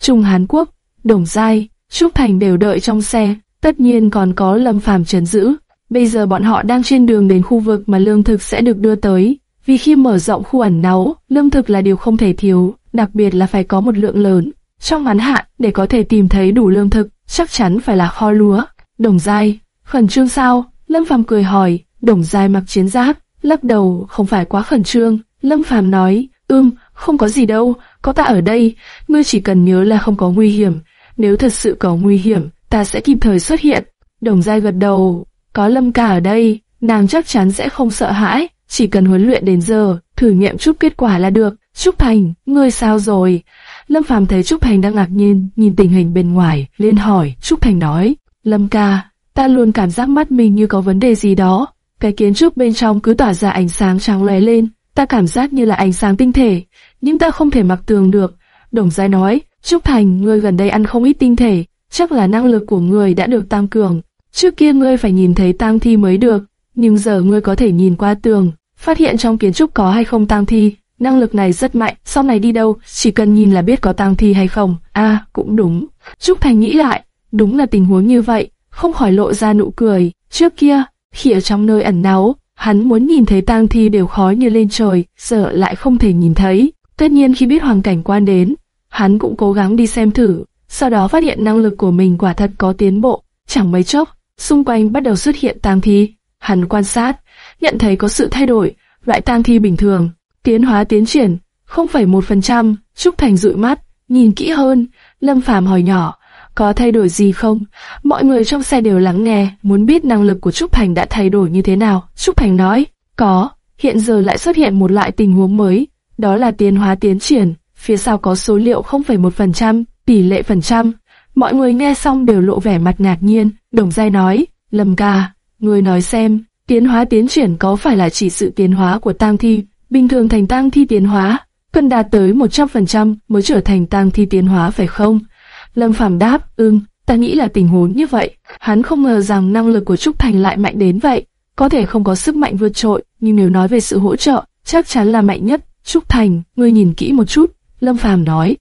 Trung Hán Quốc, Đồng Giai, Trúc Thành đều đợi trong xe, tất nhiên còn có Lâm Phàm trấn giữ. Bây giờ bọn họ đang trên đường đến khu vực mà lương thực sẽ được đưa tới, vì khi mở rộng khu ẩn náu, lương thực là điều không thể thiếu, đặc biệt là phải có một lượng lớn. Trong ngắn hạn, để có thể tìm thấy đủ lương thực, chắc chắn phải là kho lúa. Đồng Giai, khẩn trương sao? Lâm Phàm cười hỏi, Đồng Giai mặc chiến giáp, lắc đầu, không phải quá khẩn trương. Lâm Phàm nói, ưm, không có gì đâu, có ta ở đây, ngươi chỉ cần nhớ là không có nguy hiểm. Nếu thật sự có nguy hiểm, ta sẽ kịp thời xuất hiện. Đồng Giai gật đầu, có Lâm ca ở đây, nàng chắc chắn sẽ không sợ hãi, chỉ cần huấn luyện đến giờ, thử nghiệm chút kết quả là được. Trúc Thành, ngươi sao rồi? Lâm Phàm thấy Trúc Thành đang ngạc nhiên, nhìn tình hình bên ngoài, liền hỏi, Trúc Thành nói, Lâm ca, ta luôn cảm giác mắt mình như có vấn đề gì đó. Cái kiến trúc bên trong cứ tỏa ra ánh sáng trắng lóe lên, ta cảm giác như là ánh sáng tinh thể, nhưng ta không thể mặc tường được. Đồng Giai nói, Trúc Thành, ngươi gần đây ăn không ít tinh thể, chắc là năng lực của ngươi đã được tăng cường. Trước kia ngươi phải nhìn thấy tang thi mới được, nhưng giờ ngươi có thể nhìn qua tường, phát hiện trong kiến trúc có hay không tang thi. Năng lực này rất mạnh, sau này đi đâu, chỉ cần nhìn là biết có tang thi hay không. À, cũng đúng. Trúc Thành nghĩ lại, đúng là tình huống như vậy, không khỏi lộ ra nụ cười. Trước kia, khi ở trong nơi ẩn náu, hắn muốn nhìn thấy tang thi đều khó như lên trời, sợ lại không thể nhìn thấy. Tất nhiên khi biết hoàn cảnh quan đến, hắn cũng cố gắng đi xem thử, sau đó phát hiện năng lực của mình quả thật có tiến bộ. Chẳng mấy chốc, xung quanh bắt đầu xuất hiện tang thi. Hắn quan sát, nhận thấy có sự thay đổi, loại tang thi bình thường, tiến hóa tiến triển, không phải một phần trăm. Trúc Thành dụi mắt, nhìn kỹ hơn, Lâm Phàm hỏi nhỏ, có thay đổi gì không? Mọi người trong xe đều lắng nghe, muốn biết năng lực của Trúc Thành đã thay đổi như thế nào. Trúc Thành nói, có, hiện giờ lại xuất hiện một loại tình huống mới, đó là tiến hóa tiến triển, phía sau có số liệu 0,1%, tỷ lệ phần trăm. Mọi người nghe xong đều lộ vẻ mặt ngạc nhiên, đồng giai nói, Lâm ca, người nói xem, tiến hóa tiến triển có phải là chỉ sự tiến hóa của tang thi, bình thường thành tang thi tiến hóa, cần đạt tới 100% mới trở thành tang thi tiến hóa phải không? Lâm Phàm đáp, ưng, ta nghĩ là tình huống như vậy. Hắn không ngờ rằng năng lực của Trúc Thành lại mạnh đến vậy. Có thể không có sức mạnh vượt trội, nhưng nếu nói về sự hỗ trợ, chắc chắn là mạnh nhất. Trúc Thành, ngươi nhìn kỹ một chút. Lâm Phàm nói.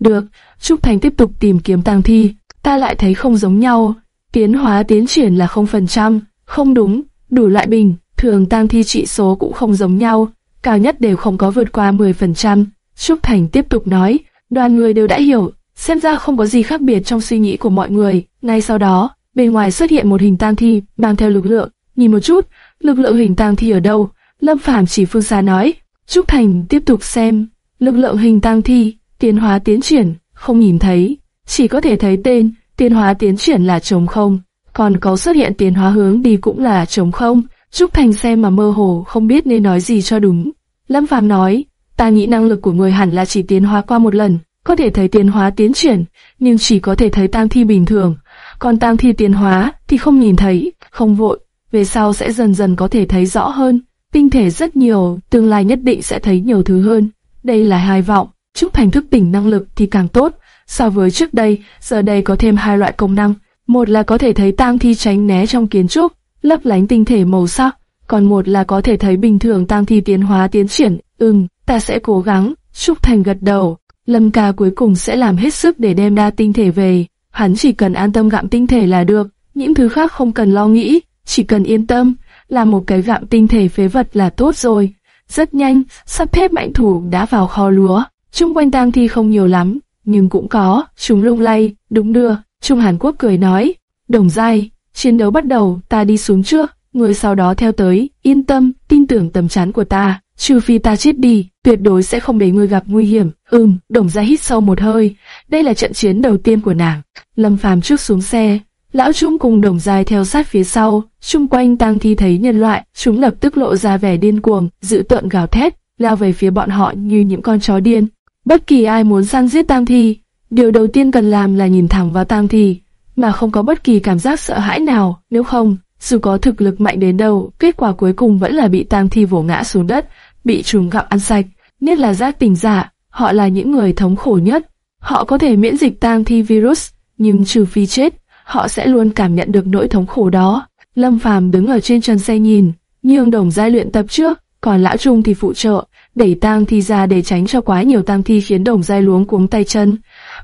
Được, Trúc Thành tiếp tục tìm kiếm tang thi. Ta lại thấy không giống nhau. Tiến hóa tiến triển là 0%, không đúng, đủ loại bình, thường tang thi trị số cũng không giống nhau, cao nhất đều không có vượt qua 10%. Trúc Thành tiếp tục nói, đoàn người đều đã hiểu, xem ra không có gì khác biệt trong suy nghĩ của mọi người. Ngay sau đó, bên ngoài xuất hiện một hình tang thi, mang theo lực lượng. Nhìn một chút, lực lượng hình tang thi ở đâu? Lâm Phàm chỉ phương xa nói. Trúc Thành tiếp tục xem, lực lượng hình tang thi, tiến hóa tiến triển, không nhìn thấy, chỉ có thể thấy tên, tiến hóa tiến triển là trống không, còn có xuất hiện tiến hóa hướng đi cũng là trống không. Trúc Thành xem mà mơ hồ, không biết nên nói gì cho đúng. Lâm Phàm nói, ta nghĩ năng lực của người hẳn là chỉ tiến hóa qua một lần, có thể thấy tiến hóa tiến triển, nhưng chỉ có thể thấy tang thi bình thường, còn tang thi tiến hóa thì không nhìn thấy, không vội, về sau sẽ dần dần có thể thấy rõ hơn. Tinh thể rất nhiều, tương lai nhất định sẽ thấy nhiều thứ hơn. Đây là hai vọng, chúc thành thức tỉnh năng lực thì càng tốt. So với trước đây, giờ đây có thêm hai loại công năng. Một là có thể thấy tang thi tránh né trong kiến trúc, lấp lánh tinh thể màu sắc, còn một là có thể thấy bình thường tang thi tiến hóa tiến triển. Ừm, ta sẽ cố gắng. Trúc Thành gật đầu. Lâm ca cuối cùng sẽ làm hết sức để đem đa tinh thể về. Hắn chỉ cần an tâm gặm tinh thể là được, những thứ khác không cần lo nghĩ, chỉ cần yên tâm, làm một cái gặm tinh thể phế vật là tốt rồi. Rất nhanh, sắp hết mạnh thủ đã vào kho lúa. Trung quanh tang thi không nhiều lắm, nhưng cũng có, chúng lung lay, đúng đưa. Trung Hàn Quốc cười nói, đồng dai, chiến đấu bắt đầu, ta đi xuống trước, người sau đó theo tới, yên tâm, tin tưởng tầm chán của ta, trừ phi ta chết đi, tuyệt đối sẽ không để ngươi gặp nguy hiểm. Ừm, đồng gia hít sâu một hơi, đây là trận chiến đầu tiên của nàng. Lâm Phàm trước xuống xe, lão Trung cùng đồng dài theo sát phía sau, xung quanh tang thi thấy nhân loại, chúng lập tức lộ ra vẻ điên cuồng, dự tợn gào thét, lao về phía bọn họ như những con chó điên. Bất kỳ ai muốn săn giết tang thi, điều đầu tiên cần làm là nhìn thẳng vào tang thi, mà không có bất kỳ cảm giác sợ hãi nào, nếu không, dù có thực lực mạnh đến đâu, kết quả cuối cùng vẫn là bị tang thi vồ ngã xuống đất, bị trùng gặm ăn sạch, nhất là giác tỉnh giả, họ là những người thống khổ nhất. Họ có thể miễn dịch tang thi virus, nhưng trừ phi chết, họ sẽ luôn cảm nhận được nỗi thống khổ đó. Lâm Phàm đứng ở trên chân xe nhìn, nhường đồng giai luyện tập trước, còn lão trung thì phụ trợ, đẩy tang thi ra để tránh cho quá nhiều tang thi khiến đồng giai luống cuống tay chân.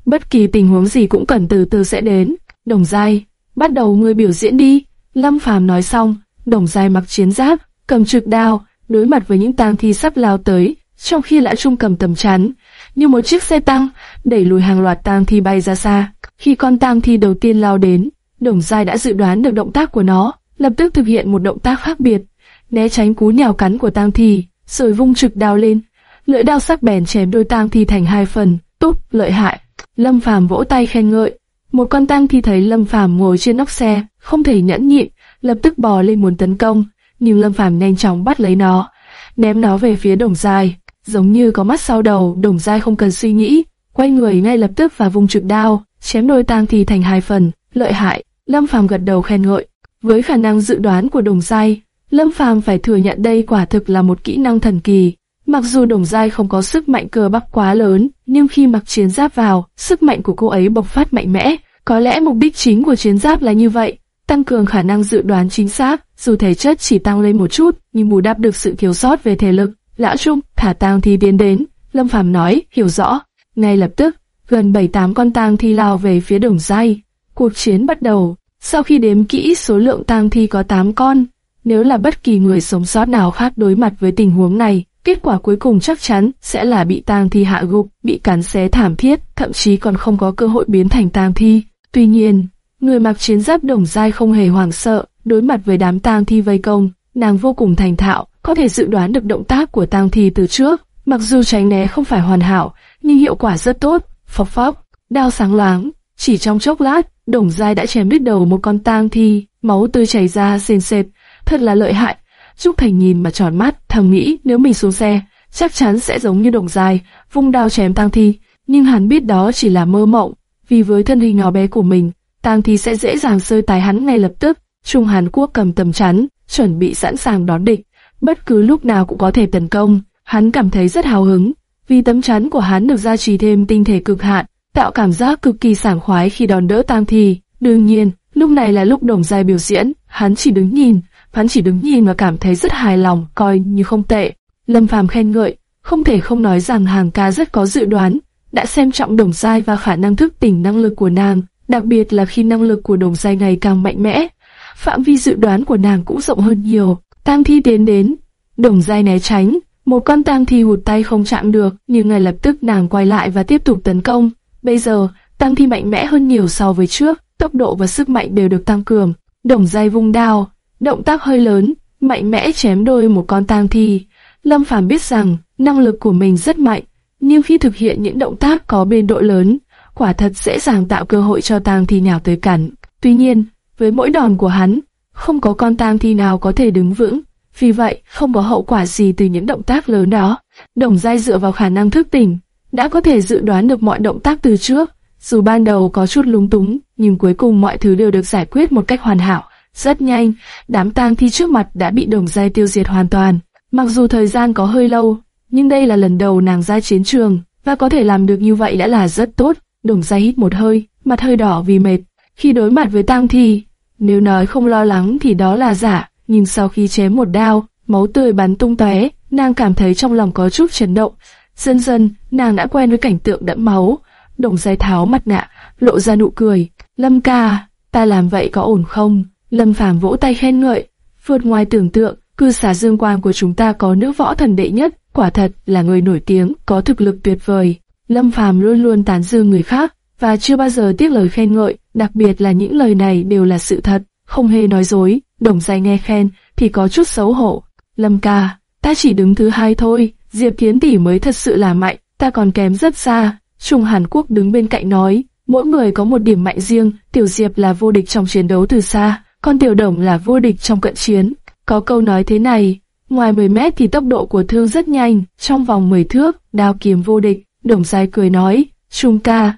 bất kỳ tình huống gì cũng cần từ từ sẽ đến. Đồng Giai, bắt đầu ngươi biểu diễn đi. Lâm Phàm nói xong, Đồng Giai mặc chiến giáp, cầm trực đao, đối mặt với những tang thi sắp lao tới, trong khi Lã Trung cầm tầm chắn, như một chiếc xe tăng, đẩy lùi hàng loạt tang thi bay ra xa. Khi con tang thi đầu tiên lao đến, Đồng Giai đã dự đoán được động tác của nó, lập tức thực hiện một động tác khác biệt, né tránh cú nhào cắn của tang thi, rồi vung trực đao lên, lưỡi đao sắc bén chém đôi tang thi thành hai phần, túp, lợi hại. Lâm Phàm vỗ tay khen ngợi. Một con tang thi thấy Lâm Phàm ngồi trên nóc xe, không thể nhẫn nhịn, lập tức bò lên muốn tấn công, nhưng Lâm Phàm nhanh chóng bắt lấy nó, ném nó về phía Đồng Giai, giống như có mắt sau đầu, Đồng Giai không cần suy nghĩ, quay người ngay lập tức và vùng trực đao, chém đôi tang thì thành hai phần, lợi hại. Lâm Phàm gật đầu khen ngợi. Với khả năng dự đoán của Đồng Giai, Lâm Phàm phải thừa nhận đây quả thực là một kỹ năng thần kỳ. Mặc dù Đồng Giai không có sức mạnh cơ bắp quá lớn, nhưng khi mặc chiến giáp vào, sức mạnh của cô ấy bộc phát mạnh mẽ. Có lẽ mục đích chính của chiến giáp là như vậy, tăng cường khả năng dự đoán chính xác, dù thể chất chỉ tăng lên một chút, nhưng bù đắp được sự thiếu sót về thể lực. Lão Trung, thả tang thi tiến đến, Lâm Phàm nói, hiểu rõ. Ngay lập tức, gần 7-8 con tang thi lao về phía đồng dây Cuộc chiến bắt đầu. Sau khi đếm kỹ số lượng tang thi có 8 con, nếu là bất kỳ người sống sót nào khác đối mặt với tình huống này, kết quả cuối cùng chắc chắn sẽ là bị tang thi hạ gục, bị cắn xé thảm thiết, thậm chí còn không có cơ hội biến thành tang thi. Tuy nhiên, người mặc chiến giáp đồng dai không hề hoảng sợ, đối mặt với đám tang thi vây công, nàng vô cùng thành thạo, có thể dự đoán được động tác của tang thi từ trước. Mặc dù tránh né không phải hoàn hảo, nhưng hiệu quả rất tốt. phọc phóc, đao sáng loáng, chỉ trong chốc lát, Đồng dai đã chém đứt đầu một con tang thi, máu tươi chảy ra sền sệt, thật là lợi hại. Trúc Thành nhìn mà tròn mắt, thầm nghĩ nếu mình xuống xe, chắc chắn sẽ giống như Đồng dai vung đao chém tang thi. Nhưng hắn biết đó chỉ là mơ mộng, vì với thân hình nhỏ bé của mình, tang thi sẽ dễ dàng rơi tài hắn ngay lập tức. Trung Hàn Quốc cầm tầm chắn, chuẩn bị sẵn sàng đón địch, bất cứ lúc nào cũng có thể tấn công. Hắn cảm thấy rất hào hứng, vì tấm chắn của hắn được gia trì thêm tinh thể cực hạn, tạo cảm giác cực kỳ sảng khoái khi đòn đỡ tang thi. Đương nhiên, lúc này là lúc đồng giai biểu diễn, hắn chỉ đứng nhìn, hắn chỉ đứng nhìn và cảm thấy rất hài lòng, coi như không tệ. Lâm Phàm khen ngợi, không thể không nói rằng hàng ca rất có dự đoán, đã xem trọng đồng giai và khả năng thức tỉnh năng lực của nàng, đặc biệt là khi năng lực của đồng giai ngày càng mạnh mẽ, phạm vi dự đoán của nàng cũng rộng hơn nhiều. Tang thi tiến đến, đồng dai né tránh, một con tang thi hụt tay không chạm được, nhưng ngay lập tức nàng quay lại và tiếp tục tấn công. Bây giờ, tang thi mạnh mẽ hơn nhiều so với trước, tốc độ và sức mạnh đều được tăng cường. Đồng dai vung đao, động tác hơi lớn, mạnh mẽ chém đôi một con tang thi. Lâm Phàm biết rằng năng lực của mình rất mạnh, nhưng khi thực hiện những động tác có biên độ lớn, quả thật dễ dàng tạo cơ hội cho tang thi nhào tới cản. Tuy nhiên, với mỗi đòn của hắn, không có con tang thi nào có thể đứng vững, vì vậy không có hậu quả gì từ những động tác lớn đó. Đồng Giai dựa vào khả năng thức tỉnh, đã có thể dự đoán được mọi động tác từ trước. Dù ban đầu có chút lúng túng, nhưng cuối cùng mọi thứ đều được giải quyết một cách hoàn hảo. Rất nhanh, đám tang thi trước mặt đã bị Đồng Giai tiêu diệt hoàn toàn. Mặc dù thời gian có hơi lâu, nhưng đây là lần đầu nàng ra chiến trường, và có thể làm được như vậy đã là rất tốt. Đồng gia hít một hơi, mặt hơi đỏ vì mệt. Khi đối mặt với tang thi, nếu nói không lo lắng thì đó là giả, nhưng sau khi chém một đao, máu tươi bắn tung tóe, nàng cảm thấy trong lòng có chút chấn động. Dần dần, nàng đã quen với cảnh tượng đẫm máu. Đồng Giai tháo mặt nạ, lộ ra nụ cười. Lâm ca, ta làm vậy có ổn không? Lâm Phàm vỗ tay khen ngợi, vượt ngoài tưởng tượng, cư xá dương quang của chúng ta có nữ võ thần đệ nhất, quả thật là người nổi tiếng, có thực lực tuyệt vời. Lâm Phàm luôn luôn tán dương người khác, và chưa bao giờ tiếc lời khen ngợi, đặc biệt là những lời này đều là sự thật, không hề nói dối. Đồng Giai nghe khen thì có chút xấu hổ. Lâm ca, ta chỉ đứng thứ hai thôi, Diệp Kiến tỷ mới thật sự là mạnh, ta còn kém rất xa. Trung Hàn Quốc đứng bên cạnh nói, mỗi người có một điểm mạnh riêng, Tiểu Diệp là vô địch trong chiến đấu từ xa, còn Tiểu Đồng là vô địch trong cận chiến. Có câu nói thế này, ngoài 10 mét thì tốc độ của thương rất nhanh, trong vòng 10 thước, đao kiếm vô địch. Đồng Giai cười nói, Trung ca,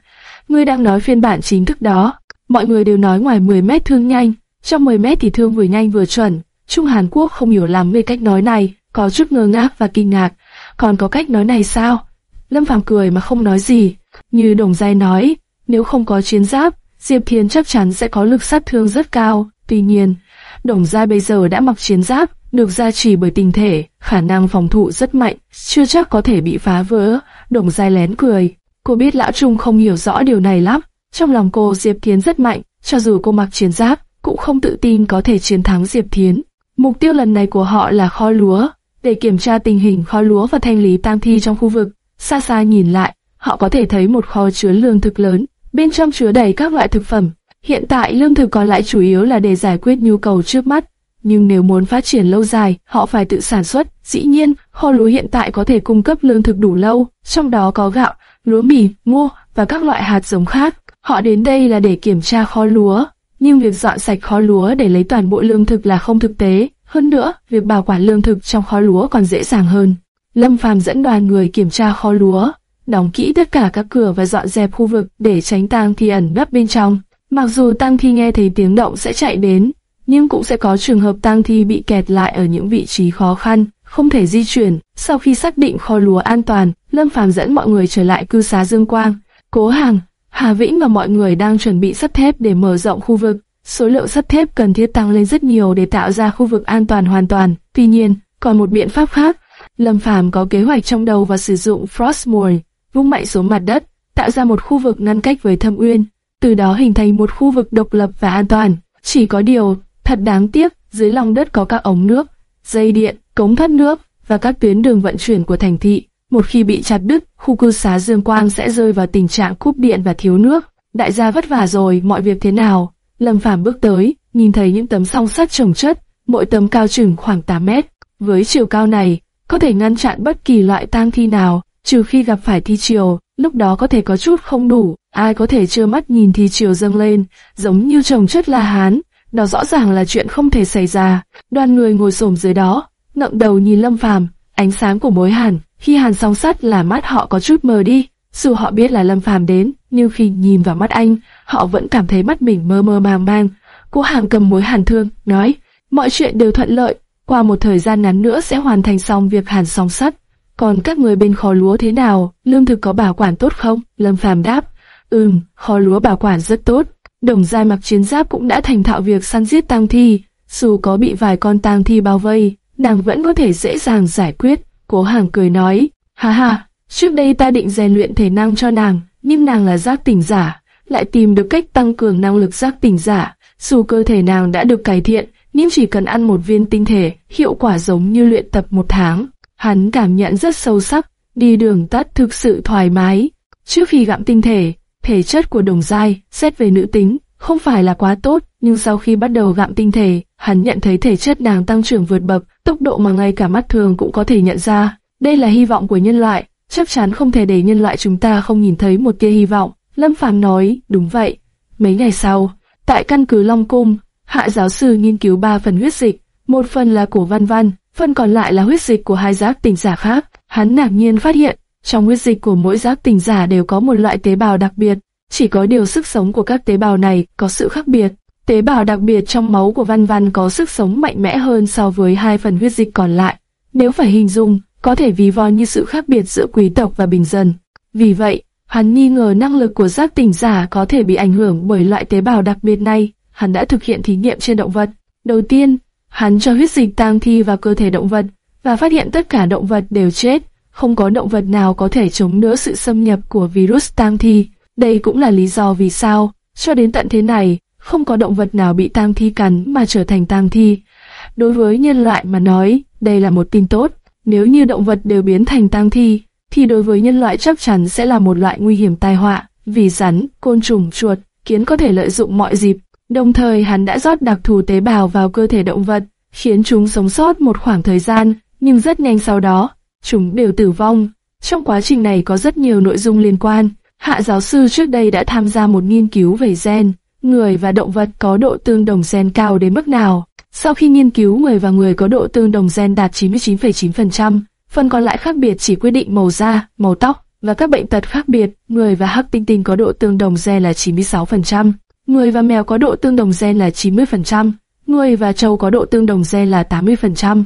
ngươi đang nói phiên bản chính thức đó. Mọi người đều nói ngoài 10 mét thương nhanh, trong 10 mét thì thương vừa nhanh vừa chuẩn. Trung Hàn Quốc không hiểu lắm về cách nói này, có chút ngơ ngác và kinh ngạc. Còn có cách nói này sao? Lâm Phàm cười mà không nói gì. Như Đồng Giai nói, nếu không có chiến giáp, Diệp Thiên chắc chắn sẽ có lực sát thương rất cao. Tuy nhiên, Đồng Giai bây giờ đã mặc chiến giáp, được gia trì bởi tình thể, khả năng phòng thủ rất mạnh, chưa chắc có thể bị phá vỡ. Đồng Giai lén cười. Cô biết Lão Trung không hiểu rõ điều này lắm. Trong lòng cô Diệp Thiến rất mạnh, cho dù cô mặc chiến giáp, cũng không tự tin có thể chiến thắng Diệp Thiến. Mục tiêu lần này của họ là kho lúa, để kiểm tra tình hình kho lúa và thanh lý tang thi trong khu vực. Xa xa nhìn lại, họ có thể thấy một kho chứa lương thực lớn, bên trong chứa đầy các loại thực phẩm. Hiện tại lương thực còn lại chủ yếu là để giải quyết nhu cầu trước mắt, nhưng nếu muốn phát triển lâu dài, họ phải tự sản xuất. Dĩ nhiên, kho lúa hiện tại có thể cung cấp lương thực đủ lâu, trong đó có gạo, lúa mì, ngô và các loại hạt giống khác. Họ đến đây là để kiểm tra kho lúa, nhưng việc dọn sạch kho lúa để lấy toàn bộ lương thực là không thực tế. Hơn nữa, việc bảo quản lương thực trong kho lúa còn dễ dàng hơn. Lâm Phàm dẫn đoàn người kiểm tra kho lúa, đóng kỹ tất cả các cửa và dọn dẹp khu vực để tránh tang thi ẩn nấp bên trong. Mặc dù tang thi nghe thấy tiếng động sẽ chạy đến, nhưng cũng sẽ có trường hợp tang thi bị kẹt lại ở những vị trí khó khăn, không thể di chuyển. Sau khi xác định kho lúa an toàn, Lâm Phàm dẫn mọi người trở lại cư xá Dương Quang. Cố Hàng, Hà Vĩnh và mọi người đang chuẩn bị sắt thép để mở rộng khu vực. Số lượng sắt thép cần thiết tăng lên rất nhiều để tạo ra khu vực an toàn hoàn toàn. Tuy nhiên, còn một biện pháp khác. Lâm Phàm có kế hoạch trong đầu và sử dụng Frostmourne, vung mạnh xuống mặt đất, tạo ra một khu vực ngăn cách với thâm uyên, từ đó hình thành một khu vực độc lập và an toàn. Chỉ có điều, thật đáng tiếc, dưới lòng đất có các ống nước, dây điện, cống thoát nước và các tuyến đường vận chuyển của thành thị. Một khi bị chặt đứt, khu cư xá Dương Quang sẽ rơi vào tình trạng cúp điện và thiếu nước. Đại gia vất vả rồi, mọi việc thế nào? Lâm Phàm bước tới, nhìn thấy những tấm song sắt trồng chất, mỗi tấm cao chừng khoảng 8 mét. Với chiều cao này, có thể ngăn chặn bất kỳ loại tang thi nào, trừ khi gặp phải thi chiều, lúc đó có thể có chút không đủ. Ai có thể trơ mắt nhìn thi chiều dâng lên, giống như trồng chất La Hán, đó rõ ràng là chuyện không thể xảy ra. Đoàn người ngồi xổm dưới đó, ngậm đầu nhìn Lâm Phàm, ánh sáng của mối hàn, khi hàn song sắt là mắt họ có chút mờ đi. Dù họ biết là Lâm Phàm đến, nhưng khi nhìn vào mắt anh, họ vẫn cảm thấy mắt mình mơ mơ màng màng. Cô hàng cầm mối hàn thương, nói, mọi chuyện đều thuận lợi, qua một thời gian ngắn nữa sẽ hoàn thành xong việc hàn song sắt. Còn các người bên kho lúa thế nào, lương thực có bảo quản tốt không? Lâm Phàm đáp, ừm, kho lúa bảo quản rất tốt. Đồng Giai mặc chiến giáp cũng đã thành thạo việc săn giết tang thi, dù có bị vài con tang thi bao vây, nàng vẫn có thể dễ dàng giải quyết. Cố Hàng cười nói, ha ha, trước đây ta định rèn luyện thể năng cho nàng, nhưng nàng là giác tỉnh giả, lại tìm được cách tăng cường năng lực giác tỉnh giả. Dù cơ thể nàng đã được cải thiện, nhưng chỉ cần ăn một viên tinh thể, hiệu quả giống như luyện tập một tháng. Hắn cảm nhận rất sâu sắc, đi đường tắt thực sự thoải mái. Trước khi gặm tinh thể, thể chất của đồng giai, xét về nữ tính, không phải là quá tốt, nhưng sau khi bắt đầu gặm tinh thể, hắn nhận thấy thể chất nàng tăng trưởng vượt bậc, tốc độ mà ngay cả mắt thường cũng có thể nhận ra. Đây là hy vọng của nhân loại, chắc chắn không thể để nhân loại chúng ta không nhìn thấy một tia hy vọng. Lâm Phàm nói, đúng vậy. Mấy ngày sau, tại căn cứ Long Cung, hạ giáo sư nghiên cứu ba phần huyết dịch, một phần là của Văn Văn, phần còn lại là huyết dịch của hai giác tỉnh giả khác. Hắn ngạc nhiên phát hiện, trong huyết dịch của mỗi giác tỉnh giả đều có một loại tế bào đặc biệt, chỉ có điều sức sống của các tế bào này có sự khác biệt. Tế bào đặc biệt trong máu của Văn Văn có sức sống mạnh mẽ hơn so với hai phần huyết dịch còn lại. Nếu phải hình dung, có thể ví von như sự khác biệt giữa quý tộc và bình dân. Vì vậy, hắn nghi ngờ năng lực của giác tỉnh giả có thể bị ảnh hưởng bởi loại tế bào đặc biệt này. Hắn đã thực hiện thí nghiệm trên động vật. Đầu tiên, hắn cho huyết dịch tang thi vào cơ thể động vật và phát hiện tất cả động vật đều chết không có động vật nào có thể chống đỡ sự xâm nhập của virus tang thi. Đây cũng là lý do vì sao, cho đến tận thế này, không có động vật nào bị tang thi cắn mà trở thành tang thi. Đối với nhân loại mà nói, đây là một tin tốt. Nếu như động vật đều biến thành tang thi, thì đối với nhân loại chắc chắn sẽ là một loại nguy hiểm tai họa, vì rắn, côn trùng, chuột, kiến có thể lợi dụng mọi dịp. Đồng thời hắn đã rót đặc thù tế bào vào cơ thể động vật, khiến chúng sống sót một khoảng thời gian, nhưng rất nhanh sau đó, chúng đều tử vong. Trong quá trình này có rất nhiều nội dung liên quan. Hạ giáo sư trước đây đã tham gia một nghiên cứu về gen, người và động vật có độ tương đồng gen cao đến mức nào. Sau khi nghiên cứu người và người có độ tương đồng gen đạt 99,9%, phần còn lại khác biệt chỉ quyết định màu da, màu tóc và các bệnh tật khác biệt. Người và hắc tinh tinh có độ tương đồng gen là 96%, người và mèo có độ tương đồng gen là 90%, người và trâu có độ tương đồng gen là 80%.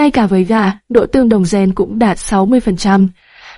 Ngay cả với gà, độ tương đồng gen cũng đạt 60%.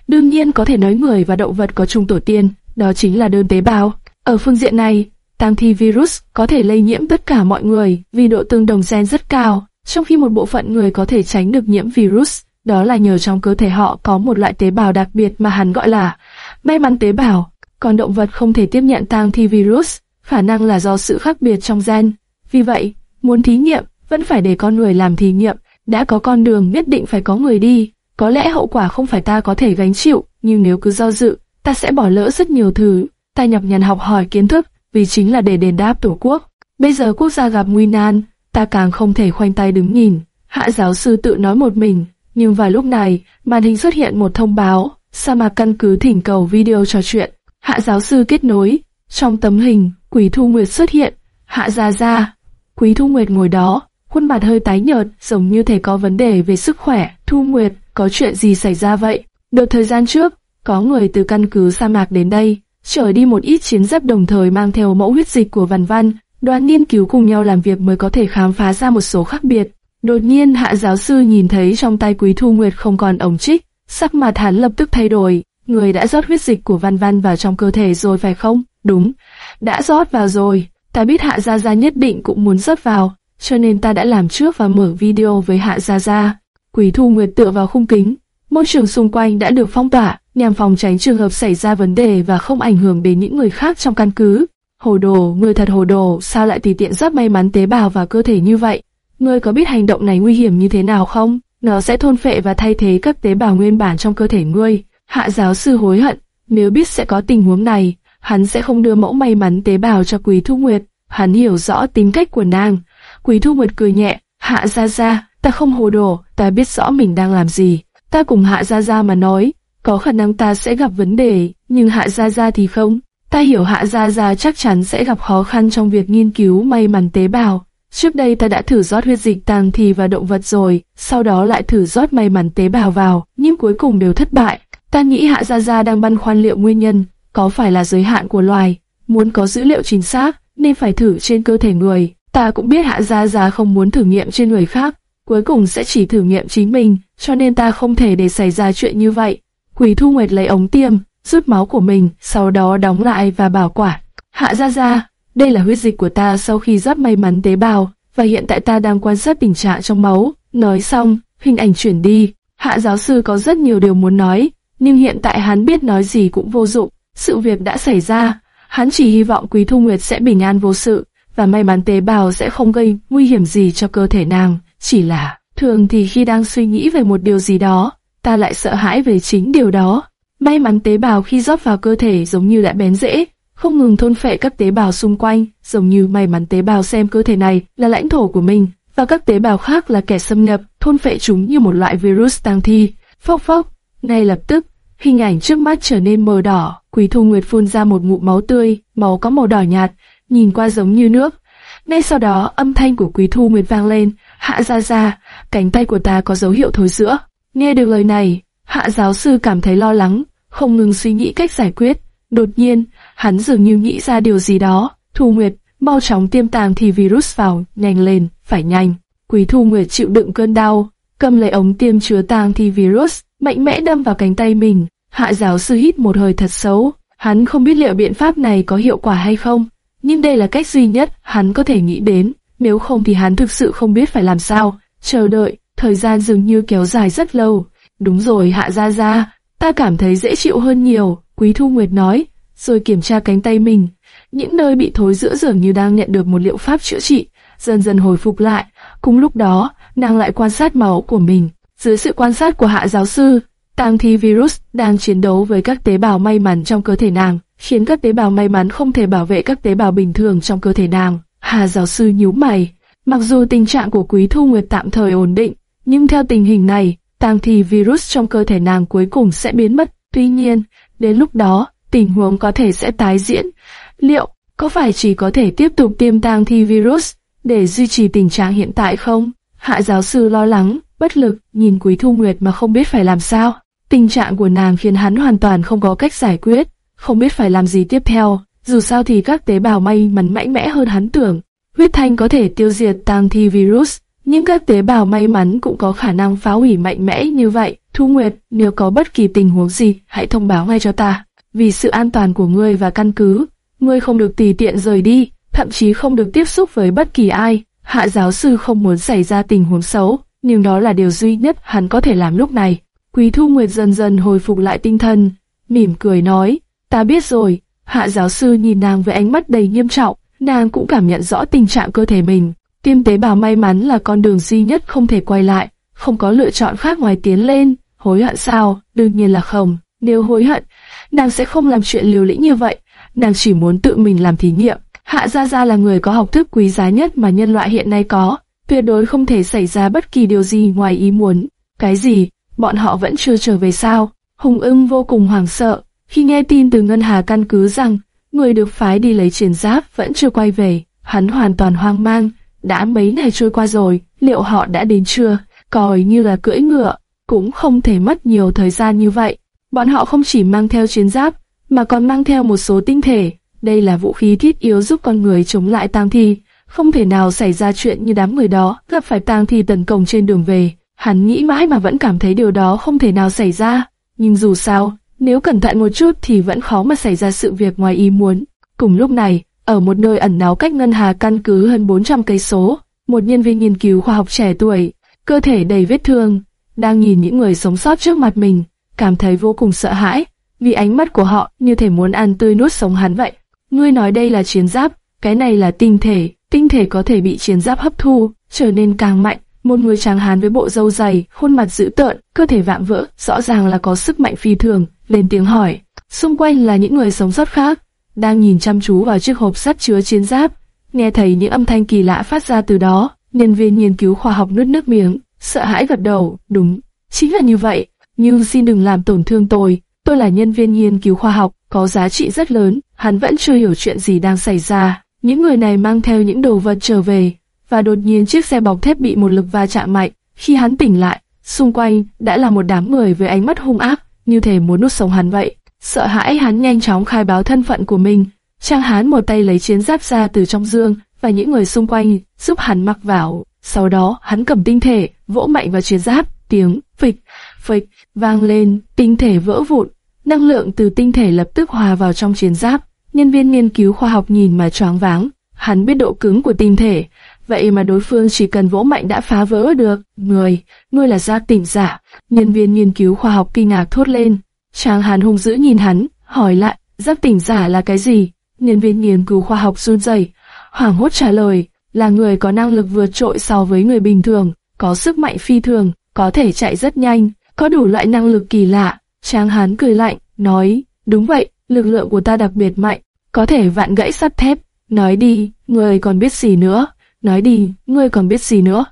Đương nhiên có thể nói người và động vật có chung tổ tiên, đó chính là đơn tế bào. Ở phương diện này, tang thi virus có thể lây nhiễm tất cả mọi người vì độ tương đồng gen rất cao, trong khi một bộ phận người có thể tránh được nhiễm virus. Đó là nhờ trong cơ thể họ có một loại tế bào đặc biệt mà hắn gọi là may mắn tế bào, còn động vật không thể tiếp nhận tang thi virus, khả năng là do sự khác biệt trong gen. Vì vậy, muốn thí nghiệm, vẫn phải để con người làm thí nghiệm, đã có con đường nhất định phải có người đi. Có lẽ hậu quả không phải ta có thể gánh chịu, nhưng nếu cứ do dự, ta sẽ bỏ lỡ rất nhiều thứ. Ta nhọc nhằn học hỏi kiến thức, vì chính là để đền đáp tổ quốc. Bây giờ quốc gia gặp nguy nan, ta càng không thể khoanh tay đứng nhìn. Hạ giáo sư tự nói một mình, nhưng vào lúc này, màn hình xuất hiện một thông báo, sa mạc căn cứ thỉnh cầu video trò chuyện. Hạ giáo sư kết nối, trong tấm hình, Quý Thu Nguyệt xuất hiện, Hạ Gia Gia. Quý Thu Nguyệt ngồi đó, khuôn mặt hơi tái nhợt, giống như thể có vấn đề về sức khỏe. Thu Nguyệt, có chuyện gì xảy ra vậy? Đợt thời gian trước, có người từ căn cứ sa mạc đến đây, chở đi một ít chiến giáp đồng thời mang theo mẫu huyết dịch của Văn Văn. Đoàn nghiên cứu cùng nhau làm việc mới có thể khám phá ra một số khác biệt. Đột nhiên hạ giáo sư nhìn thấy trong tay Quý Thu Nguyệt không còn ống trích, sắc mặt hắn lập tức thay đổi. Người đã rót huyết dịch của Văn Văn vào trong cơ thể rồi phải không? Đúng, đã rót vào rồi. Ta biết Hạ Gia Gia nhất định cũng muốn rót vào, cho nên ta đã làm trước và mở video với Hạ Gia Gia. Quý Thu Nguyệt tựa vào khung kính, môi trường xung quanh đã được phong tỏa, nhằm phòng tránh trường hợp xảy ra vấn đề và không ảnh hưởng đến những người khác trong căn cứ. Hồ đồ, người thật hồ đồ, sao lại tùy tiện giáp may mắn tế bào vào cơ thể như vậy? Ngươi có biết hành động này nguy hiểm như thế nào không? Nó sẽ thôn phệ và thay thế các tế bào nguyên bản trong cơ thể ngươi. Hạ giáo sư hối hận, nếu biết sẽ có tình huống này, hắn sẽ không đưa mẫu may mắn tế bào cho Quý Thu Nguyệt. Hắn hiểu rõ tính cách của nàng. Quý Thu Nguyệt cười nhẹ, Hạ Gia Gia, ta không hồ đồ, ta biết rõ mình đang làm gì. Ta cùng Hạ Gia Gia mà nói, có khả năng ta sẽ gặp vấn đề, nhưng Hạ Gia Gia thì không. Ta hiểu Hạ Gia Gia chắc chắn sẽ gặp khó khăn trong việc nghiên cứu may mắn tế bào. Trước đây ta đã thử rót huyết dịch tàng thi và động vật rồi, sau đó lại thử rót may mắn tế bào vào, nhưng cuối cùng đều thất bại. Ta nghĩ Hạ Gia Gia đang băn khoăn liệu nguyên nhân có phải là giới hạn của loài, muốn có dữ liệu chính xác nên phải thử trên cơ thể người. Ta cũng biết Hạ Gia Gia không muốn thử nghiệm trên người khác, cuối cùng sẽ chỉ thử nghiệm chính mình, cho nên ta không thể để xảy ra chuyện như vậy. Quỷ Thu Nguyệt lấy ống tiêm, rút máu của mình, sau đó đóng lại và bảo quản. Hạ Gia Gia, đây là huyết dịch của ta sau khi giáp may mắn tế bào, và hiện tại ta đang quan sát tình trạng trong máu. Nói xong, hình ảnh chuyển đi. Hạ giáo sư có rất nhiều điều muốn nói, nhưng hiện tại hắn biết nói gì cũng vô dụng. Sự việc đã xảy ra, hắn chỉ hy vọng Quý Thu Nguyệt sẽ bình an vô sự, và may mắn tế bào sẽ không gây nguy hiểm gì cho cơ thể nàng. Chỉ là, thường thì khi đang suy nghĩ về một điều gì đó, ta lại sợ hãi về chính điều đó. May mắn tế bào khi rót vào cơ thể giống như đã bén rễ, không ngừng thôn phệ các tế bào xung quanh, giống như may mắn tế bào xem cơ thể này là lãnh thổ của mình, và các tế bào khác là kẻ xâm nhập, thôn phệ chúng như một loại virus tăng thi. Phốc phốc, ngay lập tức, hình ảnh trước mắt trở nên mờ đỏ, Quý Thu Nguyệt phun ra một ngụm máu tươi, máu có màu đỏ nhạt, nhìn qua giống như nước. Ngay sau đó, âm thanh của Quý Thu Nguyệt vang lên, "Hạ gia gia, cánh tay của ta có dấu hiệu thối rữa." Nghe được lời này, Hạ giáo sư cảm thấy lo lắng, không ngừng suy nghĩ cách giải quyết. Đột nhiên, hắn dường như nghĩ ra điều gì đó. Thu Nguyệt, mau chóng tiêm tàng thì virus vào, nhanh lên, phải nhanh. Quý Thu Nguyệt chịu đựng cơn đau, cầm lấy ống tiêm chứa tàng thì virus, mạnh mẽ đâm vào cánh tay mình. Hạ giáo sư hít một hơi thật xấu, hắn không biết liệu biện pháp này có hiệu quả hay không, nhưng đây là cách duy nhất hắn có thể nghĩ đến, nếu không thì hắn thực sự không biết phải làm sao. Chờ đợi, thời gian dường như kéo dài rất lâu. Đúng rồi Hạ Gia Gia, ta cảm thấy dễ chịu hơn nhiều, Quý Thu Nguyệt nói, rồi kiểm tra cánh tay mình. Những nơi bị thối giữa dường như đang nhận được một liệu pháp chữa trị, dần dần hồi phục lại. Cùng lúc đó, nàng lại quan sát máu của mình. Dưới sự quan sát của hạ giáo sư, tang thi virus đang chiến đấu với các tế bào may mắn trong cơ thể nàng, khiến các tế bào may mắn không thể bảo vệ các tế bào bình thường trong cơ thể nàng. Hà giáo sư nhíu mày. Mặc dù tình trạng của Quý Thu Nguyệt tạm thời ổn định, nhưng theo tình hình này, tang thì virus trong cơ thể nàng cuối cùng sẽ biến mất. Tuy nhiên, đến lúc đó, tình huống có thể sẽ tái diễn. Liệu có phải chỉ có thể tiếp tục tiêm tang thi virus để duy trì tình trạng hiện tại không? Hạ giáo sư lo lắng, bất lực, nhìn Quý Thu Nguyệt mà không biết phải làm sao. Tình trạng của nàng khiến hắn hoàn toàn không có cách giải quyết, không biết phải làm gì tiếp theo. Dù sao thì các tế bào may mắn mạnh mẽ hơn hắn tưởng. Huyết thanh có thể tiêu diệt tang thi virus, nhưng các tế bào may mắn cũng có khả năng phá hủy mạnh mẽ như vậy. Thu Nguyệt, nếu có bất kỳ tình huống gì, hãy thông báo ngay cho ta. Vì sự an toàn của ngươi và căn cứ, ngươi không được tùy tiện rời đi, thậm chí không được tiếp xúc với bất kỳ ai. Hạ giáo sư không muốn xảy ra tình huống xấu, nhưng đó là điều duy nhất hắn có thể làm lúc này. Quý Thu Nguyệt dần dần hồi phục lại tinh thần, mỉm cười nói, ta biết rồi. Hạ giáo sư nhìn nàng với ánh mắt đầy nghiêm trọng, nàng cũng cảm nhận rõ tình trạng cơ thể mình. Tiêm tế bào may mắn là con đường duy nhất không thể quay lại, không có lựa chọn khác ngoài tiến lên. Hối hận sao? Đương nhiên là không. Nếu hối hận, nàng sẽ không làm chuyện liều lĩnh như vậy. Nàng chỉ muốn tự mình làm thí nghiệm. Hạ Gia Gia là người có học thức quý giá nhất mà nhân loại hiện nay có. Tuyệt đối không thể xảy ra bất kỳ điều gì ngoài ý muốn. Cái gì? Bọn họ vẫn chưa trở về sao? Hùng ưng vô cùng hoảng sợ, khi nghe tin từ ngân hà căn cứ rằng người được phái đi lấy chiến giáp vẫn chưa quay về, hắn hoàn toàn hoang mang. Đã mấy ngày trôi qua rồi, liệu họ đã đến chưa? Coi như là cưỡi ngựa, cũng không thể mất nhiều thời gian như vậy. Bọn họ không chỉ mang theo chiến giáp, mà còn mang theo một số tinh thể. Đây là vũ khí thiết yếu giúp con người chống lại tang thi. Không thể nào xảy ra chuyện như đám người đó gặp phải tang thi tấn công trên đường về. Hắn nghĩ mãi mà vẫn cảm thấy điều đó không thể nào xảy ra. Nhưng dù sao, nếu cẩn thận một chút thì vẫn khó mà xảy ra sự việc ngoài ý muốn. Cùng lúc này, ở một nơi ẩn náu cách ngân hà căn cứ hơn 400 cây số, một nhân viên nghiên cứu khoa học trẻ tuổi, cơ thể đầy vết thương, đang nhìn những người sống sót trước mặt mình, cảm thấy vô cùng sợ hãi, vì ánh mắt của họ như thể muốn ăn tươi nuốt sống hắn vậy. Ngươi nói đây là chiến giáp, cái này là tinh thể, tinh thể có thể bị chiến giáp hấp thu, trở nên càng mạnh. Một người tráng hán với bộ râu dày, khuôn mặt dữ tợn, cơ thể vạm vỡ, rõ ràng là có sức mạnh phi thường, lên tiếng hỏi. Xung quanh là những người sống sót khác, đang nhìn chăm chú vào chiếc hộp sắt chứa chiến giáp. Nghe thấy những âm thanh kỳ lạ phát ra từ đó, nhân viên nghiên cứu khoa học nuốt nước miếng, sợ hãi gật đầu, đúng, chính là như vậy. Nhưng xin đừng làm tổn thương tôi, tôi là nhân viên nghiên cứu khoa học, có giá trị rất lớn, hắn vẫn chưa hiểu chuyện gì đang xảy ra. Những người này mang theo những đồ vật trở về, và đột nhiên chiếc xe bọc thép bị một lực va chạm mạnh. Khi hắn tỉnh lại, xung quanh đã là một đám người với ánh mắt hung ác, như thể muốn nuốt sống hắn vậy. Sợ hãi hắn nhanh chóng khai báo thân phận của mình. Trang hán một tay lấy chiến giáp ra từ trong dương, và những người xung quanh giúp hắn mặc vào. Sau đó hắn cầm tinh thể, vỗ mạnh vào chiến giáp, tiếng phịch, phịch vang lên, tinh thể vỡ vụn. Năng lượng từ tinh thể lập tức hòa vào trong chiến giáp. Nhân viên nghiên cứu khoa học nhìn mà choáng váng. Hắn biết độ cứng của tinh thể, vậy mà đối phương chỉ cần vỗ mạnh đã phá vỡ được. Người, ngươi là gia tỉnh giả. Nhân viên nghiên cứu khoa học kinh ngạc thốt lên. Trang Hàn hung dữ nhìn hắn, hỏi lại, giáp tỉnh giả là cái gì? Nhân viên nghiên cứu khoa học run rẩy, hoảng hốt trả lời, là người có năng lực vượt trội so với người bình thường, có sức mạnh phi thường, có thể chạy rất nhanh, có đủ loại năng lực kỳ lạ. Trang Hán cười lạnh, nói, đúng vậy, lực lượng của ta đặc biệt mạnh, có thể vạn gãy sắt thép. Nói đi, người còn biết gì nữa? Nói đi, ngươi còn biết gì nữa?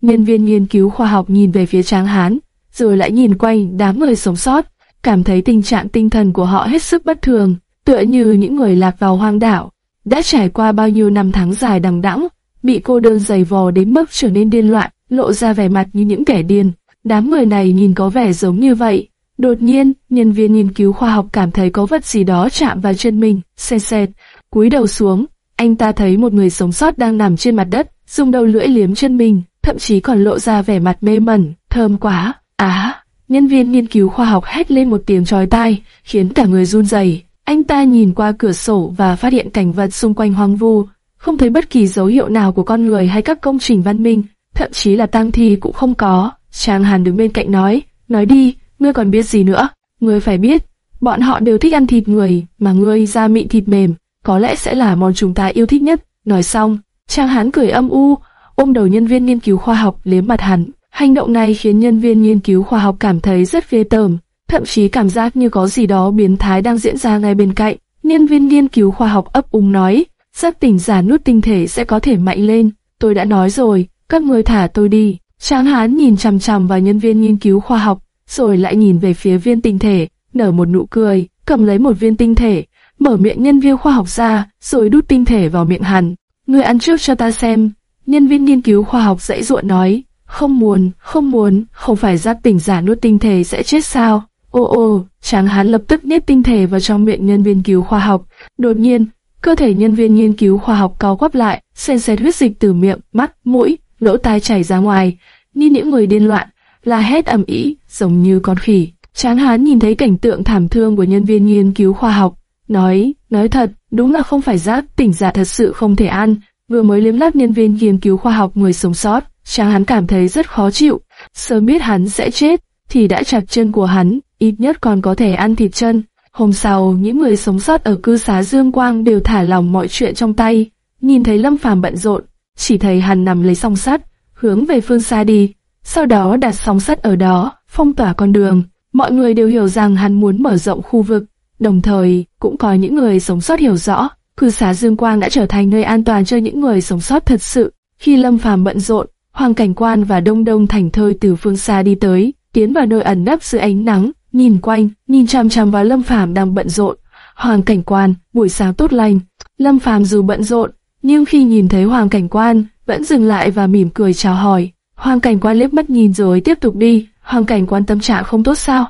Nhân viên nghiên cứu khoa học nhìn về phía Tráng Hán, rồi lại nhìn quanh đám người sống sót, cảm thấy tình trạng tinh thần của họ hết sức bất thường, tựa như những người lạc vào hoang đảo, đã trải qua bao nhiêu năm tháng dài đằng đẵng, bị cô đơn dày vò đến mức trở nên điên loạn, lộ ra vẻ mặt như những kẻ điên. Đám người này nhìn có vẻ giống như vậy. Đột nhiên, nhân viên nghiên cứu khoa học cảm thấy có vật gì đó chạm vào chân mình, xe xẹt, cúi đầu xuống, anh ta thấy một người sống sót đang nằm trên mặt đất, dùng đầu lưỡi liếm chân mình, thậm chí còn lộ ra vẻ mặt mê mẩn, thơm quá. Á, nhân viên nghiên cứu khoa học hét lên một tiếng chói tai, khiến cả người run rẩy. Anh ta nhìn qua cửa sổ và phát hiện cảnh vật xung quanh hoang vu, không thấy bất kỳ dấu hiệu nào của con người hay các công trình văn minh, thậm chí là tang thi cũng không có. Trang Hàn đứng bên cạnh nói, nói đi, ngươi còn biết gì nữa? Ngươi phải biết, bọn họ đều thích ăn thịt người, mà ngươi da mịn thịt mềm, có lẽ sẽ là món chúng ta yêu thích nhất. Nói xong, Trang Hán cười âm u, ôm đầu nhân viên nghiên cứu khoa học liếm mặt hắn. Hành động này khiến nhân viên nghiên cứu khoa học cảm thấy rất ghê tởm, thậm chí cảm giác như có gì đó biến thái đang diễn ra ngay bên cạnh. Nhân viên nghiên cứu khoa học ấp úng nói, giác tỉnh giả nút tinh thể sẽ có thể mạnh lên. Tôi đã nói rồi, các người thả tôi đi. Tráng hán nhìn chằm chằm vào nhân viên nghiên cứu khoa học, rồi lại nhìn về phía viên tinh thể, nở một nụ cười, cầm lấy một viên tinh thể, mở miệng nhân viên khoa học ra, rồi đút tinh thể vào miệng hắn. Ngươi ăn trước cho ta xem. Nhân viên nghiên cứu khoa học dãy ruộng nói, không muốn, không muốn, không phải giác tỉnh giả nuốt tinh thể sẽ chết sao? Ô ô, tráng hán lập tức nhét tinh thể vào trong miệng nhân viên cứu khoa học. Đột nhiên, cơ thể nhân viên nghiên cứu khoa học cao quắp lại, xen xẹt huyết dịch từ miệng, mắt, mũi, lỗ tai chảy ra ngoài, như những người điên loạn, la hét ầm ĩ, giống như con khỉ. Tráng hán nhìn thấy cảnh tượng thảm thương của nhân viên nghiên cứu khoa học, nói, nói thật, đúng là không phải giáp tỉnh giả thật sự không thể ăn. Vừa mới liếm lát nhân viên nghiên cứu khoa học người sống sót, chàng hắn cảm thấy rất khó chịu. Sớm biết hắn sẽ chết, thì đã chặt chân của hắn, ít nhất còn có thể ăn thịt chân. Hôm sau, những người sống sót ở cư xá Dương Quang đều thả lòng mọi chuyện trong tay, nhìn thấy Lâm Phàm bận rộn, chỉ thấy hắn nằm lấy song sắt, hướng về phương xa đi, sau đó đặt song sắt ở đó, phong tỏa con đường. Mọi người đều hiểu rằng hắn muốn mở rộng khu vực, đồng thời cũng có những người sống sót hiểu rõ, cư xá Dương Quang đã trở thành nơi an toàn cho những người sống sót thật sự. Khi Lâm Phàm bận rộn, Hoàng Cảnh Quan và Đông Đông Thành Thơi từ phương xa đi tới, tiến vào nơi ẩn nấp dưới ánh nắng, nhìn quanh, nhìn chăm chăm vào Lâm Phàm đang bận rộn. Hoàng Cảnh Quan, buổi sáng tốt lành. Lâm Phàm dù bận rộn, nhưng khi nhìn thấy Hoàng Cảnh Quan, vẫn dừng lại và mỉm cười chào hỏi. Hoàng Cảnh Quan liếc mắt nhìn rồi tiếp tục đi. Hoàng Cảnh Quan tâm trạng không tốt sao?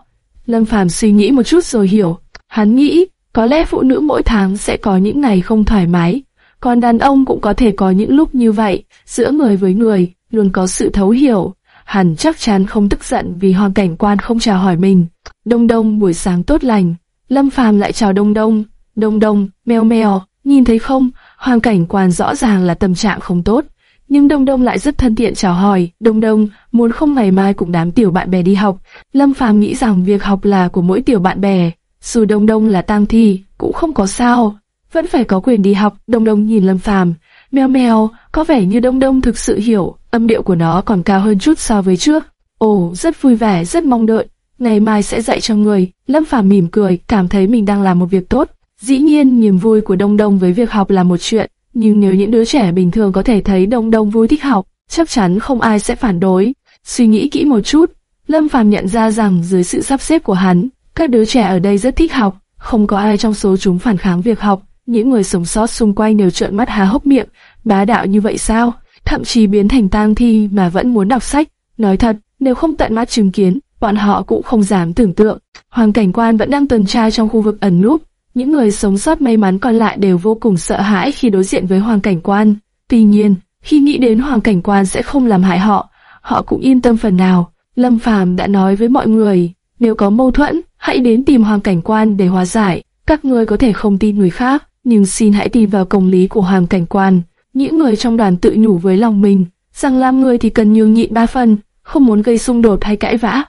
Lâm Phàm suy nghĩ một chút rồi hiểu. Hắn nghĩ, có lẽ phụ nữ mỗi tháng sẽ có những ngày không thoải mái, còn đàn ông cũng có thể có những lúc như vậy, giữa người với người, luôn có sự thấu hiểu. Hắn chắc chắn không tức giận vì hoàn Cảnh Quan không chào hỏi mình. Đông Đông buổi sáng tốt lành. Lâm Phàm lại chào Đông Đông. Đông Đông, meo meo, nhìn thấy không, hoàn Cảnh Quan rõ ràng là tâm trạng không tốt. Nhưng Đông Đông lại rất thân thiện chào hỏi, Đông Đông, muốn không ngày mai cùng đám tiểu bạn bè đi học. Lâm Phàm nghĩ rằng việc học là của mỗi tiểu bạn bè, dù Đông Đông là tang thi, cũng không có sao, vẫn phải có quyền đi học. Đông Đông nhìn Lâm Phàm, mèo mèo, có vẻ như Đông Đông thực sự hiểu, âm điệu của nó còn cao hơn chút so với trước. Ồ, rất vui vẻ, rất mong đợi, ngày mai sẽ dạy cho người. Lâm Phàm mỉm cười, cảm thấy mình đang làm một việc tốt. Dĩ nhiên, niềm vui của Đông Đông với việc học là một chuyện, nhưng nếu những đứa trẻ bình thường có thể thấy Đông Đông vui thích học, chắc chắn không ai sẽ phản đối. Suy nghĩ kỹ một chút, Lâm Phàm nhận ra rằng dưới sự sắp xếp của hắn, các đứa trẻ ở đây rất thích học, không có ai trong số chúng phản kháng việc học. Những người sống sót xung quanh đều trợn mắt há hốc miệng, bá đạo như vậy sao? Thậm chí biến thành tang thi mà vẫn muốn đọc sách. Nói thật, nếu không tận mắt chứng kiến, bọn họ cũng không dám tưởng tượng. Hoàng cảnh quan vẫn đang tuần tra trong khu vực ẩn núp. Những người sống sót may mắn còn lại đều vô cùng sợ hãi khi đối diện với hoàng cảnh quan. Tuy nhiên, khi nghĩ đến hoàng cảnh quan sẽ không làm hại họ, họ cũng yên tâm phần nào. Lâm Phàm đã nói với mọi người, nếu có mâu thuẫn, hãy đến tìm hoàng cảnh quan để hòa giải. Các ngươi có thể không tin người khác, nhưng xin hãy tin vào công lý của hoàng cảnh quan. Những người trong đoàn tự nhủ với lòng mình, rằng làm người thì cần nhường nhịn ba phần, không muốn gây xung đột hay cãi vã.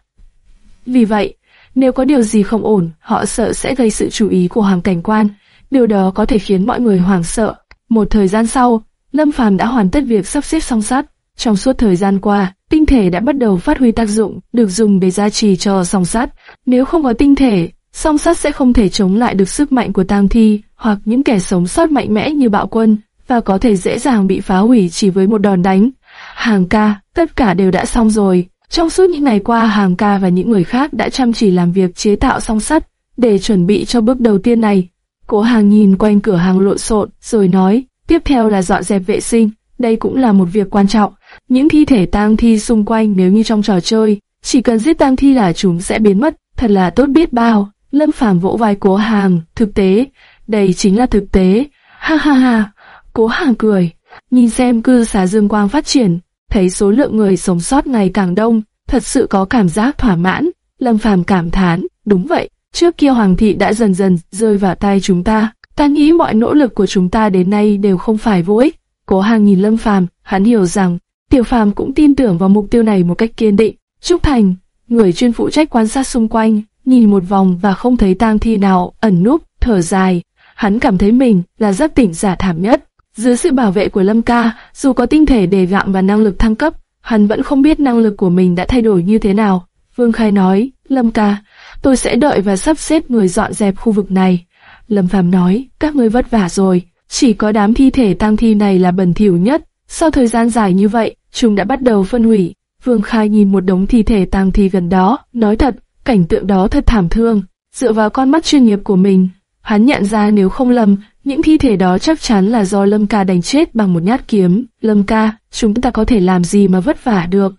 Vì vậy, nếu có điều gì không ổn, họ sợ sẽ gây sự chú ý của hoàng cảnh quan. Điều đó có thể khiến mọi người hoảng sợ. Một thời gian sau, Lâm Phàm đã hoàn tất việc sắp xếp song sắt. Trong suốt thời gian qua, tinh thể đã bắt đầu phát huy tác dụng, được dùng để gia trì cho song sắt. Nếu không có tinh thể, song sắt sẽ không thể chống lại được sức mạnh của tang thi hoặc những kẻ sống sót mạnh mẽ như bạo quân và có thể dễ dàng bị phá hủy chỉ với một đòn đánh. Hàng ca, tất cả đều đã xong rồi. Trong suốt những ngày qua, Hàng ca và những người khác đã chăm chỉ làm việc chế tạo song sắt để chuẩn bị cho bước đầu tiên này. Cố Hàng nhìn quanh cửa hàng lộn xộn rồi nói, tiếp theo là dọn dẹp vệ sinh. Đây cũng là một việc quan trọng. Những thi thể tang thi xung quanh nếu như trong trò chơi, chỉ cần giết tang thi là chúng sẽ biến mất, thật là tốt biết bao. Lâm Phàm vỗ vai Cố Hàng, thực tế, đây chính là thực tế. Ha ha ha, Cố Hàng cười, nhìn xem cư xá Dương Quang phát triển, thấy số lượng người sống sót ngày càng đông, thật sự có cảm giác thỏa mãn. Lâm Phàm cảm thán, đúng vậy, trước kia Hoàng thị đã dần dần rơi vào tay chúng ta. Ta nghĩ mọi nỗ lực của chúng ta đến nay đều không phải vô ích. Cố Hàng nhìn Lâm Phàm, hắn hiểu rằng Tiểu Phàm cũng tin tưởng vào mục tiêu này một cách kiên định. Trúc Thành, người chuyên phụ trách quan sát xung quanh, nhìn một vòng và không thấy tang thi nào ẩn núp, thở dài. Hắn cảm thấy mình là giáp tỉnh giả thảm nhất. Dưới sự bảo vệ của Lâm Ca, dù có tinh thể đề gạm và năng lực thăng cấp, hắn vẫn không biết năng lực của mình đã thay đổi như thế nào. Vương Khai nói, Lâm Ca, tôi sẽ đợi và sắp xếp người dọn dẹp khu vực này. Lâm Phàm nói, các ngươi vất vả rồi, chỉ có đám thi thể tang thi này là bẩn thỉu nhất. Sau thời gian dài như vậy, chúng đã bắt đầu phân hủy. Vương Khai nhìn một đống thi thể tang thi gần đó, nói thật, cảnh tượng đó thật thảm thương. Dựa vào con mắt chuyên nghiệp của mình, hắn nhận ra nếu không lầm, những thi thể đó chắc chắn là do Lâm Ca đánh chết bằng một nhát kiếm. Lâm Ca, chúng ta có thể làm gì mà vất vả được?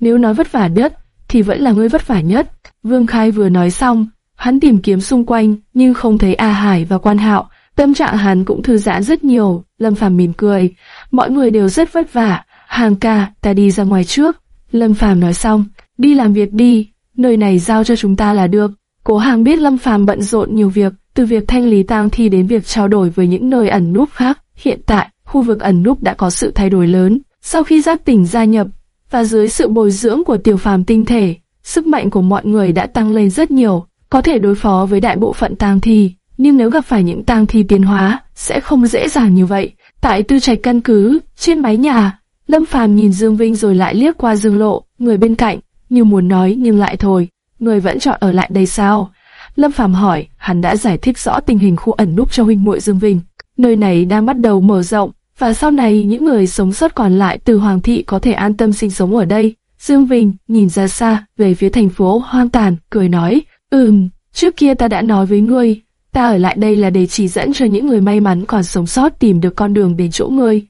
Nếu nói vất vả nhất, thì vẫn là ngươi vất vả nhất. Vương Khai vừa nói xong, hắn tìm kiếm xung quanh, nhưng không thấy A Hải và Quan Hạo. Tâm trạng hắn cũng thư giãn rất nhiều. Lâm Phàm mỉm cười, mọi người đều rất vất vả. Hàng ca, ta đi ra ngoài trước. Lâm Phàm nói xong, đi làm việc đi, nơi này giao cho chúng ta là được. Cố Hàng biết Lâm Phàm bận rộn nhiều việc, từ việc thanh lý tang thi đến việc trao đổi với những nơi ẩn núp khác. Hiện tại, khu vực ẩn núp đã có sự thay đổi lớn. Sau khi giác tỉnh gia nhập, và dưới sự bồi dưỡng của tiểu phàm tinh thể, sức mạnh của mọi người đã tăng lên rất nhiều. có thể đối phó với đại bộ phận tang thi, nhưng nếu gặp phải những tang thi tiến hóa, sẽ không dễ dàng như vậy. Tại tư trạch căn cứ, trên mái nhà, Lâm Phàm nhìn Dương Vinh rồi lại liếc qua Dương Lộ, người bên cạnh, như muốn nói nhưng lại thôi, người vẫn chọn ở lại đây sao? Lâm Phàm hỏi, hắn đã giải thích rõ tình hình khu ẩn núp cho huynh muội Dương Vinh. Nơi này đang bắt đầu mở rộng, và sau này những người sống sót còn lại từ Hoàng thị có thể an tâm sinh sống ở đây. Dương Vinh nhìn ra xa, về phía thành phố hoang tàn, cười nói, ừm, trước kia ta đã nói với ngươi, ta ở lại đây là để chỉ dẫn cho những người may mắn còn sống sót tìm được con đường đến chỗ ngươi.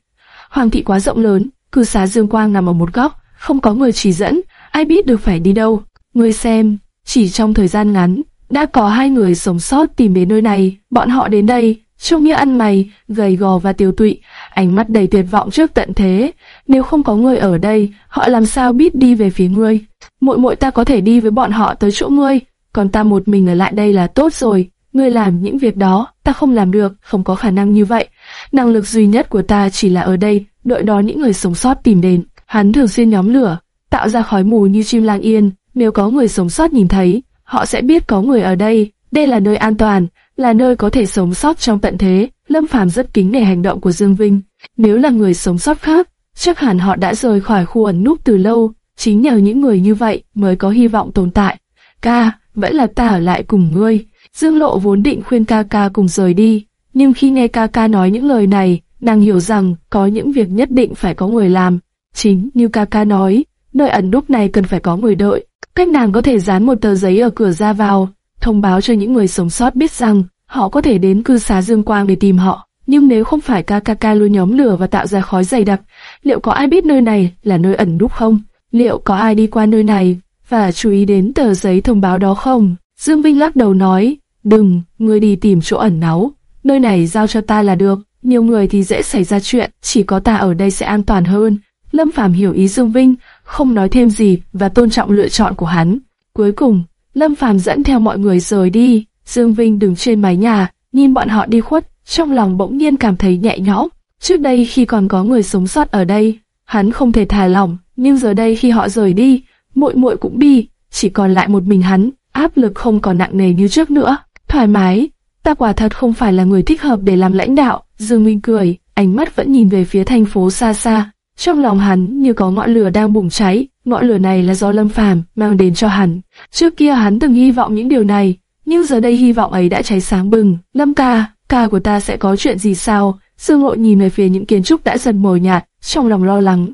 Hoàng thị quá rộng lớn, cư xá Dương Quang nằm ở một góc, không có người chỉ dẫn, ai biết được phải đi đâu. Ngươi xem, chỉ trong thời gian ngắn, đã có hai người sống sót tìm đến nơi này, bọn họ đến đây, trông như ăn mày, gầy gò và tiêu tụy, ánh mắt đầy tuyệt vọng trước tận thế. Nếu không có người ở đây, họ làm sao biết đi về phía ngươi? Muội muội ta có thể đi với bọn họ tới chỗ ngươi, còn ta một mình ở lại đây là tốt rồi. Ngươi làm những việc đó, ta không làm được, không có khả năng như vậy. Năng lực duy nhất của ta chỉ là ở đây, đợi đó những người sống sót tìm đến. Hắn thường xuyên nhóm lửa, tạo ra khói mù như chim lang yên. Nếu có người sống sót nhìn thấy, họ sẽ biết có người ở đây. Đây là nơi an toàn, là nơi có thể sống sót trong tận thế. Lâm Phàm rất kính nể hành động của Dương Vinh. Nếu là người sống sót khác, chắc hẳn họ đã rời khỏi khu ẩn núp từ lâu. Chính nhờ những người như vậy mới có hy vọng tồn tại. Ca, vẫn là ta ở lại cùng ngươi. Dương Lộ vốn định khuyên ca ca cùng rời đi, nhưng khi nghe ca ca nói những lời này, nàng hiểu rằng có những việc nhất định phải có người làm. Chính như ca ca nói, nơi ẩn núp này cần phải có người đợi. Cách nàng có thể dán một tờ giấy ở cửa ra vào, thông báo cho những người sống sót biết rằng họ có thể đến cư xá Dương Quang để tìm họ. Nhưng nếu không phải ca ca ca lui nhóm lửa và tạo ra khói dày đặc, liệu có ai biết nơi này là nơi ẩn núp không? Liệu có ai đi qua nơi này và chú ý đến tờ giấy thông báo đó không? Dương Vinh lắc đầu nói, đừng, ngươi đi tìm chỗ ẩn náu, nơi này giao cho ta là được, nhiều người thì dễ xảy ra chuyện, chỉ có ta ở đây sẽ an toàn hơn. Lâm Phàm hiểu ý Dương Vinh, không nói thêm gì và tôn trọng lựa chọn của hắn. Cuối cùng, Lâm Phàm dẫn theo mọi người rời đi, Dương Vinh đứng trên mái nhà, nhìn bọn họ đi khuất, trong lòng bỗng nhiên cảm thấy nhẹ nhõm. Trước đây khi còn có người sống sót ở đây, hắn không thể thả lỏng, nhưng giờ đây khi họ rời đi, muội muội cũng đi, chỉ còn lại một mình hắn, áp lực không còn nặng nề như trước nữa. Thoải mái, ta quả thật không phải là người thích hợp để làm lãnh đạo. Dương Minh cười, ánh mắt vẫn nhìn về phía thành phố xa xa. Trong lòng hắn như có ngọn lửa đang bùng cháy, ngọn lửa này là do Lâm Phàm mang đến cho hắn. Trước kia hắn từng hy vọng những điều này, nhưng giờ đây hy vọng ấy đã cháy sáng bừng. Lâm ca, ca của ta sẽ có chuyện gì sao? Dương Lộ nhìn về phía những kiến trúc đã dần mờ nhạt, trong lòng lo lắng.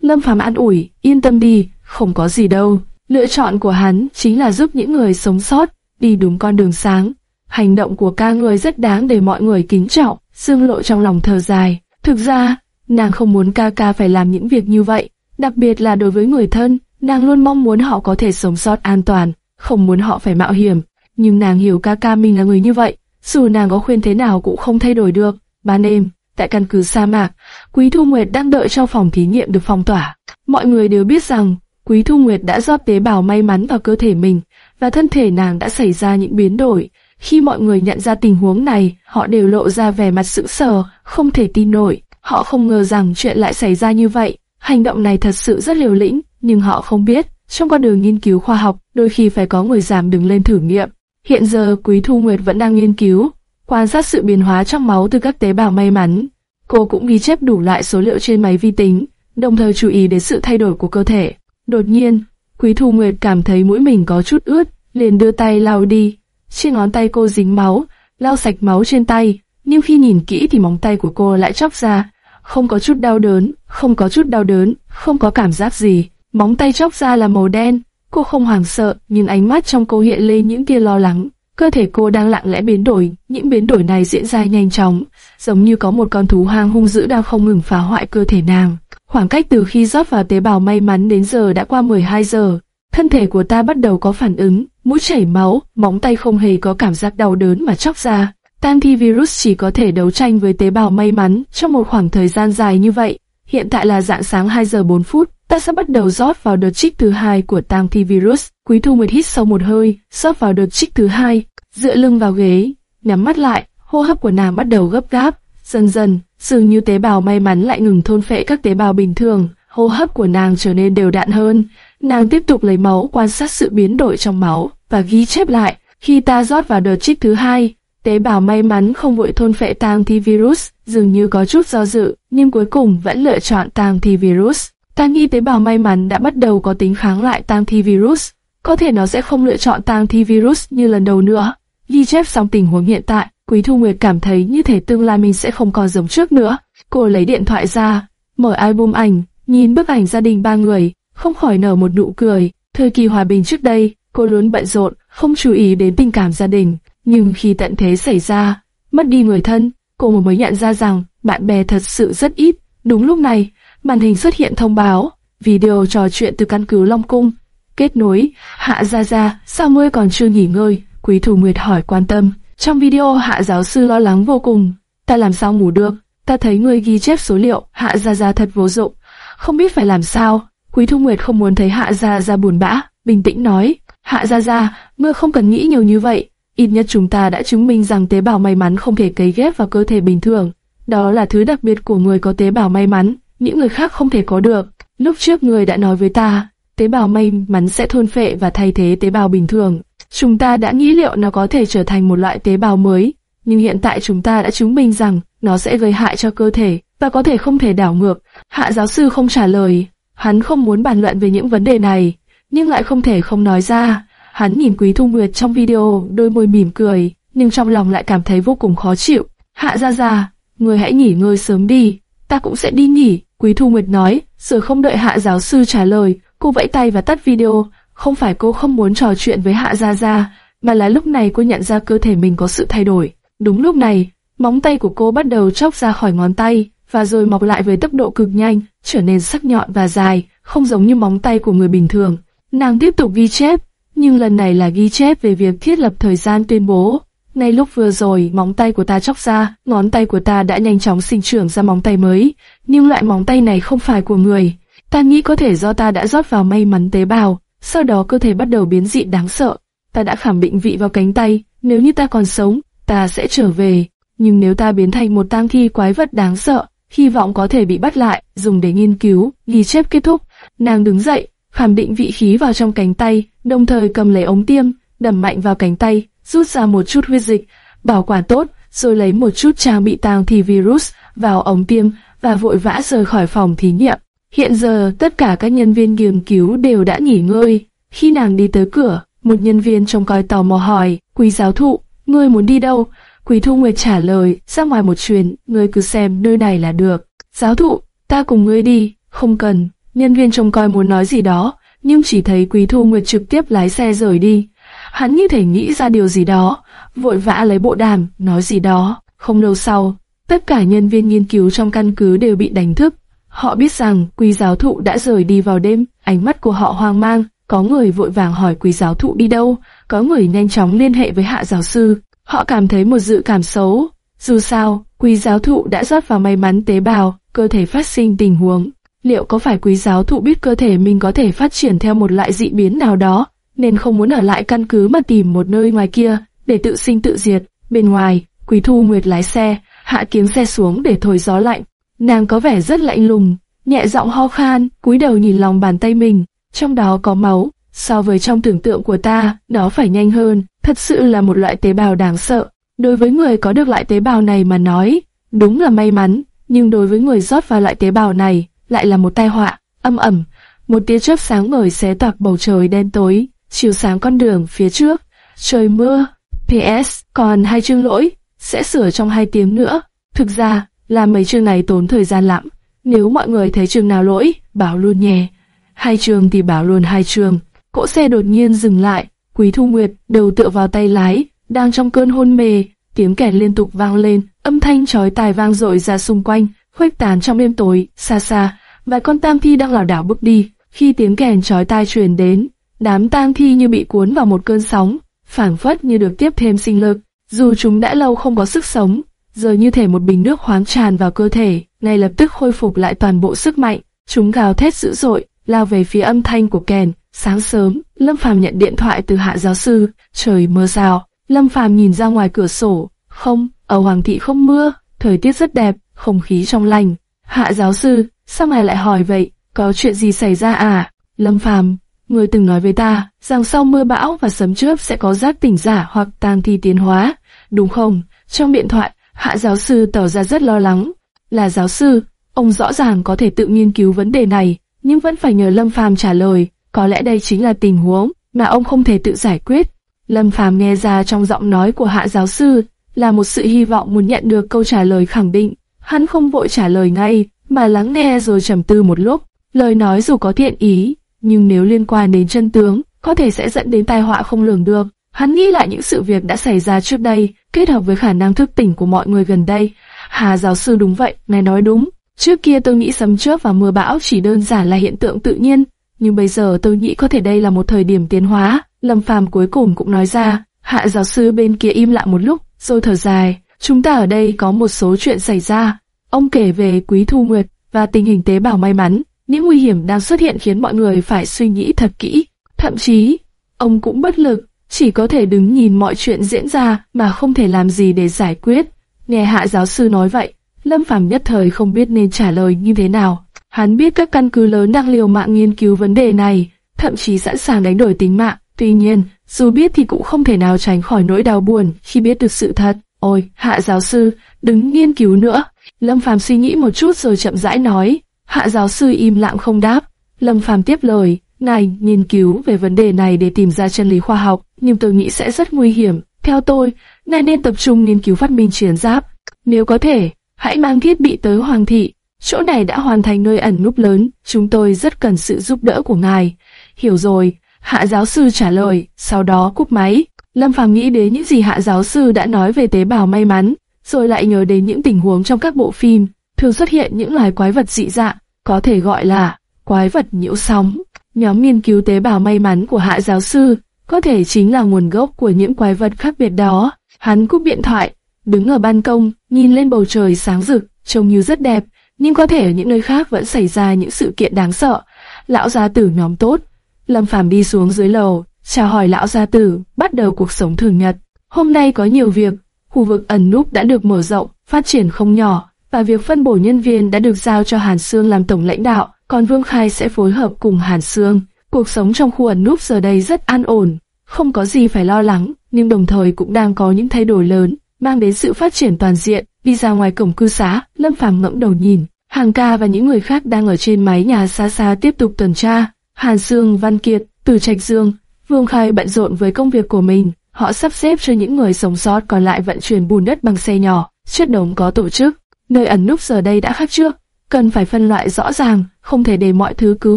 Lâm Phàm an ủi, yên tâm đi, không có gì đâu. Lựa chọn của hắn chính là giúp những người sống sót đi đúng con đường sáng. Hành động của ca người rất đáng để mọi người kính trọng. xương Lộ trong lòng thở dài. Thực ra, nàng không muốn ca ca phải làm những việc như vậy, đặc biệt là đối với người thân. Nàng luôn mong muốn họ có thể sống sót an toàn, không muốn họ phải mạo hiểm. Nhưng nàng hiểu ca ca mình là người như vậy, dù nàng có khuyên thế nào cũng không thay đổi được. Ban đêm, tại căn cứ sa mạc, Quý Thu Nguyệt đang đợi trong phòng thí nghiệm được phong tỏa. Mọi người đều biết rằng Quý Thu Nguyệt đã rót tế bào may mắn vào cơ thể mình, và thân thể nàng đã xảy ra những biến đổi. Khi mọi người nhận ra tình huống này, họ đều lộ ra vẻ mặt sững sờ, không thể tin nổi. Họ không ngờ rằng chuyện lại xảy ra như vậy. Hành động này thật sự rất liều lĩnh, nhưng họ không biết, trong con đường nghiên cứu khoa học, đôi khi phải có người giảm đứng lên thử nghiệm. Hiện giờ Quý Thu Nguyệt vẫn đang nghiên cứu, quan sát sự biến hóa trong máu từ các tế bào may mắn. Cô cũng ghi chép đủ lại số liệu trên máy vi tính, đồng thời chú ý đến sự thay đổi của cơ thể. Đột nhiên, Quý Thu Nguyệt cảm thấy mũi mình có chút ướt, liền đưa tay lau đi. Trên ngón tay cô dính máu, lau sạch máu trên tay, nhưng khi nhìn kỹ thì móng tay của cô lại chóc ra. Không có chút đau đớn, không có chút đau đớn, không có cảm giác gì. Móng tay chóc ra là màu đen. Cô không hoảng sợ, nhưng ánh mắt trong cô hiện lên những tia lo lắng. Cơ thể cô đang lặng lẽ biến đổi, những biến đổi này diễn ra nhanh chóng, giống như có một con thú hoang hung dữ đang không ngừng phá hoại cơ thể nàng. Khoảng cách từ khi rót vào tế bào may mắn đến giờ đã qua 12 giờ. Thân thể của ta bắt đầu có phản ứng, mũi chảy máu, móng tay không hề có cảm giác đau đớn mà chóc ra. Tang thi virus chỉ có thể đấu tranh với tế bào may mắn trong một khoảng thời gian dài như vậy. Hiện tại là dạng sáng 2 giờ 4 phút, ta sẽ bắt đầu rót vào đợt trích thứ hai của tang thi virus. Quý Thu Nguyệt hít sâu một hơi, rót vào đợt trích thứ hai, dựa lưng vào ghế, nhắm mắt lại, hô hấp của nàng bắt đầu gấp gáp. Dần dần, dường như tế bào may mắn lại ngừng thôn phệ các tế bào bình thường, hô hấp của nàng trở nên đều đặn hơn. Nàng tiếp tục lấy máu quan sát sự biến đổi trong máu và ghi chép lại. Khi ta rót vào đợt trích thứ hai, tế bào may mắn không vội thôn phệ tang thi virus, dường như có chút do dự, nhưng cuối cùng vẫn lựa chọn tang thi virus. Ta nghi tế bào may mắn đã bắt đầu có tính kháng lại tang thi virus, có thể nó sẽ không lựa chọn tang thi virus như lần đầu nữa. Ghi chép xong tình huống hiện tại, Quý Thu Nguyệt cảm thấy như thể tương lai mình sẽ không còn giống trước nữa. Cô lấy điện thoại ra, mở album ảnh, nhìn bức ảnh gia đình ba người, không khỏi nở một nụ cười. Thời kỳ hòa bình trước đây, cô luôn bận rộn, không chú ý đến tình cảm gia đình. Nhưng khi tận thế xảy ra, mất đi người thân, cô mới nhận ra rằng bạn bè thật sự rất ít. Đúng lúc này, màn hình xuất hiện thông báo, video trò chuyện từ căn cứ Long Cung. Kết nối, Hạ Gia Gia, sao ngươi còn chưa nghỉ ngơi? Quý Thủ Nguyệt hỏi quan tâm. Trong video Hạ giáo sư lo lắng vô cùng. Ta làm sao ngủ được? Ta thấy người ghi chép số liệu, Hạ Gia Gia thật vô dụng. Không biết phải làm sao. Quý Thu Nguyệt không muốn thấy Hạ Gia Gia buồn bã, bình tĩnh nói. Hạ Gia Gia, mưa không cần nghĩ nhiều như vậy. Ít nhất chúng ta đã chứng minh rằng tế bào may mắn không thể cấy ghép vào cơ thể bình thường. Đó là thứ đặc biệt của người có tế bào may mắn, những người khác không thể có được. Lúc trước người đã nói với ta, tế bào may mắn sẽ thôn phệ và thay thế tế bào bình thường. Chúng ta đã nghĩ liệu nó có thể trở thành một loại tế bào mới, nhưng hiện tại chúng ta đã chứng minh rằng nó sẽ gây hại cho cơ thể và có thể không thể đảo ngược. Hạ giáo sư không trả lời, hắn không muốn bàn luận về những vấn đề này, nhưng lại không thể không nói ra. Hắn nhìn Quý Thu Nguyệt trong video, đôi môi mỉm cười, nhưng trong lòng lại cảm thấy vô cùng khó chịu. Hạ ra ra, người hãy nghỉ ngơi sớm đi, ta cũng sẽ đi nghỉ. Quý Thu Nguyệt nói, rồi không đợi Hạ giáo sư trả lời, cô vẫy tay và tắt video. Không phải cô không muốn trò chuyện với Hạ Gia Gia, mà là lúc này cô nhận ra cơ thể mình có sự thay đổi. Đúng lúc này, móng tay của cô bắt đầu chóc ra khỏi ngón tay, và rồi mọc lại với tốc độ cực nhanh, trở nên sắc nhọn và dài, không giống như móng tay của người bình thường. Nàng tiếp tục ghi chép, nhưng lần này là ghi chép về việc thiết lập thời gian tuyên bố. Nay lúc vừa rồi, móng tay của ta chóc ra, ngón tay của ta đã nhanh chóng sinh trưởng ra móng tay mới, nhưng loại móng tay này không phải của người. Ta nghĩ có thể do ta đã rót vào may mắn tế bào, sau đó cơ thể bắt đầu biến dị đáng sợ. Ta đã khảm định vị vào cánh tay, nếu như ta còn sống, ta sẽ trở về. Nhưng nếu ta biến thành một tang thi quái vật đáng sợ, hy vọng có thể bị bắt lại, dùng để nghiên cứu, ghi chép kết thúc. Nàng đứng dậy, khảm định vị khí vào trong cánh tay, đồng thời cầm lấy ống tiêm, đầm mạnh vào cánh tay, rút ra một chút huyết dịch, bảo quản tốt, rồi lấy một chút trang bị tang thi virus vào ống tiêm và vội vã rời khỏi phòng thí nghiệm. Hiện giờ tất cả các nhân viên nghiên cứu đều đã nghỉ ngơi. Khi nàng đi tới cửa, một nhân viên trông coi tò mò hỏi, quý giáo thụ, ngươi muốn đi đâu? Quý Thu Nguyệt trả lời, ra ngoài một chuyến, ngươi cứ xem nơi này là được. Giáo thụ, ta cùng ngươi đi, không cần. Nhân viên trông coi muốn nói gì đó, nhưng chỉ thấy Quý Thu Nguyệt trực tiếp lái xe rời đi. Hắn như thể nghĩ ra điều gì đó, vội vã lấy bộ đàm, nói gì đó. Không lâu sau, tất cả nhân viên nghiên cứu trong căn cứ đều bị đánh thức. Họ biết rằng quý giáo thụ đã rời đi vào đêm, ánh mắt của họ hoang mang, có người vội vàng hỏi quý giáo thụ đi đâu, có người nhanh chóng liên hệ với hạ giáo sư. Họ cảm thấy một dự cảm xấu. Dù sao, quý giáo thụ đã rót vào may mắn tế bào, cơ thể phát sinh tình huống. Liệu có phải quý giáo thụ biết cơ thể mình có thể phát triển theo một loại dị biến nào đó, nên không muốn ở lại căn cứ mà tìm một nơi ngoài kia, để tự sinh tự diệt. Bên ngoài, quý thu nguyệt lái xe, hạ kiếm xe xuống để thổi gió lạnh. Nàng có vẻ rất lạnh lùng, nhẹ giọng ho khan, cúi đầu nhìn lòng bàn tay mình, trong đó có máu. So với trong tưởng tượng của ta, nó phải nhanh hơn, thật sự là một loại tế bào đáng sợ. Đối với người có được loại tế bào này mà nói, đúng là may mắn, nhưng đối với người rót vào loại tế bào này, lại là một tai họa, âm ẩm. Một tia chớp sáng ngời xé toạc bầu trời đen tối, chiếu sáng con đường phía trước. Trời mưa. PS, còn hai chương lỗi, sẽ sửa trong hai tiếng nữa. Thực ra, làm mấy chương này tốn thời gian lắm. Nếu mọi người thấy chương nào lỗi, bảo luôn nhé. Hai chương thì bảo luôn hai chương. Cỗ xe đột nhiên dừng lại, Quý Thu Nguyệt đầu tựa vào tay lái, đang trong cơn hôn mê, tiếng kèn liên tục vang lên, âm thanh chói tai vang dội ra xung quanh, khuếch tán trong đêm tối, xa xa, vài con tam thi đang lảo đảo bước đi. Khi tiếng kèn chói tai truyền đến, đám tam thi như bị cuốn vào một cơn sóng, phảng phất như được tiếp thêm sinh lực. Dù chúng đã lâu không có sức sống, giờ như thể một bình nước khoáng tràn vào cơ thể, ngay lập tức khôi phục lại toàn bộ sức mạnh. Chúng gào thét dữ dội, lao về phía âm thanh của kèn. Sáng sớm, Lâm Phàm nhận điện thoại từ hạ giáo sư, trời mưa rào. Lâm Phàm nhìn ra ngoài cửa sổ, không, ở Hoàng thị không mưa, thời tiết rất đẹp, không khí trong lành. Hạ giáo sư, sao mày lại hỏi vậy, có chuyện gì xảy ra à? Lâm Phàm, người từng nói với ta rằng sau mưa bão và sấm chớp sẽ có giác tỉnh giả hoặc tang thi tiến hóa, đúng không? Trong điện thoại, hạ giáo sư tỏ ra rất lo lắng. Là giáo sư, ông rõ ràng có thể tự nghiên cứu vấn đề này, nhưng vẫn phải nhờ Lâm Phàm trả lời. Có lẽ đây chính là tình huống mà ông không thể tự giải quyết. Lâm Phàm nghe ra trong giọng nói của hạ giáo sư là một sự hy vọng muốn nhận được câu trả lời khẳng định. Hắn không vội trả lời ngay, mà lắng nghe rồi trầm tư một lúc. Lời nói dù có thiện ý, nhưng nếu liên quan đến chân tướng, có thể sẽ dẫn đến tai họa không lường được. Hắn nghĩ lại những sự việc đã xảy ra trước đây, kết hợp với khả năng thức tỉnh của mọi người gần đây. Hà giáo sư đúng vậy, ngài nói đúng. Trước kia tôi nghĩ sấm chớp và mưa bão chỉ đơn giản là hiện tượng tự nhiên, nhưng bây giờ tôi nghĩ có thể đây là một thời điểm tiến hóa. Lâm Phàm cuối cùng cũng nói ra, hạ giáo sư bên kia im lặng một lúc, rồi thở dài. Chúng ta ở đây có một số chuyện xảy ra. Ông kể về Quý Thu Nguyệt và tình hình tế bào may mắn, những nguy hiểm đang xuất hiện khiến mọi người phải suy nghĩ thật kỹ. Thậm chí, ông cũng bất lực, chỉ có thể đứng nhìn mọi chuyện diễn ra mà không thể làm gì để giải quyết. Nghe hạ giáo sư nói vậy, Lâm Phàm nhất thời không biết nên trả lời như thế nào. Hắn biết các căn cứ lớn đang liều mạng nghiên cứu vấn đề này, thậm chí sẵn sàng đánh đổi tính mạng. Tuy nhiên, dù biết thì cũng không thể nào tránh khỏi nỗi đau buồn khi biết được sự thật. Ôi, hạ giáo sư, đứng nghiên cứu nữa. Lâm Phàm suy nghĩ một chút rồi chậm rãi nói. Hạ giáo sư im lặng không đáp. Lâm Phàm tiếp lời, này, nghiên cứu về vấn đề này để tìm ra chân lý khoa học, nhưng tôi nghĩ sẽ rất nguy hiểm. Theo tôi, ngài nên tập trung nghiên cứu phát minh chiến giáp. Nếu có thể, hãy mang thiết bị tới Hoàng thị. Chỗ này đã hoàn thành nơi ẩn núp lớn, chúng tôi rất cần sự giúp đỡ của ngài. Hiểu rồi, hạ giáo sư trả lời, sau đó cúp máy. Lâm Phàm nghĩ đến những gì hạ giáo sư đã nói về tế bào may mắn, rồi lại nhớ đến những tình huống trong các bộ phim, thường xuất hiện những loài quái vật dị dạng, có thể gọi là quái vật nhiễu sóng. Nhóm nghiên cứu tế bào may mắn của hạ giáo sư có thể chính là nguồn gốc của những quái vật khác biệt đó. Hắn cúp điện thoại, đứng ở ban công, nhìn lên bầu trời sáng rực, trông như rất đẹp, nhưng có thể ở những nơi khác vẫn xảy ra những sự kiện đáng sợ. Lão gia tử nhóm tốt, Lâm Phàm đi xuống dưới lầu, chào hỏi lão gia tử, bắt đầu cuộc sống thường nhật. Hôm nay có nhiều việc, khu vực ẩn núp đã được mở rộng, phát triển không nhỏ, và việc phân bổ nhân viên đã được giao cho Hàn Sương làm tổng lãnh đạo, còn Vương Khai sẽ phối hợp cùng Hàn Sương. Cuộc sống trong khu ẩn núp giờ đây rất an ổn, không có gì phải lo lắng, nhưng đồng thời cũng đang có những thay đổi lớn, mang đến sự phát triển toàn diện. Đi ra ngoài cổng cư xá, Lâm Phàm ngẫm đầu nhìn, Hàng Ca và những người khác đang ở trên mái nhà xa xa tiếp tục tuần tra. Hàn Sương, Văn Kiệt, Từ Trạch Dương, Vương Khai bận rộn với công việc của mình. Họ sắp xếp cho những người sống sót còn lại vận chuyển bùn đất bằng xe nhỏ, chất đống có tổ chức. Nơi ẩn núp giờ đây đã khác trước, cần phải phân loại rõ ràng, không thể để mọi thứ cứ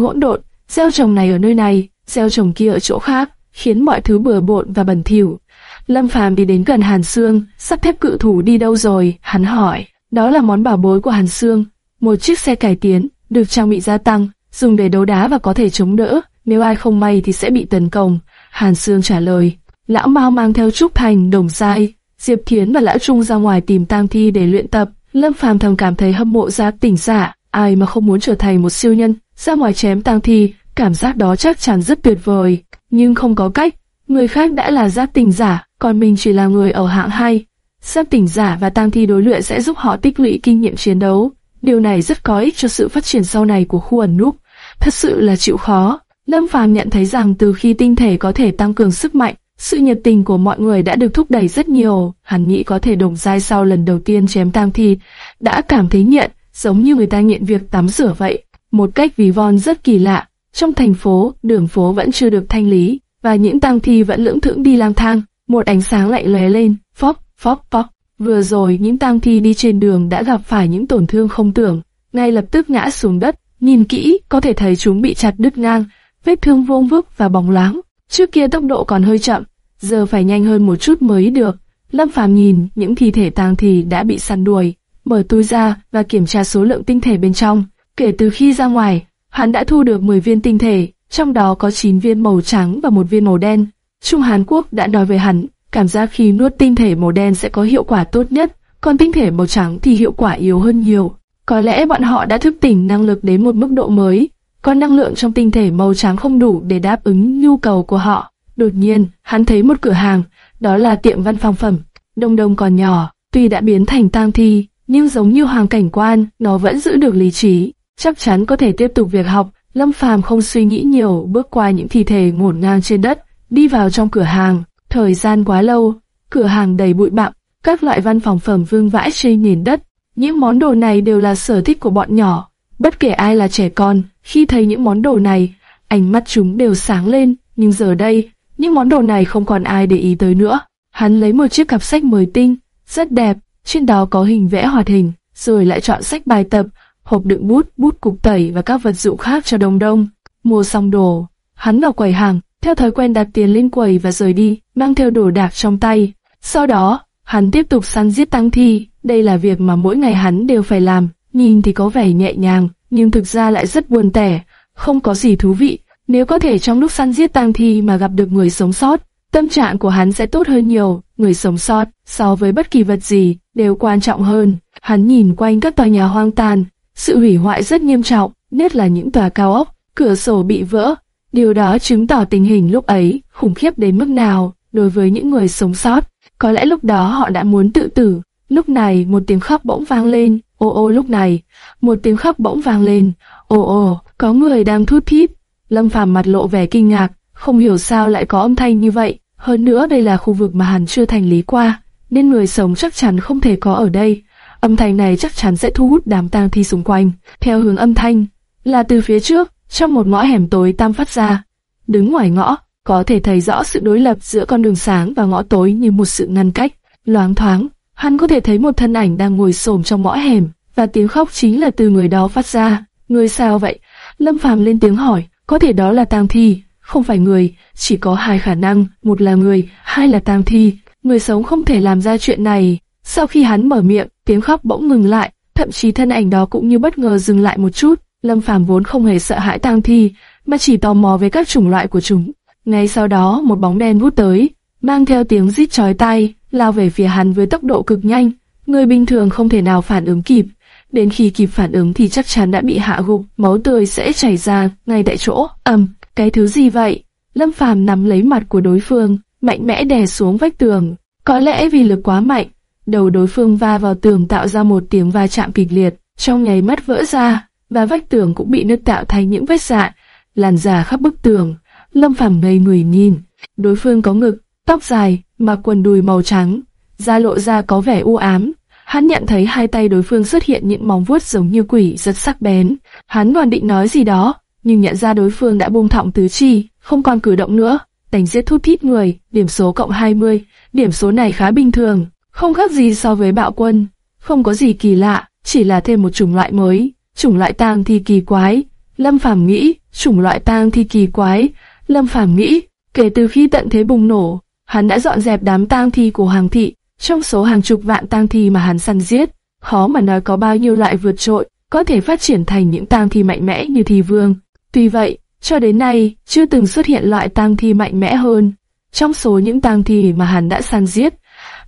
hỗn độn. Gieo trồng này ở nơi này, gieo trồng kia ở chỗ khác, khiến mọi thứ bừa bộn và bẩn thỉu. Lâm Phàm đi đến gần Hàn Sương, sắp thép cự thủ đi đâu rồi? Hắn hỏi. Đó là món bảo bối của Hàn Sương, một chiếc xe cải tiến, được trang bị gia tăng, dùng để đấu đá và có thể chống đỡ. Nếu ai không may thì sẽ bị tấn công. Hàn Sương trả lời. Lão Mao mang theo Trúc Thành, Đồng Sai, Diệp Thiến và Lã Trung ra ngoài tìm tang thi để luyện tập. Lâm Phàm thầm cảm thấy hâm mộ gia tỉnh giả, ai mà không muốn trở thành một siêu nhân, ra ngoài chém tang thi, cảm giác đó chắc chắn rất tuyệt vời. Nhưng không có cách, người khác đã là Giáp tỉnh giả, còn mình chỉ là người ở hạng hai. Giáp tỉnh giả và tang thi đối luyện sẽ giúp họ tích lũy kinh nghiệm chiến đấu. Điều này rất có ích cho sự phát triển sau này của khu ẩn núp. Thật sự là chịu khó. Lâm Phàm nhận thấy rằng từ khi tinh thể có thể tăng cường sức mạnh, sự nhiệt tình của mọi người đã được thúc đẩy rất nhiều. Hắn nghĩ có thể đồng dai sau lần đầu tiên chém tang thi, đã cảm thấy nghiện, giống như người ta nghiện việc tắm rửa vậy. Một cách ví von rất kỳ lạ. Trong thành phố, đường phố vẫn chưa được thanh lý, và những tang thi vẫn lưỡng thưởng đi lang thang. Một ánh sáng lại lóe lên, phóc, phóc, phóc. Vừa rồi những tang thi đi trên đường đã gặp phải những tổn thương không tưởng, ngay lập tức ngã xuống đất. Nhìn kỹ, có thể thấy chúng bị chặt đứt ngang, vết thương vuông vức và bóng loáng. Trước kia tốc độ còn hơi chậm, giờ phải nhanh hơn một chút mới được. Lâm Phàm nhìn những thi thể tang thì đã bị săn đuổi, mở túi ra và kiểm tra số lượng tinh thể bên trong. Kể từ khi ra ngoài, hắn đã thu được 10 viên tinh thể, trong đó có 9 viên màu trắng và một viên màu đen. Trung Hàn Quốc đã nói với hắn, cảm giác khi nuốt tinh thể màu đen sẽ có hiệu quả tốt nhất, còn tinh thể màu trắng thì hiệu quả yếu hơn nhiều. Có lẽ bọn họ đã thức tỉnh năng lực đến một mức độ mới, còn năng lượng trong tinh thể màu trắng không đủ để đáp ứng nhu cầu của họ. Đột nhiên, hắn thấy một cửa hàng, đó là tiệm văn phòng phẩm. Đông đông còn nhỏ, tuy đã biến thành tang thi, nhưng giống như hoàng cảnh quan, nó vẫn giữ được lý trí, chắc chắn có thể tiếp tục việc học. Lâm Phàm không suy nghĩ nhiều, bước qua những thi thể ngổn ngang trên đất, đi vào trong cửa hàng. Thời gian quá lâu, cửa hàng đầy bụi bặm, các loại văn phòng phẩm vương vãi trên nền đất. Những món đồ này đều là sở thích của bọn nhỏ. Bất kể ai là trẻ con, khi thấy những món đồ này, ánh mắt chúng đều sáng lên. Nhưng giờ đây, những món đồ này không còn ai để ý tới nữa. Hắn lấy một chiếc cặp sách mới tinh, rất đẹp, trên đó có hình vẽ hoạt hình, rồi lại chọn sách bài tập, hộp đựng bút, bút cục tẩy và các vật dụng khác cho đông đông. Mua xong đồ, hắn vào quầy hàng, theo thói quen đặt tiền lên quầy và rời đi, mang theo đồ đạc trong tay. Sau đó, hắn tiếp tục săn giết tăng thi, đây là việc mà mỗi ngày hắn đều phải làm, nhìn thì có vẻ nhẹ nhàng, nhưng thực ra lại rất buồn tẻ, không có gì thú vị. Nếu có thể trong lúc săn giết tang thi mà gặp được người sống sót, tâm trạng của hắn sẽ tốt hơn nhiều, người sống sót, so với bất kỳ vật gì, đều quan trọng hơn. Hắn nhìn quanh các tòa nhà hoang tàn, sự hủy hoại rất nghiêm trọng, nhất là những tòa cao ốc, cửa sổ bị vỡ. Điều đó chứng tỏ tình hình lúc ấy khủng khiếp đến mức nào đối với những người sống sót. Có lẽ lúc đó họ đã muốn tự tử. Lúc này một tiếng khóc bỗng vang lên. Ô ô lúc này, một tiếng khóc bỗng vang lên. Ô ô, có người đang thút thít. Lâm Phàm mặt lộ vẻ kinh ngạc, không hiểu sao lại có âm thanh như vậy. Hơn nữa đây là khu vực mà hắn chưa thành lý qua, nên người sống chắc chắn không thể có ở đây. Âm thanh này chắc chắn sẽ thu hút đám tang thi xung quanh. Theo hướng âm thanh, là từ phía trước, trong một ngõ hẻm tối tam phát ra. Đứng ngoài ngõ, có thể thấy rõ sự đối lập giữa con đường sáng và ngõ tối như một sự ngăn cách. Loáng thoáng, hắn có thể thấy một thân ảnh đang ngồi xổm trong ngõ hẻm, và tiếng khóc chính là từ người đó phát ra. Người sao vậy? Lâm Phàm lên tiếng hỏi, có thể đó là tang thi, không phải người, chỉ có hai khả năng, một là người, hai là tang thi. Người sống không thể làm ra chuyện này. Sau khi hắn mở miệng, tiếng khóc bỗng ngừng lại, thậm chí thân ảnh đó cũng như bất ngờ dừng lại một chút. Lâm Phàm vốn không hề sợ hãi tang thi, mà chỉ tò mò về các chủng loại của chúng. Ngay sau đó, một bóng đen vút tới, mang theo tiếng rít chói tai, lao về phía hắn với tốc độ cực nhanh. Người bình thường không thể nào phản ứng kịp. Đến khi kịp phản ứng thì chắc chắn đã bị hạ gục, máu tươi sẽ chảy ra ngay tại chỗ. ầm, cái thứ gì vậy? Lâm Phàm nắm lấy mặt của đối phương, mạnh mẽ đè xuống vách tường. Có lẽ vì lực quá mạnh, đầu đối phương va vào tường tạo ra một tiếng va chạm kịch liệt, trong nháy mắt vỡ ra, và vách tường cũng bị nứt tạo thành những vết rạn, làn giả khắp bức tường. Lâm Phàm ngây người nhìn, đối phương có ngực, tóc dài, mặc quần đùi màu trắng, da lộ ra có vẻ u ám. Hắn nhận thấy hai tay đối phương xuất hiện những móng vuốt giống như quỷ rất sắc bén. Hắn còn định nói gì đó, nhưng nhận ra đối phương đã buông thọng tứ chi, không còn cử động nữa. Đánh giết thút thít người, điểm số cộng 20, điểm số này khá bình thường, không khác gì so với bạo quân. Không có gì kỳ lạ, chỉ là thêm một chủng loại mới, chủng loại tang thi kỳ quái. Lâm Phàm nghĩ, chủng loại tang thi kỳ quái. Lâm Phàm nghĩ, kể từ khi tận thế bùng nổ, hắn đã dọn dẹp đám tang thi của hàng thị. Trong số hàng chục vạn tang thi mà hắn săn giết, khó mà nói có bao nhiêu loại vượt trội, có thể phát triển thành những tang thi mạnh mẽ như thi vương. Tuy vậy, cho đến nay, chưa từng xuất hiện loại tang thi mạnh mẽ hơn. Trong số những tang thi mà hắn đã săn giết,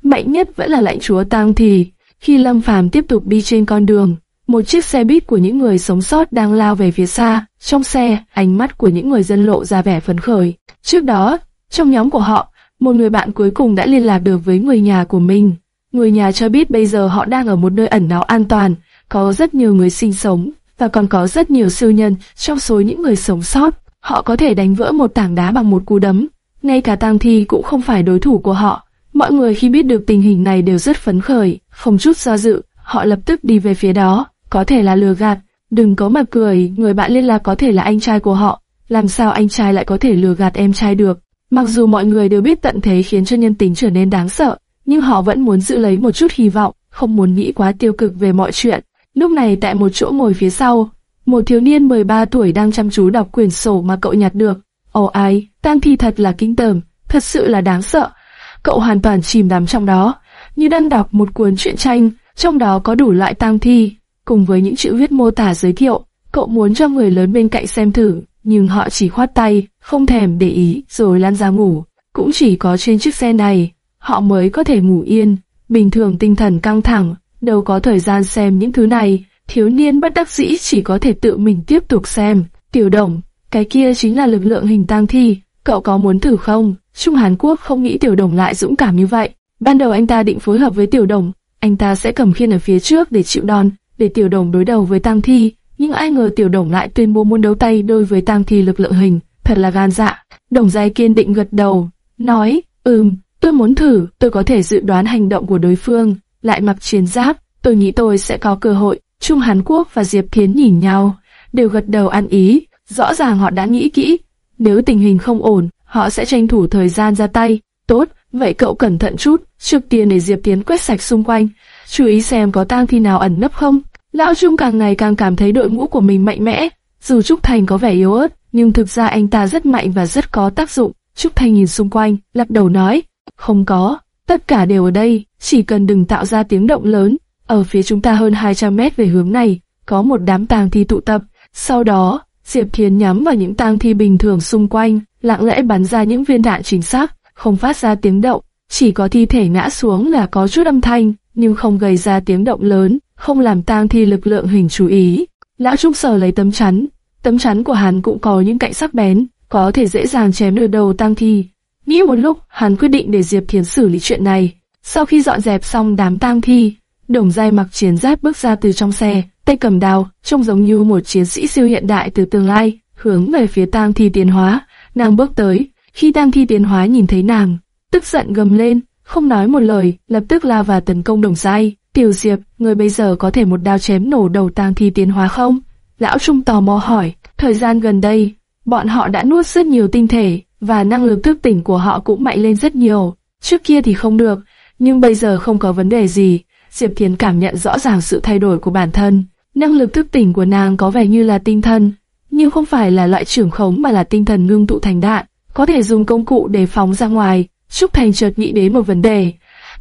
mạnh nhất vẫn là lãnh chúa tang thi. Khi Lâm Phàm tiếp tục đi trên con đường, một chiếc xe buýt của những người sống sót đang lao về phía xa. Trong xe, ánh mắt của những người dân lộ ra vẻ phấn khởi. Trước đó, trong nhóm của họ, một người bạn cuối cùng đã liên lạc được với người nhà của mình. Người nhà cho biết bây giờ họ đang ở một nơi ẩn náu an toàn, có rất nhiều người sinh sống và còn có rất nhiều siêu nhân trong số những người sống sót. Họ có thể đánh vỡ một tảng đá bằng một cú đấm. Ngay cả tang thi cũng không phải đối thủ của họ. Mọi người khi biết được tình hình này đều rất phấn khởi, không chút do dự, họ lập tức đi về phía đó. Có thể là lừa gạt, đừng có mà cười, người bạn liên lạc có thể là anh trai của họ. Làm sao anh trai lại có thể lừa gạt em trai được? Mặc dù mọi người đều biết tận thế khiến cho nhân tính trở nên đáng sợ, nhưng họ vẫn muốn giữ lấy một chút hy vọng, không muốn nghĩ quá tiêu cực về mọi chuyện. Lúc này tại một chỗ ngồi phía sau, một thiếu niên 13 tuổi đang chăm chú đọc quyển sổ mà cậu nhặt được. Ồ ai, tang thi thật là kinh tởm, thật sự là đáng sợ. Cậu hoàn toàn chìm đắm trong đó, như đang đọc một cuốn truyện tranh, trong đó có đủ loại tang thi, cùng với những chữ viết mô tả giới thiệu. Cậu muốn cho người lớn bên cạnh xem thử, nhưng họ chỉ khoát tay, không thèm để ý, rồi lăn ra ngủ. Cũng chỉ có trên chiếc xe này, họ mới có thể ngủ yên. Bình thường tinh thần căng thẳng, đâu có thời gian xem những thứ này, thiếu niên bất đắc dĩ chỉ có thể tự mình tiếp tục xem. Tiểu đồng, cái kia chính là lực lượng hình tang thi, cậu có muốn thử không? Trung Hàn Quốc không nghĩ tiểu đồng lại dũng cảm như vậy. Ban đầu anh ta định phối hợp với tiểu đồng, anh ta sẽ cầm khiên ở phía trước để chịu đòn, để tiểu đồng đối đầu với tang thi, nhưng ai ngờ tiểu đồng lại tuyên bố muốn đấu tay đôi với tang thi lực lượng hình, thật là gan dạ. Đồng giai kiên định gật đầu, nói, ừm, tôi muốn thử, tôi có thể dự đoán hành động của đối phương, lại mặc chiến giáp, tôi nghĩ tôi sẽ có cơ hội. Trung Hàn Quốc và Diệp Thiến nhìn nhau, đều gật đầu ăn ý, rõ ràng họ đã nghĩ kỹ, nếu tình hình không ổn, họ sẽ tranh thủ thời gian ra tay. Tốt, vậy cậu cẩn thận chút, trước tiên để Diệp Tiến quét sạch xung quanh, chú ý xem có tang thi nào ẩn nấp không. Lão Trung càng ngày càng cảm thấy đội ngũ của mình mạnh mẽ, dù Trúc Thành có vẻ yếu ớt, nhưng thực ra anh ta rất mạnh và rất có tác dụng. Trúc Thành nhìn xung quanh, lắc đầu nói, không có, tất cả đều ở đây, chỉ cần đừng tạo ra tiếng động lớn. Ở phía chúng ta hơn 200 mét về hướng này, có một đám tang thi tụ tập. Sau đó, Diệp Thiến nhắm vào những tang thi bình thường xung quanh, lặng lẽ bắn ra những viên đạn chính xác, không phát ra tiếng động, chỉ có thi thể ngã xuống là có chút âm thanh, nhưng không gây ra tiếng động lớn, không làm tang thi lực lượng hình chú ý. Lão Trung Sở lấy tấm chắn, tấm chắn của hắn cũng có những cạnh sắc bén, có thể dễ dàng chém được đầu tang thi. Nghĩ một lúc, hắn quyết định để Diệp Thiến xử lý chuyện này. Sau khi dọn dẹp xong đám tang thi, Đồng Giai mặc chiến giáp bước ra từ trong xe, tay cầm đao, trông giống như một chiến sĩ siêu hiện đại từ tương lai, hướng về phía tang thi tiến hóa. Nàng bước tới, khi tang thi tiến hóa nhìn thấy nàng, tức giận gầm lên, không nói một lời, lập tức lao vào tấn công Đồng Giai. Tiểu Diệp, người bây giờ có thể một đao chém nổ đầu tang thi tiến hóa không? Lão Trung tò mò hỏi, thời gian gần đây, bọn họ đã nuốt rất nhiều tinh thể, và năng lực thức tỉnh của họ cũng mạnh lên rất nhiều. Trước kia thì không được, nhưng bây giờ không có vấn đề gì. Diệp Thiến cảm nhận rõ ràng sự thay đổi của bản thân. Năng lực thức tỉnh của nàng có vẻ như là tinh thần, nhưng không phải là loại trưởng khống mà là tinh thần ngưng tụ thành đạn, có thể dùng công cụ để phóng ra ngoài. Trúc Thành chợt nghĩ đến một vấn đề.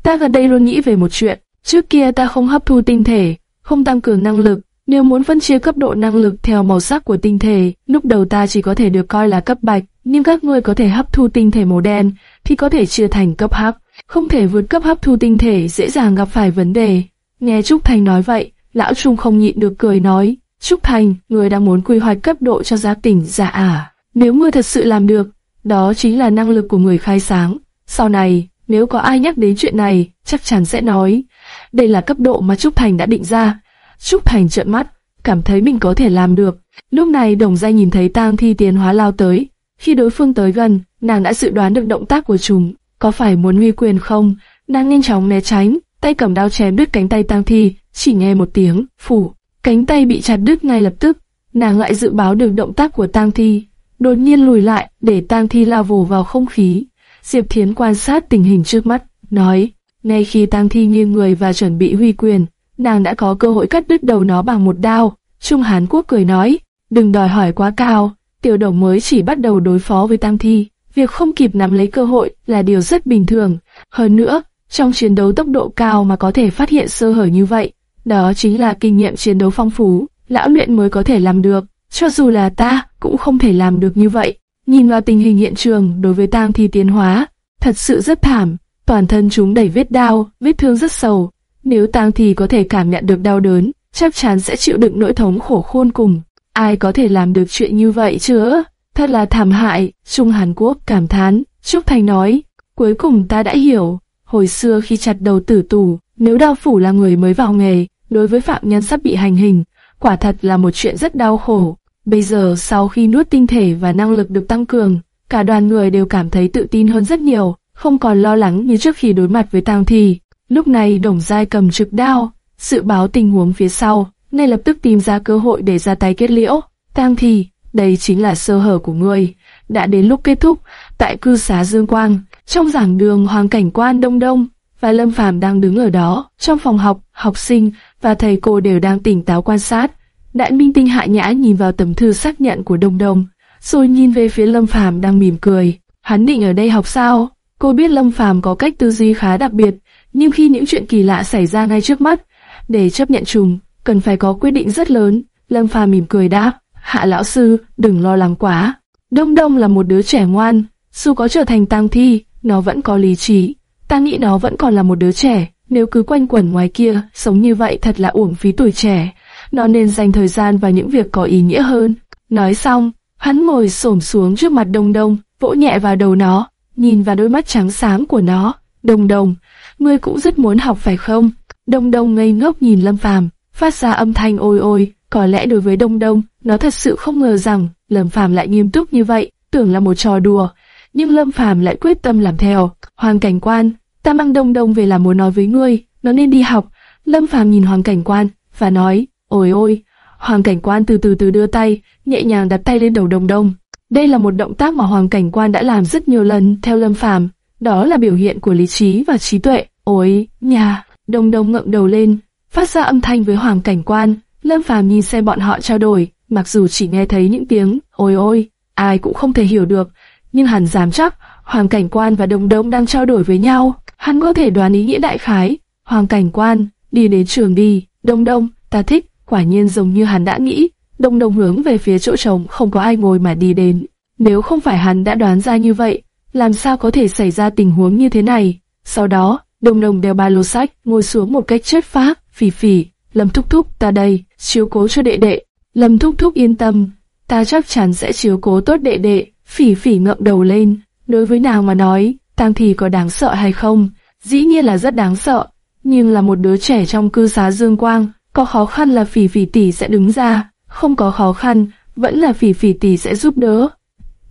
Ta gần đây luôn nghĩ về một chuyện, trước kia ta không hấp thu tinh thể, không tăng cường năng lực, nếu muốn phân chia cấp độ năng lực theo màu sắc của tinh thể, lúc đầu ta chỉ có thể được coi là cấp bạch, nhưng các ngươi có thể hấp thu tinh thể màu đen, thì có thể chia thành cấp hấp. Không thể vượt cấp hấp thu tinh thể dễ dàng gặp phải vấn đề. Nghe Trúc Thành nói vậy, Lão Trung không nhịn được cười nói, Trúc Thành, người đang muốn quy hoạch cấp độ cho gia tỉnh giả à? Nếu ngươi thật sự làm được, đó chính là năng lực của người khai sáng. Sau này, nếu có ai nhắc đến chuyện này, chắc chắn sẽ nói, đây là cấp độ mà Trúc Thành đã định ra. Trúc Thành trợn mắt, cảm thấy mình có thể làm được. Lúc này đồng danh nhìn thấy tang thi tiến hóa lao tới. Khi đối phương tới gần, nàng đã dự đoán được động tác của chúng. Có phải muốn nguy quyền không? Nàng nhanh chóng né tránh, tay cầm đao chém đứt cánh tay tang thi, chỉ nghe một tiếng, phủ. Cánh tay bị chặt đứt ngay lập tức. Nàng lại dự báo được động tác của tang thi, đột nhiên lùi lại để tang thi lao vồ vào không khí. Diệp Thiến quan sát tình hình trước mắt, nói, ngay khi tang thi nghiêng người và chuẩn bị huy quyền, nàng đã có cơ hội cắt đứt đầu nó bằng một đao. Trung Hán Quốc cười nói, đừng đòi hỏi quá cao, tiểu đồng mới chỉ bắt đầu đối phó với tang thi. Việc không kịp nắm lấy cơ hội là điều rất bình thường. Hơn nữa, trong chiến đấu tốc độ cao mà có thể phát hiện sơ hở như vậy, đó chính là kinh nghiệm chiến đấu phong phú, lão luyện mới có thể làm được. Cho dù là ta, cũng không thể làm được như vậy. Nhìn vào tình hình hiện trường đối với tang thi tiến hóa, thật sự rất thảm. Toàn thân chúng đầy vết đau, vết thương rất sâu. Nếu tang thi có thể cảm nhận được đau đớn, chắc chắn sẽ chịu đựng nỗi thống khổ khôn cùng. Ai có thể làm được chuyện như vậy chứ? Thật là thảm hại, Trung Hàn Quốc cảm thán. Trúc Thành nói, cuối cùng ta đã hiểu. Hồi xưa khi chặt đầu tử tù, nếu đao phủ là người mới vào nghề, đối với phạm nhân sắp bị hành hình, quả thật là một chuyện rất đau khổ. Bây giờ sau khi nuốt tinh thể và năng lực được tăng cường, cả đoàn người đều cảm thấy tự tin hơn rất nhiều, không còn lo lắng như trước khi đối mặt với tang thi. Lúc này Đồng Giai cầm trực đao, dự báo tình huống phía sau, nên lập tức tìm ra cơ hội để ra tay kết liễu. Tang thi, đây chính là sơ hở của ngươi. Đã đến lúc kết thúc, tại cư xá Dương Quang, trong giảng đường Hoàng Cảnh Quan Đông Đông, và Lâm Phàm đang đứng ở đó. Trong phòng học, học sinh và thầy cô đều đang tỉnh táo quan sát. Đại Minh Tinh Hạ Nhã nhìn vào tấm thư xác nhận của Đông Đông, rồi nhìn về phía Lâm Phàm đang mỉm cười. Hắn định ở đây học sao? Cô biết Lâm Phàm có cách tư duy khá đặc biệt, nhưng khi những chuyện kỳ lạ xảy ra ngay trước mắt, để chấp nhận trùng, cần phải có quyết định rất lớn. Lâm Phàm mỉm cười đáp, Hạ lão sư, đừng lo lắng quá. Đông Đông là một đứa trẻ ngoan, dù có trở thành tang thi, nó vẫn có lý trí. Ta nghĩ nó vẫn còn là một đứa trẻ, nếu cứ quanh quẩn ngoài kia, sống như vậy thật là uổng phí tuổi trẻ. Nó nên dành thời gian vào những việc có ý nghĩa hơn. Nói xong, hắn ngồi xổm xuống trước mặt Đông Đông, vỗ nhẹ vào đầu nó, nhìn vào đôi mắt trắng sáng của nó. Đông Đông, ngươi cũng rất muốn học phải không? Đông Đông ngây ngốc nhìn Lâm Phàm, phát ra âm thanh ôi ôi, Có lẽ đối với Đông Đông, nó thật sự không ngờ rằng Lâm Phàm lại nghiêm túc như vậy, tưởng là một trò đùa. Nhưng Lâm Phàm lại quyết tâm làm theo. Hoàng cảnh quan, ta mang Đông Đông về là muốn nói với ngươi, nó nên đi học. Lâm Phàm nhìn Hoàng cảnh quan và nói, ôi ôi. Hoàng cảnh quan từ từ từ đưa tay, nhẹ nhàng đặt tay lên đầu Đông Đông. Đây là một động tác mà Hoàng cảnh quan đã làm rất nhiều lần theo Lâm Phàm. Đó là biểu hiện của lý trí và trí tuệ. Ôi, nhà, Đông Đông ngậm đầu lên, phát ra âm thanh với Hoàng cảnh quan. Lâm Phàm nhìn xem bọn họ trao đổi, mặc dù chỉ nghe thấy những tiếng ôi ôi, ai cũng không thể hiểu được, nhưng hắn dám chắc Hoàng cảnh quan và Đông Đông đang trao đổi với nhau. Hắn có thể đoán ý nghĩa đại khái. Hoàng cảnh quan đi đến trường đi, Đông Đông, ta thích. Quả nhiên giống như hắn đã nghĩ, Đông Đông hướng về phía chỗ trống không có ai ngồi mà đi đến. Nếu không phải hắn đã đoán ra như vậy, làm sao có thể xảy ra tình huống như thế này? Sau đó, Đông Đông đeo ba lô sách, ngồi xuống một cách chết phác, phỉ phỉ, Lâm Thúc Thúc ta đây, chiếu cố cho đệ đệ. Lâm Thúc Thúc yên tâm, ta chắc chắn sẽ chiếu cố tốt đệ đệ. Phỉ phỉ ngậm đầu lên, đối với nàng mà nói, Tang Thì có đáng sợ hay không? Dĩ nhiên là rất đáng sợ, nhưng là một đứa trẻ trong cư xá Dương Quang, có khó khăn là phỉ phỉ tỷ sẽ đứng ra, không có khó khăn, vẫn là phỉ phỉ tỷ sẽ giúp đỡ.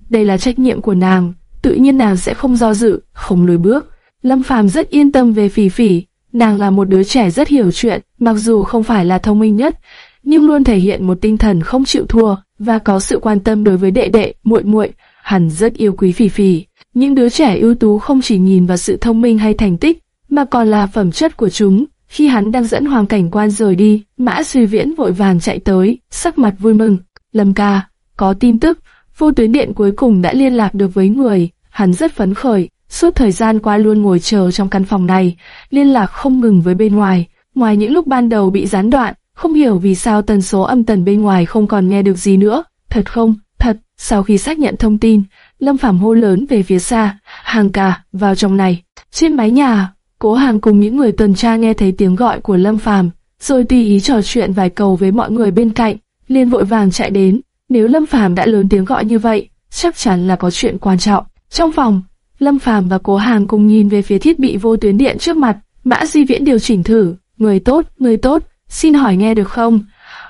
Đây là trách nhiệm của nàng, tự nhiên nàng sẽ không do dự, không lùi bước. Lâm Phàm rất yên tâm về phỉ phỉ, nàng là một đứa trẻ rất hiểu chuyện, mặc dù không phải là thông minh nhất, nhưng luôn thể hiện một tinh thần không chịu thua và có sự quan tâm đối với đệ đệ, muội muội. Hắn rất yêu quý phỉ phỉ. Những đứa trẻ ưu tú không chỉ nhìn vào sự thông minh hay thành tích, mà còn là phẩm chất của chúng. Khi hắn đang dẫn hoàng cảnh quan rời đi, Mã Suy Viễn vội vàng chạy tới, sắc mặt vui mừng. Lâm ca, có tin tức, vô tuyến điện cuối cùng đã liên lạc được với người. Hắn rất phấn khởi, suốt thời gian qua luôn ngồi chờ trong căn phòng này, liên lạc không ngừng với bên ngoài. Ngoài những lúc ban đầu bị gián đoạn, không hiểu vì sao tần số âm tần bên ngoài không còn nghe được gì nữa. Thật không? Thật. Sau khi xác nhận thông tin, Lâm Phàm hô lớn về phía xa, hàng ca, vào trong này. Trên mái nhà, Cố Hàng cùng những người tuần tra nghe thấy tiếng gọi của Lâm Phàm, rồi tùy ý trò chuyện vài câu với mọi người bên cạnh, liền vội vàng chạy đến. Nếu Lâm Phàm đã lớn tiếng gọi như vậy, chắc chắn là có chuyện quan trọng. Trong phòng, Lâm Phàm và Cố Hàng cùng nhìn về phía thiết bị vô tuyến điện trước mặt, Mã Di Viễn điều chỉnh thử, người tốt, người tốt, xin hỏi nghe được không?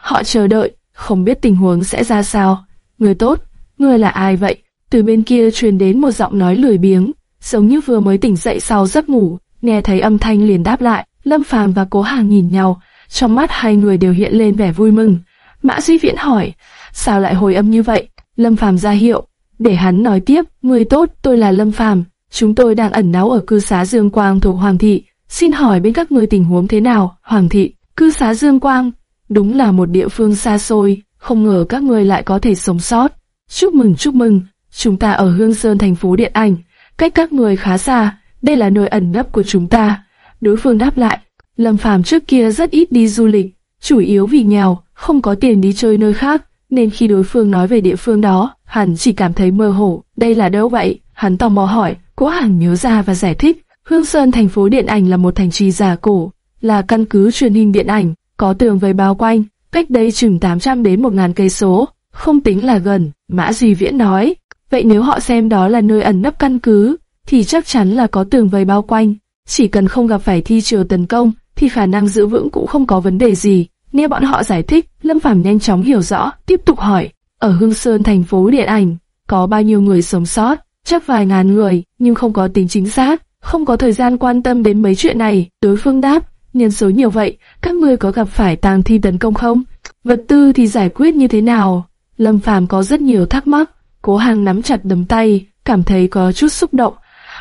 Họ chờ đợi, không biết tình huống sẽ ra sao. Người tốt, người là ai vậy? Từ bên kia truyền đến một giọng nói lười biếng, giống như vừa mới tỉnh dậy sau giấc ngủ. Nghe thấy âm thanh liền đáp lại, Lâm Phàm và Cố Hàng nhìn nhau, trong mắt hai người đều hiện lên vẻ vui mừng. Mã Duy Viễn hỏi, sao lại hồi âm như vậy? Lâm Phàm ra hiệu, để hắn nói tiếp, người tốt, tôi là Lâm Phàm, chúng tôi đang ẩn náu ở cư xá Dương Quang thuộc Hoàng thị, xin hỏi bên các người tình huống thế nào? Hoàng thị, cư xá Dương Quang, đúng là một địa phương xa xôi, không ngờ các người lại có thể sống sót. Chúc mừng chúc mừng, chúng ta ở Hương Sơn thành phố Điện Ảnh, cách các người khá xa, đây là nơi ẩn nấp của chúng ta. Đối phương đáp lại, Lâm Phàm trước kia rất ít đi du lịch, chủ yếu vì nghèo, không có tiền đi chơi nơi khác, nên khi đối phương nói về địa phương đó, hắn chỉ cảm thấy mơ hồ. Đây là đâu vậy? Hắn tò mò hỏi, cố hẳn nhớ ra và giải thích. Hương Sơn thành phố điện ảnh là một thành trì già cổ, là căn cứ truyền hình điện ảnh, có tường vây bao quanh, cách đây chừng 800 đến 1000 cây số, không tính là gần. Mã Duy Viễn nói, vậy nếu họ xem đó là nơi ẩn nấp căn cứ, thì chắc chắn là có tường vây bao quanh. Chỉ cần không gặp phải thi triều tấn công, thì khả năng giữ vững cũng không có vấn đề gì. Nghe bọn họ giải thích, Lâm Phàm nhanh chóng hiểu rõ, tiếp tục hỏi, ở Hương Sơn thành phố điện ảnh, có bao nhiêu người sống sót? Chắc vài ngàn người, nhưng không có tính chính xác, không có thời gian quan tâm đến mấy chuyện này. Đối phương đáp, nhân số nhiều vậy, các ngươi có gặp phải tàng thi tấn công không? Vật tư thì giải quyết như thế nào? Lâm Phàm có rất nhiều thắc mắc, cố hàng nắm chặt đấm tay, cảm thấy có chút xúc động.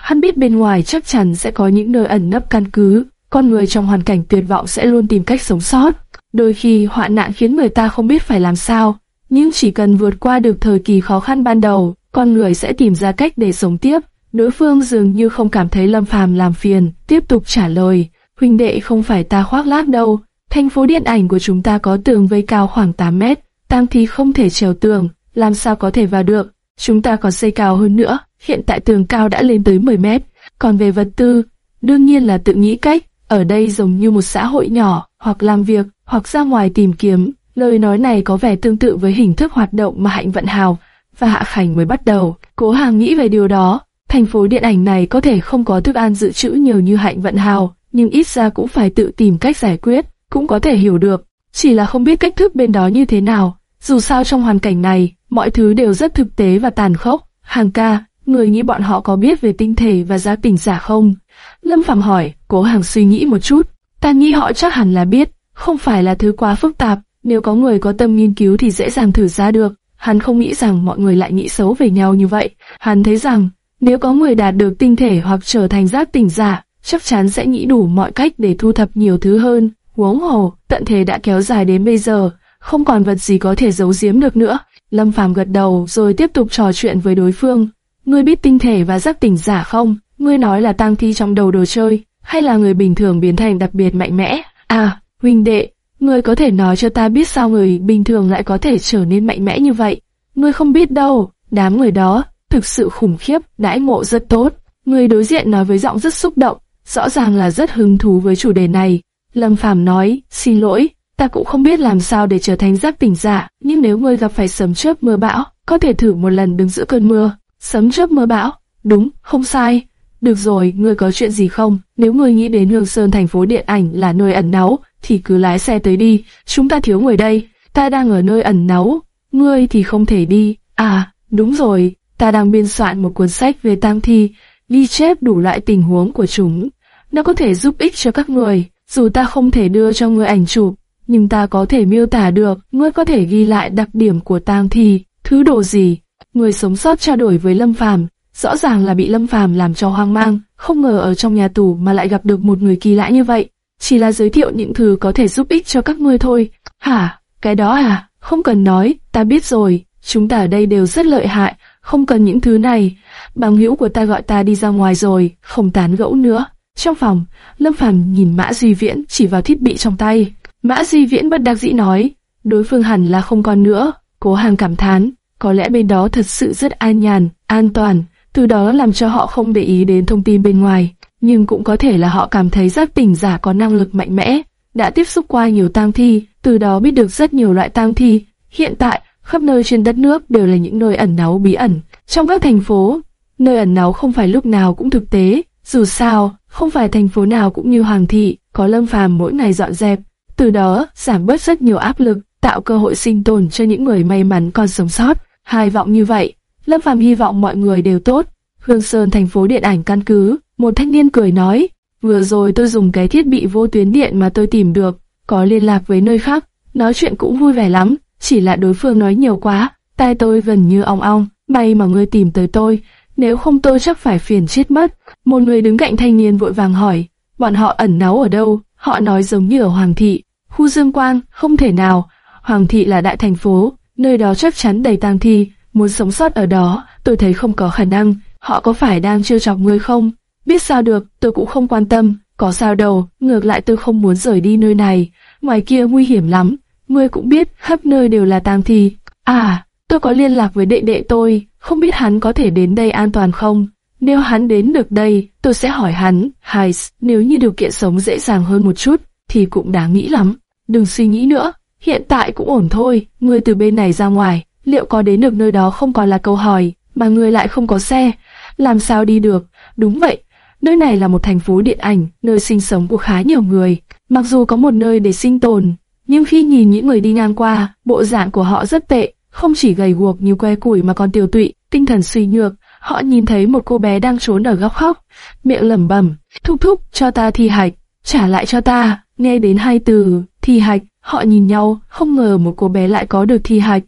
Hắn biết bên ngoài chắc chắn sẽ có những nơi ẩn nấp căn cứ, con người trong hoàn cảnh tuyệt vọng sẽ luôn tìm cách sống sót. Đôi khi hoạn nạn khiến người ta không biết phải làm sao, nhưng chỉ cần vượt qua được thời kỳ khó khăn ban đầu, con người sẽ tìm ra cách để sống tiếp. Đối phương dường như không cảm thấy Lâm Phàm làm phiền, tiếp tục trả lời, huynh đệ không phải ta khoác lác đâu, thành phố điện ảnh của chúng ta có tường vây cao khoảng 8 mét, tang thi không thể trèo tường, làm sao có thể vào được, chúng ta còn xây cao hơn nữa, hiện tại tường cao đã lên tới 10 mét, còn về vật tư, đương nhiên là tự nghĩ cách, ở đây giống như một xã hội nhỏ, hoặc làm việc, hoặc ra ngoài tìm kiếm. Lời nói này có vẻ tương tự với hình thức hoạt động mà Hạnh Vận Hào và Hạ Khánh mới bắt đầu. Cố Hàng nghĩ về điều đó. Thành phố điện ảnh này có thể không có thức ăn dự trữ nhiều như Hạnh Vận Hào, nhưng ít ra cũng phải tự tìm cách giải quyết, cũng có thể hiểu được. chỉ là không biết cách thức bên đó như thế nào. Dù sao trong hoàn cảnh này, mọi thứ đều rất thực tế và tàn khốc. Hàng ca, người nghĩ bọn họ có biết về tinh thể và giá tình giả không? Lâm Phạm hỏi, cố hàng suy nghĩ một chút. Ta nghĩ họ chắc hẳn là biết, không phải là thứ quá phức tạp. Nếu có người có tâm nghiên cứu thì dễ dàng thử ra được. Hắn không nghĩ rằng mọi người lại nghĩ xấu về nhau như vậy. Hắn thấy rằng, nếu có người đạt được tinh thể hoặc trở thành giác tỉnh giả, chắc chắn sẽ nghĩ đủ mọi cách để thu thập nhiều thứ hơn. Huống hồ, tận thế đã kéo dài đến bây giờ, không còn vật gì có thể giấu giếm được nữa. Lâm Phàm gật đầu rồi tiếp tục trò chuyện với đối phương. Ngươi biết tinh thể và giác tỉnh giả không? Ngươi nói là tang thi trong đầu đồ chơi, hay là người bình thường biến thành đặc biệt mạnh mẽ? À, huynh đệ, ngươi có thể nói cho ta biết sao người bình thường lại có thể trở nên mạnh mẽ như vậy? Ngươi không biết đâu, đám người đó thực sự khủng khiếp, đãi ngộ rất tốt. Người đối diện nói với giọng rất xúc động, rõ ràng là rất hứng thú với chủ đề này. Lâm Phàm nói, xin lỗi, ta cũng không biết làm sao để trở thành giác tỉnh giả, nhưng nếu ngươi gặp phải sấm chớp mưa bão, có thể thử một lần đứng giữa cơn mưa. Sấm chớp mưa bão, đúng, không sai. Được rồi, ngươi có chuyện gì không? Nếu ngươi nghĩ đến Hương Sơn thành phố điện ảnh là nơi ẩn náu, thì cứ lái xe tới đi, chúng ta thiếu người đây. Ta đang ở nơi ẩn náu, ngươi thì không thể đi. À, đúng rồi, ta đang biên soạn một cuốn sách về tang thi, ghi chép đủ loại tình huống của chúng. Nó có thể giúp ích cho các người, dù ta không thể đưa cho người ảnh chụp, nhưng ta có thể miêu tả được, ngươi có thể ghi lại đặc điểm của tang thi, thứ đồ gì. Người sống sót trao đổi với Lâm Phàm, rõ ràng là bị Lâm Phàm làm cho hoang mang, không ngờ ở trong nhà tù mà lại gặp được một người kỳ lạ như vậy. Chỉ là giới thiệu những thứ có thể giúp ích cho các ngươi thôi. Hả? Cái đó à? Không cần nói, ta biết rồi, chúng ta ở đây đều rất lợi hại, không cần những thứ này. Bằng hữu của ta gọi ta đi ra ngoài rồi, không tán gẫu nữa. Trong phòng, Lâm Phàm nhìn Mã Duy Viễn chỉ vào thiết bị trong tay. Mã Di Viễn bất đắc dĩ nói, đối phương hẳn là không còn nữa. Cố Hàng cảm thán, có lẽ bên đó thật sự rất an nhàn, an toàn, từ đó làm cho họ không để ý đến thông tin bên ngoài. Nhưng cũng có thể là họ cảm thấy giác tỉnh giả có năng lực mạnh mẽ, đã tiếp xúc qua nhiều tang thi, từ đó biết được rất nhiều loại tang thi. Hiện tại, khắp nơi trên đất nước đều là những nơi ẩn náu bí ẩn. Trong các thành phố, nơi ẩn náu không phải lúc nào cũng thực tế, dù sao, không phải thành phố nào cũng như Hoàng thị, có Lâm Phàm mỗi ngày dọn dẹp, từ đó giảm bớt rất nhiều áp lực, tạo cơ hội sinh tồn cho những người may mắn còn sống sót. Hai vọng như vậy, Lâm Phàm hy vọng mọi người đều tốt. Hương Sơn thành phố điện ảnh căn cứ, một thanh niên cười nói, vừa rồi tôi dùng cái thiết bị vô tuyến điện mà tôi tìm được, có liên lạc với nơi khác, nói chuyện cũng vui vẻ lắm, chỉ là đối phương nói nhiều quá, tai tôi gần như ong ong, may mà ngươi tìm tới tôi, nếu không tôi chắc phải phiền chết mất. Một người đứng cạnh thanh niên vội vàng hỏi, bọn họ ẩn náu ở đâu? Họ nói giống như ở Hoàng thị, khu Dương Quang, không thể nào. Hoàng thị là đại thành phố, nơi đó chắc chắn đầy tang thi, muốn sống sót ở đó, tôi thấy không có khả năng. Họ có phải đang trêu chọc ngươi không? Biết sao được, tôi cũng không quan tâm. Có sao đâu, ngược lại tôi không muốn rời đi nơi này. Ngoài kia nguy hiểm lắm. Ngươi cũng biết, khắp nơi đều là tang thi. À, tôi có liên lạc với đệ đệ tôi, không biết hắn có thể đến đây an toàn không? Nếu hắn đến được đây, tôi sẽ hỏi hắn, Hay nếu như điều kiện sống dễ dàng hơn một chút, thì cũng đáng nghĩ lắm. Đừng suy nghĩ nữa, hiện tại cũng ổn thôi, ngươi từ bên này ra ngoài, liệu có đến được nơi đó không còn là câu hỏi, mà ngươi lại không có xe, làm sao đi được? Đúng vậy, nơi này là một thành phố điện ảnh, nơi sinh sống của khá nhiều người, mặc dù có một nơi để sinh tồn, nhưng khi nhìn những người đi ngang qua, bộ dạng của họ rất tệ, không chỉ gầy guộc như que củi mà còn tiêu tụy, tinh thần suy nhược. Họ nhìn thấy một cô bé đang trốn ở góc khóc, miệng lẩm bẩm, thúc thúc cho ta thi hạch, trả lại cho ta. Nghe đến hai từ thi hạch, họ nhìn nhau, không ngờ một cô bé lại có được thi hạch.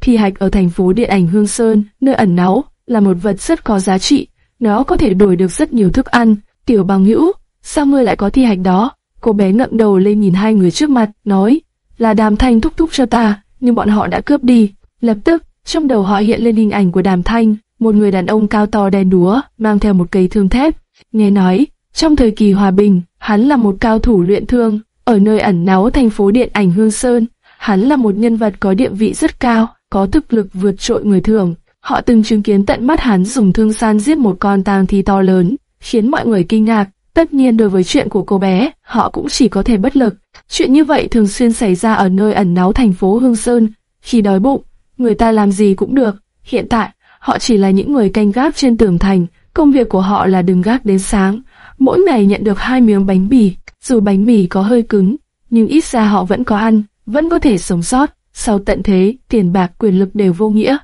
Thi hạch ở thành phố điện ảnh Hương Sơn, nơi ẩn náu, là một vật rất có giá trị. Nó có thể đổi được rất nhiều thức ăn. Tiểu bằng hữu, sao ngươi lại có thi hạch đó? Cô bé ngậm đầu lên nhìn hai người trước mặt, nói, là đàm thanh thúc thúc cho ta, nhưng bọn họ đã cướp đi. Lập tức, trong đầu họ hiện lên hình ảnh của đàm thanh, một người đàn ông cao to đen đúa, mang theo một cây thương thép. Nghe nói, trong thời kỳ hòa bình, hắn là một cao thủ luyện thương, ở nơi ẩn náu thành phố điện ảnh Hương Sơn. Hắn là một nhân vật có địa vị rất cao, có thực lực vượt trội người thường. Họ từng chứng kiến tận mắt hắn dùng thương san giết một con tang thi to lớn, khiến mọi người kinh ngạc. Tất nhiên đối với chuyện của cô bé, họ cũng chỉ có thể bất lực. Chuyện như vậy thường xuyên xảy ra ở nơi ẩn náu thành phố Hương Sơn. Khi đói bụng, người ta làm gì cũng được. Hiện tại, họ chỉ là những người canh gác trên tường thành. Công việc của họ là đứng gác đến sáng. Mỗi ngày nhận được hai miếng bánh bì. Dù bánh mì có hơi cứng, nhưng ít ra họ vẫn có ăn. vẫn có thể sống sót. Sau tận thế, tiền bạc quyền lực đều vô nghĩa.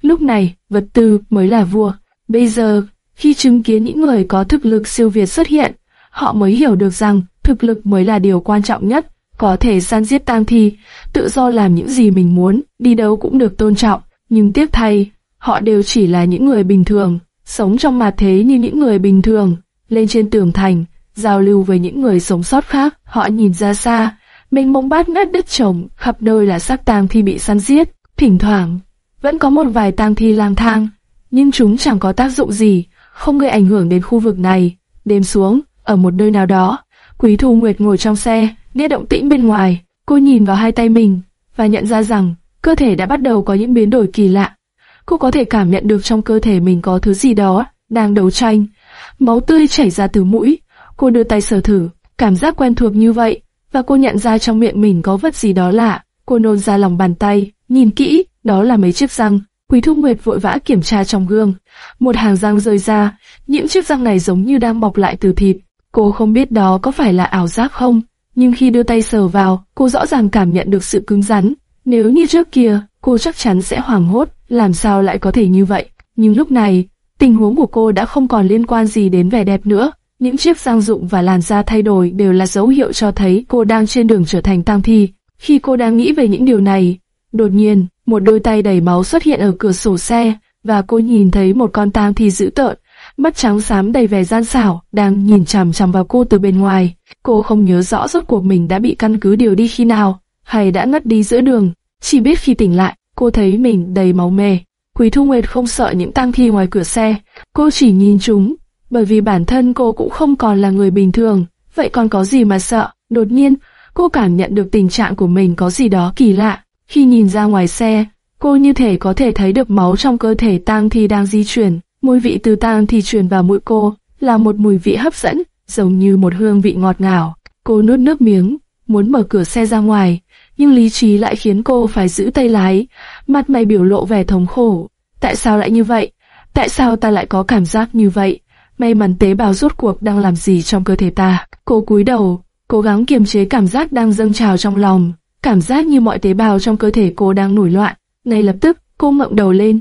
Lúc này, vật tư mới là vua. Bây giờ, khi chứng kiến những người có thực lực siêu việt xuất hiện, họ mới hiểu được rằng thực lực mới là điều quan trọng nhất. Có thể san giết tang thi, tự do làm những gì mình muốn, đi đâu cũng được tôn trọng. Nhưng tiếc thay, họ đều chỉ là những người bình thường, sống trong mặt thế như những người bình thường. Lên trên tường thành, giao lưu với những người sống sót khác, họ nhìn ra xa, mênh mông bát ngát đất trồng, khắp nơi là xác tang thi bị săn giết. Thỉnh thoảng, vẫn có một vài tang thi lang thang, nhưng chúng chẳng có tác dụng gì, không gây ảnh hưởng đến khu vực này. Đêm xuống, ở một nơi nào đó, Quý Thu Nguyệt ngồi trong xe, nghe động tĩnh bên ngoài. Cô nhìn vào hai tay mình và nhận ra rằng cơ thể đã bắt đầu có những biến đổi kỳ lạ. Cô có thể cảm nhận được trong cơ thể mình có thứ gì đó đang đấu tranh. Máu tươi chảy ra từ mũi. Cô đưa tay sờ thử, cảm giác quen thuộc như vậy, và cô nhận ra trong miệng mình có vật gì đó lạ. Cô nôn ra lòng bàn tay, nhìn kỹ, đó là mấy chiếc răng. Quý Thu Nguyệt vội vã kiểm tra trong gương. Một hàng răng rơi ra, những chiếc răng này giống như đang bọc lại từ thịt. Cô không biết đó có phải là ảo giác không, nhưng khi đưa tay sờ vào, cô rõ ràng cảm nhận được sự cứng rắn. Nếu như trước kia, cô chắc chắn sẽ hoảng hốt, làm sao lại có thể như vậy. Nhưng lúc này, tình huống của cô đã không còn liên quan gì đến vẻ đẹp nữa. Những chiếc sang dụng và làn da thay đổi đều là dấu hiệu cho thấy cô đang trên đường trở thành tang thi. Khi cô đang nghĩ về những điều này, đột nhiên, một đôi tay đầy máu xuất hiện ở cửa sổ xe, và cô nhìn thấy một con tang thi dữ tợn, mắt trắng xám đầy vẻ gian xảo, đang nhìn chằm chằm vào cô từ bên ngoài. Cô không nhớ rõ rốt cuộc mình đã bị căn cứ điều đi khi nào, hay đã ngất đi giữa đường. Chỉ biết khi tỉnh lại, cô thấy mình đầy máu mê. Quý Thu Nguyệt không sợ những tang thi ngoài cửa xe, cô chỉ nhìn chúng, bởi vì bản thân cô cũng không còn là người bình thường, vậy còn có gì mà sợ? Đột nhiên, cô cảm nhận được tình trạng của mình có gì đó kỳ lạ. Khi nhìn ra ngoài xe, cô như thể có thể thấy được máu trong cơ thể tang thi đang di chuyển. Mùi vị từ tang thi truyền vào mũi cô là một mùi vị hấp dẫn, giống như một hương vị ngọt ngào. Cô nuốt nước miếng, muốn mở cửa xe ra ngoài, nhưng lý trí lại khiến cô phải giữ tay lái, mặt mày biểu lộ vẻ thống khổ. Tại sao lại như vậy? Tại sao ta lại có cảm giác như vậy? May mắn tế bào rốt cuộc đang làm gì trong cơ thể ta? Cô cúi đầu, cố gắng kiềm chế cảm giác đang dâng trào trong lòng, cảm giác như mọi tế bào trong cơ thể cô đang nổi loạn. Ngay lập tức, cô ngậm đầu lên,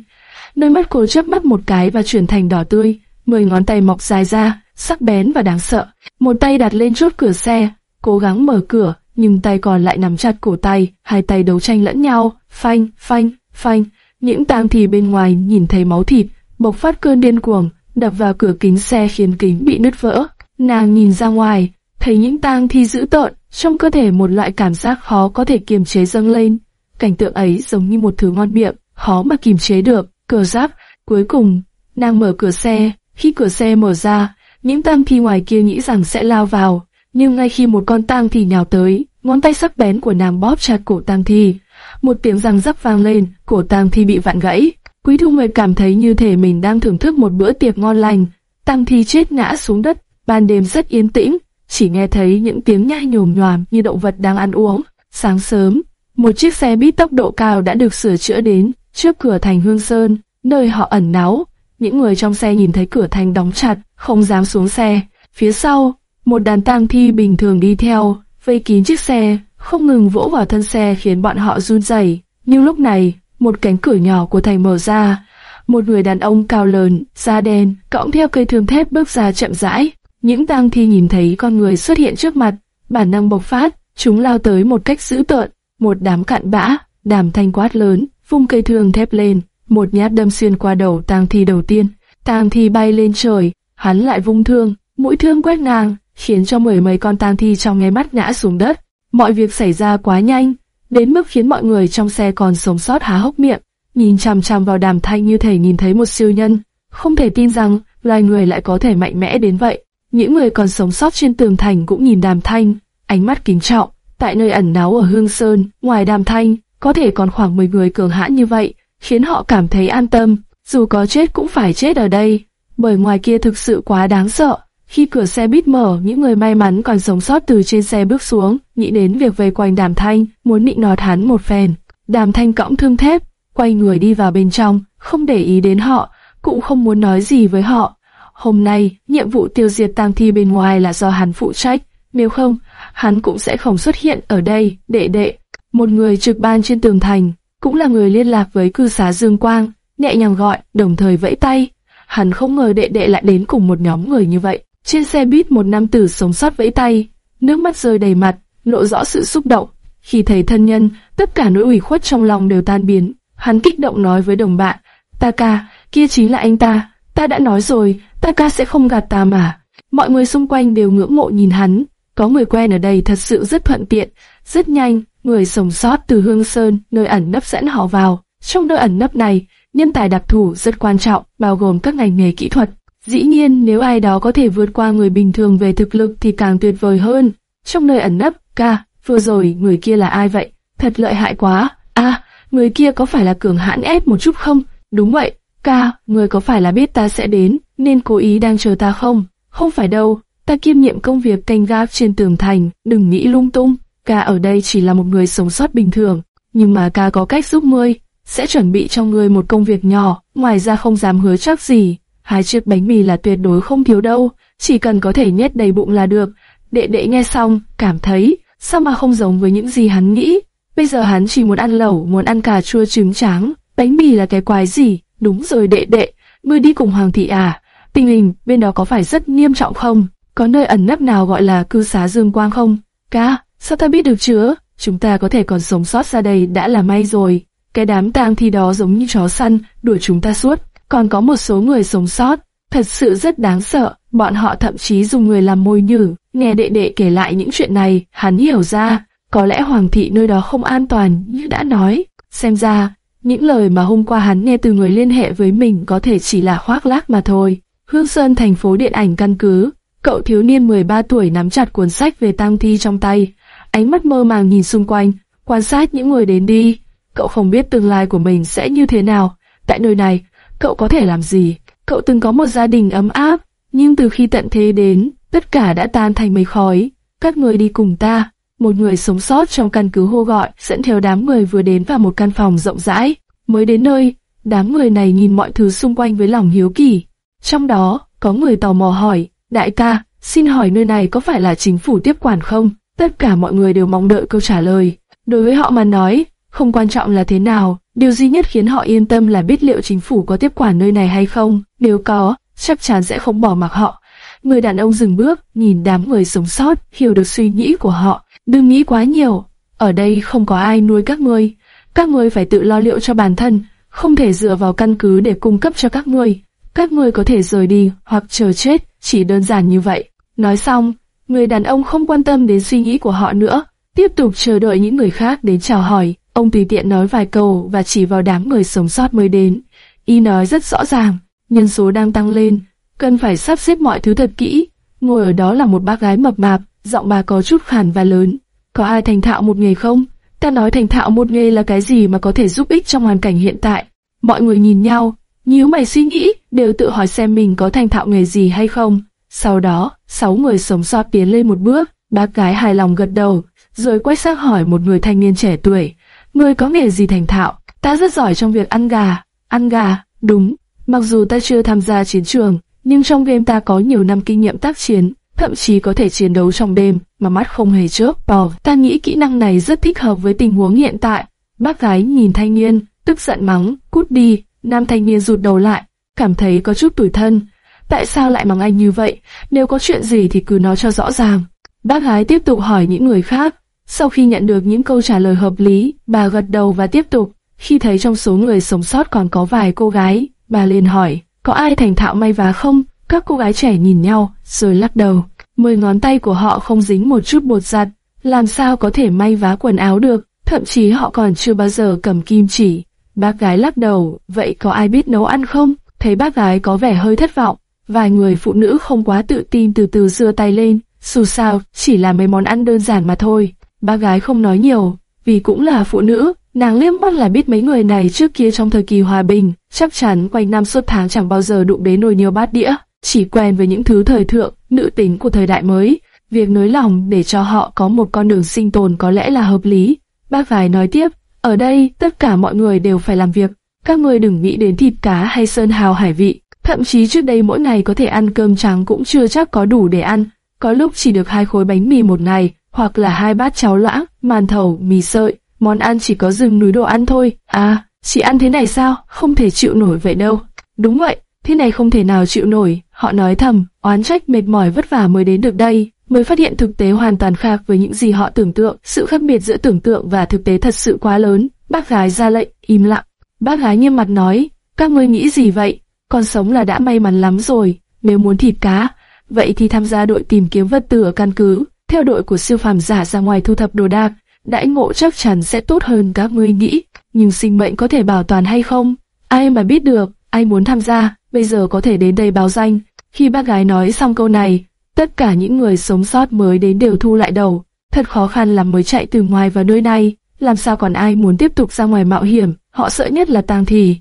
Đôi mắt cô chớp mắt một cái và chuyển thành đỏ tươi, mười ngón tay mọc dài ra, sắc bén và đáng sợ. Một tay đặt lên chốt cửa xe, cố gắng mở cửa, nhưng tay còn lại nắm chặt cổ tay, hai tay đấu tranh lẫn nhau, phanh, phanh, phanh. Những tang thì bên ngoài nhìn thấy máu thịt, bộc phát cơn điên cuồng, đập vào cửa kính xe khiến kính bị nứt vỡ. Nàng nhìn ra ngoài, thấy những tang thi dữ tợn, trong cơ thể một loại cảm giác khó có thể kiềm chế dâng lên. Cảnh tượng ấy giống như một thứ ngon miệng, khó mà kiềm chế được. Cờ giáp, cuối cùng, nàng mở cửa xe, khi cửa xe mở ra, những tang thi ngoài kia nghĩ rằng sẽ lao vào, nhưng ngay khi một con tang thi nhào tới, ngón tay sắc bén của nàng bóp chặt cổ tang thi. Một tiếng răng rắc vang lên, cổ tang thi bị vặn gãy. Quý Thu Nguyệt cảm thấy như thể mình đang thưởng thức một bữa tiệc ngon lành. Tang thi chết ngã xuống đất, ban đêm rất yên tĩnh, chỉ nghe thấy những tiếng nhai nhồm nhòm như động vật đang ăn uống. Sáng sớm, một chiếc xe buýt tốc độ cao đã được sửa chữa đến, Trước cửa thành Hương Sơn, nơi họ ẩn náu, những người trong xe nhìn thấy cửa thành đóng chặt, không dám xuống xe. Phía sau, một đàn tang thi bình thường đi theo, vây kín chiếc xe, không ngừng vỗ vào thân xe khiến bọn họ run rẩy. Nhưng lúc này, một cánh cửa nhỏ của thành mở ra, một người đàn ông cao lớn, da đen, cõng theo cây thương thép bước ra chậm rãi. Những tang thi nhìn thấy con người xuất hiện trước mặt, bản năng bộc phát, chúng lao tới một cách dữ tợn, một đám cạn bã, đàm thanh quát lớn, vung cây thương thép lên, một nhát đâm xuyên qua đầu tang thi đầu tiên. Tang thi bay lên trời, hắn lại vung thương, mũi thương quét ngang, khiến cho mười mấy con tang thi trong ngay mắt ngã xuống đất. Mọi việc xảy ra quá nhanh, đến mức khiến mọi người trong xe còn sống sót há hốc miệng, nhìn chằm chằm vào đàm thanh như thể nhìn thấy một siêu nhân, không thể tin rằng loài người lại có thể mạnh mẽ đến vậy. Những người còn sống sót trên tường thành cũng nhìn đàm thanh, ánh mắt kính trọng. Tại nơi ẩn náu ở Hương Sơn, ngoài đàm thanh, có thể còn khoảng 10 người cường hãn như vậy, khiến họ cảm thấy an tâm, dù có chết cũng phải chết ở đây, bởi ngoài kia thực sự quá đáng sợ. Khi cửa xe bít mở, những người may mắn còn sống sót từ trên xe bước xuống, nghĩ đến việc vây quanh đàm thanh, muốn nịnh nọt hắn một phen. Đàm thanh cõng thương thép, quay người đi vào bên trong, không để ý đến họ, cũng không muốn nói gì với họ. Hôm nay, nhiệm vụ tiêu diệt tang thi bên ngoài là do hắn phụ trách, nếu không, hắn cũng sẽ không xuất hiện ở đây, đệ đệ. một người trực ban trên tường thành, cũng là người liên lạc với cư xá Dương Quang, nhẹ nhàng gọi, đồng thời vẫy tay. Hắn không ngờ đệ đệ lại đến cùng một nhóm người như vậy. Trên xe buýt một nam tử sống sót vẫy tay, nước mắt rơi đầy mặt, lộ rõ sự xúc động. Khi thấy thân nhân, tất cả nỗi ủy khuất trong lòng đều tan biến. Hắn kích động nói với đồng bạn, ta ca, kia chính là anh ta, ta đã nói rồi, ta ca sẽ không gạt ta mà. Mọi người xung quanh đều ngưỡng mộ nhìn hắn, có người quen ở đây thật sự rất thuận tiện, rất nhanh, người sống sót từ Hương Sơn, nơi ẩn nấp dẫn họ vào. Trong nơi ẩn nấp này, nhân tài đặc thù rất quan trọng, bao gồm các ngành nghề kỹ thuật. Dĩ nhiên, nếu ai đó có thể vượt qua người bình thường về thực lực thì càng tuyệt vời hơn. Trong nơi ẩn nấp, ca, vừa rồi người kia là ai vậy? Thật lợi hại quá. À, người kia có phải là cường hãn ép một chút không? Đúng vậy, ca, người có phải là biết ta sẽ đến, nên cố ý đang chờ ta không? Không phải đâu, ta kiêm nhiệm công việc canh gác trên tường thành, đừng nghĩ lung tung. Ca ở đây chỉ là một người sống sót bình thường, nhưng mà ca có cách giúp ngươi, sẽ chuẩn bị cho ngươi một công việc nhỏ, ngoài ra không dám hứa chắc gì. Hai chiếc bánh mì là tuyệt đối không thiếu đâu, chỉ cần có thể nhét đầy bụng là được. Đệ đệ nghe xong, cảm thấy, sao mà không giống với những gì hắn nghĩ. Bây giờ hắn chỉ muốn ăn lẩu, muốn ăn cà chua trứng tráng, bánh mì là cái quái gì? Đúng rồi đệ đệ, ngươi đi cùng Hoàng thị à? Tình hình bên đó có phải rất nghiêm trọng không? Có nơi ẩn nấp nào gọi là cư xá Dương Quang không? Ca, sao ta biết được chứ? Chúng ta có thể còn sống sót ra đây đã là may rồi. Cái đám tang thi đó giống như chó săn, đuổi chúng ta suốt. Còn có một số người sống sót, thật sự rất đáng sợ. Bọn họ thậm chí dùng người làm môi nhử. Nghe đệ đệ kể lại những chuyện này, hắn hiểu ra, có lẽ hoàng thị nơi đó không an toàn như đã nói. Xem ra, những lời mà hôm qua hắn nghe từ người liên hệ với mình có thể chỉ là khoác lác mà thôi. Hương Sơn thành phố điện ảnh căn cứ, cậu thiếu niên 13 tuổi nắm chặt cuốn sách về tang thi trong tay, ánh mắt mơ màng nhìn xung quanh, quan sát những người đến đi. Cậu không biết tương lai của mình sẽ như thế nào, tại nơi này, cậu có thể làm gì? Cậu từng có một gia đình ấm áp, nhưng từ khi tận thế đến, tất cả đã tan thành mây khói. Các người đi cùng ta. Một người sống sót trong căn cứ hô gọi, dẫn theo đám người vừa đến vào một căn phòng rộng rãi. Mới đến nơi, đám người này nhìn mọi thứ xung quanh với lòng hiếu kỳ. Trong đó, có người tò mò hỏi, đại ca, xin hỏi nơi này có phải là chính phủ tiếp quản không? Tất cả mọi người đều mong đợi câu trả lời. Đối với họ mà nói, không quan trọng là thế nào, điều duy nhất khiến họ yên tâm là biết liệu chính phủ có tiếp quản nơi này hay không. Nếu có, chắc chắn sẽ không bỏ mặc họ. Người đàn ông dừng bước, nhìn đám người sống sót, hiểu được suy nghĩ của họ. Đừng nghĩ quá nhiều, ở đây không có ai nuôi các ngươi. Các ngươi phải tự lo liệu cho bản thân, không thể dựa vào căn cứ để cung cấp cho các ngươi. Các ngươi có thể rời đi hoặc chờ chết, chỉ đơn giản như vậy. Nói xong, người đàn ông không quan tâm đến suy nghĩ của họ nữa, tiếp tục chờ đợi những người khác đến chào hỏi. Ông tùy tiện nói vài câu và chỉ vào đám người sống sót mới đến. Y nói rất rõ ràng, nhân số đang tăng lên, cần phải sắp xếp mọi thứ thật kỹ. Ngồi ở đó là một bác gái mập mạp, giọng bà có chút khàn và lớn. Có ai thành thạo một nghề không? Ta nói thành thạo một nghề là cái gì mà có thể giúp ích trong hoàn cảnh hiện tại. Mọi người nhìn nhau, nhíu mày suy nghĩ, đều tự hỏi xem mình có thành thạo nghề gì hay không. Sau đó, sáu người sống sót tiến lên một bước, bác gái hài lòng gật đầu, rồi quay sang hỏi một người thanh niên trẻ tuổi. Người có nghề gì thành thạo? Ta rất giỏi trong việc ăn gà. Ăn gà, đúng. Mặc dù ta chưa tham gia chiến trường, nhưng trong game ta có nhiều năm kinh nghiệm tác chiến, thậm chí có thể chiến đấu trong đêm mà mắt không hề chớp. Bò, ta nghĩ kỹ năng này rất thích hợp với tình huống hiện tại. Bác gái nhìn thanh niên, tức giận mắng, cút đi. Nam thanh niên rụt đầu lại, cảm thấy có chút tủi thân. Tại sao lại mắng anh như vậy? Nếu có chuyện gì thì cứ nói cho rõ ràng. Bác gái tiếp tục hỏi những người khác. Sau khi nhận được những câu trả lời hợp lý, bà gật đầu và tiếp tục. Khi thấy trong số người sống sót còn có vài cô gái, bà liền hỏi, có ai thành thạo may vá không? Các cô gái trẻ nhìn nhau, rồi lắc đầu. Mười ngón tay của họ không dính một chút bột giặt, làm sao có thể may vá quần áo được, thậm chí họ còn chưa bao giờ cầm kim chỉ. Bác gái lắc đầu, vậy có ai biết nấu ăn không? Thấy bác gái có vẻ hơi thất vọng, vài người phụ nữ không quá tự tin từ từ giơ tay lên, dù sao, chỉ là mấy món ăn đơn giản mà thôi. Bác gái không nói nhiều, vì cũng là phụ nữ, nàng liếc mắt là biết mấy người này trước kia trong thời kỳ hòa bình, chắc chắn quanh năm suốt tháng chẳng bao giờ đụng đến nồi niêu bát đĩa, chỉ quen với những thứ thời thượng, nữ tính của thời đại mới. Việc nới lòng để cho họ có một con đường sinh tồn có lẽ là hợp lý. Bác gái nói tiếp, ở đây tất cả mọi người đều phải làm việc, các người đừng nghĩ đến thịt cá hay sơn hào hải vị. Thậm chí trước đây mỗi ngày có thể ăn cơm trắng cũng chưa chắc có đủ để ăn, có lúc chỉ được hai khối bánh mì một ngày, hoặc là hai bát cháo loãng, màn thầu, mì sợi. món ăn chỉ có rừng núi đồ ăn thôi. À, chị ăn thế này sao? Không thể chịu nổi vậy đâu. Đúng vậy, thế này không thể nào chịu nổi. Họ nói thầm, oán trách mệt mỏi vất vả mới đến được đây, mới phát hiện thực tế hoàn toàn khác với những gì họ tưởng tượng. Sự khác biệt giữa tưởng tượng và thực tế thật sự quá lớn. Bác gái ra lệnh, im lặng. Bác gái nghiêm mặt nói, các ngươi nghĩ gì vậy? Con sống là đã may mắn lắm rồi. Nếu muốn thịt cá, vậy thì tham gia đội tìm kiếm vật tư ở căn cứ. Theo đội của siêu phàm giả ra ngoài thu thập đồ đạc, đãi ngộ chắc chắn sẽ tốt hơn các ngươi nghĩ. Nhưng sinh mệnh có thể bảo toàn hay không? Ai mà biết được, ai muốn tham gia, bây giờ có thể đến đây báo danh. Khi bác gái nói xong câu này, tất cả những người sống sót mới đến đều thu lại đầu. Thật khó khăn là mới chạy từ ngoài vào nơi này, làm sao còn ai muốn tiếp tục ra ngoài mạo hiểm, họ sợ nhất là tang thì.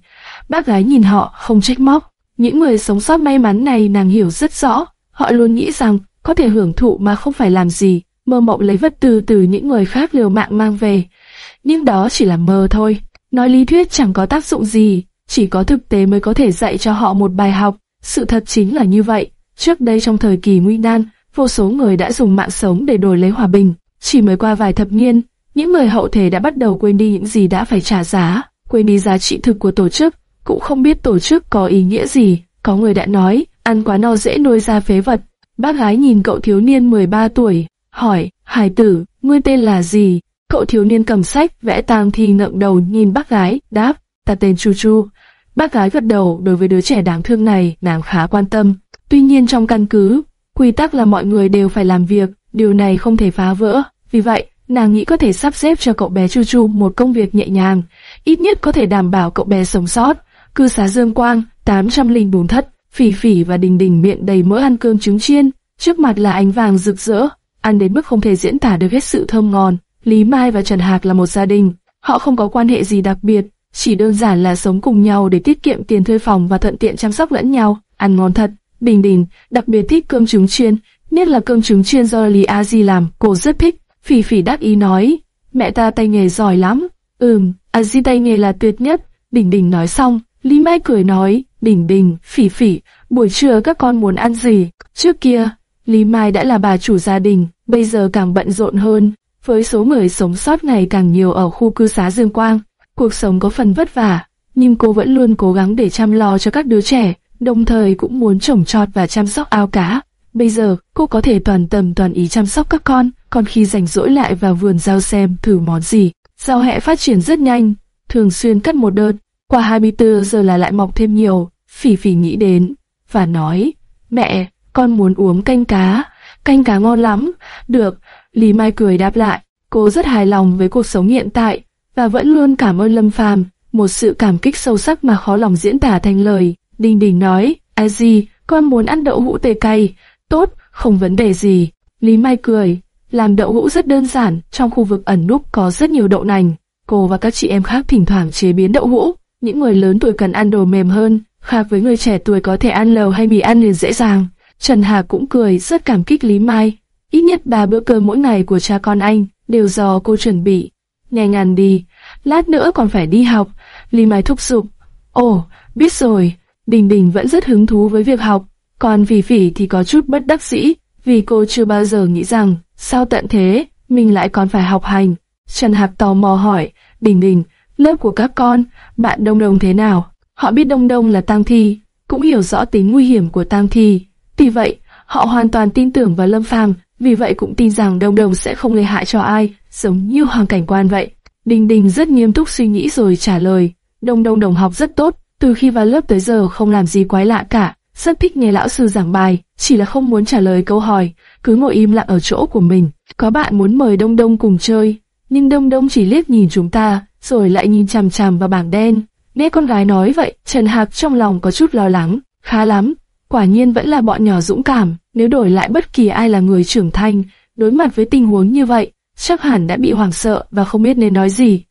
Bác gái nhìn họ, không trách móc. Những người sống sót may mắn này nàng hiểu rất rõ, họ luôn nghĩ rằng có thể hưởng thụ mà không phải làm gì, mơ mộng lấy vật tư từ những người khác liều mạng mang về. Nhưng đó chỉ là mơ thôi, nói lý thuyết chẳng có tác dụng gì, chỉ có thực tế mới có thể dạy cho họ một bài học. Sự thật chính là như vậy. Trước đây trong thời kỳ nguy nan, vô số người đã dùng mạng sống để đổi lấy hòa bình. Chỉ mới qua vài thập niên, những người hậu thế đã bắt đầu quên đi những gì đã phải trả giá, quên đi giá trị thực của tổ chức, cũng không biết tổ chức có ý nghĩa gì. Có người đã nói, ăn quá no dễ nuôi ra phế vật. Bác gái nhìn cậu thiếu niên 13 tuổi, hỏi, hải tử, ngươi tên là gì? Cậu thiếu niên cầm sách, vẽ tang thì ngậm đầu nhìn bác gái, đáp, ta tên Chu Chu. Bác gái gật đầu đối với đứa trẻ đáng thương này, nàng khá quan tâm. Tuy nhiên trong căn cứ, quy tắc là mọi người đều phải làm việc, điều này không thể phá vỡ. Vì vậy, nàng nghĩ có thể sắp xếp cho cậu bé Chu Chu một công việc nhẹ nhàng, ít nhất có thể đảm bảo cậu bé sống sót. Cư xá Dương Quang, 804 thất, phỉ phỉ và đình đình miệng đầy mỡ ăn cơm trứng chiên, trước mặt là ánh vàng rực rỡ, ăn đến mức không thể diễn tả được hết sự thơm ngon. Lý Mai và Trần Hạc là một gia đình, họ không có quan hệ gì đặc biệt, chỉ đơn giản là sống cùng nhau để tiết kiệm tiền thuê phòng và thuận tiện chăm sóc lẫn nhau, ăn ngon thật. Bình Đình đặc biệt thích cơm trứng chiên, nhất là cơm trứng chiên do Lý A Di làm, cô rất thích. Phỉ Phỉ đáp ý nói, mẹ ta tay nghề giỏi lắm. Ừm, A Di tay nghề là tuyệt nhất. đình Đình nói xong, Lý Mai cười nói, Bình bình, Phỉ Phỉ, buổi trưa các con muốn ăn gì? Trước kia, Lý Mai đã là bà chủ gia đình, bây giờ càng bận rộn hơn, với số người sống sót ngày càng nhiều ở khu cư xá Dương Quang. Cuộc sống có phần vất vả, nhưng cô vẫn luôn cố gắng để chăm lo cho các đứa trẻ, đồng thời cũng muốn trồng trọt và chăm sóc ao cá. Bây giờ, cô có thể toàn tâm toàn ý chăm sóc các con, còn khi rảnh rỗi lại vào vườn rau xem thử món gì. Rau hẹ phát triển rất nhanh, thường xuyên cắt một đợt, qua 24 giờ là lại mọc thêm nhiều. Phỉ phỉ nghĩ đến, và nói, mẹ, con muốn uống canh cá, canh cá ngon lắm. Được, Lý Mai cười đáp lại, cô rất hài lòng với cuộc sống hiện tại, và vẫn luôn cảm ơn Lâm Phàm, một sự cảm kích sâu sắc mà khó lòng diễn tả thành lời. Đình Đình nói, a gì, con muốn ăn đậu hũ tê cay, tốt, không vấn đề gì. Lý Mai cười, làm đậu hũ rất đơn giản, trong khu vực ẩn núp có rất nhiều đậu nành. Cô và các chị em khác thỉnh thoảng chế biến đậu hũ. Những người lớn tuổi cần ăn đồ mềm hơn, khác với người trẻ tuổi có thể ăn lầu hay mì ăn liền dễ dàng. Trần Hà cũng cười rất cảm kích Lý Mai. Ít nhất ba bữa cơm mỗi ngày của cha con anh đều do cô chuẩn bị. Nghe ngàn đi, lát nữa còn phải đi học. Lý Mai thúc giục. Ồ, biết rồi. Đình Đình vẫn rất hứng thú với việc học, còn Vì Phỉ thì có chút bất đắc dĩ, vì cô chưa bao giờ nghĩ rằng, sao tận thế, mình lại còn phải học hành. Trần Hạc tò mò hỏi, Đình Đình, lớp của các con, bạn Đông Đông thế nào? Họ biết Đông Đông là tang thi, cũng hiểu rõ tính nguy hiểm của tang thi. Vì vậy, họ hoàn toàn tin tưởng vào Lâm Phàm, vì vậy cũng tin rằng Đông Đông sẽ không gây hại cho ai, giống như Hoàng Cảnh Quan vậy. Đình Đình rất nghiêm túc suy nghĩ rồi trả lời, Đông Đông đồng học rất tốt, từ khi vào lớp tới giờ không làm gì quái lạ cả, rất thích nghe lão sư giảng bài, chỉ là không muốn trả lời câu hỏi, cứ ngồi im lặng ở chỗ của mình. Có bạn muốn mời Đông Đông cùng chơi, nhưng Đông Đông chỉ liếc nhìn chúng ta, rồi lại nhìn chằm chằm vào bảng đen. Nghe con gái nói vậy, Trần Hạc trong lòng có chút lo lắng, khá lắm, quả nhiên vẫn là bọn nhỏ dũng cảm, nếu đổi lại bất kỳ ai là người trưởng thành, đối mặt với tình huống như vậy, chắc hẳn đã bị hoảng sợ và không biết nên nói gì.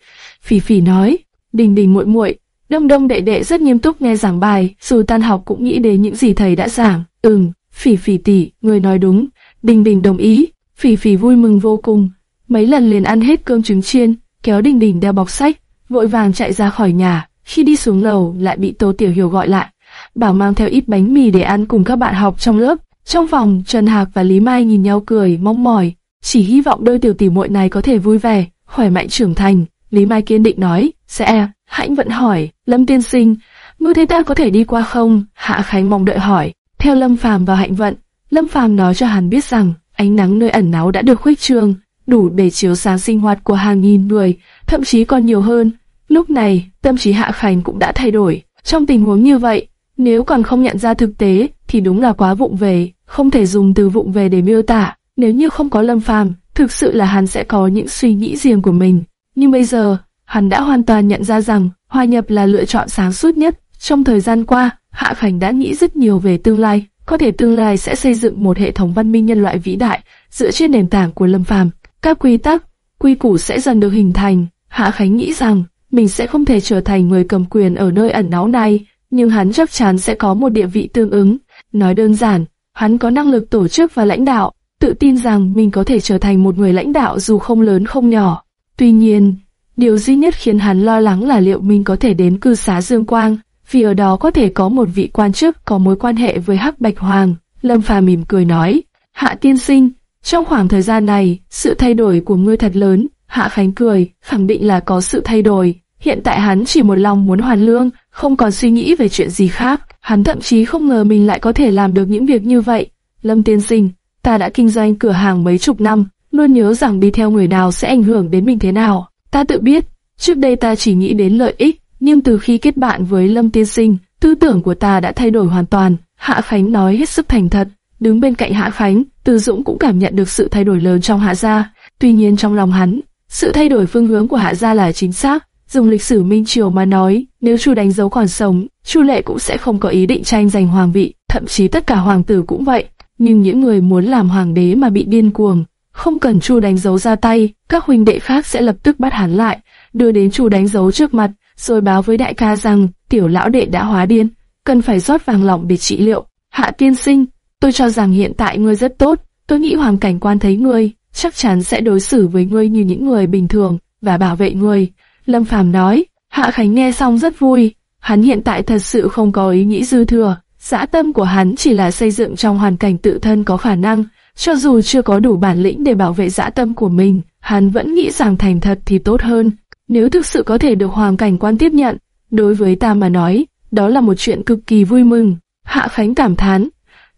Phỉ phỉ nói, đình đình muội muội, đông đông đệ đệ rất nghiêm túc nghe giảng bài, dù tan học cũng nghĩ đến những gì thầy đã giảng. Ừm, phỉ phỉ tỷ, người nói đúng, đình đình đồng ý, phỉ phỉ vui mừng vô cùng, mấy lần liền ăn hết cơm trứng chiên, kéo đình đình đeo bọc sách, vội vàng chạy ra khỏi nhà, khi đi xuống lầu lại bị Tô Tiểu Hiểu gọi lại, bảo mang theo ít bánh mì để ăn cùng các bạn học trong lớp. Trong phòng, Trần Hạc và Lý Mai nhìn nhau cười, mong mỏi, chỉ hy vọng đôi tiểu tỷ muội này có thể vui vẻ, khỏe mạnh trưởng thành. Lý Mai kiên định nói, sẽ. Hãnh vận hỏi, Lâm Tiên Sinh, ngươi thấy ta có thể đi qua không? Hạ Khánh mong đợi hỏi. Theo Lâm Phàm và Hạnh Vận, Lâm Phàm nói cho hắn biết rằng ánh nắng nơi ẩn náu đã được khuếch trương, đủ để chiếu sáng sinh hoạt của hàng nghìn người, thậm chí còn nhiều hơn. Lúc này, tâm trí Hạ Khánh cũng đã thay đổi. Trong tình huống như vậy, nếu còn không nhận ra thực tế, thì đúng là quá vụng về, không thể dùng từ vụng về để miêu tả. Nếu như không có Lâm Phàm, thực sự là hắn sẽ có những suy nghĩ riêng của mình. Nhưng bây giờ, hắn đã hoàn toàn nhận ra rằng hòa nhập là lựa chọn sáng suốt nhất. Trong thời gian qua, Hạ Khánh đã nghĩ rất nhiều về tương lai, có thể tương lai sẽ xây dựng một hệ thống văn minh nhân loại vĩ đại dựa trên nền tảng của Lâm Phàm. Các quy tắc, quy củ sẽ dần được hình thành. Hạ Khánh nghĩ rằng mình sẽ không thể trở thành người cầm quyền ở nơi ẩn náu này, nhưng hắn chắc chắn sẽ có một địa vị tương ứng. Nói đơn giản, hắn có năng lực tổ chức và lãnh đạo, tự tin rằng mình có thể trở thành một người lãnh đạo dù không lớn không nhỏ. Tuy nhiên, điều duy nhất khiến hắn lo lắng là liệu mình có thể đến cư xá Dương Quang, vì ở đó có thể có một vị quan chức có mối quan hệ với Hắc Bạch Hoàng. Lâm Phà mỉm cười nói, Hạ tiên sinh, trong khoảng thời gian này, sự thay đổi của ngươi thật lớn. Hạ Khánh cười, khẳng định là có sự thay đổi. Hiện tại hắn chỉ một lòng muốn hoàn lương, không còn suy nghĩ về chuyện gì khác. Hắn thậm chí không ngờ mình lại có thể làm được những việc như vậy. Lâm tiên sinh, ta đã kinh doanh cửa hàng mấy chục năm, luôn nhớ rằng đi theo người nào sẽ ảnh hưởng đến mình thế nào. Ta tự biết, trước đây ta chỉ nghĩ đến lợi ích, nhưng từ khi kết bạn với Lâm tiên sinh, tư tưởng của ta đã thay đổi hoàn toàn. Hạ Khánh nói hết sức thành thật. Đứng bên cạnh Hạ Khánh, từ Dũng cũng cảm nhận được sự thay đổi lớn trong Hạ gia. Tuy nhiên trong lòng hắn, sự thay đổi phương hướng của Hạ gia là chính xác. Dùng lịch sử Minh Triều mà nói, nếu Chu đánh dấu còn sống, Chu Lệ cũng sẽ không có ý định tranh giành hoàng vị, thậm chí tất cả hoàng tử cũng vậy. Nhưng những người muốn làm hoàng đế mà bị điên cuồng, không cần Chu đánh dấu ra tay, các huynh đệ khác sẽ lập tức bắt hắn lại, đưa đến Chu đánh dấu trước mặt, rồi báo với đại ca rằng tiểu lão đệ đã hóa điên, cần phải rót vàng lỏng để trị liệu. Hạ tiên sinh, tôi cho rằng hiện tại ngươi rất tốt, tôi nghĩ hoàng cảnh quan thấy ngươi, chắc chắn sẽ đối xử với ngươi như những người bình thường và bảo vệ ngươi. Lâm Phàm nói, Hạ Khánh nghe xong rất vui, hắn hiện tại thật sự không có ý nghĩ dư thừa, dã tâm của hắn chỉ là xây dựng trong hoàn cảnh tự thân có khả năng, cho dù chưa có đủ bản lĩnh để bảo vệ dã tâm của mình, hắn vẫn nghĩ rằng thành thật thì tốt hơn. Nếu thực sự có thể được hoàng cảnh quan tiếp nhận, đối với ta mà nói, đó là một chuyện cực kỳ vui mừng. Hạ Khánh cảm thán.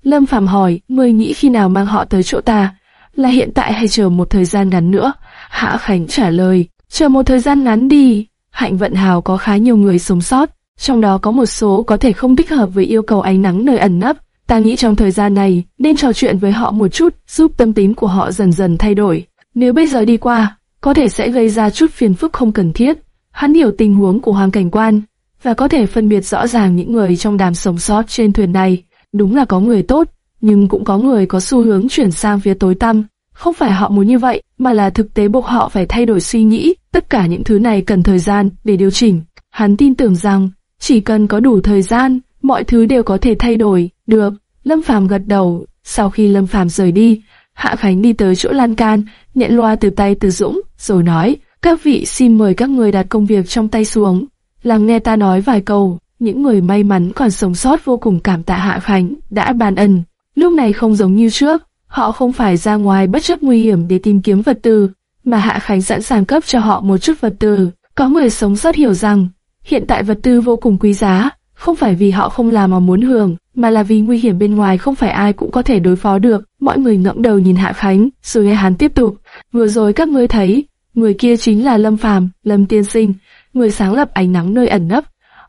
Lâm Phàm hỏi, ngươi nghĩ khi nào mang họ tới chỗ ta? Là hiện tại hay chờ một thời gian ngắn nữa? Hạ Khánh trả lời, chờ một thời gian ngắn đi. Hạnh vận hào có khá nhiều người sống sót, trong đó có một số có thể không thích hợp với yêu cầu ánh nắng nơi ẩn nấp. Ta nghĩ trong thời gian này, nên trò chuyện với họ một chút, giúp tâm tính của họ dần dần thay đổi. Nếu bây giờ đi qua, có thể sẽ gây ra chút phiền phức không cần thiết. Hắn hiểu tình huống của hoàng cảnh quan, và có thể phân biệt rõ ràng những người trong đám sống sót trên thuyền này. Đúng là có người tốt, nhưng cũng có người có xu hướng chuyển sang phía tối tăm. Không phải họ muốn như vậy, mà là thực tế buộc họ phải thay đổi suy nghĩ. Tất cả những thứ này cần thời gian để điều chỉnh. Hắn tin tưởng rằng, chỉ cần có đủ thời gian, mọi thứ đều có thể thay đổi. Được, Lâm Phàm gật đầu. Sau khi Lâm Phàm rời đi, Hạ Khánh đi tới chỗ lan can, nhận loa từ tay Từ Dũng, rồi nói, các vị xin mời các người đặt công việc trong tay xuống. Làm nghe ta nói vài câu, những người may mắn còn sống sót vô cùng cảm tạ Hạ Khánh, đã ban ân. Lúc này không giống như trước, họ không phải ra ngoài bất chấp nguy hiểm để tìm kiếm vật tư, mà Hạ Khánh sẵn sàng cấp cho họ một chút vật tư. Có người sống sót hiểu rằng, hiện tại vật tư vô cùng quý giá, không phải vì họ không làm mà muốn hưởng, mà là vì nguy hiểm bên ngoài không phải ai cũng có thể đối phó được. Mọi người ngẩng đầu nhìn Hạ Khánh, rồi nghe hắn tiếp tục. Vừa rồi các ngươi thấy, người kia chính là Lâm Phàm, Lâm Tiên Sinh, người sáng lập ánh nắng nơi ẩn nấp.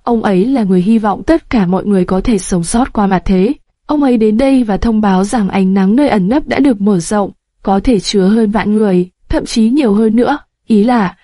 Ông ấy là người hy vọng tất cả mọi người có thể sống sót qua mặt thế. Ông ấy đến đây và thông báo rằng ánh nắng nơi ẩn nấp đã được mở rộng, có thể chứa hơn vạn người, thậm chí nhiều hơn nữa. Ý là,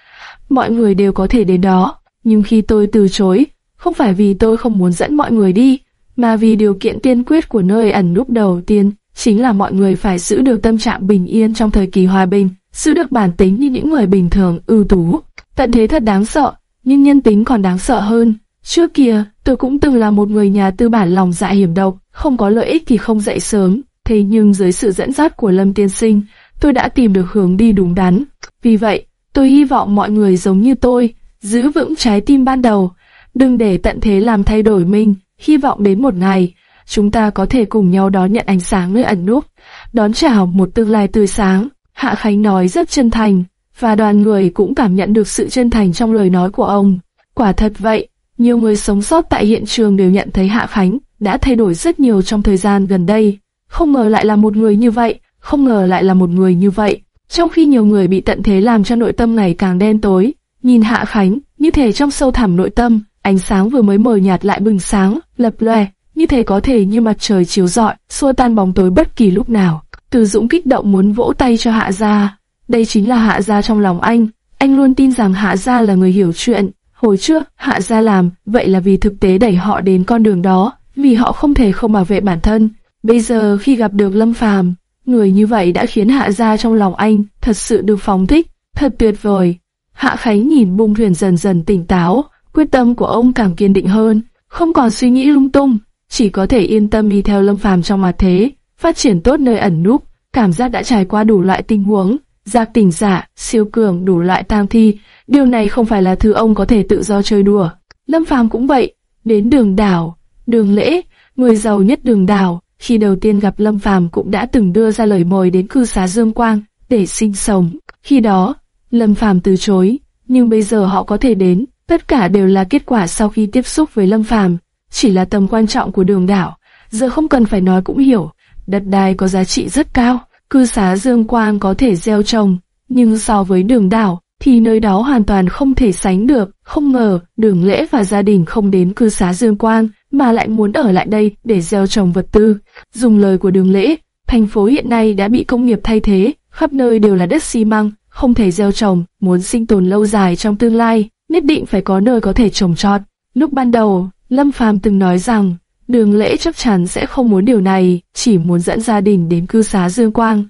mọi người đều có thể đến đó. Nhưng khi tôi từ chối, không phải vì tôi không muốn dẫn mọi người đi, mà vì điều kiện tiên quyết của nơi ẩn núp đầu tiên chính là mọi người phải giữ được tâm trạng bình yên trong thời kỳ hòa bình, giữ được bản tính như những người bình thường ưu tú. Tận thế thật đáng sợ, nhưng nhân tính còn đáng sợ hơn. Trước kia, tôi cũng từng là một người nhà tư bản lòng dạ hiểm độc, không có lợi ích thì không dậy sớm. Thế nhưng dưới sự dẫn dắt của Lâm Tiên Sinh, tôi đã tìm được hướng đi đúng đắn. Vì vậy, tôi hy vọng mọi người giống như tôi, giữ vững trái tim ban đầu, đừng để tận thế làm thay đổi mình. Hy vọng đến một ngày, chúng ta có thể cùng nhau đón nhận ánh sáng nơi ẩn núp, đón chào một tương lai tươi sáng. Hạ Khánh nói rất chân thành, và đoàn người cũng cảm nhận được sự chân thành trong lời nói của ông. Quả thật vậy, nhiều người sống sót tại hiện trường đều nhận thấy Hạ Khánh đã thay đổi rất nhiều trong thời gian gần đây. Không ngờ lại là một người như vậy, không ngờ lại là một người như vậy. Trong khi nhiều người bị tận thế làm cho nội tâm ngày càng đen tối, nhìn Hạ Khánh, như thể trong sâu thẳm nội tâm, ánh sáng vừa mới mờ nhạt lại bừng sáng, lập lòe, như thể có thể như mặt trời chiếu rọi, xua tan bóng tối bất kỳ lúc nào. Từ Dũng kích động muốn vỗ tay cho Hạ Gia. Đây chính là Hạ Gia trong lòng anh. Anh luôn tin rằng Hạ Gia là người hiểu chuyện. Hồi trước, Hạ Gia làm, vậy là vì thực tế đẩy họ đến con đường đó, vì họ không thể không bảo vệ bản thân. Bây giờ khi gặp được Lâm Phàm, người như vậy đã khiến Hạ Gia trong lòng anh thật sự được phóng thích, thật tuyệt vời. Hạ Khánh nhìn bung thuyền dần dần tỉnh táo, quyết tâm của ông càng kiên định hơn, không còn suy nghĩ lung tung, chỉ có thể yên tâm đi theo Lâm Phàm trong mặt thế, phát triển tốt nơi ẩn núp, cảm giác đã trải qua đủ loại tình huống, giác tỉnh giả, dạ, siêu cường đủ loại tang thi, điều này không phải là thứ ông có thể tự do chơi đùa. Lâm Phàm cũng vậy, đến đường đảo, đường lễ, người giàu nhất đường đảo, khi đầu tiên gặp Lâm Phàm cũng đã từng đưa ra lời mời đến cư xá Dương Quang để sinh sống. Khi đó, Lâm Phàm từ chối, nhưng bây giờ họ có thể đến, tất cả đều là kết quả sau khi tiếp xúc với Lâm Phàm, chỉ là tầm quan trọng của đường đảo, giờ không cần phải nói cũng hiểu, đất đai có giá trị rất cao, cư xá Dương Quang có thể gieo trồng, nhưng so với đường đảo, thì nơi đó hoàn toàn không thể sánh được, không ngờ đường lễ và gia đình không đến cư xá Dương Quang, mà lại muốn ở lại đây để gieo trồng vật tư. Dùng lời của đường lễ, thành phố hiện nay đã bị công nghiệp thay thế, khắp nơi đều là đất xi măng, không thể gieo trồng, muốn sinh tồn lâu dài trong tương lai, nhất định phải có nơi có thể trồng trọt. Lúc ban đầu, Lâm Phàm từng nói rằng, đường lễ chắc chắn sẽ không muốn điều này, chỉ muốn dẫn gia đình đến cư xá Dương Quang.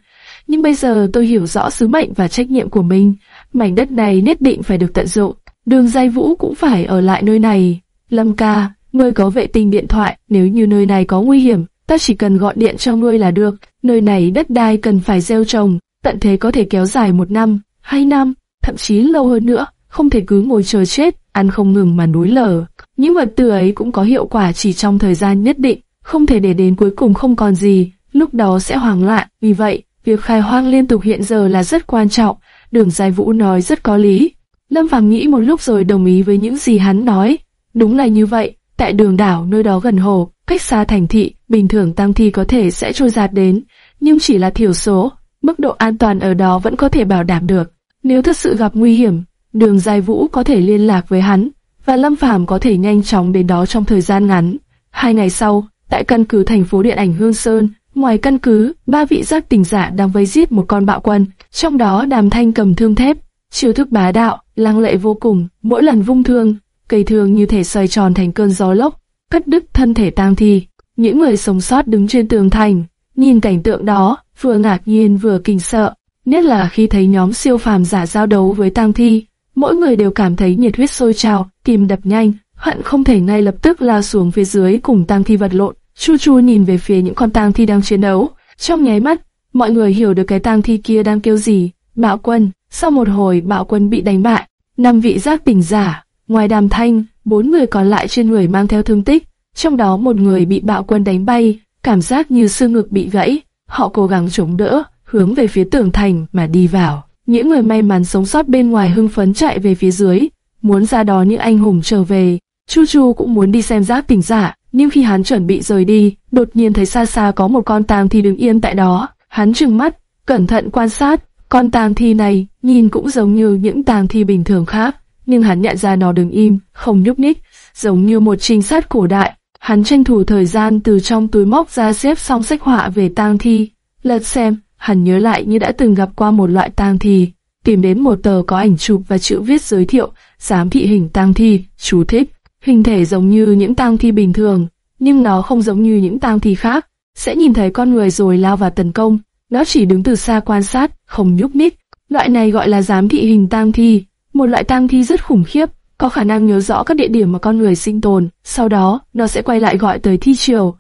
Nhưng bây giờ tôi hiểu rõ sứ mệnh và trách nhiệm của mình, mảnh đất này nhất định phải được tận dụng. Đường Giai Vũ cũng phải ở lại nơi này. Lâm ca, ngươi có vệ tinh điện thoại, nếu như nơi này có nguy hiểm, ta chỉ cần gọi điện cho ngươi là được. Nơi này đất đai cần phải gieo trồng, tận thế có thể kéo dài một năm, hai năm, thậm chí lâu hơn nữa, không thể cứ ngồi chờ chết, ăn không ngừng mà núi lở. Những vật tư ấy cũng có hiệu quả chỉ trong thời gian nhất định, không thể để đến cuối cùng không còn gì, lúc đó sẽ hoảng loạn. Vì vậy, việc khai hoang liên tục hiện giờ là rất quan trọng. Đường dài Vũ nói rất có lý. Lâm Phàm nghĩ một lúc rồi đồng ý với những gì hắn nói. Đúng là như vậy, tại đường đảo nơi đó gần hồ, cách xa thành thị, bình thường tăng thi có thể sẽ trôi giạt đến, nhưng chỉ là thiểu số, mức độ an toàn ở đó vẫn có thể bảo đảm được. Nếu thật sự gặp nguy hiểm, đường Giai Vũ có thể liên lạc với hắn, và Lâm Phàm có thể nhanh chóng đến đó trong thời gian ngắn. Hai ngày sau, tại căn cứ thành phố điện ảnh Hương Sơn, ngoài căn cứ, ba vị giác tỉnh giả đang vây giết một con bạo quân, trong đó Đàm Thanh cầm thương thép, chiêu thức bá đạo, lăng lệ vô cùng, mỗi lần vung thương, cây thương như thể xoay tròn thành cơn gió lốc, cắt đứt thân thể tang thi. Những người sống sót đứng trên tường thành, nhìn cảnh tượng đó, vừa ngạc nhiên vừa kinh sợ, nhất là khi thấy nhóm siêu phàm giả giao đấu với tang thi, mỗi người đều cảm thấy nhiệt huyết sôi trào, tim đập nhanh, hận không thể ngay lập tức lao xuống phía dưới cùng tang thi vật lộn. Chu Chu nhìn về phía những con tang thi đang chiến đấu, trong nháy mắt, mọi người hiểu được cái tang thi kia đang kêu gì. Bạo quân. Sau một hồi bạo quân bị đánh bại, năm vị giác tỉnh giả, ngoài Đàm Thanh, bốn người còn lại trên người mang theo thương tích, trong đó một người bị bạo quân đánh bay, cảm giác như xương ngực bị gãy. Họ cố gắng chống đỡ, hướng về phía tường thành mà đi vào. Những người may mắn sống sót bên ngoài hưng phấn chạy về phía dưới, muốn ra đó những anh hùng trở về. Chu Chu cũng muốn đi xem giáp tỉnh giả, nhưng khi hắn chuẩn bị rời đi, đột nhiên thấy xa xa có một con tang thi đứng yên tại đó. Hắn trừng mắt, cẩn thận quan sát, con tang thi này nhìn cũng giống như những tang thi bình thường khác, nhưng hắn nhận ra nó đứng im, không nhúc nhích, giống như một trinh sát cổ đại. Hắn tranh thủ thời gian từ trong túi móc ra xếp xong sách họa về tang thi, lật xem, hắn nhớ lại như đã từng gặp qua một loại tang thi, tìm đến một tờ có ảnh chụp và chữ viết giới thiệu, giám thị hình tang thi, chú thích, hình thể giống như những tang thi bình thường, nhưng nó không giống như những tang thi khác, sẽ nhìn thấy con người rồi lao vào tấn công, nó chỉ đứng từ xa quan sát, không nhúc nhích. Loại này gọi là giám thị hình tang thi, một loại tang thi rất khủng khiếp, có khả năng nhớ rõ các địa điểm mà con người sinh tồn, sau đó nó sẽ quay lại gọi tới thi triều.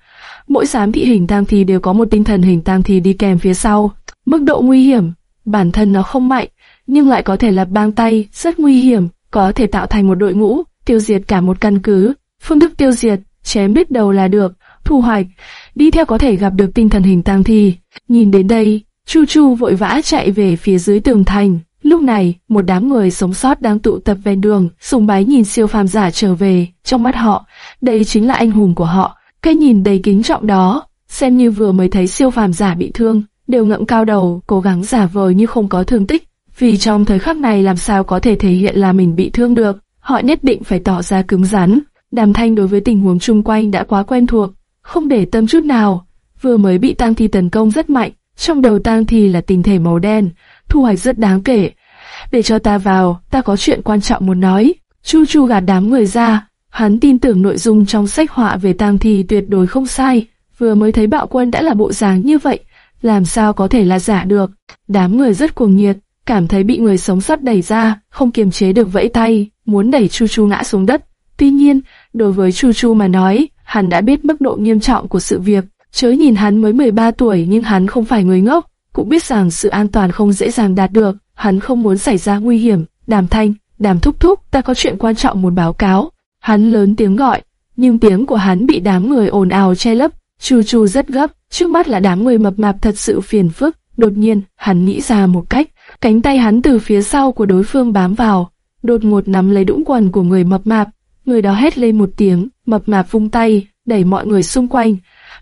Mỗi giám thị hình tang thi đều có một tinh thần hình tang thi đi kèm phía sau. Mức độ nguy hiểm, bản thân nó không mạnh, nhưng lại có thể là bang tay, rất nguy hiểm, có thể tạo thành một đội ngũ, tiêu diệt cả một căn cứ. Phương thức tiêu diệt, chém biết đầu là được, thu hoạch, đi theo có thể gặp được tinh thần hình tang thi. Nhìn đến đây, Chu Chu vội vã chạy về phía dưới tường thành, Lúc này, một đám người sống sót đang tụ tập ven đường, sùng bái nhìn siêu phàm giả trở về, trong mắt họ, đây chính là anh hùng của họ. Cái nhìn đầy kính trọng đó, xem như vừa mới thấy siêu phàm giả bị thương, đều ngậm cao đầu, cố gắng giả vờ như không có thương tích, vì trong thời khắc này làm sao có thể thể hiện là mình bị thương được, họ nhất định phải tỏ ra cứng rắn. Đàm Thanh đối với tình huống chung quanh đã quá quen thuộc, không để tâm chút nào, vừa mới bị tang thi tấn công rất mạnh, trong đầu tang thi là tinh thể màu đen, thu hoạch rất đáng kể. Để cho ta vào, ta có chuyện quan trọng muốn nói. Chu Chu gạt đám người ra, hắn tin tưởng nội dung trong sách họa về tang thi tuyệt đối không sai. Vừa mới thấy bạo quân đã là bộ dáng như vậy, làm sao có thể là giả được. Đám người rất cuồng nhiệt, cảm thấy bị người sống sót đẩy ra, không kiềm chế được vẫy tay, muốn đẩy Chu Chu ngã xuống đất. Tuy nhiên, đối với Chu Chu mà nói, hắn đã biết mức độ nghiêm trọng của sự việc. Chớ nhìn hắn mới 13 tuổi nhưng hắn không phải người ngốc, cũng biết rằng sự an toàn không dễ dàng đạt được, hắn không muốn xảy ra nguy hiểm. Đàm Thanh, Đàm Thúc Thúc, ta có chuyện quan trọng muốn báo cáo. Hắn lớn tiếng gọi, nhưng tiếng của hắn bị đám người ồn ào che lấp. Chu Chu rất gấp, trước mắt là đám người mập mạp thật sự phiền phức. Đột nhiên, hắn nghĩ ra một cách, cánh tay hắn từ phía sau của đối phương bám vào, đột ngột nắm lấy đũng quần của người mập mạp. Người đó hét lên một tiếng, mập mạp vung tay, đẩy mọi người xung quanh,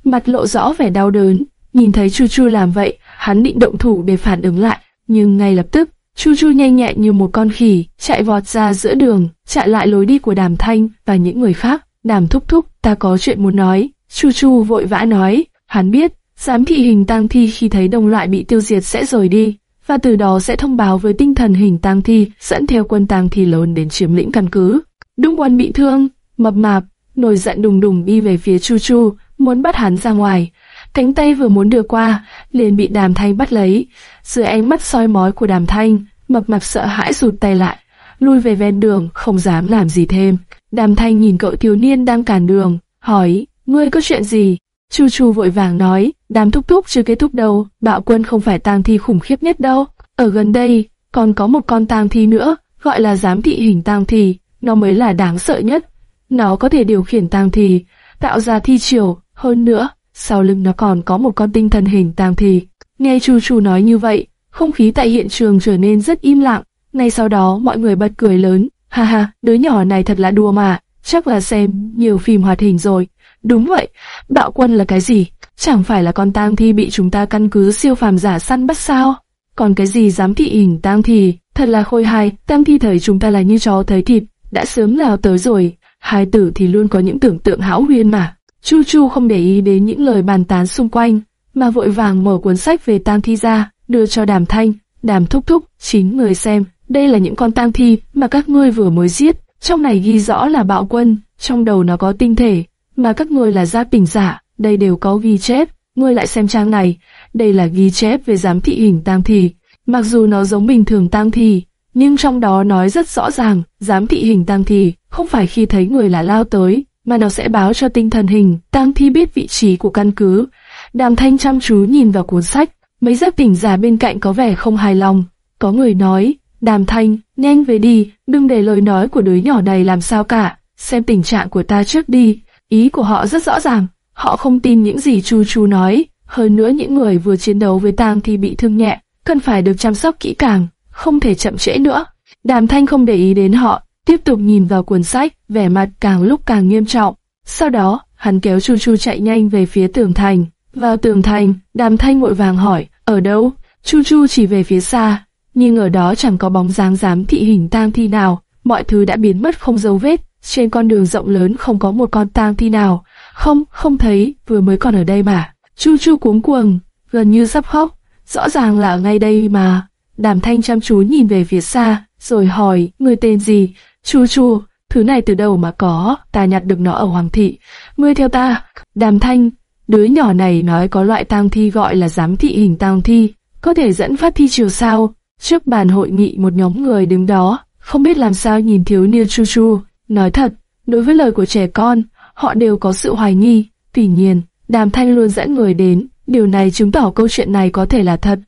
mặt lộ rõ vẻ đau đớn. Nhìn thấy Chu Chu làm vậy, hắn định động thủ để phản ứng lại, nhưng ngay lập tức, Chu Chu nhanh nhẹn như một con khỉ, chạy vọt ra giữa đường, chặn lại lối đi của Đàm Thanh và những người khác. Đàm thúc thúc, ta có chuyện muốn nói. Chu Chu vội vã nói, hắn biết, giám thị hình tang thi khi thấy đồng loại bị tiêu diệt sẽ rời đi, và từ đó sẽ thông báo với tinh thần hình tang thi, dẫn theo quân tang thi lớn đến chiếm lĩnh căn cứ. Đúng quân bị thương, mập mạp, nổi giận đùng đùng đi về phía Chu Chu, muốn bắt hắn ra ngoài. Cánh tay vừa muốn đưa qua, liền bị Đàm Thanh bắt lấy. Dưới ánh mắt soi mói của Đàm Thanh, mập mạp sợ hãi rụt tay lại, lui về ven đường, không dám làm gì thêm. Đàm Thanh nhìn cậu thiếu niên đang cản đường, hỏi, ngươi có chuyện gì? Chu Chu vội vàng nói, đàm thúc thúc chưa kết thúc đâu, bạo quân không phải tang thi khủng khiếp nhất đâu. Ở gần đây, còn có một con tang thi nữa, gọi là giám thị hình tang thi, nó mới là đáng sợ nhất. Nó có thể điều khiển tang thi, tạo ra thi chiều, hơn nữa, sau lưng nó còn có một con tinh thần hình tang thi. Nghe Chu Chu nói như vậy, không khí tại hiện trường trở nên rất im lặng. Ngay sau đó mọi người bật cười lớn, ha ha, đứa nhỏ này thật là đùa mà, chắc là xem nhiều phim hoạt hình rồi. Đúng vậy, bạo quân là cái gì? Chẳng phải là con tang thi bị chúng ta căn cứ siêu phàm giả săn bắt sao? Còn cái gì dám thị hình tang thi? Thật là khôi hài, tang thi thấy chúng ta là như chó thấy thịt, đã sớm lao tới rồi. Hai tử thì luôn có những tưởng tượng hão huyền mà. Chu Chu không để ý đến những lời bàn tán xung quanh, mà vội vàng mở cuốn sách về tang thi ra, đưa cho Đàm Thanh. Đàm thúc thúc, chính người xem, đây là những con tang thi mà các ngươi vừa mới giết. Trong này ghi rõ là bạo quân, trong đầu nó có tinh thể, mà các ngươi là gia tình giả, đây đều có ghi chép. Ngươi lại xem trang này, đây là ghi chép về giám thị hình tang thi. Mặc dù nó giống bình thường tang thi, nhưng trong đó nói rất rõ ràng, giám thị hình tang thi không phải khi thấy người là lao tới, mà nó sẽ báo cho tinh thần hình tang thi biết vị trí của căn cứ. Đàm Thanh chăm chú nhìn vào cuốn sách, mấy giáp tỉnh giả bên cạnh có vẻ không hài lòng. Có người nói, Đàm Thanh, nhanh về đi, đừng để lời nói của đứa nhỏ này làm sao cả, xem tình trạng của ta trước đi. Ý của họ rất rõ ràng, họ không tin những gì Chu Chu nói, hơn nữa những người vừa chiến đấu với tang thì bị thương nhẹ, cần phải được chăm sóc kỹ càng, không thể chậm trễ nữa. Đàm Thanh không để ý đến họ, tiếp tục nhìn vào cuốn sách, vẻ mặt càng lúc càng nghiêm trọng. Sau đó, hắn kéo Chu Chu chạy nhanh về phía tường thành. Vào tường thành, Đàm Thanh vội vàng hỏi, ở đâu? Chu Chu chỉ về phía xa, nhưng ở đó chẳng có bóng dáng dám thị hình tang thi nào, mọi thứ đã biến mất không dấu vết. Trên con đường rộng lớn không có một con tang thi nào. Không, không thấy, vừa mới còn ở đây mà. Chu Chu cuống cuồng, gần như sắp khóc. Rõ ràng là ngay đây mà. Đàm Thanh chăm chú nhìn về phía xa, rồi hỏi, người tên gì? Chu Chu, thứ này từ đâu mà có, ta nhặt được nó ở Hoàng thị. Ngươi theo ta. Đàm Thanh, đứa nhỏ này nói có loại tang thi gọi là giám thị hình tang thi, có thể dẫn phát thi chiều sao. Trước bàn hội nghị một nhóm người đứng đó, không biết làm sao nhìn thiếu niên Chu Chu. Nói thật, đối với lời của trẻ con, họ đều có sự hoài nghi. Tuy nhiên, Đàm Thanh luôn dẫn người đến, điều này chứng tỏ câu chuyện này có thể là thật.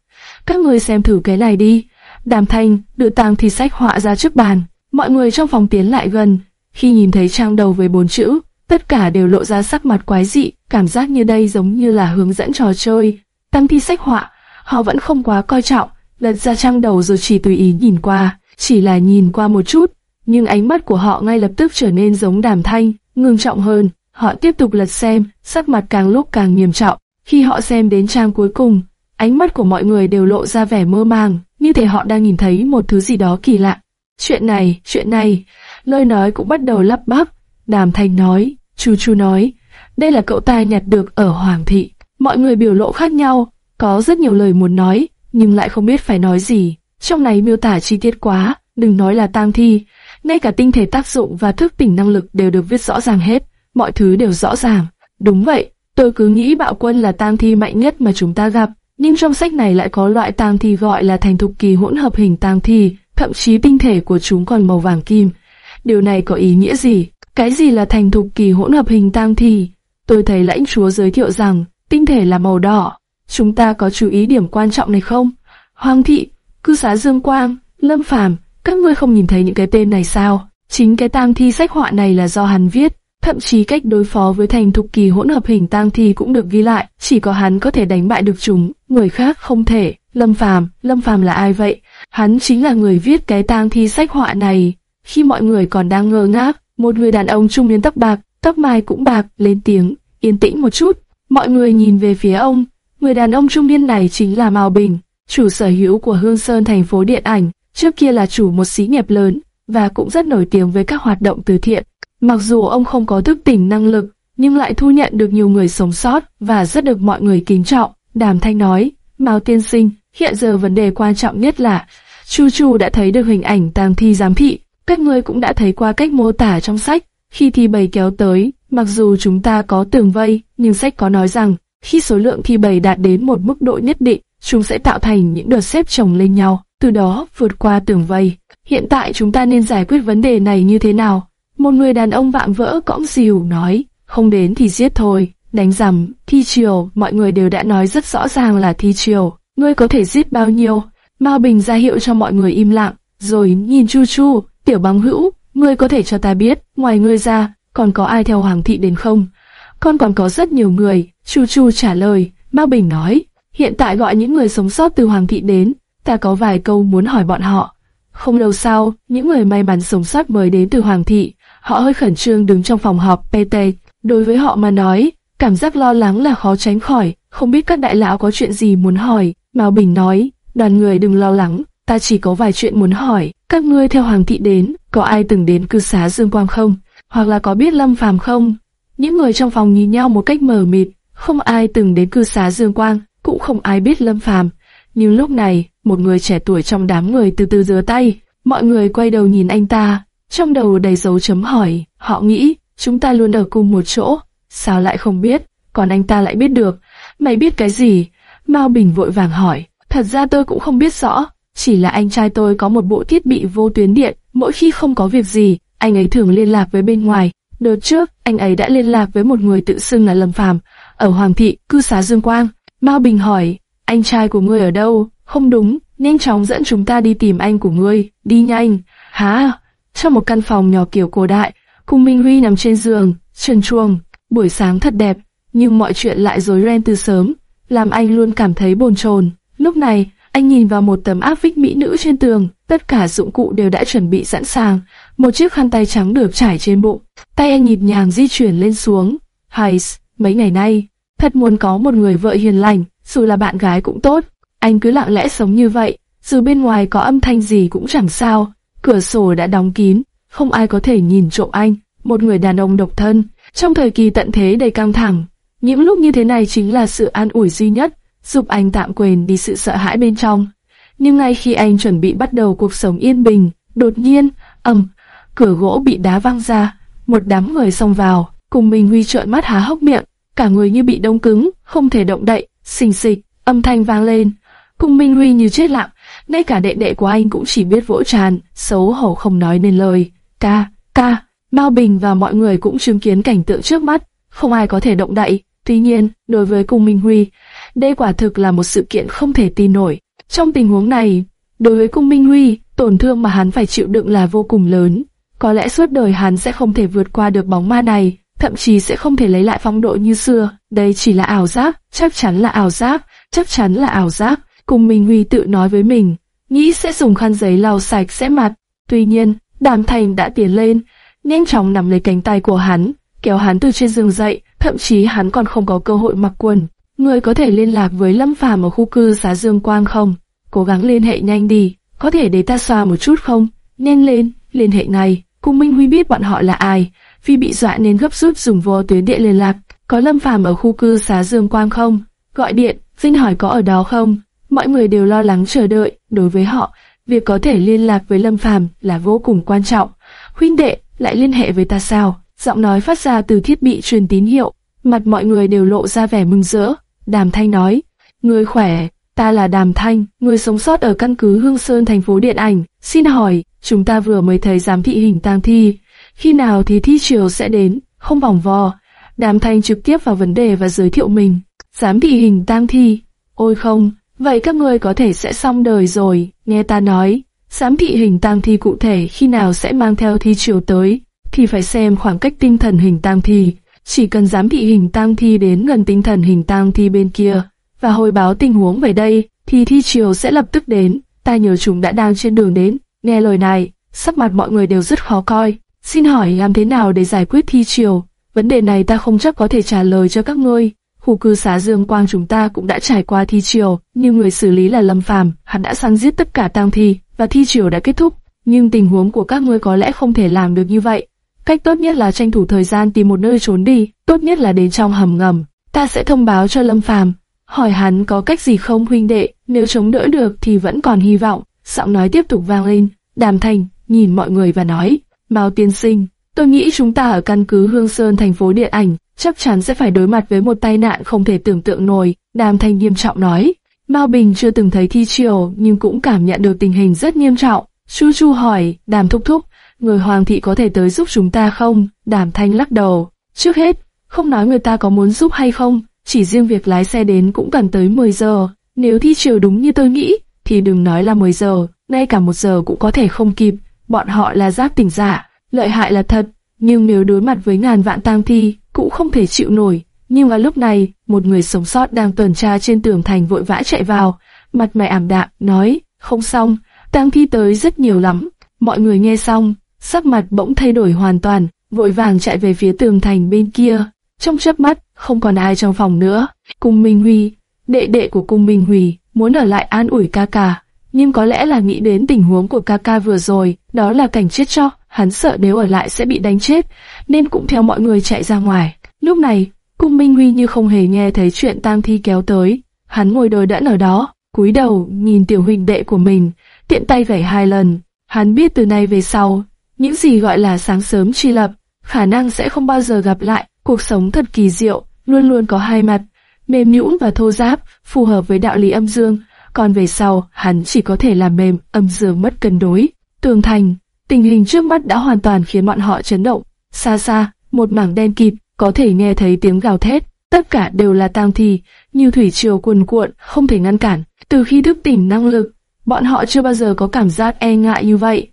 Các người xem thử cái này đi. Đàm Thanh đưa tang thi sách họa ra trước bàn. Mọi người trong phòng tiến lại gần. Khi nhìn thấy trang đầu với bốn chữ, tất cả đều lộ ra sắc mặt quái dị, cảm giác như đây giống như là hướng dẫn trò chơi. Tăng thi sách họa, họ vẫn không quá coi trọng, lật ra trang đầu rồi chỉ tùy ý nhìn qua, chỉ là nhìn qua một chút, nhưng ánh mắt của họ ngay lập tức trở nên giống đàm thanh, ngưng trọng hơn. Họ tiếp tục lật xem, sắc mặt càng lúc càng nghiêm trọng. Khi họ xem đến trang cuối cùng, ánh mắt của mọi người đều lộ ra vẻ mơ màng, như thể họ đang nhìn thấy một thứ gì đó kỳ lạ. Chuyện này, chuyện này, lời nói cũng bắt đầu lắp bắp. Đàm Thanh nói, Chu Chu nói, đây là cậu ta nhặt được ở Hoàng thị. Mọi người biểu lộ khác nhau, có rất nhiều lời muốn nói, nhưng lại không biết phải nói gì. Trong này miêu tả chi tiết quá, đừng nói là tang thi, ngay cả tinh thể tác dụng và thức tỉnh năng lực đều được viết rõ ràng hết, mọi thứ đều rõ ràng. Đúng vậy, tôi cứ nghĩ bạo quân là tang thi mạnh nhất mà chúng ta gặp, nhưng trong sách này lại có loại tang thi gọi là thành thục kỳ hỗn hợp hình tang thi, thậm chí tinh thể của chúng còn màu vàng kim. Điều này có ý nghĩa gì? Cái gì là thành thục kỳ hỗn hợp hình tang thi? Tôi thấy lãnh chúa giới thiệu rằng tinh thể là màu đỏ. Chúng ta có chú ý điểm quan trọng này không? Hoàng thị, cư xá Dương Quang, Lâm Phàm, các ngươi không nhìn thấy những cái tên này sao? Chính cái tang thi sách họa này là do hắn viết, thậm chí cách đối phó với thành thục kỳ hỗn hợp hình tang thi cũng được ghi lại, chỉ có hắn có thể đánh bại được chúng, người khác không thể. Lâm Phàm, Lâm Phàm là ai vậy? Hắn chính là người viết cái tang thi sách họa này. Khi mọi người còn đang ngơ ngác, một người đàn ông trung niên tóc bạc, tóc mai cũng bạc, lên tiếng, yên tĩnh một chút. Mọi người nhìn về phía ông, người đàn ông trung niên này chính là Mao Bình, chủ sở hữu của Hương Sơn thành phố điện ảnh, trước kia là chủ một xí nghiệp lớn và cũng rất nổi tiếng với các hoạt động từ thiện. Mặc dù ông không có thức tỉnh năng lực, nhưng lại thu nhận được nhiều người sống sót và rất được mọi người kính trọng. Đàm Thanh nói, Mao tiên sinh, hiện giờ vấn đề quan trọng nhất là Chu Chu đã thấy được hình ảnh tang thi giám thị, các ngươi cũng đã thấy qua cách mô tả trong sách. Khi thi bầy kéo tới, mặc dù chúng ta có tường vây, nhưng sách có nói rằng khi số lượng thi bầy đạt đến một mức độ nhất định, chúng sẽ tạo thành những đợt xếp chồng lên nhau, từ đó vượt qua tường vây. Hiện tại chúng ta nên giải quyết vấn đề này như thế nào? Một người đàn ông vạm vỡ cõng dìu nói, không đến thì giết thôi. Đánh rằm, thi chiều, mọi người đều đã nói rất rõ ràng là thi chiều. Ngươi có thể giết bao nhiêu? Mao Bình ra hiệu cho mọi người im lặng, rồi nhìn Chu Chu, tiểu băng hữu, ngươi có thể cho ta biết, ngoài ngươi ra, còn có ai theo Hoàng thị đến không? Con còn có rất nhiều người, Chu Chu trả lời, Mao Bình nói, hiện tại gọi những người sống sót từ Hoàng thị đến, ta có vài câu muốn hỏi bọn họ. Không lâu sau, những người may mắn sống sót mới đến từ Hoàng thị, họ hơi khẩn trương đứng trong phòng họp PT. Đối với họ mà nói, cảm giác lo lắng là khó tránh khỏi, không biết các đại lão có chuyện gì muốn hỏi. Mao Bình nói, đoàn người đừng lo lắng, ta chỉ có vài chuyện muốn hỏi. Các ngươi theo Hoàng thị đến, có ai từng đến cư xá Dương Quang không? Hoặc là có biết Lâm Phàm không? Những người trong phòng nhìn nhau một cách mờ mịt, không ai từng đến cư xá Dương Quang, cũng không ai biết Lâm Phàm. Nhưng lúc này, một người trẻ tuổi trong đám người từ từ giơ tay, mọi người quay đầu nhìn anh ta, trong đầu đầy dấu chấm hỏi, họ nghĩ, chúng ta luôn ở cùng một chỗ, sao lại không biết, còn anh ta lại biết được, mày biết cái gì? Mao Bình vội vàng hỏi, thật ra tôi cũng không biết rõ, chỉ là anh trai tôi có một bộ thiết bị vô tuyến điện, mỗi khi không có việc gì, anh ấy thường liên lạc với bên ngoài. Đợt trước, anh ấy đã liên lạc với một người tự xưng là Lâm Phàm ở Hoàng thị, cư xá Dương Quang. Mao Bình hỏi, anh trai của ngươi ở đâu? Không đúng, nhanh chóng dẫn chúng ta đi tìm anh của ngươi, đi nhanh. Hả? Trong một căn phòng nhỏ kiểu cổ đại, cùng Minh Huy nằm trên giường, trần chuông. Buổi sáng thật đẹp, nhưng mọi chuyện lại rối ren từ sớm, làm anh luôn cảm thấy bồn chồn. Lúc này, anh nhìn vào một tấm áp vích mỹ nữ trên tường, tất cả dụng cụ đều đã chuẩn bị sẵn sàng. Một chiếc khăn tay trắng được trải trên bụng, tay anh nhịp nhàng di chuyển lên xuống. Hay, mấy ngày nay, thật muốn có một người vợ hiền lành, dù là bạn gái cũng tốt. Anh cứ lặng lẽ sống như vậy, dù bên ngoài có âm thanh gì cũng chẳng sao. Cửa sổ đã đóng kín, không ai có thể nhìn trộm anh. Một người đàn ông độc thân, trong thời kỳ tận thế đầy căng thẳng. Những lúc như thế này chính là sự an ủi duy nhất, giúp anh tạm quên đi sự sợ hãi bên trong. Nhưng ngay khi anh chuẩn bị bắt đầu cuộc sống yên bình, đột nhiên, ầm, cửa gỗ bị đá văng ra, một đám người xông vào, cùng mình Huy trợn mắt há hốc miệng, cả người như bị đông cứng, không thể động đậy, xình xịch, âm thanh vang lên. Cùng Minh Huy như chết lặng, ngay cả đệ đệ của anh cũng chỉ biết vỗ tràn, xấu hổ không nói nên lời. Ca, ca, Mao Bình và mọi người cũng chứng kiến cảnh tượng trước mắt, không ai có thể động đậy. Tuy nhiên, đối với Cung Minh Huy, đây quả thực là một sự kiện không thể tin nổi. Trong tình huống này, đối với Cung Minh Huy, tổn thương mà hắn phải chịu đựng là vô cùng lớn. Có lẽ suốt đời hắn sẽ không thể vượt qua được bóng ma này, thậm chí sẽ không thể lấy lại phong độ như xưa. Đây chỉ là ảo giác, chắc chắn là ảo giác, chắc chắn là ảo giác. Cùng Minh Huy tự nói với mình, nghĩ sẽ dùng khăn giấy lau sạch sẽ mặt. Tuy nhiên, Đàm Thành đã tiến lên, nhanh chóng nắm lấy cánh tay của hắn, kéo hắn từ trên giường dậy, thậm chí hắn còn không có cơ hội mặc quần. Người có thể liên lạc với Lâm Phàm ở khu cư xá Dương Quang không? Cố gắng liên hệ nhanh đi, có thể để ta xoa một chút không? Nhanh lên, liên hệ ngay. Cung Minh Huy biết bọn họ là ai, vì bị dọa nên gấp rút dùng vô tuyến điện liên lạc. Có Lâm Phàm ở khu cư xá Dương Quang không? Gọi điện, xin hỏi có ở đó không? Mọi người đều lo lắng chờ đợi, đối với họ, việc có thể liên lạc với Lâm Phàm là vô cùng quan trọng. Huynh đệ, lại liên hệ với ta sao? Giọng nói phát ra từ thiết bị truyền tín hiệu, mặt mọi người đều lộ ra vẻ mừng rỡ. Đàm Thanh nói, người khỏe, ta là Đàm Thanh, người sống sót ở căn cứ Hương Sơn thành phố Điện Ảnh. Xin hỏi, chúng ta vừa mới thấy giám thị hình tang thi, khi nào thì thi chiều sẽ đến, không vòng vo. Đàm Thanh trực tiếp vào vấn đề và giới thiệu mình. Giám thị hình tang thi, ôi không, vậy các ngươi có thể sẽ xong đời rồi, nghe ta nói. Giám thị hình tang thi cụ thể khi nào sẽ mang theo thi chiều tới, thì phải xem khoảng cách tinh thần hình tang thi. Chỉ cần giám thị hình tang thi đến gần tinh thần hình tang thi bên kia, và hồi báo tình huống về đây, thì thi triều sẽ lập tức đến. Ta nhớ chúng đã đang trên đường đến. Nghe lời này, sắc mặt mọi người đều rất khó coi. Xin hỏi làm thế nào để giải quyết thi triều? Vấn đề này ta không chắc có thể trả lời cho các ngươi. Khu cư xá Dương Quang chúng ta cũng đã trải qua thi triều, nhưng người xử lý là Lâm Phàm, hắn đã săn giết tất cả tang thi và thi triều đã kết thúc. Nhưng tình huống của các ngươi có lẽ không thể làm được như vậy. Cách tốt nhất là tranh thủ thời gian tìm một nơi trốn đi, tốt nhất là đến trong hầm ngầm. Ta sẽ thông báo cho Lâm Phàm, hỏi hắn có cách gì không huynh đệ, nếu chống đỡ được thì vẫn còn hy vọng. Giọng nói tiếp tục vang lên, Đàm Thành nhìn mọi người và nói, Mao tiên sinh, tôi nghĩ chúng ta ở căn cứ Hương Sơn thành phố điện ảnh chắc chắn sẽ phải đối mặt với một tai nạn không thể tưởng tượng nổi. Đàm Thành nghiêm trọng nói, Mao Bình chưa từng thấy thi triều nhưng cũng cảm nhận được tình hình rất nghiêm trọng. Chu Chu hỏi, Đàm thúc thúc, người hoàng thị có thể tới giúp chúng ta không? đảm Thanh lắc đầu. Trước hết, không nói người ta có muốn giúp hay không, chỉ riêng việc lái xe đến cũng cần tới 10 giờ. Nếu thi chiều đúng như tôi nghĩ, thì đừng nói là 10 giờ, ngay cả một giờ cũng có thể không kịp. Bọn họ là giáp tỉnh giả, lợi hại là thật, nhưng nếu đối mặt với ngàn vạn tang thi, cũng không thể chịu nổi. Nhưng vào lúc này, một người sống sót đang tuần tra trên tường thành vội vã chạy vào, mặt mày ảm đạm, nói, không xong, tang thi tới rất nhiều lắm. Mọi người nghe xong, sắc mặt bỗng thay đổi hoàn toàn, vội vàng chạy về phía tường thành bên kia. Trong chớp mắt, không còn ai trong phòng nữa. Cung Minh Huy, đệ đệ của Cung Minh Huy, muốn ở lại an ủi ca ca, nhưng có lẽ là nghĩ đến tình huống của ca ca vừa rồi, đó là cảnh chết cho, hắn sợ nếu ở lại sẽ bị đánh chết, nên cũng theo mọi người chạy ra ngoài. Lúc này, Cung Minh Huy như không hề nghe thấy chuyện tang thi kéo tới, hắn ngồi đờ đẫn ở đó, cúi đầu nhìn tiểu huynh đệ của mình, tiện tay vẩy hai lần. Hắn biết từ nay về sau, những gì gọi là sáng sớm tri lập, khả năng sẽ không bao giờ gặp lại. Cuộc sống thật kỳ diệu, luôn luôn có hai mặt, mềm nhũn và thô ráp, phù hợp với đạo lý âm dương. Còn về sau, hắn chỉ có thể làm mềm, âm dương mất cân đối. Tường thành, tình hình trước mắt đã hoàn toàn khiến bọn họ chấn động. Xa xa, một mảng đen kịt, có thể nghe thấy tiếng gào thét. Tất cả đều là tang thi, như thủy triều cuồn cuộn, không thể ngăn cản. Từ khi thức tỉnh năng lực, bọn họ chưa bao giờ có cảm giác e ngại như vậy.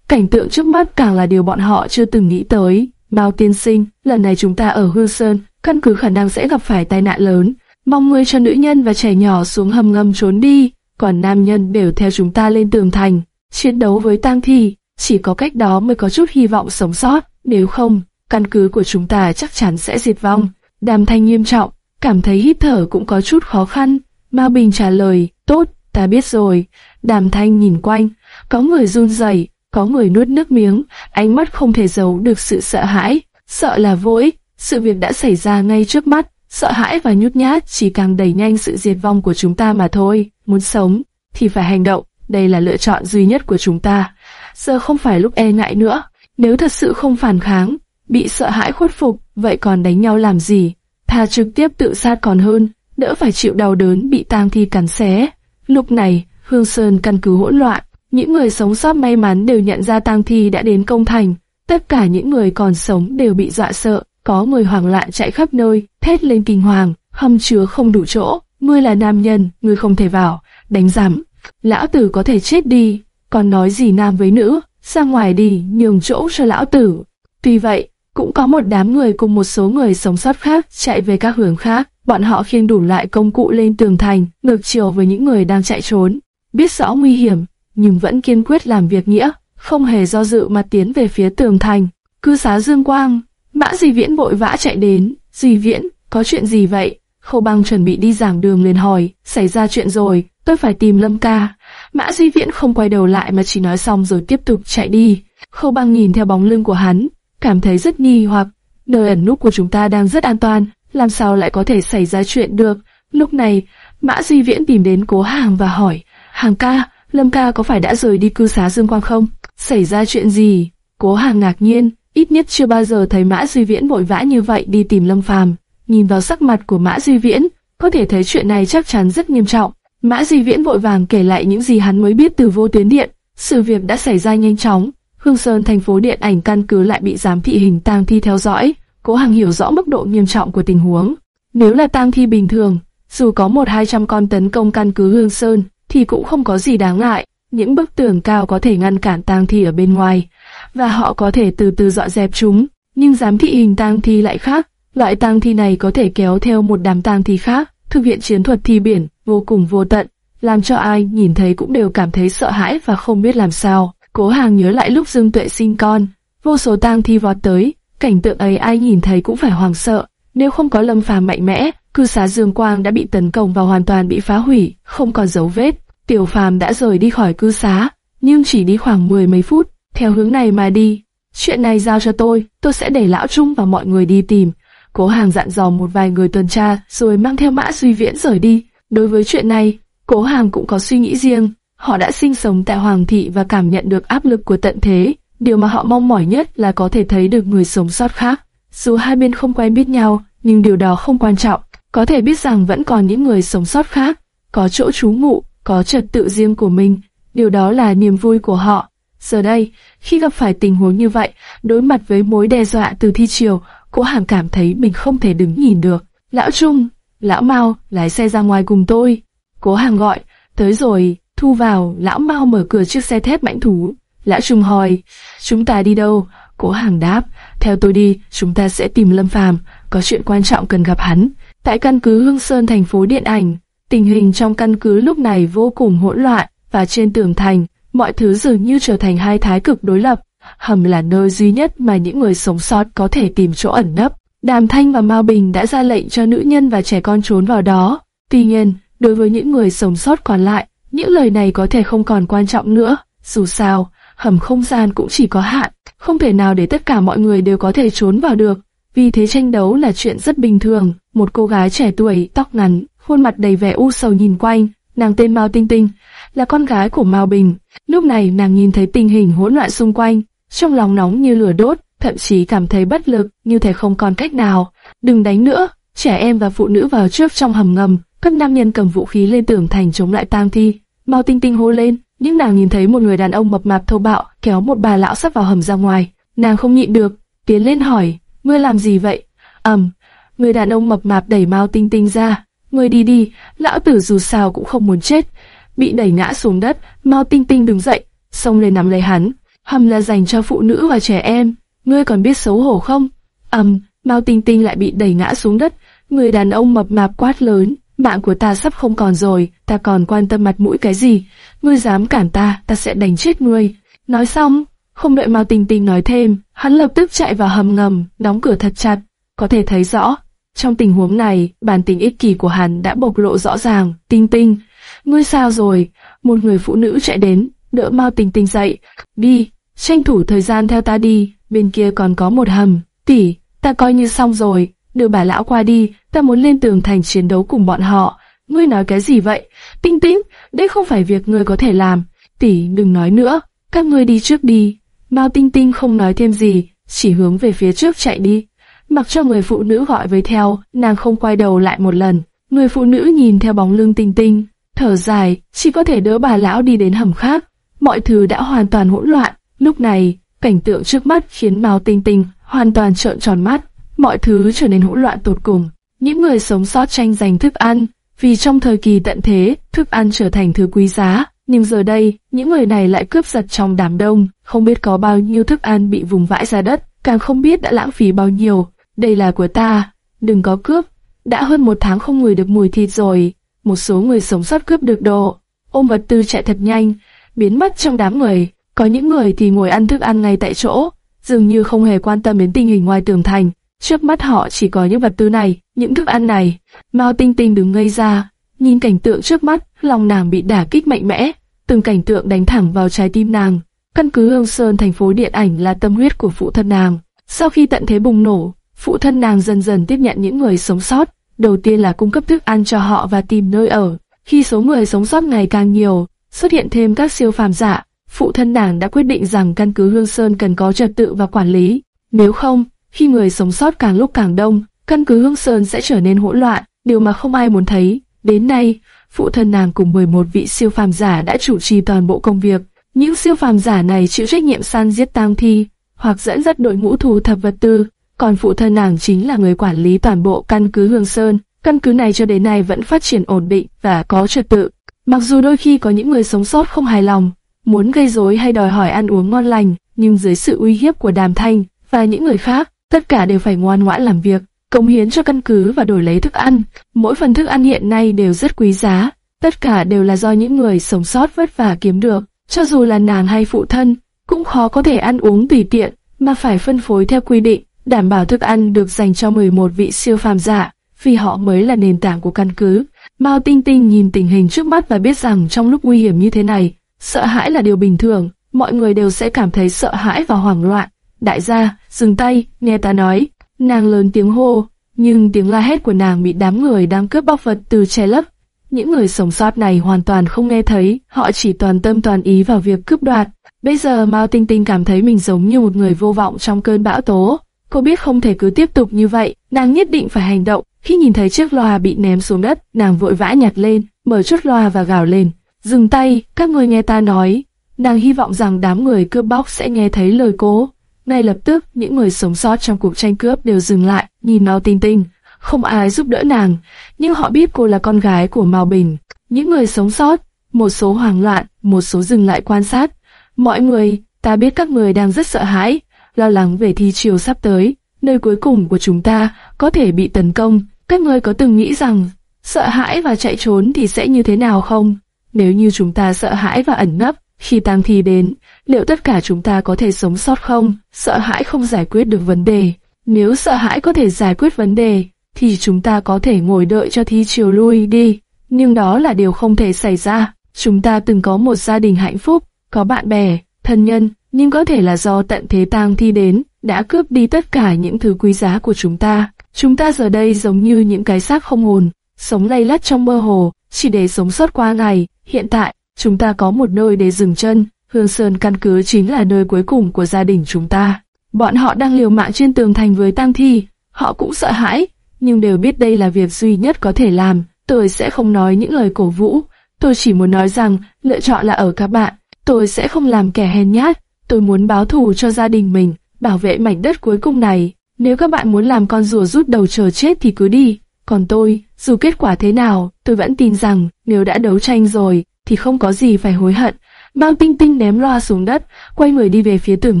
Cảnh tượng trước mắt càng là điều bọn họ chưa từng nghĩ tới. Mao tiên sinh, lần này chúng ta ở Hương Sơn, căn cứ khả năng sẽ gặp phải tai nạn lớn. Mong người cho nữ nhân và trẻ nhỏ xuống hầm ngầm trốn đi, còn nam nhân đều theo chúng ta lên tường thành, chiến đấu với tang thi. Chỉ có cách đó mới có chút hy vọng sống sót, nếu không, căn cứ của chúng ta chắc chắn sẽ diệt vong. Đàm thanh nghiêm trọng, cảm thấy hít thở cũng có chút khó khăn. Mao Bình trả lời, tốt, ta biết rồi. Đàm thanh nhìn quanh, có người run rẩy, có người nuốt nước miếng, ánh mắt không thể giấu được sự sợ hãi, sợ là vô ích, sự việc đã xảy ra ngay trước mắt, sợ hãi và nhút nhát chỉ càng đẩy nhanh sự diệt vong của chúng ta mà thôi, muốn sống thì phải hành động, đây là lựa chọn duy nhất của chúng ta. Giờ không phải lúc e ngại nữa, nếu thật sự không phản kháng, bị sợ hãi khuất phục, vậy còn đánh nhau làm gì? Thà trực tiếp tự sát còn hơn, đỡ phải chịu đau đớn bị tang thi cắn xé. Lúc này, Hương Sơn căn cứ hỗn loạn, những người sống sót may mắn đều nhận ra tang thi đã đến công thành. Tất cả những người còn sống đều bị dọa sợ, có người hoảng loạn chạy khắp nơi, thét lên kinh hoàng, hầm chứa không đủ chỗ. Ngươi là nam nhân, ngươi không thể vào, đánh giảm, Lão tử có thể chết đi, còn nói gì nam với nữ, ra ngoài đi, nhường chỗ cho lão tử. Tuy vậy, cũng có một đám người cùng một số người sống sót khác chạy về các hướng khác. bọn họ khiêng đủ loại công cụ lên tường thành, ngược chiều với những người đang chạy trốn. Biết rõ nguy hiểm, nhưng vẫn kiên quyết làm việc nghĩa, không hề do dự mà tiến về phía tường thành. Cư xá Dương Quang, Mã dì Viễn vội vã chạy đến, dì Viễn, có chuyện gì vậy? Khâu băng chuẩn bị đi giảng đường liền hỏi, xảy ra chuyện rồi, tôi phải tìm Lâm ca. Mã Di Viễn không quay đầu lại mà chỉ nói xong rồi tiếp tục chạy đi. Khâu băng nhìn theo bóng lưng của hắn, cảm thấy rất nghi hoặc, nơi ẩn núp của chúng ta đang rất an toàn, làm sao lại có thể xảy ra chuyện được. Lúc này, Mã Di Viễn tìm đến cố hàng và hỏi, hàng ca, Lâm ca có phải đã rời đi cư xá Dương Quang không? Xảy ra chuyện gì? Cố hàng ngạc nhiên, ít nhất chưa bao giờ thấy Mã Duy Viễn vội vã như vậy đi tìm Lâm Phàm. Nhìn vào sắc mặt của Mã Duy Viễn, có thể thấy chuyện này chắc chắn rất nghiêm trọng. Mã Duy Viễn vội vàng kể lại những gì hắn mới biết từ vô tuyến điện. Sự việc đã xảy ra nhanh chóng. Hương Sơn thành phố điện ảnh căn cứ lại bị giám thị hình tang thi theo dõi. Cố Hằng hiểu rõ mức độ nghiêm trọng của tình huống. Nếu là tang thi bình thường, dù có một hai trăm con tấn công căn cứ Hương Sơn, thì cũng không có gì đáng ngại. Những bức tường cao có thể ngăn cản tang thi ở bên ngoài, và họ có thể từ từ dọn dẹp chúng. Nhưng giám thị hình tang thi lại khác. Loại tang thi này có thể kéo theo một đám tang thi khác, thực hiện chiến thuật thi biển vô cùng vô tận, làm cho ai nhìn thấy cũng đều cảm thấy sợ hãi và không biết làm sao. Cố Hàng nhớ lại lúc Dương Tuệ sinh con, vô số tang thi vọt tới, cảnh tượng ấy ai nhìn thấy cũng phải hoảng sợ. Nếu không có Lâm Phàm mạnh mẽ, cư xá Dương Quang đã bị tấn công và hoàn toàn bị phá hủy, không còn dấu vết. Tiểu Phàm đã rời đi khỏi cư xá, nhưng chỉ đi khoảng mười mấy phút, theo hướng này mà đi. Chuyện này giao cho tôi, tôi sẽ để lão Trung và mọi người đi tìm. Cố Hàng dặn dò một vài người tuần tra, rồi mang theo Mã Duy Viễn rời đi. Đối với chuyện này, Cố Hàng cũng có suy nghĩ riêng. Họ đã sinh sống tại Hoàng thị và cảm nhận được áp lực của tận thế. Điều mà họ mong mỏi nhất là có thể thấy được người sống sót khác. Dù hai bên không quen biết nhau, nhưng điều đó không quan trọng. Có thể biết rằng vẫn còn những người sống sót khác, có chỗ trú ngụ, có trật tự riêng của mình. Điều đó là niềm vui của họ. Giờ đây, khi gặp phải tình huống như vậy, đối mặt với mối đe dọa từ thi triều, Cố Hàm cảm thấy mình không thể đứng nhìn được. Lão Trung, Lão Mao, lái xe ra ngoài cùng tôi. Cố Hàm gọi, tới rồi, thu vào, Lão Mao mở cửa chiếc xe thép mãnh thú. Lão Trung hỏi, chúng ta đi đâu? Cố Hàm đáp, theo tôi đi, chúng ta sẽ tìm Lâm Phàm, có chuyện quan trọng cần gặp hắn. Tại căn cứ Hương Sơn thành phố điện ảnh, tình hình trong căn cứ lúc này vô cùng hỗn loạn, và trên tường thành, mọi thứ dường như trở thành hai thái cực đối lập. Hầm là nơi duy nhất mà những người sống sót có thể tìm chỗ ẩn nấp. Đàm Thanh và Mao Bình đã ra lệnh cho nữ nhân và trẻ con trốn vào đó. Tuy nhiên, đối với những người sống sót còn lại, những lời này có thể không còn quan trọng nữa. Dù sao, hầm không gian cũng chỉ có hạn, không thể nào để tất cả mọi người đều có thể trốn vào được. Vì thế tranh đấu là chuyện rất bình thường. Một cô gái trẻ tuổi, tóc ngắn, khuôn mặt đầy vẻ u sầu nhìn quanh, nàng tên Mao Tinh Tinh, là con gái của Mao Bình. Lúc này nàng nhìn thấy tình hình hỗn loạn xung quanh, trong lòng nóng như lửa đốt, thậm chí cảm thấy bất lực, như thể không còn cách nào. Đừng đánh nữa, trẻ em và phụ nữ vào trước trong hầm ngầm, các nam nhân cầm vũ khí lên tường thành chống lại tang thi. Mao Tinh Tinh hô lên, nhưng nàng nhìn thấy một người đàn ông mập mạp thô bạo kéo một bà lão sắp vào hầm ra ngoài. Nàng không nhịn được, tiến lên hỏi, ngươi làm gì vậy? ầm, người đàn ông mập mạp đẩy Mao Tinh Tinh ra, ngươi đi đi, lão tử dù sao cũng không muốn chết. Bị đẩy ngã xuống đất, Mao Tinh Tinh đứng dậy, xông lên nắm lấy hắn. Hầm là dành cho phụ nữ và trẻ em, ngươi còn biết xấu hổ không? ầm, Mao Tinh Tinh lại bị đẩy ngã xuống đất. Người đàn ông mập mạp quát lớn, mạng của ta sắp không còn rồi, ta còn quan tâm mặt mũi cái gì? Ngươi dám cản ta, ta sẽ đánh chết ngươi. Nói xong, không đợi Mao Tinh Tinh nói thêm, hắn lập tức chạy vào hầm ngầm, đóng cửa thật chặt. Có thể thấy rõ, trong tình huống này, bản tính ích kỷ của hắn đã bộc lộ rõ ràng. Tinh Tinh, ngươi sao rồi? Một người phụ nữ chạy đến, đỡ Mao Tinh Tinh dậy. Đi, tranh thủ thời gian theo ta đi, bên kia còn có một hầm. Tỷ, ta coi như xong rồi, đưa bà lão qua đi, ta muốn lên tường thành chiến đấu cùng bọn họ. Ngươi nói cái gì vậy? Tinh Tinh, đây không phải việc ngươi có thể làm. Tỷ, đừng nói nữa, các ngươi đi trước đi. Mao Tinh Tinh không nói thêm gì, chỉ hướng về phía trước chạy đi. Mặc cho người phụ nữ gọi với theo, nàng không quay đầu lại một lần. Người phụ nữ nhìn theo bóng lưng Tinh Tinh, thở dài, chỉ có thể đỡ bà lão đi đến hầm khác. Mọi thứ đã hoàn toàn hỗn loạn. Lúc này, cảnh tượng trước mắt khiến Mao Tinh Tinh hoàn toàn trợn tròn mắt. Mọi thứ trở nên hỗn loạn tột cùng. Những người sống sót tranh giành thức ăn, vì trong thời kỳ tận thế, thức ăn trở thành thứ quý giá. Nhưng giờ đây, những người này lại cướp giật trong đám đông, không biết có bao nhiêu thức ăn bị vùng vãi ra đất, càng không biết đã lãng phí bao nhiêu. Đây là của ta, đừng có cướp. đã hơn một tháng không ngửi được mùi thịt rồi. Một số người sống sót cướp được đồ, ôm vật tư chạy thật nhanh, biến mất trong đám người. Có những người thì ngồi ăn thức ăn ngay tại chỗ, dường như không hề quan tâm đến tình hình ngoài tường thành. Trước mắt họ chỉ có những vật tư này, những thức ăn này. Mao Tinh Tinh đứng ngây ra, nhìn cảnh tượng trước mắt, lòng nàng bị đả kích mạnh mẽ, từng cảnh tượng đánh thẳng vào trái tim nàng. Căn cứ Hương Sơn thành phố điện ảnh là tâm huyết của phụ thân nàng. Sau khi tận thế bùng nổ, phụ thân nàng dần dần tiếp nhận những người sống sót, đầu tiên là cung cấp thức ăn cho họ và tìm nơi ở. Khi số người sống sót ngày càng nhiều, xuất hiện thêm các siêu phàm giả, phụ thân nàng đã quyết định rằng căn cứ Hương Sơn cần có trật tự và quản lý. Nếu không, khi người sống sót càng lúc càng đông, căn cứ Hương Sơn sẽ trở nên hỗn loạn, điều mà không ai muốn thấy. Đến nay, phụ thân nàng cùng 11 vị siêu phàm giả đã chủ trì toàn bộ công việc. Những siêu phàm giả này chịu trách nhiệm săn giết tang thi, hoặc dẫn dắt đội ngũ thu thập vật tư, còn phụ thân nàng chính là người quản lý toàn bộ căn cứ Hương Sơn. Căn cứ này cho đến nay vẫn phát triển ổn định và có trật tự. Mặc dù đôi khi có những người sống sót không hài lòng, muốn gây rối hay đòi hỏi ăn uống ngon lành, nhưng dưới sự uy hiếp của Đàm Thanh và những người khác, tất cả đều phải ngoan ngoãn làm việc, cống hiến cho căn cứ và đổi lấy thức ăn. Mỗi phần thức ăn hiện nay đều rất quý giá, tất cả đều là do những người sống sót vất vả kiếm được. Cho dù là nàng hay phụ thân, cũng khó có thể ăn uống tùy tiện, mà phải phân phối theo quy định, đảm bảo thức ăn được dành cho 11 vị siêu phàm giả, vì họ mới là nền tảng của căn cứ. Mao Tinh Tinh nhìn tình hình trước mắt và biết rằng trong lúc nguy hiểm như thế này, sợ hãi là điều bình thường, mọi người đều sẽ cảm thấy sợ hãi và hoảng loạn. Đại gia, dừng tay, nghe ta nói. Nàng lớn tiếng hô, nhưng tiếng la hét của nàng bị đám người đang cướp bóc vật từ che lấp. Những người sống sót này hoàn toàn không nghe thấy, họ chỉ toàn tâm toàn ý vào việc cướp đoạt. Bây giờ Mao Tinh Tinh cảm thấy mình giống như một người vô vọng trong cơn bão tố. Cô biết không thể cứ tiếp tục như vậy, nàng nhất định phải hành động. Khi nhìn thấy chiếc loa bị ném xuống đất, nàng vội vã nhặt lên, mở chút loa và gào lên. Dừng tay, các người nghe ta nói. Nàng hy vọng rằng đám người cướp bóc sẽ nghe thấy lời cô. Ngay lập tức, những người sống sót trong cuộc tranh cướp đều dừng lại, nhìn Mao Tinh Tinh. Không ai giúp đỡ nàng, nhưng họ biết cô là con gái của Mao Bình. Những người sống sót, một số hoảng loạn, một số dừng lại quan sát. Mọi người, ta biết các người đang rất sợ hãi, lo lắng về thi chiều sắp tới. Nơi cuối cùng của chúng ta có thể bị tấn công. Các người có từng nghĩ rằng sợ hãi và chạy trốn thì sẽ như thế nào không? Nếu như chúng ta sợ hãi và ẩn nấp, khi tang thi đến, liệu tất cả chúng ta có thể sống sót không? Sợ hãi không giải quyết được vấn đề. Nếu sợ hãi có thể giải quyết vấn đề, thì chúng ta có thể ngồi đợi cho thi chiều lui đi. Nhưng đó là điều không thể xảy ra. Chúng ta từng có một gia đình hạnh phúc, có bạn bè, thân nhân, nhưng có thể là do tận thế tang thi đến, đã cướp đi tất cả những thứ quý giá của chúng ta. Chúng ta giờ đây giống như những cái xác không hồn, sống lay lắt trong mơ hồ, chỉ để sống sót qua ngày. Hiện tại, chúng ta có một nơi để dừng chân, Hương Sơn căn cứ chính là nơi cuối cùng của gia đình chúng ta. Bọn họ đang liều mạng trên tường thành với tang thi, họ cũng sợ hãi, nhưng đều biết đây là việc duy nhất có thể làm. Tôi sẽ không nói những lời cổ vũ, tôi chỉ muốn nói rằng lựa chọn là ở các bạn. Tôi sẽ không làm kẻ hèn nhát, tôi muốn báo thù cho gia đình mình, bảo vệ mảnh đất cuối cùng này. Nếu các bạn muốn làm con rùa rút đầu chờ chết thì cứ đi, còn tôi, dù kết quả thế nào, tôi vẫn tin rằng nếu đã đấu tranh rồi, thì không có gì phải hối hận. Mao Tinh Tinh ném loa xuống đất, quay người đi về phía tường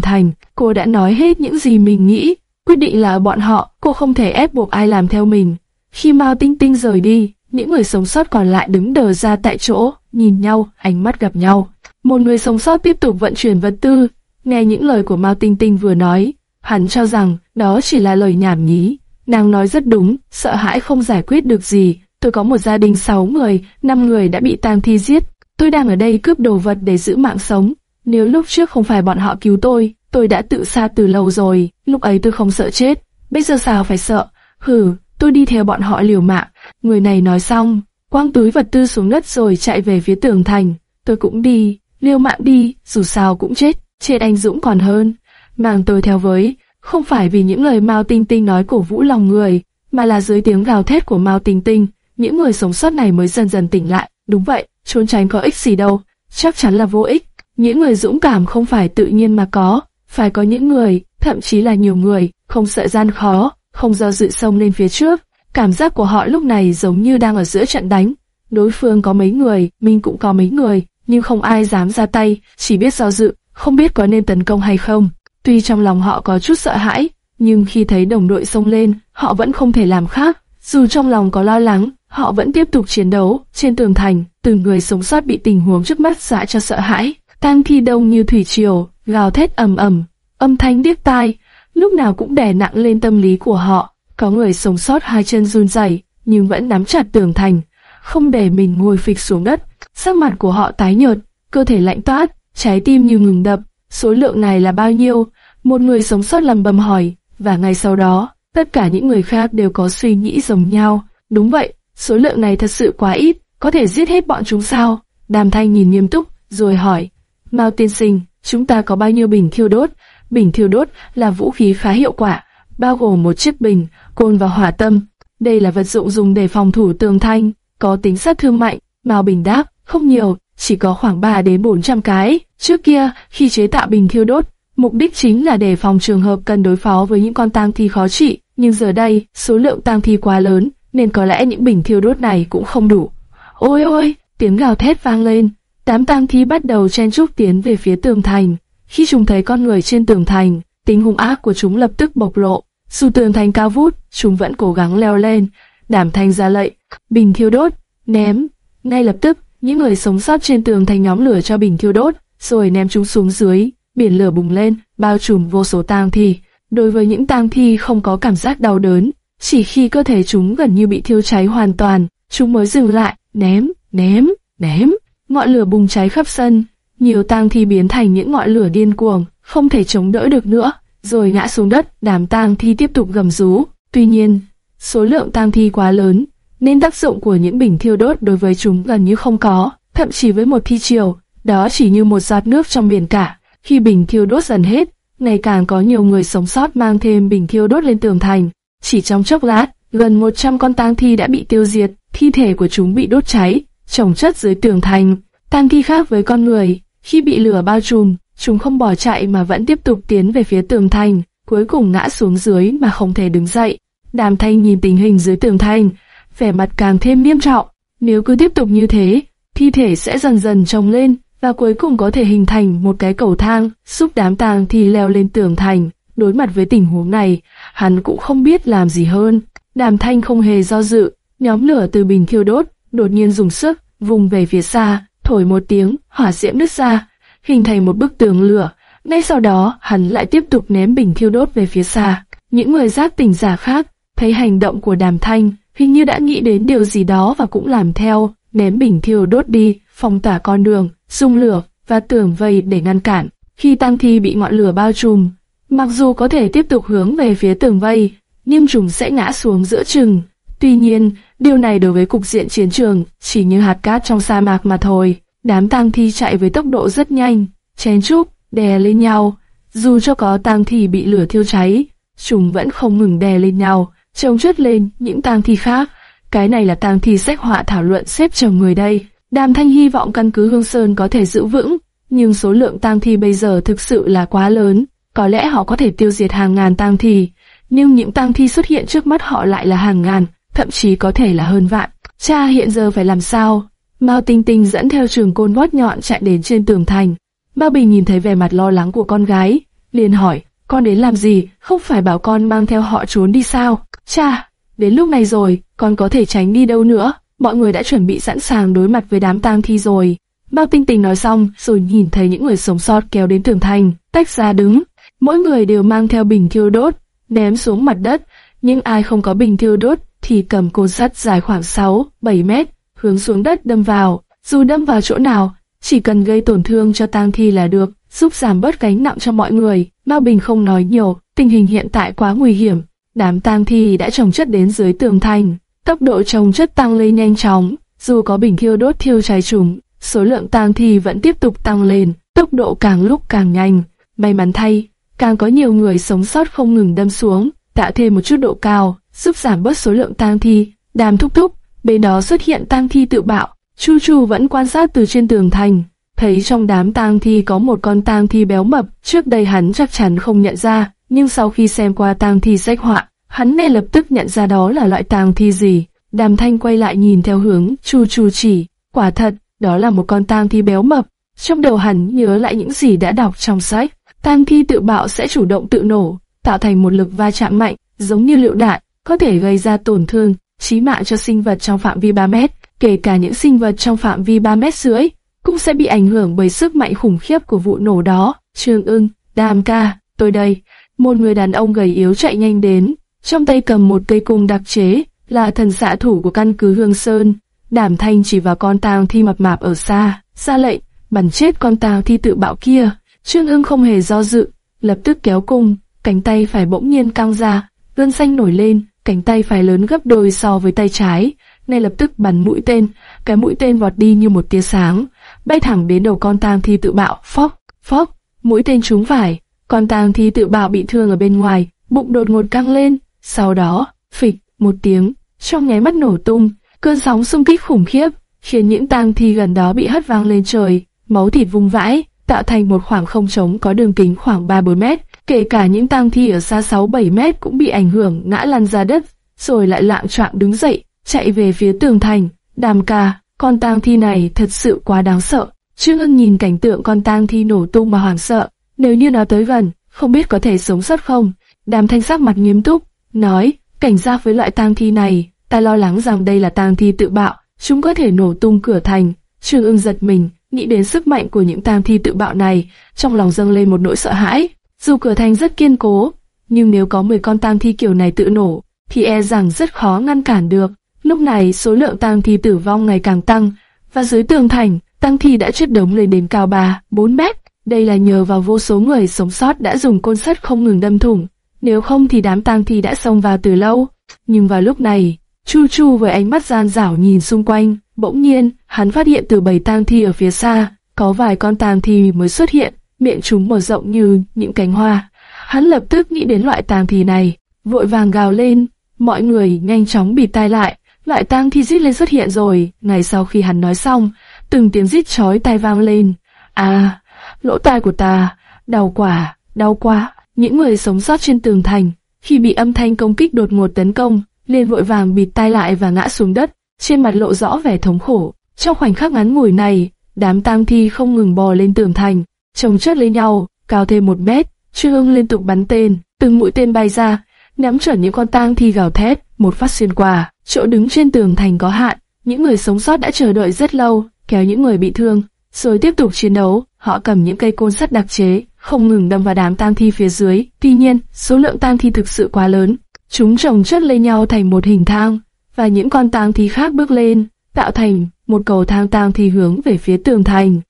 thành. Cô đã nói hết những gì mình nghĩ. Quyết định là bọn họ, cô không thể ép buộc ai làm theo mình. Khi Mao Tinh Tinh rời đi, những người sống sót còn lại đứng đờ ra tại chỗ, nhìn nhau, ánh mắt gặp nhau. Một người sống sót tiếp tục vận chuyển vật tư. Nghe những lời của Mao Tinh Tinh vừa nói, hắn cho rằng đó chỉ là lời nhảm nhí. Nàng nói rất đúng, sợ hãi không giải quyết được gì. Tôi có một gia đình 6 người, 5 người đã bị tang thi giết. Tôi đang ở đây cướp đồ vật để giữ mạng sống. Nếu lúc trước không phải bọn họ cứu tôi, tôi đã tự xa từ lâu rồi. Lúc ấy tôi không sợ chết. Bây giờ sao phải sợ? Hừ, tôi đi theo bọn họ liều mạng. Người này nói xong, quăng túi vật tư xuống đất rồi chạy về phía tường thành. Tôi cũng đi, liều mạng đi, dù sao cũng chết. Chết anh Dũng còn hơn. Mang tôi theo với, không phải vì những lời Mao Tinh Tinh nói cổ vũ lòng người, mà là dưới tiếng gào thét của Mao Tinh Tinh, những người sống sót này mới dần dần tỉnh lại. Đúng vậy, trốn tránh có ích gì đâu, chắc chắn là vô ích. Những người dũng cảm không phải tự nhiên mà có, phải có những người, thậm chí là nhiều người, không sợ gian khó, không do dự sông lên phía trước. Cảm giác của họ lúc này giống như đang ở giữa trận đánh. Đối phương có mấy người, mình cũng có mấy người, nhưng không ai dám ra tay, chỉ biết do dự, không biết có nên tấn công hay không. Tuy trong lòng họ có chút sợ hãi, nhưng khi thấy đồng đội xông lên, họ vẫn không thể làm khác, dù trong lòng có lo lắng, họ vẫn tiếp tục chiến đấu. Trên tường thành, từng người sống sót bị tình huống trước mắt dọa cho sợ hãi. Tang thi đông như thủy triều, gào thét ầm ầm, âm thanh điếc tai, lúc nào cũng đè nặng lên tâm lý của họ. Có người sống sót hai chân run rẩy, nhưng vẫn nắm chặt tường thành, không để mình ngồi phịch xuống đất. Sắc mặt của họ tái nhợt, cơ thể lạnh toát, trái tim như ngừng đập. Số lượng này là bao nhiêu? Một người sống sót lầm bầm hỏi, và ngay sau đó, tất cả những người khác đều có suy nghĩ giống nhau. Đúng vậy, số lượng này thật sự quá ít, có thể giết hết bọn chúng sao? Đàm Thanh nhìn nghiêm túc, rồi hỏi, Mao tiên sinh, chúng ta có bao nhiêu bình thiêu đốt? Bình thiêu đốt là vũ khí khá hiệu quả, bao gồm một chiếc bình, côn và hỏa tâm. Đây là vật dụng dùng để phòng thủ tường thanh, có tính sát thương mạnh. Mao Bình đáp, không nhiều, chỉ có khoảng 3 đến 400 cái. Trước kia, khi chế tạo bình thiêu đốt, mục đích chính là để phòng trường hợp cần đối phó với những con tang thi khó trị. Nhưng giờ đây, số lượng tang thi quá lớn, nên có lẽ những bình thiêu đốt này cũng không đủ. Ôi ôi, tiếng gào thét vang lên, đám tang thi bắt đầu chen chúc tiến về phía tường thành. Khi chúng thấy con người trên tường thành, tính hung ác của chúng lập tức bộc lộ. Dù tường thành cao vút, chúng vẫn cố gắng leo lên. Đảm thanh ra lệnh, bình thiêu đốt, ném. Ngay lập tức, những người sống sót trên tường thành nhóm lửa cho bình thiêu đốt, rồi ném chúng xuống dưới. Biển lửa bùng lên, bao trùm vô số tang thi. Đối với những tang thi không có cảm giác đau đớn, chỉ khi cơ thể chúng gần như bị thiêu cháy hoàn toàn, chúng mới dừng lại, ném, ném, ném. Ngọn lửa bùng cháy khắp sân, nhiều tang thi biến thành những ngọn lửa điên cuồng, không thể chống đỡ được nữa, rồi ngã xuống đất. Đám tang thi tiếp tục gầm rú. Tuy nhiên, số lượng tang thi quá lớn, nên tác dụng của những bình thiêu đốt đối với chúng gần như không có. Thậm chí với một thi chiều, đó chỉ như một giọt nước trong biển cả. Khi bình thiêu đốt dần hết, ngày càng có nhiều người sống sót mang thêm bình thiêu đốt lên tường thành. Chỉ trong chốc lát, gần 100 con tang thi đã bị tiêu diệt, thi thể của chúng bị đốt cháy, trồng chất dưới tường thành. Tang thi khác với con người, khi bị lửa bao trùm, chúng không bỏ chạy mà vẫn tiếp tục tiến về phía tường thành, cuối cùng ngã xuống dưới mà không thể đứng dậy. Đàm Thanh nhìn tình hình dưới tường thành, vẻ mặt càng thêm nghiêm trọng. Nếu cứ tiếp tục như thế, thi thể sẽ dần dần chồng lên và cuối cùng có thể hình thành một cái cầu thang, giúp đám tang thi leo lên tường thành. Đối mặt với tình huống này, hắn cũng không biết làm gì hơn. Đàm Thanh không hề do dự, nhóm lửa từ bình thiêu đốt, đột nhiên dùng sức, vùng về phía xa, thổi một tiếng, hỏa diễm nứt ra, hình thành một bức tường lửa. Ngay sau đó, hắn lại tiếp tục ném bình thiêu đốt về phía xa. Những người giác tỉnh giả khác, thấy hành động của đàm thanh, hình như đã nghĩ đến điều gì đó và cũng làm theo, ném bình thiêu đốt đi, phong tỏa con đường, dùng lửa và tường vây để ngăn cản. Khi tang thi bị ngọn lửa bao trùm, mặc dù có thể tiếp tục hướng về phía tường vây, nhưng chúng sẽ ngã xuống giữa chừng. Tuy nhiên, điều này đối với cục diện chiến trường chỉ như hạt cát trong sa mạc mà thôi. Đám tang thi chạy với tốc độ rất nhanh, chen chúc, đè lên nhau. Dù cho có tang thi bị lửa thiêu cháy, chúng vẫn không ngừng đè lên nhau, trông chất lên những tang thi khác. Cái này là tang thi sách họa thảo luận xếp chồng người đây. Đàm Thanh hy vọng căn cứ Hương Sơn có thể giữ vững, nhưng số lượng tang thi bây giờ thực sự là quá lớn. Có lẽ họ có thể tiêu diệt hàng ngàn tang thi, nhưng những tang thi xuất hiện trước mắt họ lại là hàng ngàn, thậm chí có thể là hơn vạn. Cha hiện giờ phải làm sao? Mao Tinh Tinh dẫn theo trường côn vót nhọn chạy đến trên tường thành. Bao Bình nhìn thấy vẻ mặt lo lắng của con gái, liền hỏi, con đến làm gì, không phải bảo con mang theo họ trốn đi sao? Cha, đến lúc này rồi, con có thể tránh đi đâu nữa, mọi người đã chuẩn bị sẵn sàng đối mặt với đám tang thi rồi. Bao Tinh Tinh nói xong, rồi nhìn thấy những người sống sót kéo đến tường thành, tách ra đứng. Mỗi người đều mang theo bình thiêu đốt, ném xuống mặt đất, nhưng ai không có bình thiêu đốt thì cầm côn sắt dài khoảng 6, 7 mét, hướng xuống đất đâm vào. Dù đâm vào chỗ nào, chỉ cần gây tổn thương cho tang thi là được, giúp giảm bớt gánh nặng cho mọi người. Mao Bình không nói nhiều, tình hình hiện tại quá nguy hiểm. Đám tang thi đã trồng chất đến dưới tường thành, tốc độ trồng chất tăng lên nhanh chóng. Dù có bình thiêu đốt thiêu cháy chúng, số lượng tang thi vẫn tiếp tục tăng lên, tốc độ càng lúc càng nhanh. May mắn thay, càng có nhiều người sống sót không ngừng đâm xuống, tạo thêm một chút độ cao, giúp giảm bớt số lượng tang thi. Đàm thúc thúc, bên đó xuất hiện tang thi tự bạo. Chu Chu vẫn quan sát từ trên tường thành, thấy trong đám tang thi có một con tang thi béo mập. Trước đây hắn chắc chắn không nhận ra, nhưng sau khi xem qua tang thi sách họa, hắn ngay lập tức nhận ra đó là loại tàng thi gì. Đàm Thanh quay lại nhìn theo hướng Chu Chu chỉ, quả thật, đó là một con tang thi béo mập. Trong đầu hắn nhớ lại những gì đã đọc trong sách, tang thi tự bạo sẽ chủ động tự nổ, tạo thành một lực va chạm mạnh, giống như lựu đạn, có thể gây ra tổn thương chí mạng cho sinh vật trong phạm vi 3 mét, kể cả những sinh vật trong phạm vi 3 mét dưới, cũng sẽ bị ảnh hưởng bởi sức mạnh khủng khiếp của vụ nổ đó. Trương ưng, đàm ca, tôi đây. Một người đàn ông gầy yếu chạy nhanh đến, trong tay cầm một cây cung đặc chế, là thần xạ thủ của căn cứ Hương Sơn. đảm thanh chỉ vào con tang thi mập mạp ở xa, ra lệnh, bắn chết con tang thi tự bạo kia. Trương ưng không hề do dự, lập tức kéo cung, cánh tay phải bỗng nhiên căng ra, gân xanh nổi lên, cánh tay phải lớn gấp đôi so với tay trái, ngay lập tức bắn mũi tên, cái mũi tên vọt đi như một tia sáng, bay thẳng đến đầu con tang thi tự bạo, phóc, phóc, mũi tên trúng phải, con tang thi tự bạo bị thương ở bên ngoài, bụng đột ngột căng lên, sau đó, phịch, một tiếng, trong nháy mắt nổ tung, cơn sóng xung kích khủng khiếp, khiến những tang thi gần đó bị hất vang lên trời, máu thịt vung vãi, tạo thành một khoảng không trống có đường kính khoảng 3-4 mét, kể cả những tang thi ở xa 6-7 mét cũng bị ảnh hưởng ngã lăn ra đất, rồi lại lạng choạng đứng dậy, chạy về phía tường thành. Đàm ca, con tang thi này thật sự quá đáng sợ. Trương Ưng nhìn cảnh tượng con tang thi nổ tung mà hoảng sợ, nếu như nó tới gần, không biết có thể sống sót không. Đàm thanh sắc mặt nghiêm túc, nói, cảnh giác với loại tang thi này, ta lo lắng rằng đây là tang thi tự bạo, chúng có thể nổ tung cửa thành. Trương Ưng giật mình, nghĩ đến sức mạnh của những tang thi tự bạo này, trong lòng dâng lên một nỗi sợ hãi. Dù cửa thành rất kiên cố, nhưng nếu có 10 con tang thi kiểu này tự nổ, thì e rằng rất khó ngăn cản được. Lúc này số lượng tang thi tử vong ngày càng tăng, và dưới tường thành, tang thi đã chất đống lên đến cao 3, 4 mét. Đây là nhờ vào vô số người sống sót đã dùng côn sắt không ngừng đâm thủng, nếu không thì đám tang thi đã xông vào từ lâu. Nhưng vào lúc này, Chu Chu với ánh mắt gian dảo nhìn xung quanh, bỗng nhiên, hắn phát hiện từ bầy tang thi ở phía xa, có vài con tang thi mới xuất hiện, miệng chúng mở rộng như những cánh hoa. Hắn lập tức nghĩ đến loại tang thi này, vội vàng gào lên, mọi người nhanh chóng bịt tai lại, loại tang thi rít lên xuất hiện rồi, ngày sau khi hắn nói xong, từng tiếng rít chói tai vang lên. À, lỗ tai của ta, đau quá, đau quá. Những người sống sót trên tường thành, khi bị âm thanh công kích đột ngột tấn công, liền vội vàng bịt tai lại và ngã xuống đất, trên mặt lộ rõ vẻ thống khổ. Trong khoảnh khắc ngắn ngủi này, đám tang thi không ngừng bò lên tường thành, chồng chất lên nhau, cao thêm một mét. Trương liên tục bắn tên, từng mũi tên bay ra, nắm chuẩn những con tang thi gào thét, một phát xuyên qua. Chỗ đứng trên tường thành có hạn, những người sống sót đã chờ đợi rất lâu, kéo những người bị thương, rồi tiếp tục chiến đấu. Họ cầm những cây côn sắt đặc chế, không ngừng đâm vào đám tang thi phía dưới. Tuy nhiên, số lượng tang thi thực sự quá lớn, chúng chồng chất lên nhau thành một hình thang, và những con tang thi khác bước lên, tạo thành một cầu thang tang thi hướng về phía tường thành.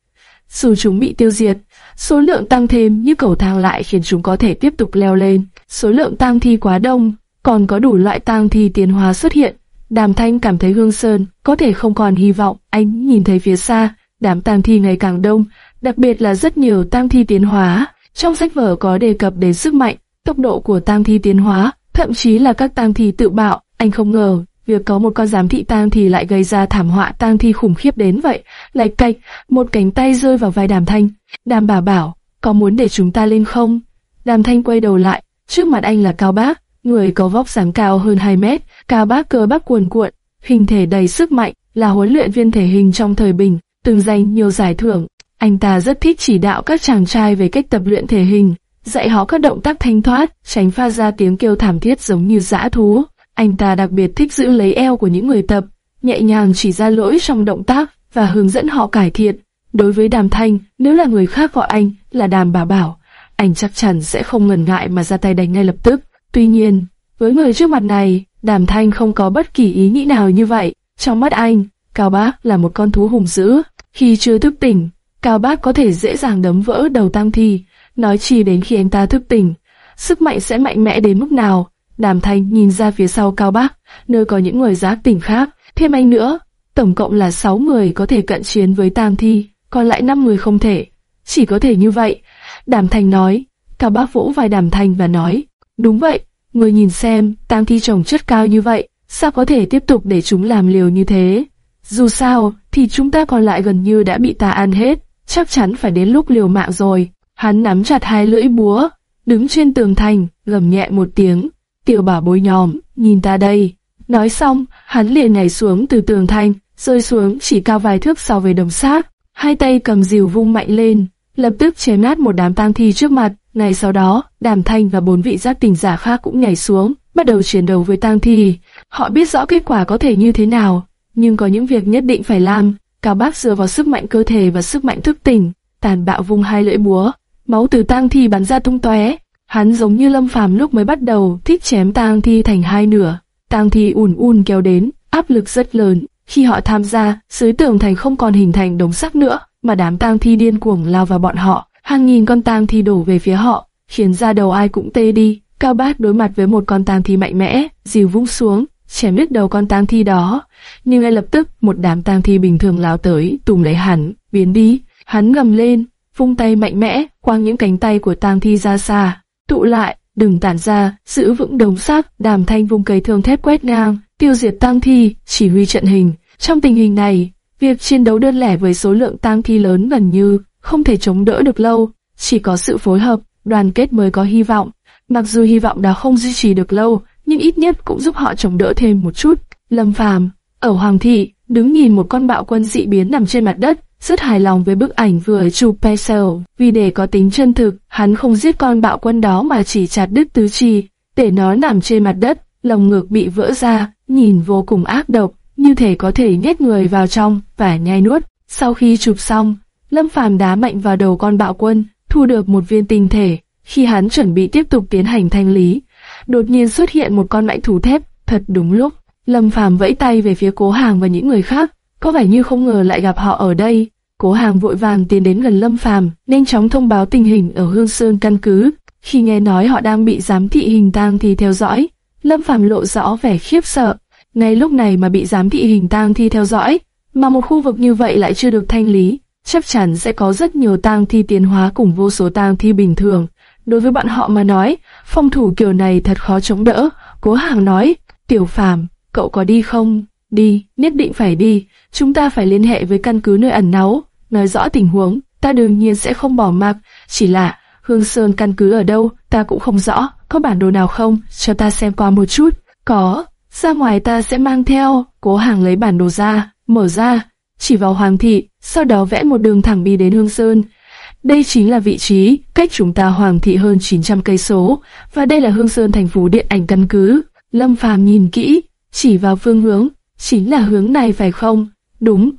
Dù chúng bị tiêu diệt, số lượng tăng thêm như cầu thang lại khiến chúng có thể tiếp tục leo lên. Số lượng tang thi quá đông, còn có đủ loại tang thi tiến hóa xuất hiện. Đàm Thanh cảm thấy Hương Sơn có thể không còn hy vọng. Anh nhìn thấy phía xa, đám tang thi ngày càng đông, đặc biệt là rất nhiều tam thi tiến hóa. Trong sách vở có đề cập đến sức mạnh, tốc độ của tam thi tiến hóa, thậm chí là các tam thi tự bạo. Anh không ngờ việc có một con giám thị tam thì lại gây ra thảm họa tam thi khủng khiếp đến vậy. Lại cạch, một cánh tay rơi vào vai Đàm Thanh. Đàm bảo bảo, có muốn để chúng ta lên không? Đàm Thanh quay đầu lại, trước mặt anh là Cao Bác, người có vóc dáng cao hơn 2 mét, Cao Bác cơ bắp cuồn cuộn, hình thể đầy sức mạnh, là huấn luyện viên thể hình trong thời bình, từng giành nhiều giải thưởng. Anh ta rất thích chỉ đạo các chàng trai về cách tập luyện thể hình, dạy họ các động tác thanh thoát, tránh pha ra tiếng kêu thảm thiết giống như dã thú. Anh ta đặc biệt thích giữ lấy eo của những người tập, nhẹ nhàng chỉ ra lỗi trong động tác và hướng dẫn họ cải thiện. Đối với đàm thanh, nếu là người khác gọi anh là đàm bà bảo, anh chắc chắn sẽ không ngần ngại mà ra tay đánh ngay lập tức. Tuy nhiên, với người trước mặt này, đàm thanh không có bất kỳ ý nghĩ nào như vậy. Trong mắt anh, Cao Bác là một con thú hùng dữ. Khi chưa thức tỉnh, Cao bát có thể dễ dàng đấm vỡ đầu tam thi, nói chi đến khi anh ta thức tỉnh. Sức mạnh sẽ mạnh mẽ đến mức nào? Đàm Thanh nhìn ra phía sau Cao Bác, nơi có những người giác tỉnh khác, thêm anh nữa. Tổng cộng là 6 người có thể cận chiến với tam thi, còn lại 5 người không thể. Chỉ có thể như vậy. Đàm Thanh nói, Cao Bác vỗ vai Đàm Thanh và nói, đúng vậy, người nhìn xem, tam thi trồng chất cao như vậy, sao có thể tiếp tục để chúng làm liều như thế? Dù sao, thì chúng ta còn lại gần như đã bị ta ăn hết, chắc chắn phải đến lúc liều mạng rồi. Hắn nắm chặt hai lưỡi búa, đứng trên tường thành, gầm nhẹ một tiếng. Tiểu bảo bối nhòm, nhìn ta đây. Nói xong, hắn liền nhảy xuống từ tường thành, rơi xuống chỉ cao vài thước so với đồng xác. Hai tay cầm rìu vung mạnh lên, lập tức chém nát một đám tang thi trước mặt. Ngày sau đó, Đàm Thanh và bốn vị giác tình giả khác cũng nhảy xuống, bắt đầu chiến đấu với tang thi. Họ biết rõ kết quả có thể như thế nào, nhưng có những việc nhất định phải làm. Cao Bác dựa vào sức mạnh cơ thể và sức mạnh thức tỉnh, tàn bạo vung hai lưỡi búa, máu từ tang thi bắn ra tung tóe. Hắn giống như Lâm Phàm lúc mới bắt đầu thích chém tang thi thành hai nửa. Tang thi ùn ùn kéo đến, áp lực rất lớn. Khi họ tham gia, dưới tường thành không còn hình thành đống sắc nữa, mà đám tang thi điên cuồng lao vào bọn họ. Hàng nghìn con tang thi đổ về phía họ, khiến da đầu ai cũng tê đi. Cao Bát đối mặt với một con tang thi mạnh mẽ, dìu vung xuống, chém đứt đầu con tang thi đó. Nhưng ngay lập tức, một đám tang thi bình thường lao tới, tùm lấy hắn, biến đi. Hắn gầm lên, vung tay mạnh mẽ, quang những cánh tay của tang thi ra xa. Tụ lại, đừng tản ra, giữ vững đồng sắc, đàm thanh vung cây thương thép quét ngang, tiêu diệt tang thi, chỉ huy trận hình. Trong tình hình này, việc chiến đấu đơn lẻ với số lượng tang thi lớn gần như không thể chống đỡ được lâu, chỉ có sự phối hợp, đoàn kết mới có hy vọng. Mặc dù hy vọng đó không duy trì được lâu, nhưng ít nhất cũng giúp họ chống đỡ thêm một chút. Lâm Phàm ở Hoàng thị đứng nhìn một con bạo quân dị biến nằm trên mặt đất, rất hài lòng với bức ảnh vừa chụp Pixel. Vì để có tính chân thực, hắn không giết con bạo quân đó mà chỉ chặt đứt tứ chi, để nó nằm trên mặt đất, lồng ngực bị vỡ ra, nhìn vô cùng ác độc, như thể có thể nhét người vào trong và nhai nuốt. Sau khi chụp xong, Lâm Phàm đá mạnh vào đầu con bạo quân, thu được một viên tinh thể. Khi hắn chuẩn bị tiếp tục tiến hành thanh lý, đột nhiên xuất hiện một con mãnh thú thép, thật đúng lúc. Lâm Phàm vẫy tay về phía Cố Hàng và những người khác, có vẻ như không ngờ lại gặp họ ở đây. Cố Hàng vội vàng tiến đến gần Lâm Phàm, nhanh chóng thông báo tình hình ở Hương Sơn căn cứ. Khi nghe nói họ đang bị giám thị hình tang thi theo dõi, Lâm Phàm lộ rõ vẻ khiếp sợ. Ngay lúc này mà bị giám thị hình tang thi theo dõi, mà một khu vực như vậy lại chưa được thanh lý, chắc chắn sẽ có rất nhiều tang thi tiến hóa cùng vô số tang thi bình thường. Đối với bọn họ mà nói, phong thủ kiểu này thật khó chống đỡ. Cố Hàng nói, Tiểu Phàm, cậu có đi không? Đi, nhất định phải đi. Chúng ta phải liên hệ với căn cứ nơi ẩn náu, nói rõ tình huống. Ta đương nhiên sẽ không bỏ mặc, chỉ là Hương Sơn căn cứ ở đâu, ta cũng không rõ. Có bản đồ nào không? Cho ta xem qua một chút. Có, ra ngoài ta sẽ mang theo. Cố Hàng lấy bản đồ ra, mở ra, chỉ vào Hoàng thị, sau đó vẽ một đường thẳng đi đến Hương Sơn. Đây chính là vị trí cách chúng ta Hoàng thị hơn 900 cây số, và đây là Hương Sơn thành phố điện ảnh căn cứ. Lâm Phàm nhìn kỹ, chỉ vào phương hướng, chính là hướng này phải không? Đúng.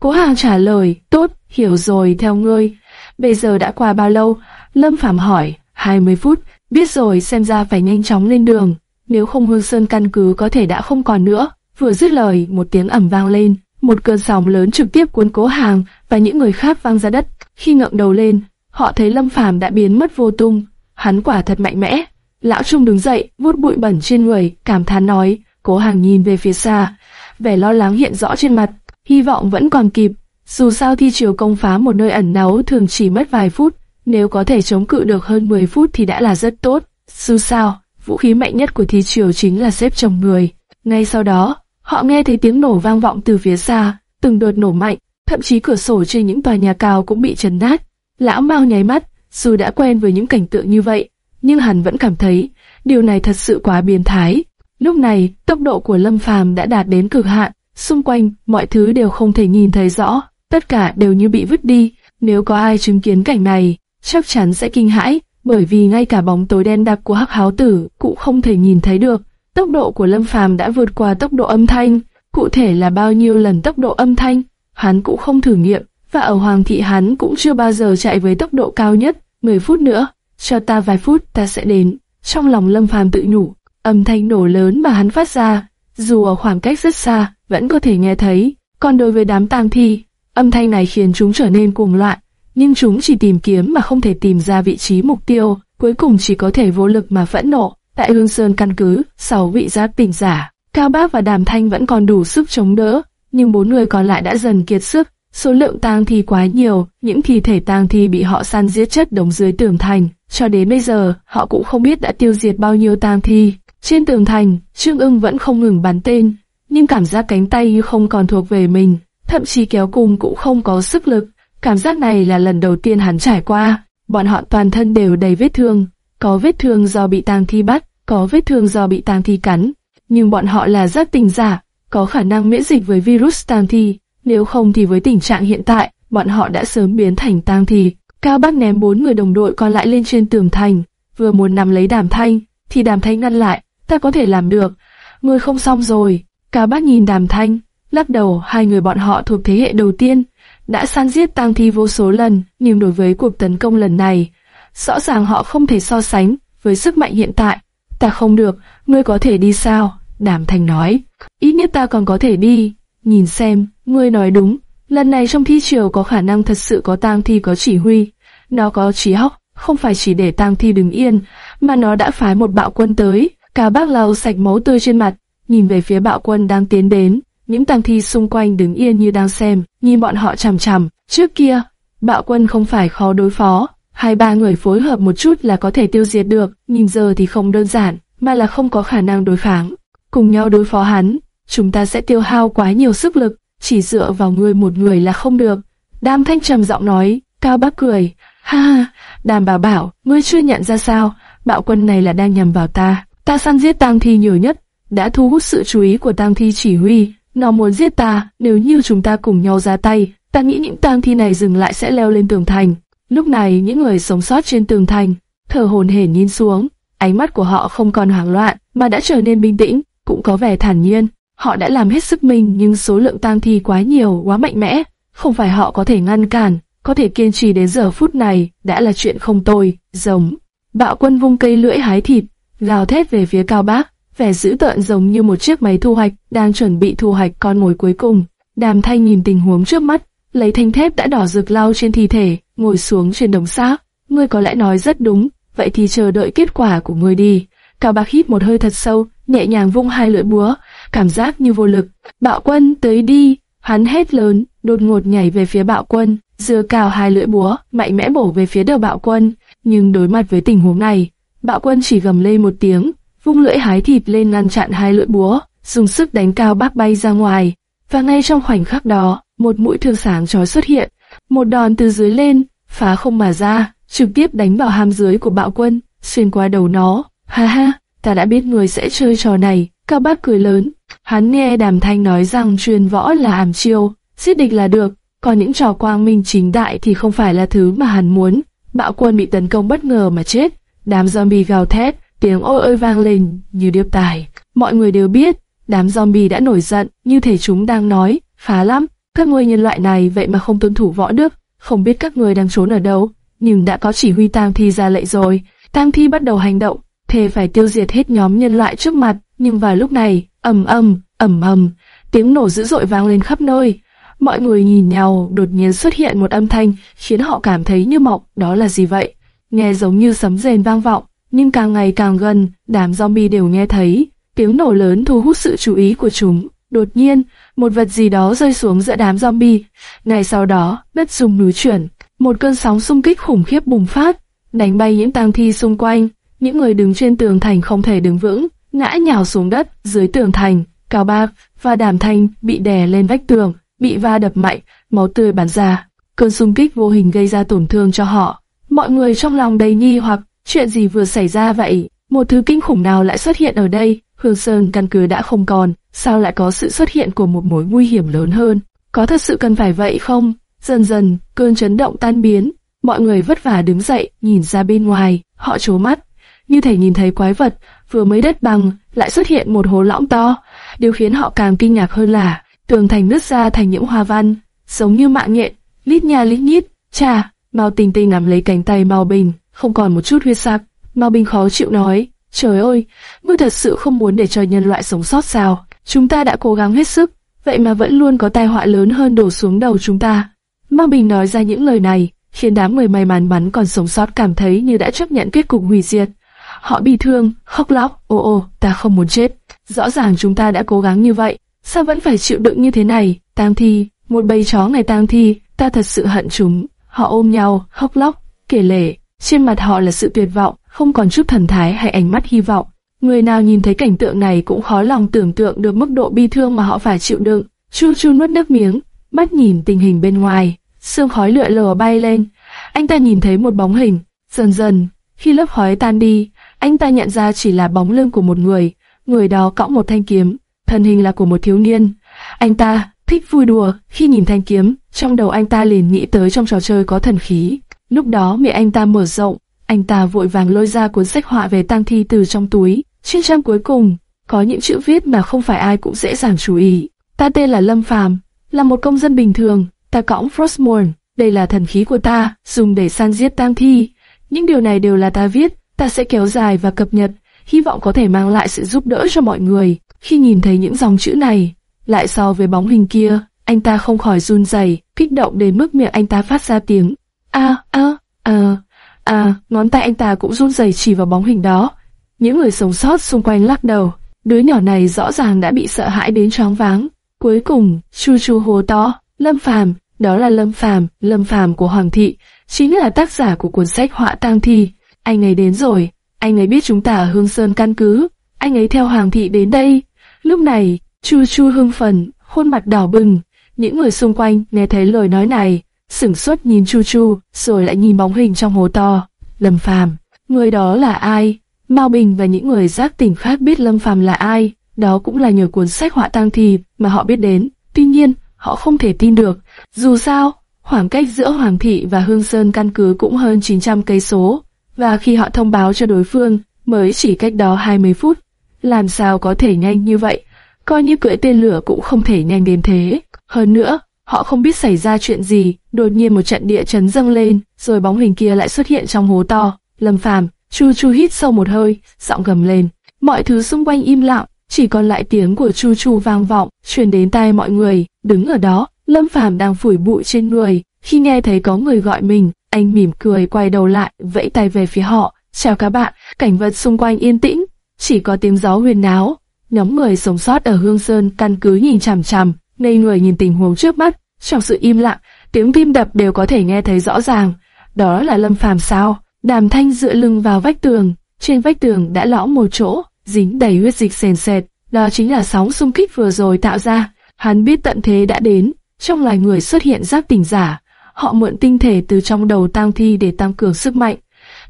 Cố Hàng trả lời, tốt, hiểu rồi, theo ngươi. Bây giờ đã qua bao lâu? Lâm Phàm hỏi, 20 phút, biết rồi xem ra phải nhanh chóng lên đường. Nếu không Hương Sơn căn cứ có thể đã không còn nữa. Vừa dứt lời, một tiếng ẩm vang lên, một cơn sóng lớn trực tiếp cuốn cố hàng và những người khác văng ra đất. Khi ngẩng đầu lên, họ thấy Lâm Phàm đã biến mất vô tung. Hắn quả thật mạnh mẽ. Lão Trung đứng dậy, vuốt bụi bẩn trên người, cảm thán nói. Cố Hàng nhìn về phía xa, vẻ lo lắng hiện rõ trên mặt. Hy vọng vẫn còn kịp. Dù sao thi chiều công phá một nơi ẩn náu thường chỉ mất vài phút, nếu có thể chống cự được hơn 10 phút thì đã là rất tốt. Dù sao, vũ khí mạnh nhất của thi triều chính là xếp chồng người. Ngay sau đó, họ nghe thấy tiếng nổ vang vọng từ phía xa, từng đợt nổ mạnh, thậm chí cửa sổ trên những tòa nhà cao cũng bị chấn nát. Lão Mao nháy mắt, dù đã quen với những cảnh tượng như vậy, nhưng hắn vẫn cảm thấy điều này thật sự quá biến thái. Lúc này, tốc độ của Lâm Phàm đã đạt đến cực hạn, xung quanh mọi thứ đều không thể nhìn thấy rõ, tất cả đều như bị vứt đi. Nếu có ai chứng kiến cảnh này, chắc chắn sẽ kinh hãi, bởi vì ngay cả bóng tối đen đặc của Hắc Háo Tử cũng không thể nhìn thấy được. Tốc độ của Lâm Phàm đã vượt qua tốc độ âm thanh, cụ thể là bao nhiêu lần tốc độ âm thanh, hắn cũng không thử nghiệm, và ở Hoàng thị hắn cũng chưa bao giờ chạy với tốc độ cao nhất. 10 phút nữa, cho ta vài phút ta sẽ đến. Trong lòng Lâm Phàm tự nhủ, âm thanh nổ lớn mà hắn phát ra, dù ở khoảng cách rất xa, vẫn có thể nghe thấy. Còn đối với đám tang thi, âm thanh này khiến chúng trở nên cuồng loạn, nhưng chúng chỉ tìm kiếm mà không thể tìm ra vị trí mục tiêu, cuối cùng chỉ có thể vô lực mà phẫn nộ. Tại Hương Sơn căn cứ, sáu vị giáp tỉnh giả, Cao Bác và Đàm Thanh vẫn còn đủ sức chống đỡ, nhưng bốn người còn lại đã dần kiệt sức. Số lượng tang thi quá nhiều, những thi thể tang thi bị họ săn giết chất đống dưới tường thành. Cho đến bây giờ, họ cũng không biết đã tiêu diệt bao nhiêu tang thi. Trên tường thành, Trương ưng vẫn không ngừng bắn tên, nhưng cảm giác cánh tay như không còn thuộc về mình, thậm chí kéo cung cũng không có sức lực. Cảm giác này là lần đầu tiên hắn trải qua. Bọn họ toàn thân đều đầy vết thương, có vết thương do bị tang thi bắt, có vết thương do bị tang thi cắn. Nhưng bọn họ là rất tình giả, có khả năng miễn dịch với virus tang thi. Nếu không thì với tình trạng hiện tại, bọn họ đã sớm biến thành tang thi. Cao Bắc ném bốn người đồng đội còn lại lên trên tường thành, vừa muốn nắm lấy đàm thanh, thì đàm thanh ngăn lại, ta có thể làm được. Ngươi không xong rồi. Cao Bác nhìn Đàm Thanh, lắc đầu, hai người bọn họ thuộc thế hệ đầu tiên, đã săn giết tang thi vô số lần, nhưng đối với cuộc tấn công lần này, rõ ràng họ không thể so sánh với sức mạnh hiện tại. Ta không được, ngươi có thể đi sao? Đàm thành nói, ít nhất ta còn có thể đi. Nhìn xem, ngươi nói đúng, lần này trong thi triều có khả năng thật sự có tang thi có chỉ huy. Nó có trí hóc, không phải chỉ để tang thi đứng yên, mà nó đã phái một bạo quân tới. Cả bác lau sạch máu tươi trên mặt, nhìn về phía bạo quân đang tiến đến. Những tang thi xung quanh đứng yên như đang xem, nhìn bọn họ chằm chằm. Trước kia, bạo quân không phải khó đối phó, hai ba người phối hợp một chút là có thể tiêu diệt được, nhìn giờ thì không đơn giản, mà là không có khả năng đối kháng. Cùng nhau đối phó hắn, chúng ta sẽ tiêu hao quá nhiều sức lực, chỉ dựa vào người một người là không được. Đam Thanh trầm giọng nói, Cao Bác cười, ha ha, Đàm bảo bảo, ngươi chưa nhận ra sao, bạo quân này là đang nhằm vào ta. Ta săn giết tang thi nhiều nhất, đã thu hút sự chú ý của tang thi chỉ huy. Nó muốn giết ta, nếu như chúng ta cùng nhau ra tay, ta nghĩ những tang thi này dừng lại sẽ leo lên tường thành. Lúc này những người sống sót trên tường thành, thở hồn hển nhìn xuống, ánh mắt của họ không còn hoảng loạn, mà đã trở nên bình tĩnh, cũng có vẻ thản nhiên. Họ đã làm hết sức mình nhưng số lượng tang thi quá nhiều, quá mạnh mẽ, không phải họ có thể ngăn cản, có thể kiên trì đến giờ phút này đã là chuyện không tồi. Giống, bạo quân vung cây lưỡi hái thịt, gào thét về phía cao bác, vẻ dữ tợn giống như một chiếc máy thu hoạch đang chuẩn bị thu hoạch con mồi cuối cùng. Đàm Thanh nhìn tình huống trước mắt, lấy thanh thép đã đỏ rực lau trên thi thể, ngồi xuống trên đồng xác. Ngươi có lẽ nói rất đúng, vậy thì chờ đợi kết quả của ngươi đi. Cao Bác hít một hơi thật sâu, nhẹ nhàng vung hai lưỡi búa, cảm giác như vô lực. Bạo quân tới đi, hắn hét lớn, đột ngột nhảy về phía bạo quân, dưa cao hai lưỡi búa, mạnh mẽ bổ về phía đầu bạo quân. Nhưng đối mặt với tình huống này, bạo quân chỉ gầm lên một tiếng, vung lưỡi hái thịt lên ngăn chặn hai lưỡi búa, dùng sức đánh cao bác bay ra ngoài. Và ngay trong khoảnh khắc đó, một mũi thương sáng chói xuất hiện, một đòn từ dưới lên, phá không mà ra, trực tiếp đánh vào hàm dưới của bạo quân, xuyên qua đầu nó. Ha ha, ta đã biết người sẽ chơi trò này. Cao bác cười lớn. Hắn nghe đàm thanh nói rằng truyền võ là ảm chiêu, giết địch là được, còn những trò quang minh chính đại thì không phải là thứ mà hắn muốn. Bạo quân bị tấn công bất ngờ mà chết, đám zombie gào thét, tiếng ôi ôi vang lên như điệp tài. Mọi người đều biết, đám zombie đã nổi giận, như thể chúng đang nói, phá lắm, các ngươi nhân loại này vậy mà không tuân thủ võ đức, không biết các ngươi đang trốn ở đâu, nhưng đã có chỉ huy tang thi ra lệnh rồi. Tang thi bắt đầu hành động, thề phải tiêu diệt hết nhóm nhân loại trước mặt, nhưng vào lúc này, ầm ầm, ầm ầm, tiếng nổ dữ dội vang lên khắp nơi. Mọi người nhìn nhau, đột nhiên xuất hiện một âm thanh khiến họ cảm thấy như mộng, đó là gì vậy? Nghe giống như sấm rền vang vọng, nhưng càng ngày càng gần, đám zombie đều nghe thấy. Tiếng nổ lớn thu hút sự chú ý của chúng. Đột nhiên, một vật gì đó rơi xuống giữa đám zombie. Ngay sau đó, đất rung núi chuyển, một cơn sóng xung kích khủng khiếp bùng phát, đánh bay những tang thi xung quanh. Những người đứng trên tường thành không thể đứng vững, ngã nhào xuống đất dưới tường thành. Cao Bác và Đàm Thanh bị đè lên vách tường, bị va đập mạnh, máu tươi bắn ra. Cơn xung kích vô hình gây ra tổn thương cho họ. Mọi người trong lòng đầy nghi hoặc, chuyện gì vừa xảy ra vậy? Một thứ kinh khủng nào lại xuất hiện ở đây? Hương Sơn căn cứ đã không còn, sao lại có sự xuất hiện của một mối nguy hiểm lớn hơn? Có thật sự cần phải vậy không? Dần dần, cơn chấn động tan biến, mọi người vất vả đứng dậy, nhìn ra bên ngoài, họ trố mắt, như thể nhìn thấy quái vật, vừa mới đất bằng, lại xuất hiện một hố lõm to. Điều khiến họ càng kinh ngạc hơn là, tường thành nứt ra thành những hoa văn, giống như mạng nhện, lít nha lít nhít. Cha, Mao Tình Tình nắm lấy cánh tay Mao Bình, không còn một chút huyết sắc. Mao Bình khó chịu nói, trời ơi, ngươi thật sự không muốn để cho nhân loại sống sót sao? Chúng ta đã cố gắng hết sức, vậy mà vẫn luôn có tai họa lớn hơn đổ xuống đầu chúng ta. Mao Bình nói ra những lời này, khiến đám người may mắn bắn còn sống sót cảm thấy như đã chấp nhận kết cục hủy diệt. Họ bị thương, khóc lóc, ô ô, ta không muốn chết. Rõ ràng chúng ta đã cố gắng như vậy, sao vẫn phải chịu đựng như thế này? Tang thi, một bầy chó ngày tang thi, ta thật sự hận chúng. Họ ôm nhau, khóc lóc, kể lể, trên mặt họ là sự tuyệt vọng, không còn chút thần thái hay ánh mắt hy vọng. Người nào nhìn thấy cảnh tượng này cũng khó lòng tưởng tượng được mức độ bi thương mà họ phải chịu đựng. Chu Chu nuốt nước miếng, mắt nhìn tình hình bên ngoài, sương khói lượn lờ bay lên. Anh ta nhìn thấy một bóng hình, dần dần, khi lớp khói tan đi, anh ta nhận ra chỉ là bóng lưng của một người, người đó cõng một thanh kiếm, thân hình là của một thiếu niên. Anh ta thích vui đùa, khi nhìn thanh kiếm, trong đầu anh ta liền nghĩ tới trong trò chơi có thần khí. Lúc đó miệng anh ta mở rộng, anh ta vội vàng lôi ra cuốn sách họa về tang thi từ trong túi, Trên trang cuối cùng, có những chữ viết mà không phải ai cũng dễ dàng chú ý. Ta tên là Lâm Phàm, là một công dân bình thường, ta cõng Frostmourne, đây là thần khí của ta, dùng để săn giết tang thi. Những điều này đều là ta viết, ta sẽ kéo dài và cập nhật, hy vọng có thể mang lại sự giúp đỡ cho mọi người. Khi nhìn thấy những dòng chữ này, lại so với bóng hình kia, anh ta không khỏi run rẩy, kích động đến mức miệng anh ta phát ra tiếng a a a a, ngón tay anh ta cũng run rẩy chỉ vào bóng hình đó. Những người sống sót xung quanh lắc đầu, đứa nhỏ này rõ ràng đã bị sợ hãi đến choáng váng. Cuối cùng, Chu Chu hô to, Lâm Phàm, đó là Lâm Phàm, Lâm Phàm của Hoàng thị, chính là tác giả của cuốn sách Họa Tang Thi. Anh ấy đến rồi, anh ấy biết chúng ta ở Hương Sơn căn cứ, anh ấy theo Hoàng thị đến đây. Lúc này, Chu Chu hưng phấn, khuôn mặt đỏ bừng, những người xung quanh nghe thấy lời nói này, sửng sốt nhìn Chu Chu, rồi lại nhìn bóng hình trong hồ to. Lâm Phàm, người đó là ai? Mao Bình và những người giác tỉnh khác biết Lâm Phàm là ai, đó cũng là nhờ cuốn sách họa tang thì mà họ biết đến. Tuy nhiên, họ không thể tin được. Dù sao, khoảng cách giữa Hoàng thị và Hương Sơn căn cứ cũng hơn 900 cây số, và khi họ thông báo cho đối phương, mới chỉ cách đó 20 phút. Làm sao có thể nhanh như vậy? Coi như cưỡi tên lửa cũng không thể nhanh đến thế. Hơn nữa, họ không biết xảy ra chuyện gì, đột nhiên một trận địa chấn dâng lên, rồi bóng hình kia lại xuất hiện trong hố to. Lâm Phàm, Chu Chu hít sâu một hơi, giọng gầm lên. Mọi thứ xung quanh im lặng, chỉ còn lại tiếng của Chu Chu vang vọng, truyền đến tai mọi người. Đứng ở đó, Lâm Phàm đang phủi bụi trên người, khi nghe thấy có người gọi mình, anh mỉm cười quay đầu lại, vẫy tay về phía họ. Chào các bạn, cảnh vật xung quanh yên tĩnh, chỉ có tiếng gió huyền náo. Nhóm người sống sót ở Hương Sơn căn cứ nhìn chằm chằm, ngây người nhìn tình huống trước mắt, trong sự im lặng, tiếng tim đập đều có thể nghe thấy rõ ràng. Đó là Lâm Phàm sao? Đàm Thanh dựa lưng vào vách tường, trên vách tường đã lõm một chỗ, dính đầy huyết dịch sền sệt, đó chính là sóng xung kích vừa rồi tạo ra. Hắn biết tận thế đã đến, trong loài người xuất hiện giác tỉnh giả, họ mượn tinh thể từ trong đầu tang thi để tăng cường sức mạnh.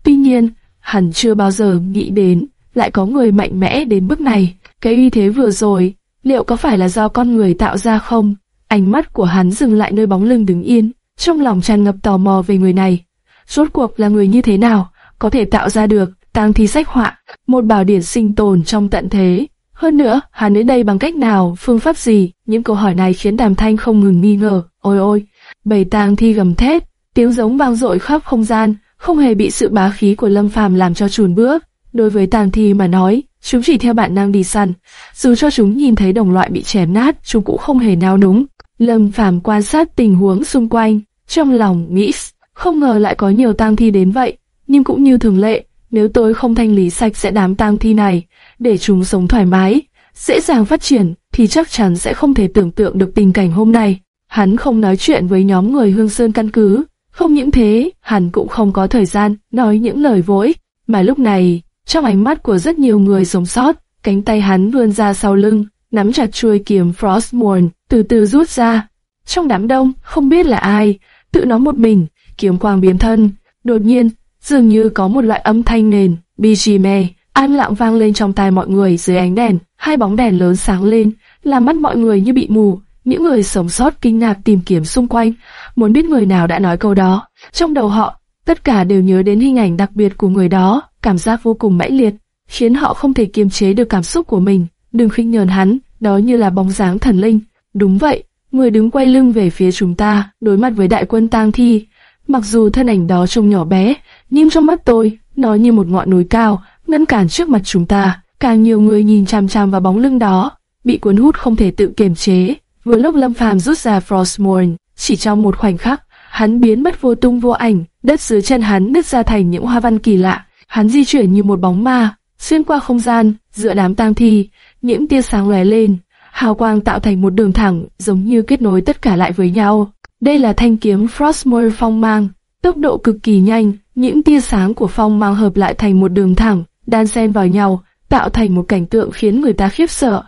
Tuy nhiên, hắn chưa bao giờ nghĩ đến lại có người mạnh mẽ đến bước này. Cái uy thế vừa rồi, liệu có phải là do con người tạo ra không? Ánh mắt của hắn dừng lại nơi bóng lưng đứng yên, trong lòng tràn ngập tò mò về người này. Rốt cuộc là người như thế nào, có thể tạo ra được tang thi sách họa, một bảo điển sinh tồn trong tận thế. Hơn nữa, hắn đến đây bằng cách nào, phương pháp gì? Những câu hỏi này khiến Đàm Thanh không ngừng nghi ngờ. Ôi ôi, bầy tang thi gầm thét, tiếng giống vang dội khắp không gian, không hề bị sự bá khí của Lâm Phàm làm cho chùn bước. Đối với tang thi mà nói, chúng chỉ theo bản năng đi săn. Dù cho chúng nhìn thấy đồng loại bị chém nát, chúng cũng không hề nao núng. Lâm Phàm quan sát tình huống xung quanh, trong lòng nghĩ, không ngờ lại có nhiều tang thi đến vậy. Nhưng cũng như thường lệ, nếu tôi không thanh lý sạch sẽ đám tang thi này, để chúng sống thoải mái, dễ dàng phát triển, thì chắc chắn sẽ không thể tưởng tượng được tình cảnh hôm nay. Hắn không nói chuyện với nhóm người Hương Sơn căn cứ, không những thế, hắn cũng không có thời gian nói những lời vối, mà lúc này, trong ánh mắt của rất nhiều người sống sót, cánh tay hắn vươn ra sau lưng, nắm chặt chuôi kiếm Frostmourne, từ từ rút ra. Trong đám đông, không biết là ai, tự nó một mình, kiếm quang biến thân. Đột nhiên, dường như có một loại âm thanh nền, BGM, an lặng vang lên trong tai mọi người dưới ánh đèn. Hai bóng đèn lớn sáng lên, làm mắt mọi người như bị mù. Những người sống sót kinh ngạc tìm kiếm xung quanh, muốn biết người nào đã nói câu đó. Trong đầu họ, tất cả đều nhớ đến hình ảnh đặc biệt của người đó, cảm giác vô cùng mãnh liệt, khiến họ không thể kiềm chế được cảm xúc của mình. Đừng khinh nhờn hắn, đó như là bóng dáng thần linh. Đúng vậy, người đứng quay lưng về phía chúng ta, đối mặt với đại quân tang thi. Mặc dù thân ảnh đó trông nhỏ bé, nhưng trong mắt tôi, nó như một ngọn núi cao, ngăn cản trước mặt chúng ta. Càng nhiều người nhìn chằm chằm vào bóng lưng đó, bị cuốn hút không thể tự kiềm chế. Vừa lúc Lâm Phàm rút ra Frostmourne, chỉ trong một khoảnh khắc, hắn biến mất vô tung vô ảnh, đất dưới chân hắn nứt ra thành những hoa văn kỳ lạ. Hắn di chuyển như một bóng ma, xuyên qua không gian, giữa đám tang thi, những tia sáng lóe lên, hào quang tạo thành một đường thẳng, giống như kết nối tất cả lại với nhau. Đây là thanh kiếm Frostmourne phong mang, tốc độ cực kỳ nhanh, những tia sáng của phong mang hợp lại thành một đường thẳng, đan xen vào nhau, tạo thành một cảnh tượng khiến người ta khiếp sợ.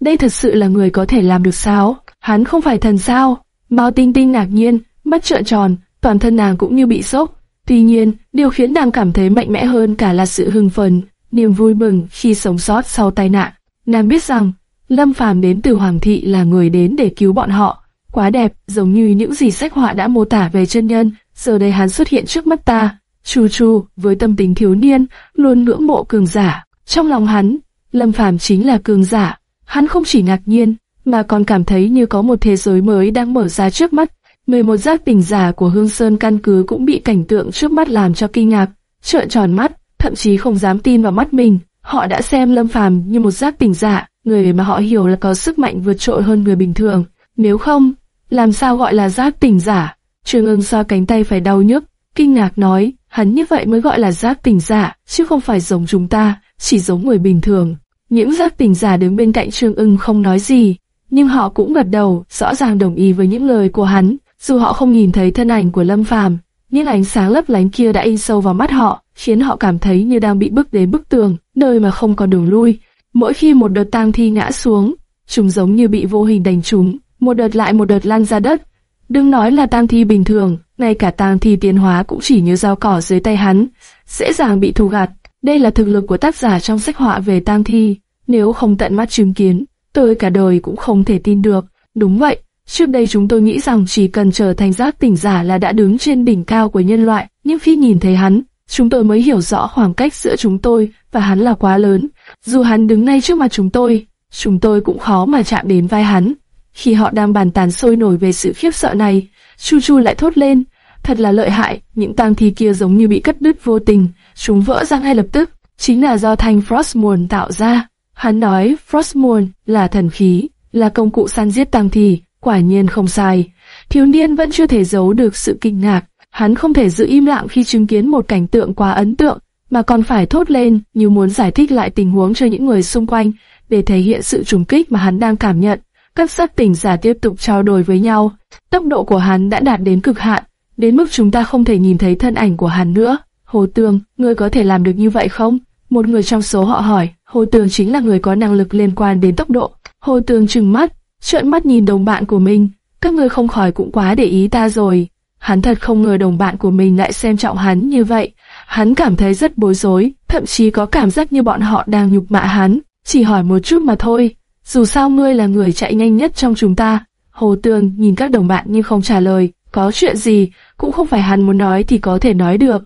Đây thật sự là người có thể làm được sao? Hắn không phải thần sao? Mao Tinh Tinh ngạc nhiên, mắt trợn tròn, toàn thân nàng cũng như bị sốc. Tuy nhiên, điều khiến nàng cảm thấy mạnh mẽ hơn cả là sự hưng phấn, niềm vui mừng khi sống sót sau tai nạn. Nàng biết rằng, Lâm Phàm đến từ Hoàng thị là người đến để cứu bọn họ. Quá đẹp, giống như những gì sách họa đã mô tả về chân nhân, giờ đây hắn xuất hiện trước mắt ta. Chu Chu, với tâm tính thiếu niên, luôn ngưỡng mộ cường giả. Trong lòng hắn, Lâm Phàm chính là cường giả. Hắn không chỉ ngạc nhiên, mà còn cảm thấy như có một thế giới mới đang mở ra trước mắt. 11 giác tỉnh giả của Hương Sơn căn cứ cũng bị cảnh tượng trước mắt làm cho kinh ngạc, trợn tròn mắt, thậm chí không dám tin vào mắt mình. Họ đã xem Lâm Phàm như một giác tỉnh giả, người mà họ hiểu là có sức mạnh vượt trội hơn người bình thường. Nếu không, làm sao gọi là giác tỉnh giả? Trương ưng so cánh tay phải đau nhức, kinh ngạc nói, hắn như vậy mới gọi là giác tỉnh giả, chứ không phải giống chúng ta, chỉ giống người bình thường. Những giác tỉnh giả đứng bên cạnh Trương ưng không nói gì, nhưng họ cũng gật đầu, rõ ràng đồng ý với những lời của hắn, dù họ không nhìn thấy thân ảnh của Lâm Phàm, nhưng ánh sáng lấp lánh kia đã in sâu vào mắt họ, khiến họ cảm thấy như đang bị bức đến bức tường, nơi mà không còn đường lui. Mỗi khi một đợt tang thi ngã xuống, chúng giống như bị vô hình đánh trúng, một đợt lại một đợt lan ra đất. Đừng nói là tang thi bình thường, ngay cả tang thi tiến hóa cũng chỉ như dao cỏ dưới tay hắn, dễ dàng bị thu gạt. Đây là thực lực của tác giả trong sách họa về tang thi, nếu không tận mắt chứng kiến, tôi cả đời cũng không thể tin được. Đúng vậy, trước đây chúng tôi nghĩ rằng chỉ cần trở thành giác tỉnh giả là đã đứng trên đỉnh cao của nhân loại, nhưng khi nhìn thấy hắn, chúng tôi mới hiểu rõ khoảng cách giữa chúng tôi và hắn là quá lớn. Dù hắn đứng ngay trước mặt chúng tôi, chúng tôi cũng khó mà chạm đến vai hắn. Khi họ đang bàn tán sôi nổi về sự khiếp sợ này, Chu Chu lại thốt lên, thật là lợi hại, những tang thi kia giống như bị cắt đứt vô tình, chúng vỡ ra ngay lập tức, chính là do thanh Frostmourne tạo ra. Hắn nói Frostmourne là thần khí, là công cụ săn giết tang thi, quả nhiên không sai. Thiếu niên vẫn chưa thể giấu được sự kinh ngạc, hắn không thể giữ im lặng khi chứng kiến một cảnh tượng quá ấn tượng, mà còn phải thốt lên như muốn giải thích lại tình huống cho những người xung quanh, để thể hiện sự trùng kích mà hắn đang cảm nhận. Các sắc tỉnh giả tiếp tục trao đổi với nhau, tốc độ của hắn đã đạt đến cực hạn, đến mức chúng ta không thể nhìn thấy thân ảnh của hắn nữa. Hồ Tường, ngươi có thể làm được như vậy không? Một người trong số họ hỏi, Hồ Tường chính là người có năng lực liên quan đến tốc độ. Hồ Tường trừng mắt, trợn mắt nhìn đồng bạn của mình, các ngươi không khỏi cũng quá để ý ta rồi. Hắn thật không ngờ đồng bạn của mình lại xem trọng hắn như vậy. Hắn cảm thấy rất bối rối, thậm chí có cảm giác như bọn họ đang nhục mạ hắn. Chỉ hỏi một chút mà thôi, dù sao ngươi là người chạy nhanh nhất trong chúng ta. Hồ Tường nhìn các đồng bạn nhưng không trả lời, có chuyện gì, cũng không phải hắn muốn nói thì có thể nói được.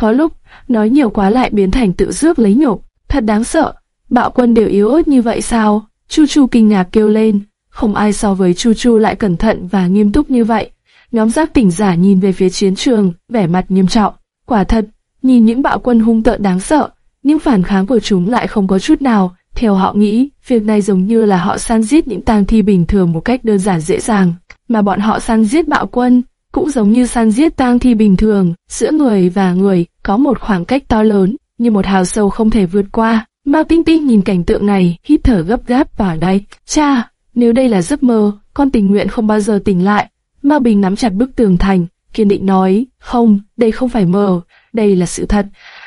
Có lúc, nói nhiều quá lại biến thành tự rước lấy nhục, thật đáng sợ. Bạo quân đều yếu ớt như vậy sao? Chu Chu kinh ngạc kêu lên, không ai so với Chu Chu lại cẩn thận và nghiêm túc như vậy. Nhóm giác tỉnh giả nhìn về phía chiến trường, vẻ mặt nghiêm trọng. Quả thật, nhìn những bạo quân hung tợn đáng sợ, nhưng phản kháng của chúng lại không có chút nào. Theo họ nghĩ, việc này giống như là họ săn giết những tang thi bình thường một cách đơn giản dễ dàng, mà bọn họ săn giết bạo quân, cũng giống như săn giết tang thi bình thường, giữa người và người có một khoảng cách to lớn, như một hào sâu không thể vượt qua. Mao Tinh Tinh nhìn cảnh tượng này, hít thở gấp gáp vào đây. Cha, nếu đây là giấc mơ, con tình nguyện không bao giờ tỉnh lại. Mao Bình nắm chặt bức tường thành, kiên định nói, không, đây không phải mơ, đây là sự thật.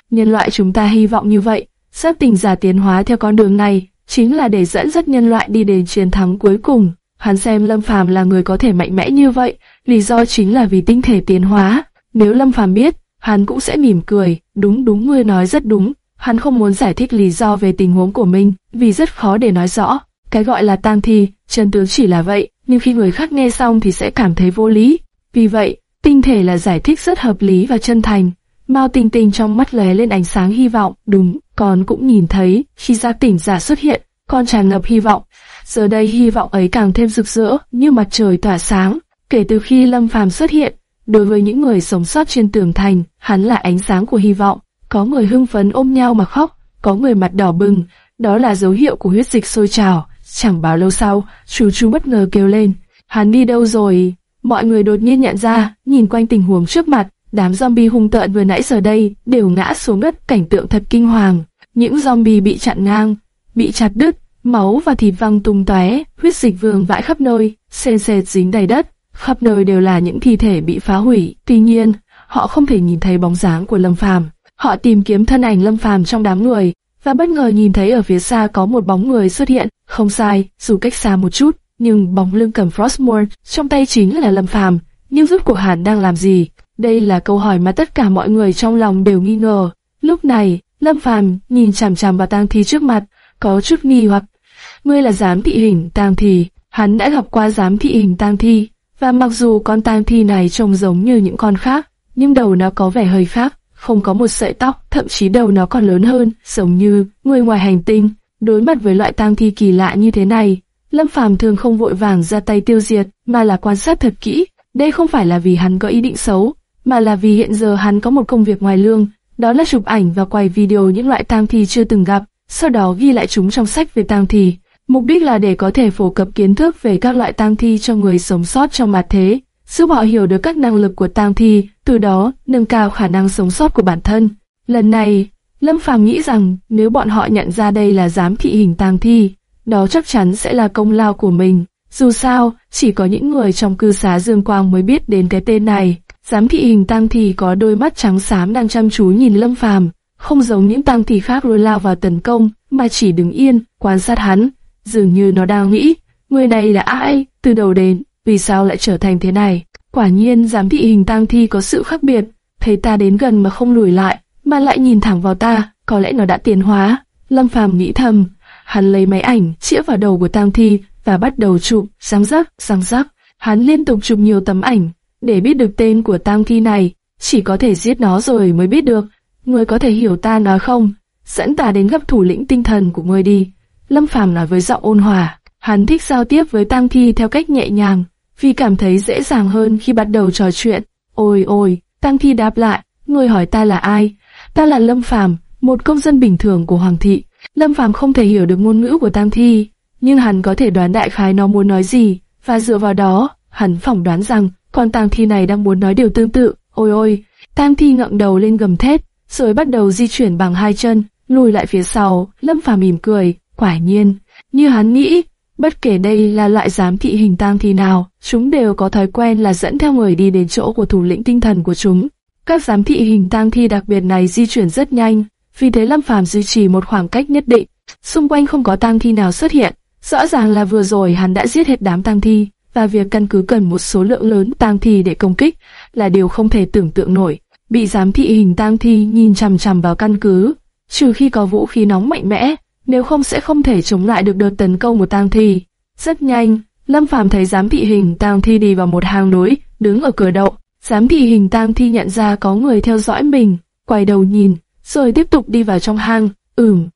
Nhân loại chúng ta hy vọng như vậy, sắp tình giả tiến hóa theo con đường này, chính là để dẫn dắt nhân loại đi đến chiến thắng cuối cùng. Hắn xem Lâm Phàm là người có thể mạnh mẽ như vậy, lý do chính là vì tinh thể tiến hóa. Nếu Lâm Phàm biết, hắn cũng sẽ mỉm cười, đúng đúng ngươi nói rất đúng. Hắn không muốn giải thích lý do về tình huống của mình, vì rất khó để nói rõ. Cái gọi là tang thi, chân tướng chỉ là vậy, nhưng khi người khác nghe xong thì sẽ cảm thấy vô lý. Vì vậy, tinh thể là giải thích rất hợp lý và chân thành. Mao Tinh Tinh trong mắt lóe lên ánh sáng hy vọng, đúng, con cũng nhìn thấy, khi gia tỉnh giả xuất hiện, con tràn ngập hy vọng. Giờ đây hy vọng ấy càng thêm rực rỡ, như mặt trời tỏa sáng. Kể từ khi Lâm Phàm xuất hiện, đối với những người sống sót trên tường thành, hắn là ánh sáng của hy vọng. Có người hưng phấn ôm nhau mà khóc, có người mặt đỏ bừng, đó là dấu hiệu của huyết dịch sôi trào. Chẳng bao lâu sau, chú chú bất ngờ kêu lên, hắn đi đâu rồi? Mọi người đột nhiên nhận ra, nhìn quanh tình huống trước mặt, đám zombie hung tợn vừa nãy giờ đây đều ngã xuống đất cảnh tượng thật kinh hoàng. Những zombie bị chặn ngang, bị chặt đứt, máu và thịt văng tung tóe, huyết dịch vương vãi khắp nơi, sền sệt dính đầy đất, khắp nơi đều là những thi thể bị phá hủy. Tuy nhiên, họ không thể nhìn thấy bóng dáng của Lâm Phàm. Họ tìm kiếm thân ảnh Lâm Phàm trong đám người, và bất ngờ nhìn thấy ở phía xa có một bóng người xuất hiện. Không sai, dù cách xa một chút, nhưng bóng lưng cầm Frostmourne trong tay chính là Lâm Phàm. Nhưng rút cuộc hắn đang làm gì? Đây là câu hỏi mà tất cả mọi người trong lòng đều nghi ngờ. Lúc này, Lâm Phàm nhìn chằm chằm vào tang thi trước mặt, có chút nghi hoặc. Ngươi là giám thị hình tang thi, hắn đã gặp qua giám thị hình tang thi, và mặc dù con tang thi này trông giống như những con khác, nhưng đầu nó có vẻ hơi khác, không có một sợi tóc, thậm chí đầu nó còn lớn hơn, giống như người ngoài hành tinh. Đối mặt với loại tang thi kỳ lạ như thế này, Lâm Phàm thường không vội vàng ra tay tiêu diệt, mà là quan sát thật kỹ. Đây không phải là vì hắn có ý định xấu, mà là vì hiện giờ hắn có một công việc ngoài lương, đó là chụp ảnh và quay video những loại tang thi chưa từng gặp, sau đó ghi lại chúng trong sách về tang thi. Mục đích là để có thể phổ cập kiến thức về các loại tang thi cho người sống sót trong mặt thế, giúp họ hiểu được các năng lực của tang thi, từ đó nâng cao khả năng sống sót của bản thân. Lần này, Lâm Phàm nghĩ rằng nếu bọn họ nhận ra đây là giám thị hình tang thi, đó chắc chắn sẽ là công lao của mình. Dù sao, chỉ có những người trong cư xá Dương Quang mới biết đến cái tên này. Giám thị hình tang thi có đôi mắt trắng xám đang chăm chú nhìn Lâm Phàm, không giống những tang thi khác lôi lao vào tấn công, mà chỉ đứng yên, quan sát hắn. Dường như nó đang nghĩ, người này là ai, từ đầu đến, vì sao lại trở thành thế này. Quả nhiên giám thị hình tang thi có sự khác biệt, thấy ta đến gần mà không lùi lại, mà lại nhìn thẳng vào ta, có lẽ nó đã tiến hóa. Lâm Phàm nghĩ thầm, hắn lấy máy ảnh chĩa vào đầu của tang thi và bắt đầu chụp, sáng rắc, sáng rắc. Hắn liên tục chụp nhiều tấm ảnh, để biết được tên của tang thi này, chỉ có thể giết nó rồi mới biết được. Ngươi có thể hiểu ta nói không? Dẫn ta đến gặp thủ lĩnh tinh thần của ngươi đi. Lâm Phàm nói với giọng ôn hòa. Hắn thích giao tiếp với tang thi theo cách nhẹ nhàng, vì cảm thấy dễ dàng hơn khi bắt đầu trò chuyện. Ôi ôi, tang thi đáp lại, ngươi hỏi ta là ai? Ta là Lâm Phàm, một công dân bình thường của Hoàng thị. Lâm Phàm không thể hiểu được ngôn ngữ của tang thi, nhưng hắn có thể đoán đại khái nó muốn nói gì, và dựa vào đó, hắn phỏng đoán rằng con tang thi này đang muốn nói điều tương tự. Ôi ôi, tang thi ngẩng đầu lên gầm thét, rồi bắt đầu di chuyển bằng hai chân, lùi lại phía sau. Lâm Phàm mỉm cười, quả nhiên, như hắn nghĩ, bất kể đây là loại giám thị hình tang thì nào, chúng đều có thói quen là dẫn theo người đi đến chỗ của thủ lĩnh tinh thần của chúng. Các giám thị hình tang thi đặc biệt này di chuyển rất nhanh, vì thế Lâm Phàm duy trì một khoảng cách nhất định. Xung quanh không có tang thi nào xuất hiện, rõ ràng là vừa rồi hắn đã giết hết đám tang thi, và việc căn cứ cần một số lượng lớn tang thi để công kích là điều không thể tưởng tượng nổi. Bị giám thị hình tang thi nhìn chằm chằm vào căn cứ, trừ khi có vũ khí nóng mạnh mẽ, nếu không sẽ không thể chống lại được đợt tấn công của tang thi. Rất nhanh, Lâm Phàm thấy giám thị hình tang thi đi vào một hang núi, đứng ở cửa động. Giám thị hình tang thi nhận ra có người theo dõi mình, quay đầu nhìn, rồi tiếp tục đi vào trong hang. Ừm,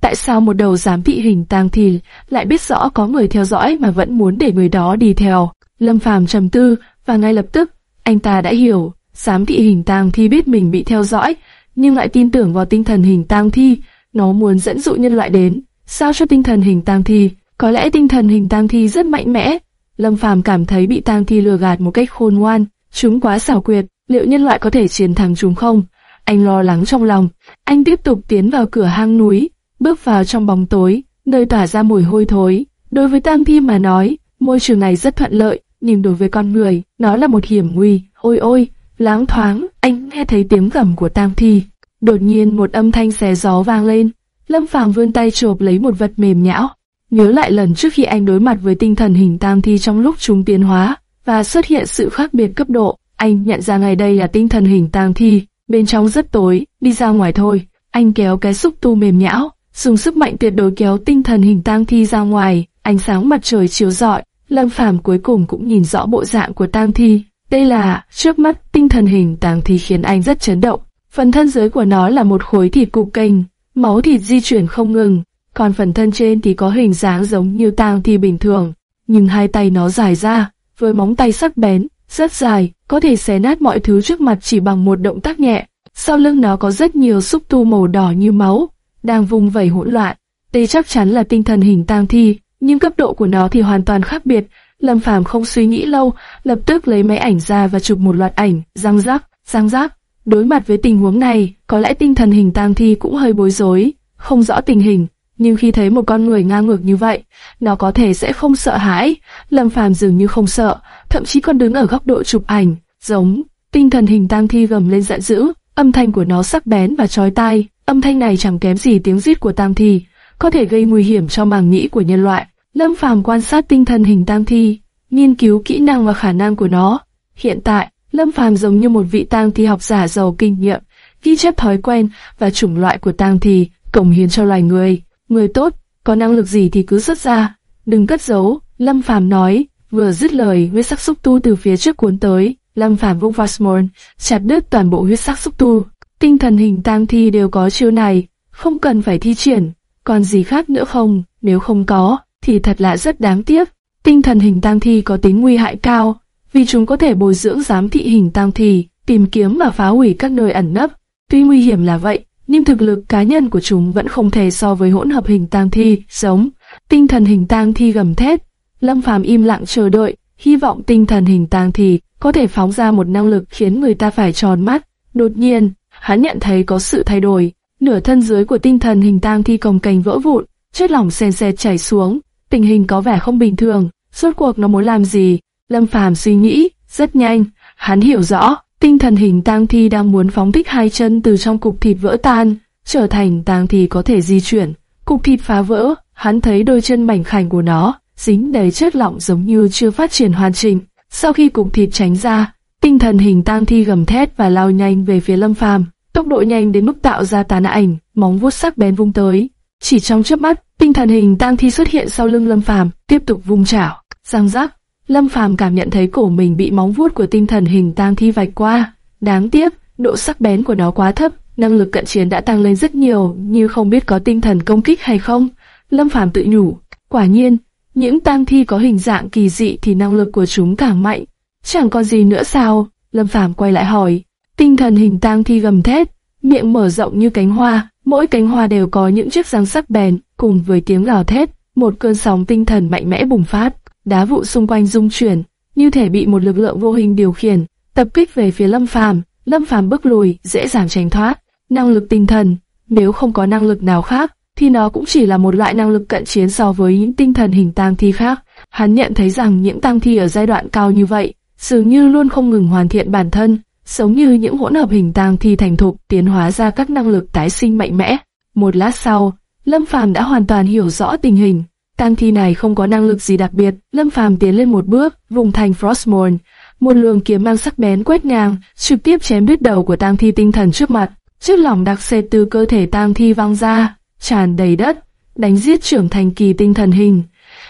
tại sao một đầu giám thị hình tang thi lại biết rõ có người theo dõi mà vẫn muốn để người đó đi theo? Lâm Phàm trầm tư, và ngay lập tức, anh ta đã hiểu, giám thị hình tang thi biết mình bị theo dõi, nhưng lại tin tưởng vào tinh thần hình tang thi, nó muốn dẫn dụ nhân loại đến, sao cho tinh thần hình tang thi? Có lẽ tinh thần hình tang thi rất mạnh mẽ. Lâm Phàm cảm thấy bị tang thi lừa gạt một cách khôn ngoan, chúng quá xảo quyệt, liệu nhân loại có thể chiến thắng chúng không? Anh lo lắng trong lòng, anh tiếp tục tiến vào cửa hang núi, bước vào trong bóng tối, nơi tỏa ra mùi hôi thối. Đối với tang thi mà nói, môi trường này rất thuận lợi, nhưng đối với con người, nó là một hiểm nguy. Ôi ôi, láng thoáng, anh nghe thấy tiếng gầm của tang thi. Đột nhiên một âm thanh xé gió vang lên, Lâm Phàm vươn tay chộp lấy một vật mềm nhão. Nhớ lại lần trước khi anh đối mặt với tinh thần hình tang thi trong lúc chúng tiến hóa và xuất hiện sự khác biệt cấp độ, anh nhận ra ngày đây là tinh thần hình tang thi, bên trong rất tối, đi ra ngoài thôi. Anh kéo cái xúc tu mềm nhão, dùng sức mạnh tuyệt đối kéo tinh thần hình tang thi ra ngoài, ánh sáng mặt trời chiếu rọi, Lâm Phàm cuối cùng cũng nhìn rõ bộ dạng của tang thi. Đây là, trước mắt, tinh thần hình tang thi khiến anh rất chấn động. Phần thân dưới của nó là một khối thịt cục kênh, máu thịt di chuyển không ngừng, còn phần thân trên thì có hình dáng giống như tang thi bình thường, nhưng hai tay nó dài ra, với móng tay sắc bén, rất dài, có thể xé nát mọi thứ trước mặt chỉ bằng một động tác nhẹ. Sau lưng nó có rất nhiều xúc tu màu đỏ như máu, đang vung vẩy hỗn loạn. Đây chắc chắn là tinh thần hình tang thi, nhưng cấp độ của nó thì hoàn toàn khác biệt. Lâm Phàm không suy nghĩ lâu, lập tức lấy máy ảnh ra và chụp một loạt ảnh, răng rắc, răng rắc. Đối mặt với tình huống này, có lẽ tinh thần hình tang thi cũng hơi bối rối, không rõ tình hình, nhưng khi thấy một con người ngang ngược như vậy, nó có thể sẽ không sợ hãi. Lâm Phàm dường như không sợ, thậm chí còn đứng ở góc độ chụp ảnh, giống tinh thần hình tang thi gầm lên giận dữ, âm thanh của nó sắc bén và chói tai, âm thanh này chẳng kém gì tiếng rít của tang thi, có thể gây nguy hiểm cho màng nhĩ của nhân loại. Lâm Phàm quan sát tinh thần hình tang thi, nghiên cứu kỹ năng và khả năng của nó. Hiện tại, Lâm Phàm giống như một vị tang thi học giả giàu kinh nghiệm, ghi chép thói quen và chủng loại của tang thi, cống hiến cho loài người. Người tốt, có năng lực gì thì cứ xuất ra, đừng cất giấu. Lâm Phàm nói, vừa dứt lời, huyết sắc xúc tu từ phía trước cuốn tới. Lâm Phàm vung Vasmorn, chặt đứt toàn bộ huyết sắc xúc tu. Tinh thần hình tang thi đều có chiêu này, không cần phải thi triển. còn gì khác nữa không? Nếu không có, thì thật là rất đáng tiếc. Tinh thần hình tang thi có tính nguy hại cao, vì chúng có thể bồi dưỡng giám thị hình tang thi, tìm kiếm và phá hủy các nơi ẩn nấp. Tuy nguy hiểm là vậy, nhưng thực lực cá nhân của chúng vẫn không thể so với hỗn hợp hình tang thi giống Tinh thần hình tang thi gầm thét, Lâm Phàm im lặng chờ đợi, hy vọng tinh thần hình tang thi có thể phóng ra một năng lực khiến người ta phải tròn mắt. Đột nhiên, hắn nhận thấy có sự thay đổi, nửa thân dưới của tinh thần hình tang thi cồng cành vỡ vụn, chất lỏng xen sệt chảy xuống, tình hình có vẻ không bình thường, rốt cuộc nó muốn làm gì? Lâm Phàm suy nghĩ, rất nhanh, hắn hiểu rõ, tinh thần hình tang thi đang muốn phóng thích hai chân từ trong cục thịt vỡ tan, trở thành tang thi có thể di chuyển. Cục thịt phá vỡ, hắn thấy đôi chân mảnh khảnh của nó, dính đầy chất lỏng giống như chưa phát triển hoàn chỉnh. Sau khi cục thịt tránh ra, tinh thần hình tang thi gầm thét và lao nhanh về phía Lâm Phàm, tốc độ nhanh đến mức tạo ra tàn ảnh, móng vuốt sắc bén vung tới. Chỉ trong chớp mắt, tinh thần hình tang thi xuất hiện sau lưng Lâm Phàm, tiếp tục vung chảo, răng rắc. Lâm Phàm cảm nhận thấy cổ mình bị móng vuốt của tinh thần hình tang thi vạch qua. Đáng tiếc, độ sắc bén của nó quá thấp, năng lực cận chiến đã tăng lên rất nhiều, như không biết có tinh thần công kích hay không. Lâm Phàm tự nhủ, quả nhiên, những tang thi có hình dạng kỳ dị thì năng lực của chúng càng mạnh. Chẳng còn gì nữa sao? Lâm Phàm quay lại hỏi. Tinh thần hình tang thi gầm thét, miệng mở rộng như cánh hoa, mỗi cánh hoa đều có những chiếc răng sắc bén, cùng với tiếng gào thét, một cơn sóng tinh thần mạnh mẽ bùng phát, đá vụ xung quanh rung chuyển, như thể bị một lực lượng vô hình điều khiển, tập kích về phía Lâm Phàm. Lâm Phàm bước lùi, dễ dàng tránh thoát. Năng lực tinh thần, nếu không có năng lực nào khác, thì nó cũng chỉ là một loại năng lực cận chiến so với những tinh thần hình tang thi khác. Hắn nhận thấy rằng những tang thi ở giai đoạn cao như vậy, dường như luôn không ngừng hoàn thiện bản thân, giống như những hỗn hợp hình tang thi thành thục tiến hóa ra các năng lực tái sinh mạnh mẽ. Một lát sau, Lâm Phàm đã hoàn toàn hiểu rõ tình hình. Tang thi này không có năng lực gì đặc biệt. Lâm Phàm tiến lên một bước, vùng thành Frostmourne, một luồng kiếm mang sắc bén quét ngang, trực tiếp chém đứt đầu của tang thi tinh thần trước mặt. chiếc lỏng đặc sệt từ cơ thể tang thi văng ra, tràn đầy đất, đánh giết trưởng thành kỳ tinh thần hình.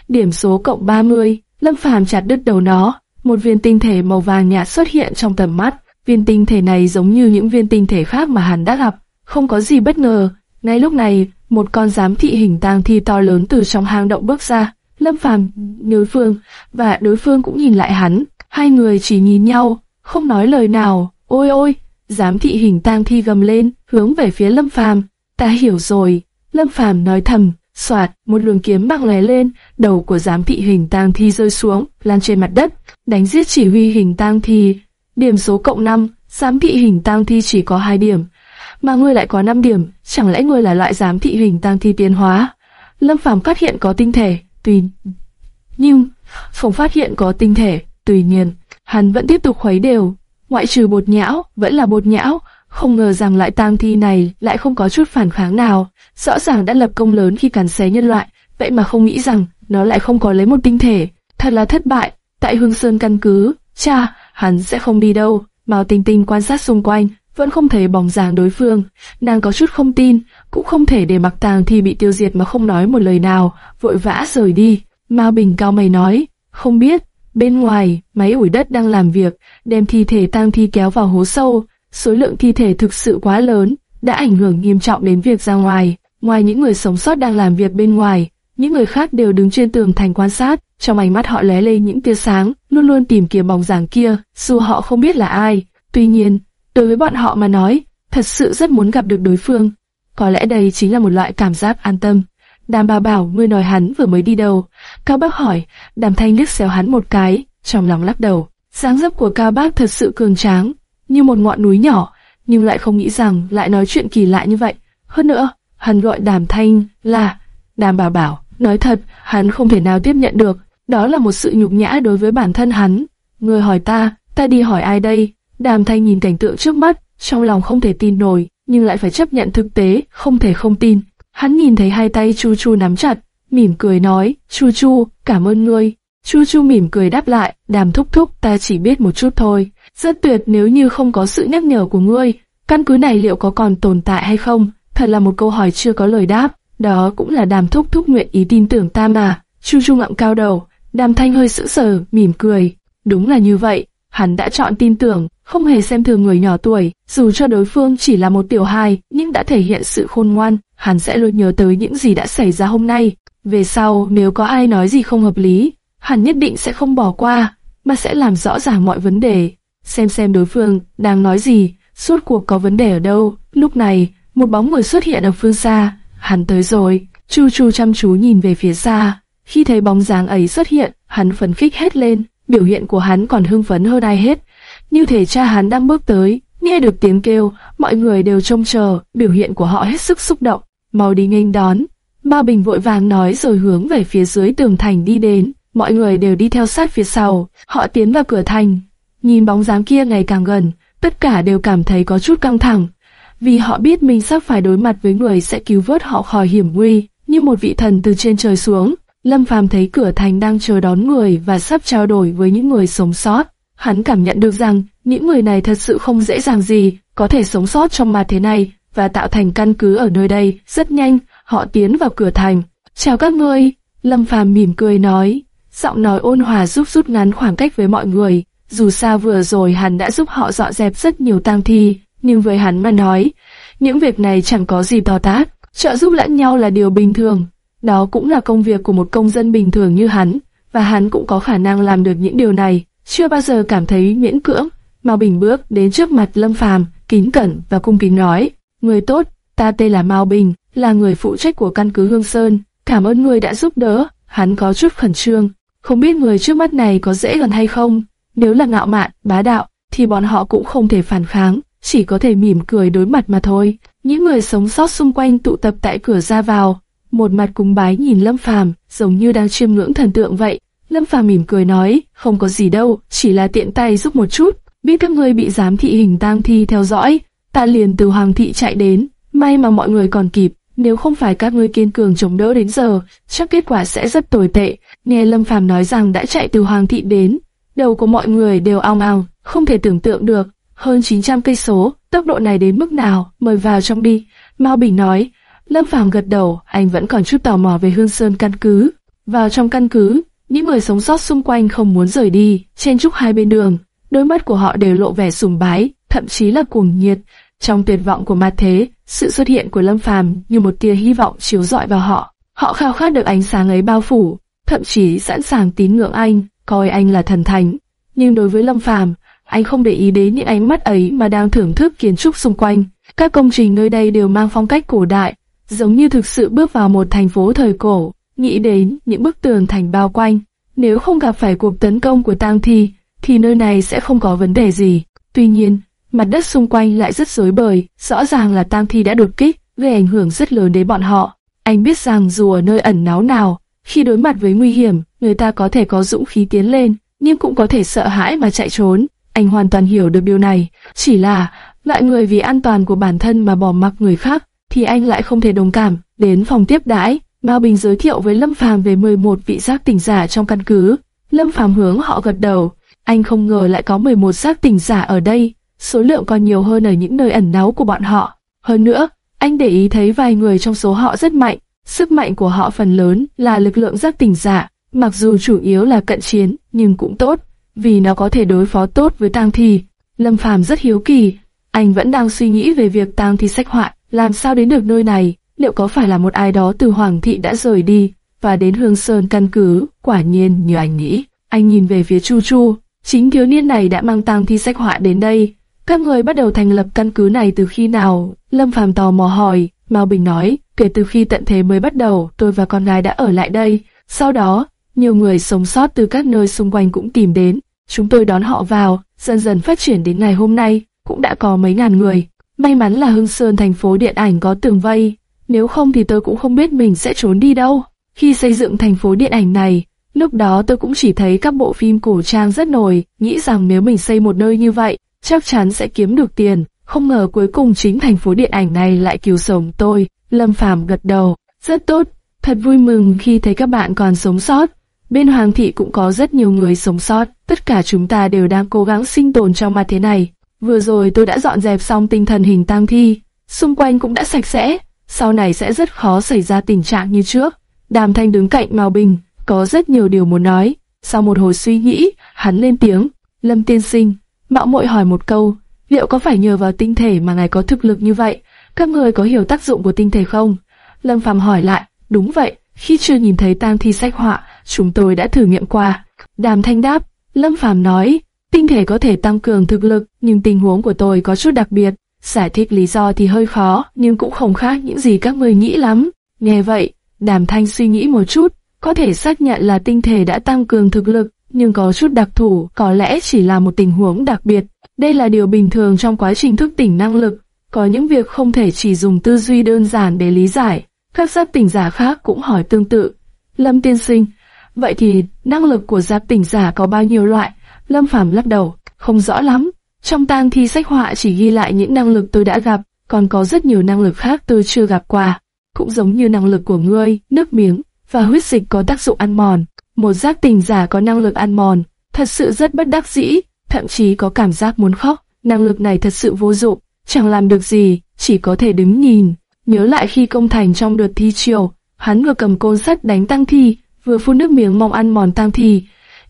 Điểm số cộng 30, Lâm Phàm chặt đứt đầu nó, một viên tinh thể màu vàng nhạt xuất hiện trong tầm mắt. Viên tinh thể này giống như những viên tinh thể khác mà hắn đã gặp, không có gì bất ngờ. Ngay lúc này, một con giám thị hình tang thi to lớn từ trong hang động bước ra. Lâm Phàm, đối phương và đối phương cũng nhìn lại hắn, hai người chỉ nhìn nhau, không nói lời nào. Ôi ôi, giám thị hình tang thi gầm lên, hướng về phía Lâm Phàm. Ta hiểu rồi, Lâm Phàm nói thầm, Soạt, một luồng kiếm bạc lóe lên, đầu của giám thị hình tang thi rơi xuống, lan trên mặt đất, đánh giết chỉ huy hình tang thi. Điểm số cộng 5, giám thị hình tang thi chỉ có 2 điểm, mà ngươi lại có 5 điểm, chẳng lẽ ngươi là loại giám thị hình tang thi tiến hóa? Lâm Phàm phát hiện có tinh thể, tùy nhưng không phát hiện có tinh thể, tuy nhiên, hắn vẫn tiếp tục khuấy đều, ngoại trừ bột nhão, vẫn là bột nhão, không ngờ rằng lại tang thi này lại không có chút phản kháng nào, rõ ràng đã lập công lớn khi cắn xé nhân loại, vậy mà không nghĩ rằng nó lại không có lấy một tinh thể, thật là thất bại. Tại Hương Sơn căn cứ, cha, hắn sẽ không đi đâu. Mao Tinh Tinh quan sát xung quanh, vẫn không thấy bóng dáng đối phương, nàng có chút không tin, cũng không thể để mặc tàng thi bị tiêu diệt mà không nói một lời nào, vội vã rời đi. Mao Bình cao mày nói, không biết, bên ngoài, máy ủi đất đang làm việc, đem thi thể tang thi kéo vào hố sâu, số lượng thi thể thực sự quá lớn, đã ảnh hưởng nghiêm trọng đến việc ra ngoài. Ngoài những người sống sót đang làm việc bên ngoài, những người khác đều đứng trên tường thành quan sát, trong ánh mắt họ lóe lên những tia sáng, luôn luôn tìm kiếm bóng dáng kia, dù họ không biết là ai. Tuy nhiên, đối với bọn họ mà nói, thật sự rất muốn gặp được đối phương. Có lẽ đây chính là một loại cảm giác an tâm. Đàm bà bảo ngươi nói hắn vừa mới đi đâu. Cao bác hỏi, đàm thanh liếc xéo hắn một cái, trong lòng lắc đầu. dáng dấp của cao bác thật sự cường tráng, như một ngọn núi nhỏ, nhưng lại không nghĩ rằng lại nói chuyện kỳ lạ như vậy. Hơn nữa, hắn gọi đàm thanh là đàm bà bảo. Nói thật, hắn không thể nào tiếp nhận được. Đó là một sự nhục nhã đối với bản thân hắn. Người hỏi ta, ta đi hỏi ai đây? Đàm thanh nhìn cảnh tượng trước mắt, trong lòng không thể tin nổi, nhưng lại phải chấp nhận thực tế, không thể không tin. Hắn nhìn thấy hai tay Chu Chu nắm chặt, mỉm cười nói, Chu Chu, cảm ơn ngươi. Chu Chu mỉm cười đáp lại, đàm thúc thúc ta chỉ biết một chút thôi. Rất tuyệt nếu như không có sự nhắc nhở của ngươi, căn cứ này liệu có còn tồn tại hay không? Thật là một câu hỏi chưa có lời đáp. Đó cũng là đàm thúc thúc nguyện ý tin tưởng ta mà. Chu Chu ngậm cao đầu, đàm thanh hơi sững sờ, mỉm cười. Đúng là như vậy, hắn đã chọn tin tưởng, không hề xem thường người nhỏ tuổi, dù cho đối phương chỉ là một tiểu hài, nhưng đã thể hiện sự khôn ngoan, hắn sẽ luôn nhớ tới những gì đã xảy ra hôm nay. Về sau, nếu có ai nói gì không hợp lý, hắn nhất định sẽ không bỏ qua, mà sẽ làm rõ ràng mọi vấn đề, xem xem đối phương đang nói gì, suốt cuộc có vấn đề ở đâu. Lúc này, một bóng người xuất hiện ở phương xa, hắn tới rồi. Chu Chu chăm chú nhìn về phía xa, khi thấy bóng dáng ấy xuất hiện, hắn phấn khích hết lên, biểu hiện của hắn còn hưng phấn hơn ai hết. Như thể cha hắn đang bước tới, nghe được tiếng kêu, mọi người đều trông chờ, biểu hiện của họ hết sức xúc động. Mau đi nghênh đón. Ba Bình vội vàng nói rồi hướng về phía dưới tường thành đi đến. Mọi người đều đi theo sát phía sau, họ tiến vào cửa thành. Nhìn bóng dáng kia ngày càng gần, tất cả đều cảm thấy có chút căng thẳng, vì họ biết mình sắp phải đối mặt với người sẽ cứu vớt họ khỏi hiểm nguy, như một vị thần từ trên trời xuống. Lâm Phàm thấy cửa thành đang chờ đón người và sắp trao đổi với những người sống sót. Hắn cảm nhận được rằng những người này thật sự không dễ dàng gì có thể sống sót trong mặt thế này và tạo thành căn cứ ở nơi đây. Rất nhanh, họ tiến vào cửa thành. Chào các ngươi, Lâm Phàm mỉm cười nói, giọng nói ôn hòa giúp rút ngắn khoảng cách với mọi người. Dù sao vừa rồi hắn đã giúp họ dọn dẹp rất nhiều tang thi, nhưng với hắn mà nói, những việc này chẳng có gì to tát, trợ giúp lẫn nhau là điều bình thường. Đó cũng là công việc của một công dân bình thường như hắn, và hắn cũng có khả năng làm được những điều này, chưa bao giờ cảm thấy miễn cưỡng. Mao Bình bước đến trước mặt Lâm Phàm, kính cẩn và cung kính nói: "Người tốt, ta tên là Mao Bình, là người phụ trách của căn cứ Hương Sơn, cảm ơn người đã giúp đỡ." Hắn có chút khẩn trương, không biết người trước mắt này có dễ gần hay không. Nếu là ngạo mạn, bá đạo, thì bọn họ cũng không thể phản kháng, chỉ có thể mỉm cười đối mặt mà thôi. Những người sống sót xung quanh tụ tập tại cửa ra vào, một mặt cúng bái nhìn Lâm Phàm, giống như đang chiêm ngưỡng thần tượng vậy. Lâm Phàm mỉm cười nói, không có gì đâu, chỉ là tiện tay giúp một chút. Biết các ngươi bị giám thị hình tang thi theo dõi, ta liền từ hoàng thị chạy đến. May mà mọi người còn kịp, nếu không phải các ngươi kiên cường chống đỡ đến giờ, chắc kết quả sẽ rất tồi tệ. Nghe Lâm Phàm nói rằng đã chạy từ hoàng thị đến, đầu của mọi người đều ong ong, không thể tưởng tượng được hơn 900 cây số, tốc độ này đến mức nào? Mời vào trong đi. Mao Bình nói. Lâm Phàm gật đầu, anh vẫn còn chút tò mò về Hương Sơn căn cứ. Vào trong căn cứ, những người sống sót xung quanh không muốn rời đi. Trên trúc hai bên đường, đôi mắt của họ đều lộ vẻ sùng bái, thậm chí là cuồng nhiệt. Trong tuyệt vọng của mặt thế, sự xuất hiện của Lâm Phàm như một tia hy vọng chiếu rọi vào họ. Họ khao khát được ánh sáng ấy bao phủ, thậm chí sẵn sàng tín ngưỡng anh, coi anh là thần thánh. Nhưng đối với Lâm Phàm, anh không để ý đến những ánh mắt ấy mà đang thưởng thức kiến trúc xung quanh. Các công trình nơi đây đều mang phong cách cổ đại, giống như thực sự bước vào một thành phố thời cổ. Nghĩ đến những bức tường thành bao quanh, nếu không gặp phải cuộc tấn công của tang thi, thì nơi này sẽ không có vấn đề gì. Tuy nhiên, mặt đất xung quanh lại rất rối bời, rõ ràng là tang thi đã đột kích, gây ảnh hưởng rất lớn đến bọn họ. Anh biết rằng dù ở nơi ẩn náu nào, khi đối mặt với nguy hiểm, người ta có thể có dũng khí tiến lên, nhưng cũng có thể sợ hãi mà chạy trốn. Anh hoàn toàn hiểu được điều này, chỉ là loại người vì an toàn của bản thân mà bỏ mặc người khác, thì anh lại không thể đồng cảm. Đến phòng tiếp đãi, Mao Bình giới thiệu với Lâm Phàm về 11 vị giác tỉnh giả trong căn cứ. Lâm Phàm hướng họ gật đầu, anh không ngờ lại có 11 giác tỉnh giả ở đây, số lượng còn nhiều hơn ở những nơi ẩn náu của bọn họ. Hơn nữa, anh để ý thấy vài người trong số họ rất mạnh, sức mạnh của họ phần lớn là lực lượng giác tỉnh giả, mặc dù chủ yếu là cận chiến, nhưng cũng tốt vì nó có thể đối phó tốt với tang thi. Lâm Phàm rất hiếu kỳ, anh vẫn đang suy nghĩ về việc tang thi sách họa, làm sao đến được nơi này, liệu có phải là một ai đó từ Hoàng thị đã rời đi và đến Hương Sơn căn cứ, quả nhiên như anh nghĩ. Anh nhìn về phía Chu Chu, chính thiếu niên này đã mang tang thi sách họa đến đây. Các người bắt đầu thành lập căn cứ này từ khi nào? Lâm Phàm tò mò hỏi, Mao Bình nói, kể từ khi tận thế mới bắt đầu, tôi và con gái đã ở lại đây. Sau đó, nhiều người sống sót từ các nơi xung quanh cũng tìm đến, Chúng tôi đón họ vào, dần dần phát triển đến ngày hôm nay, cũng đã có mấy ngàn người. May mắn là Hưng Sơn thành phố điện ảnh có tường vây, nếu không thì tôi cũng không biết mình sẽ trốn đi đâu. Khi xây dựng thành phố điện ảnh này, lúc đó tôi cũng chỉ thấy các bộ phim cổ trang rất nổi, nghĩ rằng nếu mình xây một nơi như vậy, chắc chắn sẽ kiếm được tiền. Không ngờ cuối cùng chính thành phố điện ảnh này lại cứu sống tôi. Lâm Phàm gật đầu, rất tốt, thật vui mừng khi thấy các bạn còn sống sót. Bên Hoàng thị cũng có rất nhiều người sống sót, tất cả chúng ta đều đang cố gắng sinh tồn trong mặt thế này. Vừa rồi tôi đã dọn dẹp xong tinh thần hình tang thi, xung quanh cũng đã sạch sẽ, sau này sẽ rất khó xảy ra tình trạng như trước. Đàm Thanh đứng cạnh Mao Bình, có rất nhiều điều muốn nói. Sau một hồi suy nghĩ, hắn lên tiếng, Lâm Tiên Sinh, mạo muội hỏi một câu, liệu có phải nhờ vào tinh thể mà ngài có thực lực như vậy? Các người có hiểu tác dụng của tinh thể không? Lâm Phàm hỏi lại, đúng vậy, khi chưa nhìn thấy tang thi sách họa, chúng tôi đã thử nghiệm qua. Đàm Thanh đáp, Lâm Phàm nói, tinh thể có thể tăng cường thực lực, nhưng tình huống của tôi có chút đặc biệt. Giải thích lý do thì hơi khó, nhưng cũng không khác những gì các người nghĩ lắm. Nghe vậy, Đàm Thanh suy nghĩ một chút, có thể xác nhận là tinh thể đã tăng cường thực lực, nhưng có chút đặc thù, có lẽ chỉ là một tình huống đặc biệt. Đây là điều bình thường trong quá trình thức tỉnh năng lực, có những việc không thể chỉ dùng tư duy đơn giản để lý giải. Các giác tỉnh giả khác cũng hỏi tương tự. Lâm tiên sinh, vậy thì năng lực của giác tỉnh giả có bao nhiêu loại? Lâm Phàm lắc đầu, không rõ lắm. Trong tang thi sách họa chỉ ghi lại những năng lực tôi đã gặp, còn có rất nhiều năng lực khác tôi chưa gặp qua. Cũng giống như năng lực của ngươi, nước miếng và huyết dịch có tác dụng ăn mòn. Một giác tình giả có năng lực ăn mòn, thật sự rất bất đắc dĩ, thậm chí có cảm giác muốn khóc. Năng lực này thật sự vô dụng, chẳng làm được gì, chỉ có thể đứng nhìn. Nhớ lại khi công thành trong đợt thi triều, hắn vừa cầm côn sắt đánh tăng thi, vừa phun nước miếng mong ăn mòn tăng thi,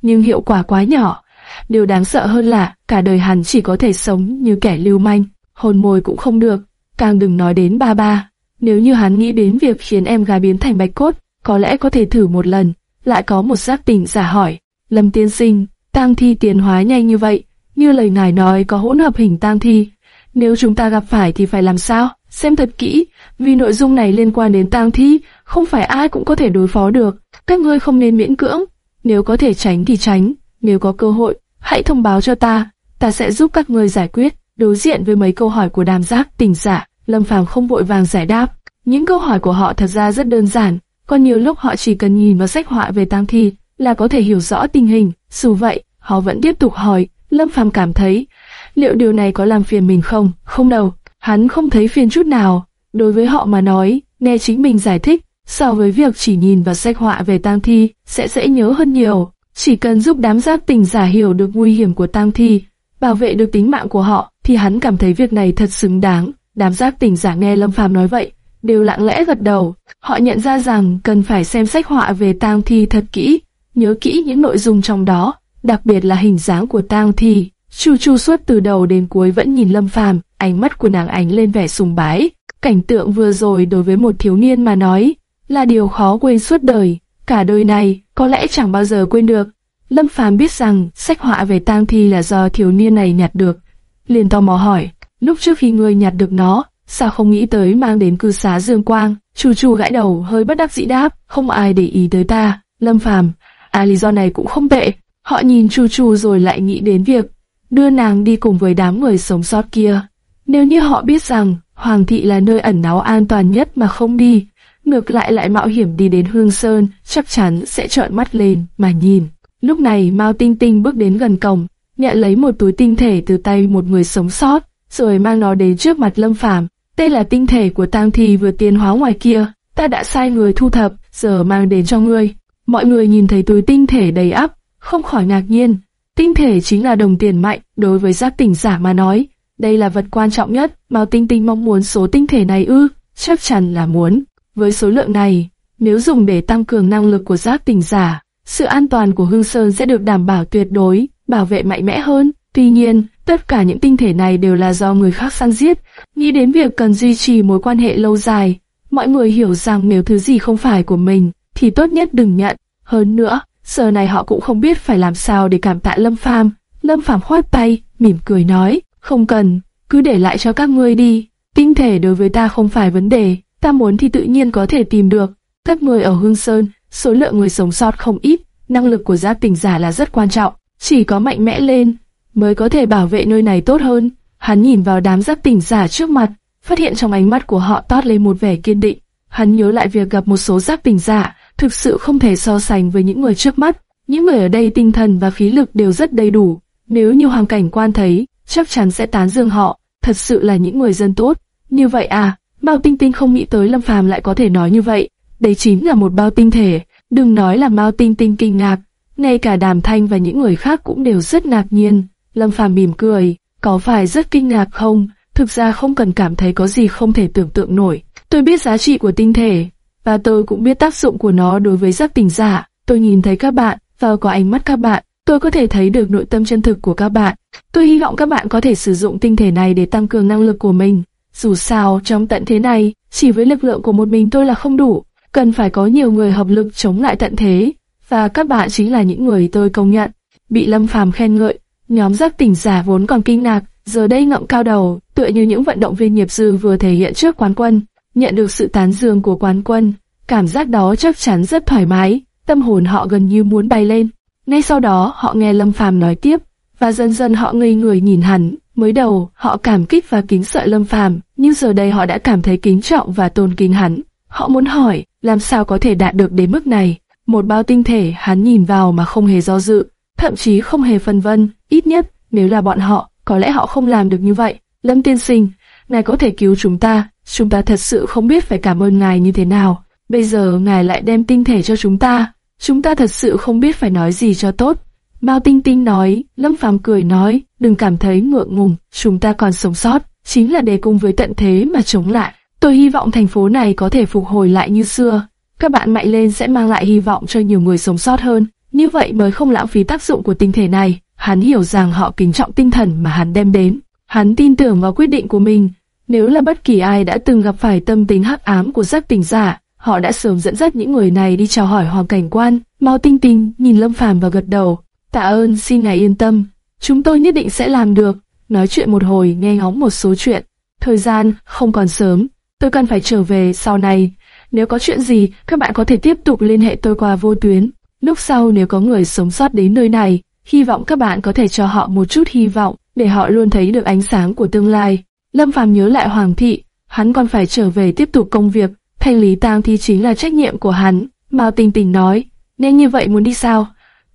nhưng hiệu quả quá nhỏ. Điều đáng sợ hơn là cả đời hắn chỉ có thể sống như kẻ lưu manh, hôn môi cũng không được, càng đừng nói đến ba ba. Nếu như hắn nghĩ đến việc khiến em gái biến thành bạch cốt, có lẽ có thể thử một lần. Lại có một giác tỉnh giả hỏi, Lâm tiên sinh, tang thi tiến hóa nhanh như vậy, như lời ngài nói có hỗn hợp hình tang thi. Nếu chúng ta gặp phải thì phải làm sao? Xem thật kỹ, vì nội dung này liên quan đến tang thi, không phải ai cũng có thể đối phó được. Các ngươi không nên miễn cưỡng. Nếu có thể tránh thì tránh, nếu có cơ hội, hãy thông báo cho ta, ta sẽ giúp các ngươi giải quyết. Đối diện với mấy câu hỏi của đàm giác tỉnh giả, Lâm Phàm không vội vàng giải đáp. Những câu hỏi của họ thật ra rất đơn giản, còn nhiều lúc họ chỉ cần nhìn vào sách họa về tang thi là có thể hiểu rõ tình hình. Dù vậy, họ vẫn tiếp tục hỏi. Lâm Phàm cảm thấy, liệu điều này có làm phiền mình không? Không đâu, hắn không thấy phiền chút nào. Đối với họ mà nói, nghe chính mình giải thích, so với việc chỉ nhìn vào sách họa về tang thi, sẽ dễ nhớ hơn nhiều. Chỉ cần giúp đám giác tỉnh giả hiểu được nguy hiểm của tang thi, bảo vệ được tính mạng của họ, thì hắn cảm thấy việc này thật xứng đáng. Đám giác tỉnh giả nghe Lâm Phàm nói vậy, đều lặng lẽ gật đầu. Họ nhận ra rằng cần phải xem sách họa về tang thi thật kỹ, nhớ kỹ những nội dung trong đó, đặc biệt là hình dáng của tang thi. Chu Chu suốt từ đầu đến cuối vẫn nhìn Lâm Phàm, ánh mắt của nàng ánh lên vẻ sùng bái. Cảnh tượng vừa rồi đối với một thiếu niên mà nói là điều khó quên suốt đời, cả đời này có lẽ chẳng bao giờ quên được. Lâm Phàm biết rằng sách họa về tang thi là do thiếu niên này nhặt được, liền tò mò hỏi, lúc trước khi ngươi nhặt được nó, sao không nghĩ tới mang đến cư xá Dương Quang? Chu Chu gãi đầu hơi bất đắc dĩ đáp, không ai để ý tới ta. Lâm Phàm, à lý do này cũng không tệ. Họ nhìn Chu Chu rồi lại nghĩ đến việc đưa nàng đi cùng với đám người sống sót kia. Nếu như họ biết rằng Hoàng thị là nơi ẩn náu an toàn nhất mà không đi, ngược lại lại mạo hiểm đi đến Hương Sơn, chắc chắn sẽ trợn mắt lên mà nhìn. Lúc này Mao Tinh Tinh bước đến gần cổng, nhận lấy một túi tinh thể từ tay một người sống sót, rồi mang nó đến trước mặt Lâm Phàm. Đây là tinh thể của tang thi vừa tiến hóa ngoài kia, ta đã sai người thu thập, giờ mang đến cho ngươi. Mọi người nhìn thấy túi tinh thể đầy ắp, không khỏi ngạc nhiên. Tinh thể chính là đồng tiền mạnh đối với giác tỉnh giả mà nói. Đây là vật quan trọng nhất, Mao Tinh Tinh mong muốn số tinh thể này ư, chắc chắn là muốn. Với số lượng này, nếu dùng để tăng cường năng lực của giác tỉnh giả, sự an toàn của Hương Sơn sẽ được đảm bảo tuyệt đối, bảo vệ mạnh mẽ hơn. Tuy nhiên, tất cả những tinh thể này đều là do người khác săn giết. Nghĩ đến việc cần duy trì mối quan hệ lâu dài, mọi người hiểu rằng nếu thứ gì không phải của mình, thì tốt nhất đừng nhận. Hơn nữa, giờ này họ cũng không biết phải làm sao để cảm tạ Lâm Phàm. Lâm Phàm khoát tay, mỉm cười nói, không cần, cứ để lại cho các ngươi đi. Tinh thể đối với ta không phải vấn đề, ta muốn thì tự nhiên có thể tìm được. Cấp người ở Hương Sơn, số lượng người sống sót không ít, năng lực của giác tỉnh giả là rất quan trọng, chỉ có mạnh mẽ lên mới có thể bảo vệ nơi này tốt hơn. Hắn nhìn vào đám giác tỉnh giả trước mặt, phát hiện trong ánh mắt của họ toát lên một vẻ kiên định. Hắn nhớ lại việc gặp một số giác tỉnh giả, thực sự không thể so sánh với những người trước mắt. Những người ở đây tinh thần và khí lực đều rất đầy đủ. Nếu như hoàng cảnh quan thấy, chắc chắn sẽ tán dương họ, thật sự là những người dân tốt. Như vậy à, bao Tinh Tinh không nghĩ tới Lâm Phàm lại có thể nói như vậy. Đây chính là một bao tinh thể, đừng nói là Mao Tinh Tinh kinh ngạc, ngay cả Đàm Thanh và những người khác cũng đều rất ngạc nhiên. Lâm Phàm mỉm cười, có phải rất kinh ngạc không? Thực ra không cần cảm thấy có gì không thể tưởng tượng nổi. Tôi biết giá trị của tinh thể, và tôi cũng biết tác dụng của nó đối với giác tỉnh giả. Tôi nhìn thấy các bạn, và có ánh mắt các bạn, tôi có thể thấy được nội tâm chân thực của các bạn. Tôi hy vọng các bạn có thể sử dụng tinh thể này để tăng cường năng lực của mình. Dù sao, trong tận thế này, chỉ với lực lượng của một mình tôi là không đủ, cần phải có nhiều người hợp lực chống lại tận thế, và các bạn chính là những người tôi công nhận. Bị Lâm Phàm khen ngợi, nhóm giác tỉnh giả vốn còn kinh ngạc, giờ đây ngậm cao đầu, tựa như những vận động viên nghiệp dư vừa thể hiện trước quán quân, nhận được sự tán dương của quán quân, cảm giác đó chắc chắn rất thoải mái, tâm hồn họ gần như muốn bay lên. Ngay sau đó họ nghe Lâm Phàm nói tiếp, và dần dần họ ngây người nhìn hắn. Mới đầu họ cảm kích và kính sợ Lâm Phàm, nhưng giờ đây họ đã cảm thấy kính trọng và tôn kính hắn. Họ muốn hỏi, làm sao có thể đạt được đến mức này? Một bao tinh thể hắn nhìn vào mà không hề do dự, thậm chí không hề phân vân, ít nhất nếu là bọn họ, có lẽ họ không làm được như vậy. Lâm tiên sinh, ngài có thể cứu chúng ta, chúng ta thật sự không biết phải cảm ơn ngài như thế nào. Bây giờ ngài lại đem tinh thể cho chúng ta, chúng ta thật sự không biết phải nói gì cho tốt. Mao Tinh Tinh nói, Lâm Phàm cười nói, đừng cảm thấy ngượng ngùng, chúng ta còn sống sót, chính là để cùng với tận thế mà chống lại. Tôi hy vọng thành phố này có thể phục hồi lại như xưa. Các bạn mạnh lên sẽ mang lại hy vọng cho nhiều người sống sót hơn. Như vậy mới không lãng phí tác dụng của tinh thể này. Hắn hiểu rằng họ kính trọng tinh thần mà hắn đem đến. Hắn tin tưởng vào quyết định của mình. Nếu là bất kỳ ai đã từng gặp phải tâm tính hắc ám của giác tỉnh giả, họ đã sớm dẫn dắt những người này đi chào hỏi hoàng cảnh quan. Mao Tinh Tinh nhìn Lâm Phàm và gật đầu. Tạ ơn, xin ngài yên tâm. Chúng tôi nhất định sẽ làm được. Nói chuyện một hồi nghe ngóng một số chuyện. Thời gian không còn sớm. Tôi cần phải trở về sau này. Nếu có chuyện gì, các bạn có thể tiếp tục liên hệ tôi qua vô tuyến. Lúc sau nếu có người sống sót đến nơi này, hy vọng các bạn có thể cho họ một chút hy vọng, để họ luôn thấy được ánh sáng của tương lai. Lâm Phàm nhớ lại Hoàng thị, hắn còn phải trở về tiếp tục công việc, thanh lý tang thi chính là trách nhiệm của hắn. Mao Tình Tình nói, nên như vậy muốn đi sao?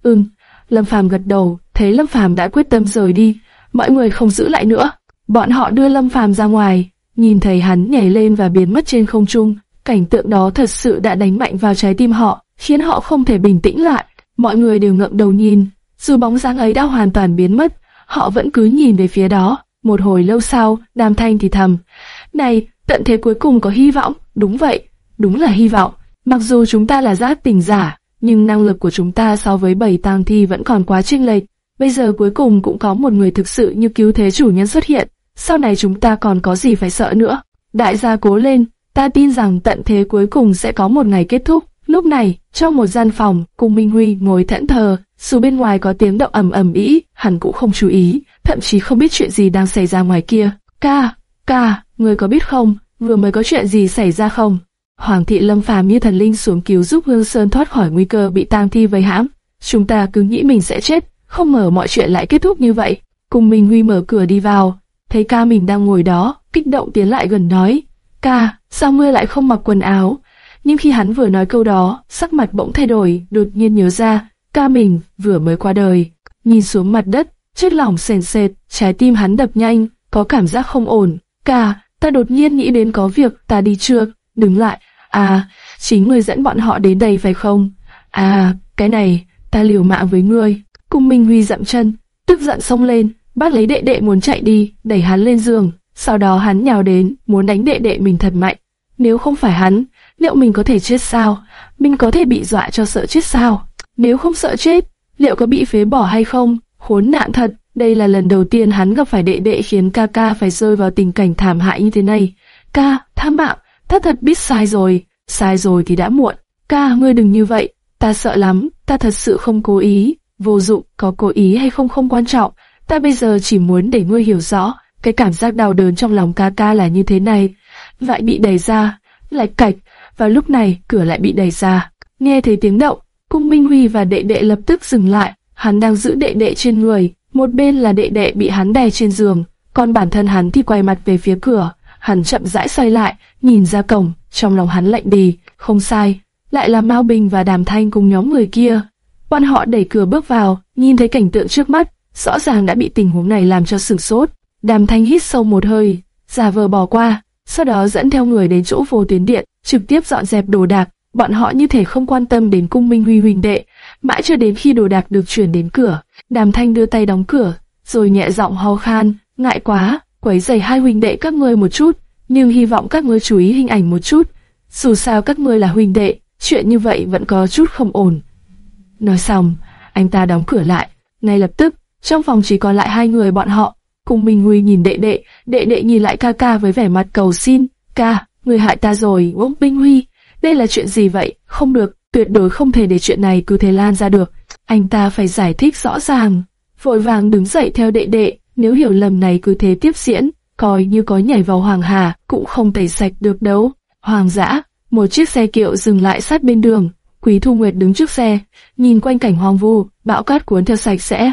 Ừm, Lâm Phàm gật đầu, thấy Lâm Phàm đã quyết tâm rời đi, mọi người không giữ lại nữa. Bọn họ đưa Lâm Phàm ra ngoài, nhìn thấy hắn nhảy lên và biến mất trên không trung, cảnh tượng đó thật sự đã đánh mạnh vào trái tim họ, khiến họ không thể bình tĩnh lại. Mọi người đều ngậm đầu nhìn, dù bóng dáng ấy đã hoàn toàn biến mất, họ vẫn cứ nhìn về phía đó. Một hồi lâu sau, Đàm Thanh thì thầm, này, tận thế cuối cùng có hy vọng, đúng vậy, đúng là hy vọng. Mặc dù chúng ta là giác tỉnh giả, nhưng năng lực của chúng ta so với bảy tang thi vẫn còn quá chênh lệch. Bây giờ cuối cùng cũng có một người thực sự như cứu thế chủ nhân xuất hiện, sau này chúng ta còn có gì phải sợ nữa. Đại gia cố lên, ta tin rằng tận thế cuối cùng sẽ có một ngày kết thúc. Lúc này, trong một gian phòng, cùng Minh Huy ngồi thẫn thờ, dù bên ngoài có tiếng động ầm ầm ĩ, hắn cũng không chú ý, thậm chí không biết chuyện gì đang xảy ra ngoài kia. Ca, ca, người có biết không, vừa mới có chuyện gì xảy ra không? Hoàng thị Lâm Phàm như thần linh xuống cứu giúp Hương Sơn thoát khỏi nguy cơ bị tang thi vây hãm. Chúng ta cứ nghĩ mình sẽ chết, không ngờ mọi chuyện lại kết thúc như vậy. Cùng Minh Huy mở cửa đi vào, thấy ca mình đang ngồi đó, kích động tiến lại gần nói, ca, sao ngươi lại không mặc quần áo? Nhưng khi hắn vừa nói câu đó, sắc mặt bỗng thay đổi, đột nhiên nhớ ra, ca mình vừa mới qua đời. Nhìn xuống mặt đất, chất lỏng sền sệt, trái tim hắn đập nhanh, có cảm giác không ổn. Ca, ta đột nhiên nghĩ đến có việc, ta đi trước, đứng lại, À, chính ngươi dẫn bọn họ đến đây phải không? À, cái này, ta liều mạng với ngươi. Cung Minh Huy dậm chân, tức giận xông lên, bắt lấy đệ đệ muốn chạy đi, đẩy hắn lên giường. Sau đó hắn nhào đến, muốn đánh đệ đệ mình thật mạnh. Nếu không phải hắn, liệu mình có thể chết sao? Mình có thể bị dọa cho sợ chết sao? Nếu không sợ chết, liệu có bị phế bỏ hay không? Khốn nạn thật, đây là lần đầu tiên hắn gặp phải đệ đệ khiến ca ca phải rơi vào tình cảnh thảm hại như thế này. Ca, tham mạng, ta thật biết sai rồi, sai rồi thì đã muộn. Ca, ngươi đừng như vậy, ta sợ lắm, ta thật sự không cố ý, vô dụng, có cố ý hay không không quan trọng, ta bây giờ chỉ muốn để ngươi hiểu rõ, cái cảm giác đau đớn trong lòng ca ca là như thế này. Lại bị đẩy ra, lại cạch, và lúc này cửa lại bị đẩy ra. Nghe thấy tiếng động, cung Minh Huy và đệ đệ lập tức dừng lại, hắn đang giữ đệ đệ trên người, một bên là đệ đệ bị hắn đè trên giường, còn bản thân hắn thì quay mặt về phía cửa. Hắn chậm rãi xoay lại, nhìn ra cổng, trong lòng hắn lạnh đi, không sai, lại là Mao Bình và Đàm Thanh cùng nhóm người kia. Bọn họ đẩy cửa bước vào, nhìn thấy cảnh tượng trước mắt, rõ ràng đã bị tình huống này làm cho sửng sốt. Đàm Thanh hít sâu một hơi, giả vờ bỏ qua, sau đó dẫn theo người đến chỗ vô tuyến điện, trực tiếp dọn dẹp đồ đạc. Bọn họ như thể không quan tâm đến cung minh huy huỳnh đệ, mãi cho đến khi đồ đạc được chuyển đến cửa. Đàm Thanh đưa tay đóng cửa, rồi nhẹ giọng ho khan, ngại quá, quấy giày hai huynh đệ các ngươi một chút, nhưng hy vọng các ngươi chú ý hình ảnh một chút. Dù sao các ngươi là huynh đệ, chuyện như vậy vẫn có chút không ổn. Nói xong, anh ta đóng cửa lại. Ngay lập tức, trong phòng chỉ còn lại hai người bọn họ. Cùng Minh Huy nhìn đệ đệ, đệ đệ nhìn lại ca ca với vẻ mặt cầu xin. Ca, người hại ta rồi, ông Binh Huy. Đây là chuyện gì vậy? Không được, tuyệt đối không thể để chuyện này cứ thế lan ra được. Anh ta phải giải thích rõ ràng. Vội vàng đứng dậy theo đệ đệ, nếu hiểu lầm này cứ thế tiếp diễn, coi như có nhảy vào hoàng hà, cũng không tẩy sạch được đâu. Hoàng dã, một chiếc xe kiệu dừng lại sát bên đường, Quý Thu Nguyệt đứng trước xe, nhìn quanh cảnh hoang vu, bão cát cuốn theo sạch sẽ,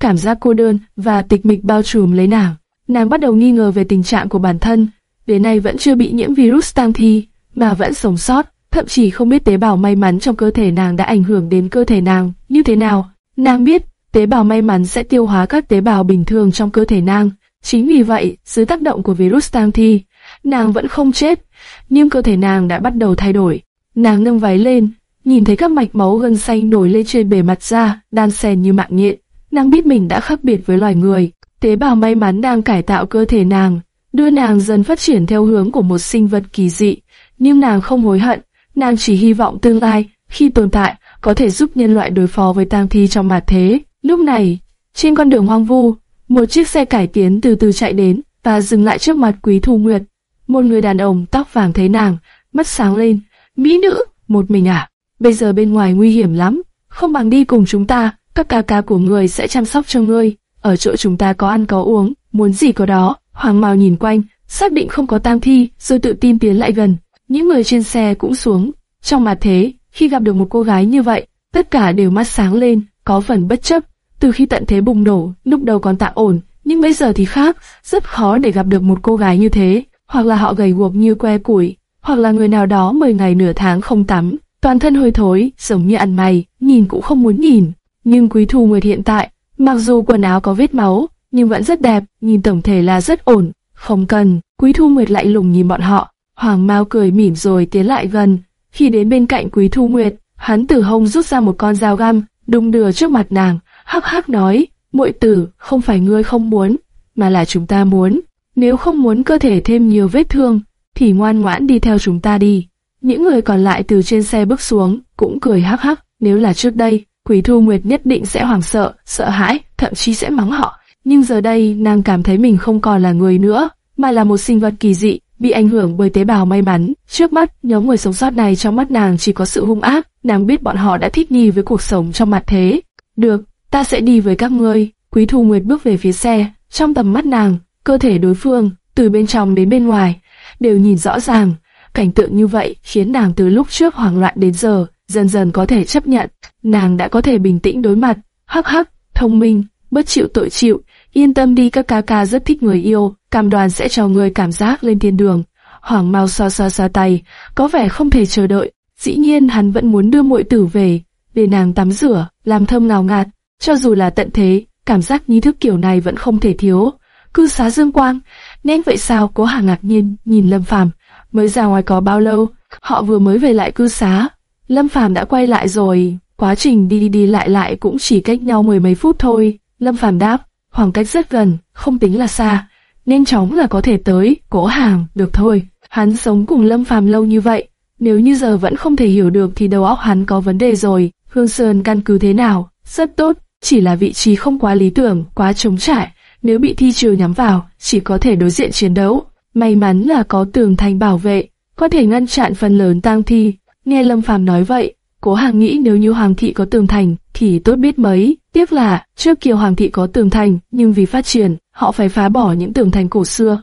cảm giác cô đơn và tịch mịch bao trùm lấy nàng. Nàng bắt đầu nghi ngờ về tình trạng của bản thân, đến nay vẫn chưa bị nhiễm virus tang thi, mà vẫn sống sót, thậm chí không biết tế bào may mắn trong cơ thể nàng đã ảnh hưởng đến cơ thể nàng như thế nào. Nàng biết, tế bào may mắn sẽ tiêu hóa các tế bào bình thường trong cơ thể nàng. Chính vì vậy, dưới tác động của virus tang thi, nàng vẫn không chết, nhưng cơ thể nàng đã bắt đầu thay đổi. Nàng nâng váy lên, nhìn thấy các mạch máu gân xanh nổi lên trên bề mặt da, đan xen như mạng nhện. Nàng biết mình đã khác biệt với loài người. Tế bào may mắn đang cải tạo cơ thể nàng, đưa nàng dần phát triển theo hướng của một sinh vật kỳ dị. Nhưng nàng không hối hận, nàng chỉ hy vọng tương lai, khi tồn tại, có thể giúp nhân loại đối phó với tang thi trong mặt thế. Lúc này, trên con đường hoang vu, một chiếc xe cải tiến từ từ chạy đến và dừng lại trước mặt Quý Thu Nguyệt. Một người đàn ông tóc vàng thấy nàng, mắt sáng lên. Mỹ nữ, một mình à? Bây giờ bên ngoài nguy hiểm lắm, không bằng đi cùng chúng ta, các ca ca của người sẽ chăm sóc cho ngươi. Ở chỗ chúng ta có ăn có uống, muốn gì có đó. Hoàng Mao nhìn quanh, xác định không có tang thi, rồi tự tin tiến lại gần. Những người trên xe cũng xuống. Trong mặt thế, khi gặp được một cô gái như vậy, tất cả đều mắt sáng lên, có phần bất chấp. Từ khi tận thế bùng nổ, lúc đầu còn tạm ổn, nhưng bây giờ thì khác, rất khó để gặp được một cô gái như thế. Hoặc là họ gầy guộc như que củi, hoặc là người nào đó 10 ngày nửa tháng không tắm, toàn thân hôi thối, giống như ăn mày, nhìn cũng không muốn nhìn. Nhưng Quý Thu Nguyệt hiện tại, mặc dù quần áo có vết máu, nhưng vẫn rất đẹp, nhìn tổng thể là rất ổn. Không cần, Quý Thu Nguyệt lại lùng nhìn bọn họ. Hoàng Mao cười mỉm rồi tiến lại gần. Khi đến bên cạnh Quý Thu Nguyệt, hắn từ hông rút ra một con dao găm, đung đưa trước mặt nàng, hắc hắc nói, muội tử, không phải ngươi không muốn, mà là chúng ta muốn. Nếu không muốn cơ thể thêm nhiều vết thương, thì ngoan ngoãn đi theo chúng ta đi. Những người còn lại từ trên xe bước xuống, cũng cười hắc hắc, nếu là trước đây, Quỷ Thu Nguyệt nhất định sẽ hoảng sợ, sợ hãi, thậm chí sẽ mắng họ. Nhưng giờ đây, nàng cảm thấy mình không còn là người nữa, mà là một sinh vật kỳ dị, bị ảnh hưởng bởi tế bào may mắn. Trước mắt, nhóm người sống sót này trong mắt nàng chỉ có sự hung ác, nàng biết bọn họ đã thích nghi với cuộc sống trong mặt thế. Được, ta sẽ đi với các ngươi. Quý Thu Nguyệt bước về phía xe, trong tầm mắt nàng, cơ thể đối phương, từ bên trong đến bên ngoài, đều nhìn rõ ràng. Cảnh tượng như vậy khiến nàng từ lúc trước hoảng loạn đến giờ, dần dần có thể chấp nhận. Nàng đã có thể bình tĩnh đối mặt, hắc hắc, thông minh, bất chịu tội chịu, yên tâm đi các ca ca rất thích người yêu, cam đoan sẽ cho người cảm giác lên thiên đường. Hoàng mau xoa xoa xoa tay, có vẻ không thể chờ đợi. Dĩ nhiên hắn vẫn muốn đưa muội tử về, để nàng tắm rửa, làm thơm ngào ngạt. Cho dù là tận thế, cảm giác nghi thức kiểu này vẫn không thể thiếu. Cư xá Dương Quang, nên vậy sao cố hàng ngạc nhiên nhìn Lâm Phàm mới ra ngoài có bao lâu, họ vừa mới về lại cư xá. Lâm Phàm đã quay lại rồi, quá trình đi đi đi lại lại cũng chỉ cách nhau mười mấy phút thôi. Lâm Phàm đáp, khoảng cách rất gần, không tính là xa, nên chóng là có thể tới, cố hàng, được thôi. Hắn sống cùng Lâm Phàm lâu như vậy, nếu như giờ vẫn không thể hiểu được thì đầu óc hắn có vấn đề rồi. Hương Sơn căn cứ thế nào? Rất tốt, chỉ là vị trí không quá lý tưởng, quá trống trải. Nếu bị thi trừ nhắm vào, chỉ có thể đối diện chiến đấu. May mắn là có tường thành bảo vệ, có thể ngăn chặn phần lớn tang thi. Nghe Lâm Phàm nói vậy, Cố Hàng nghĩ nếu như Hoàng thị có tường thành thì tốt biết mấy. Tiếc là trước kia Hoàng thị có tường thành, nhưng vì phát triển, họ phải phá bỏ những tường thành cổ xưa.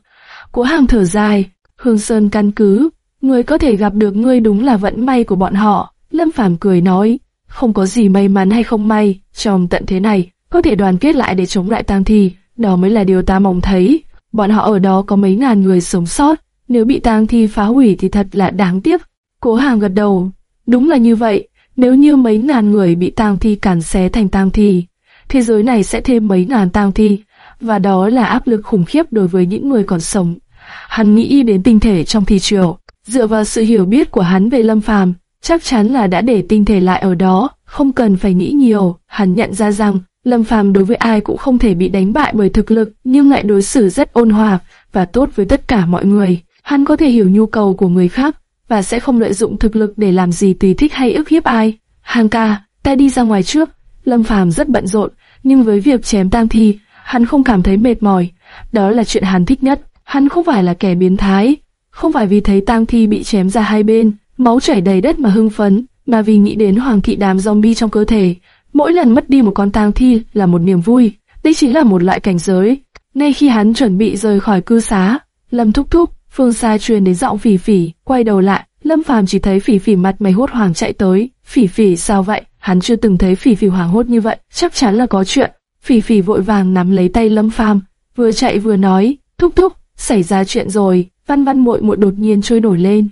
Cố Hàng thở dài, Hương Sơn căn cứ, người có thể gặp được ngươi đúng là vận may của bọn họ. Lâm Phàm cười nói, không có gì may mắn hay không may, trong tận thế này, có thể đoàn kết lại để chống lại tang thi, đó mới là điều ta mong thấy. Bọn họ ở đó có mấy ngàn người sống sót, nếu bị tang thi phá hủy thì thật là đáng tiếc. Cố Hàng gật đầu, đúng là như vậy, nếu như mấy ngàn người bị tang thi càn xé thành tang thi, thế giới này sẽ thêm mấy ngàn tang thi, và đó là áp lực khủng khiếp đối với những người còn sống. Hắn nghĩ đến tinh thể trong thi triều, dựa vào sự hiểu biết của hắn về Lâm Phàm, chắc chắn là đã để tinh thể lại ở đó, không cần phải nghĩ nhiều. Hắn nhận ra rằng Lâm Phàm đối với ai cũng không thể bị đánh bại bởi thực lực, nhưng lại đối xử rất ôn hòa và tốt với tất cả mọi người. Hắn có thể hiểu nhu cầu của người khác và sẽ không lợi dụng thực lực để làm gì tùy thích hay ức hiếp ai. Hàng ca, ta đi ra ngoài trước. Lâm Phàm rất bận rộn, nhưng với việc chém tang thi, hắn không cảm thấy mệt mỏi. Đó là chuyện hắn thích nhất. Hắn không phải là kẻ biến thái, không phải vì thấy tang thi bị chém ra hai bên, máu chảy đầy đất mà hưng phấn, mà vì nghĩ đến hoàng thị đám zombie trong cơ thể. Mỗi lần mất đi một con tang thi là một niềm vui, đây chính là một loại cảnh giới. Ngay khi hắn chuẩn bị rời khỏi cư xá, Lâm thúc thúc, phương xa truyền đến giọng phỉ phỉ, quay đầu lại, Lâm Phàm chỉ thấy phỉ phỉ mặt mày hốt hoảng chạy tới, phỉ phỉ sao vậy? Hắn chưa từng thấy phỉ phỉ hoảng hốt như vậy, chắc chắn là có chuyện. Phỉ phỉ vội vàng nắm lấy tay Lâm Phàm, vừa chạy vừa nói, thúc thúc, xảy ra chuyện rồi. Văn Văn muội muội đột nhiên trôi nổi lên.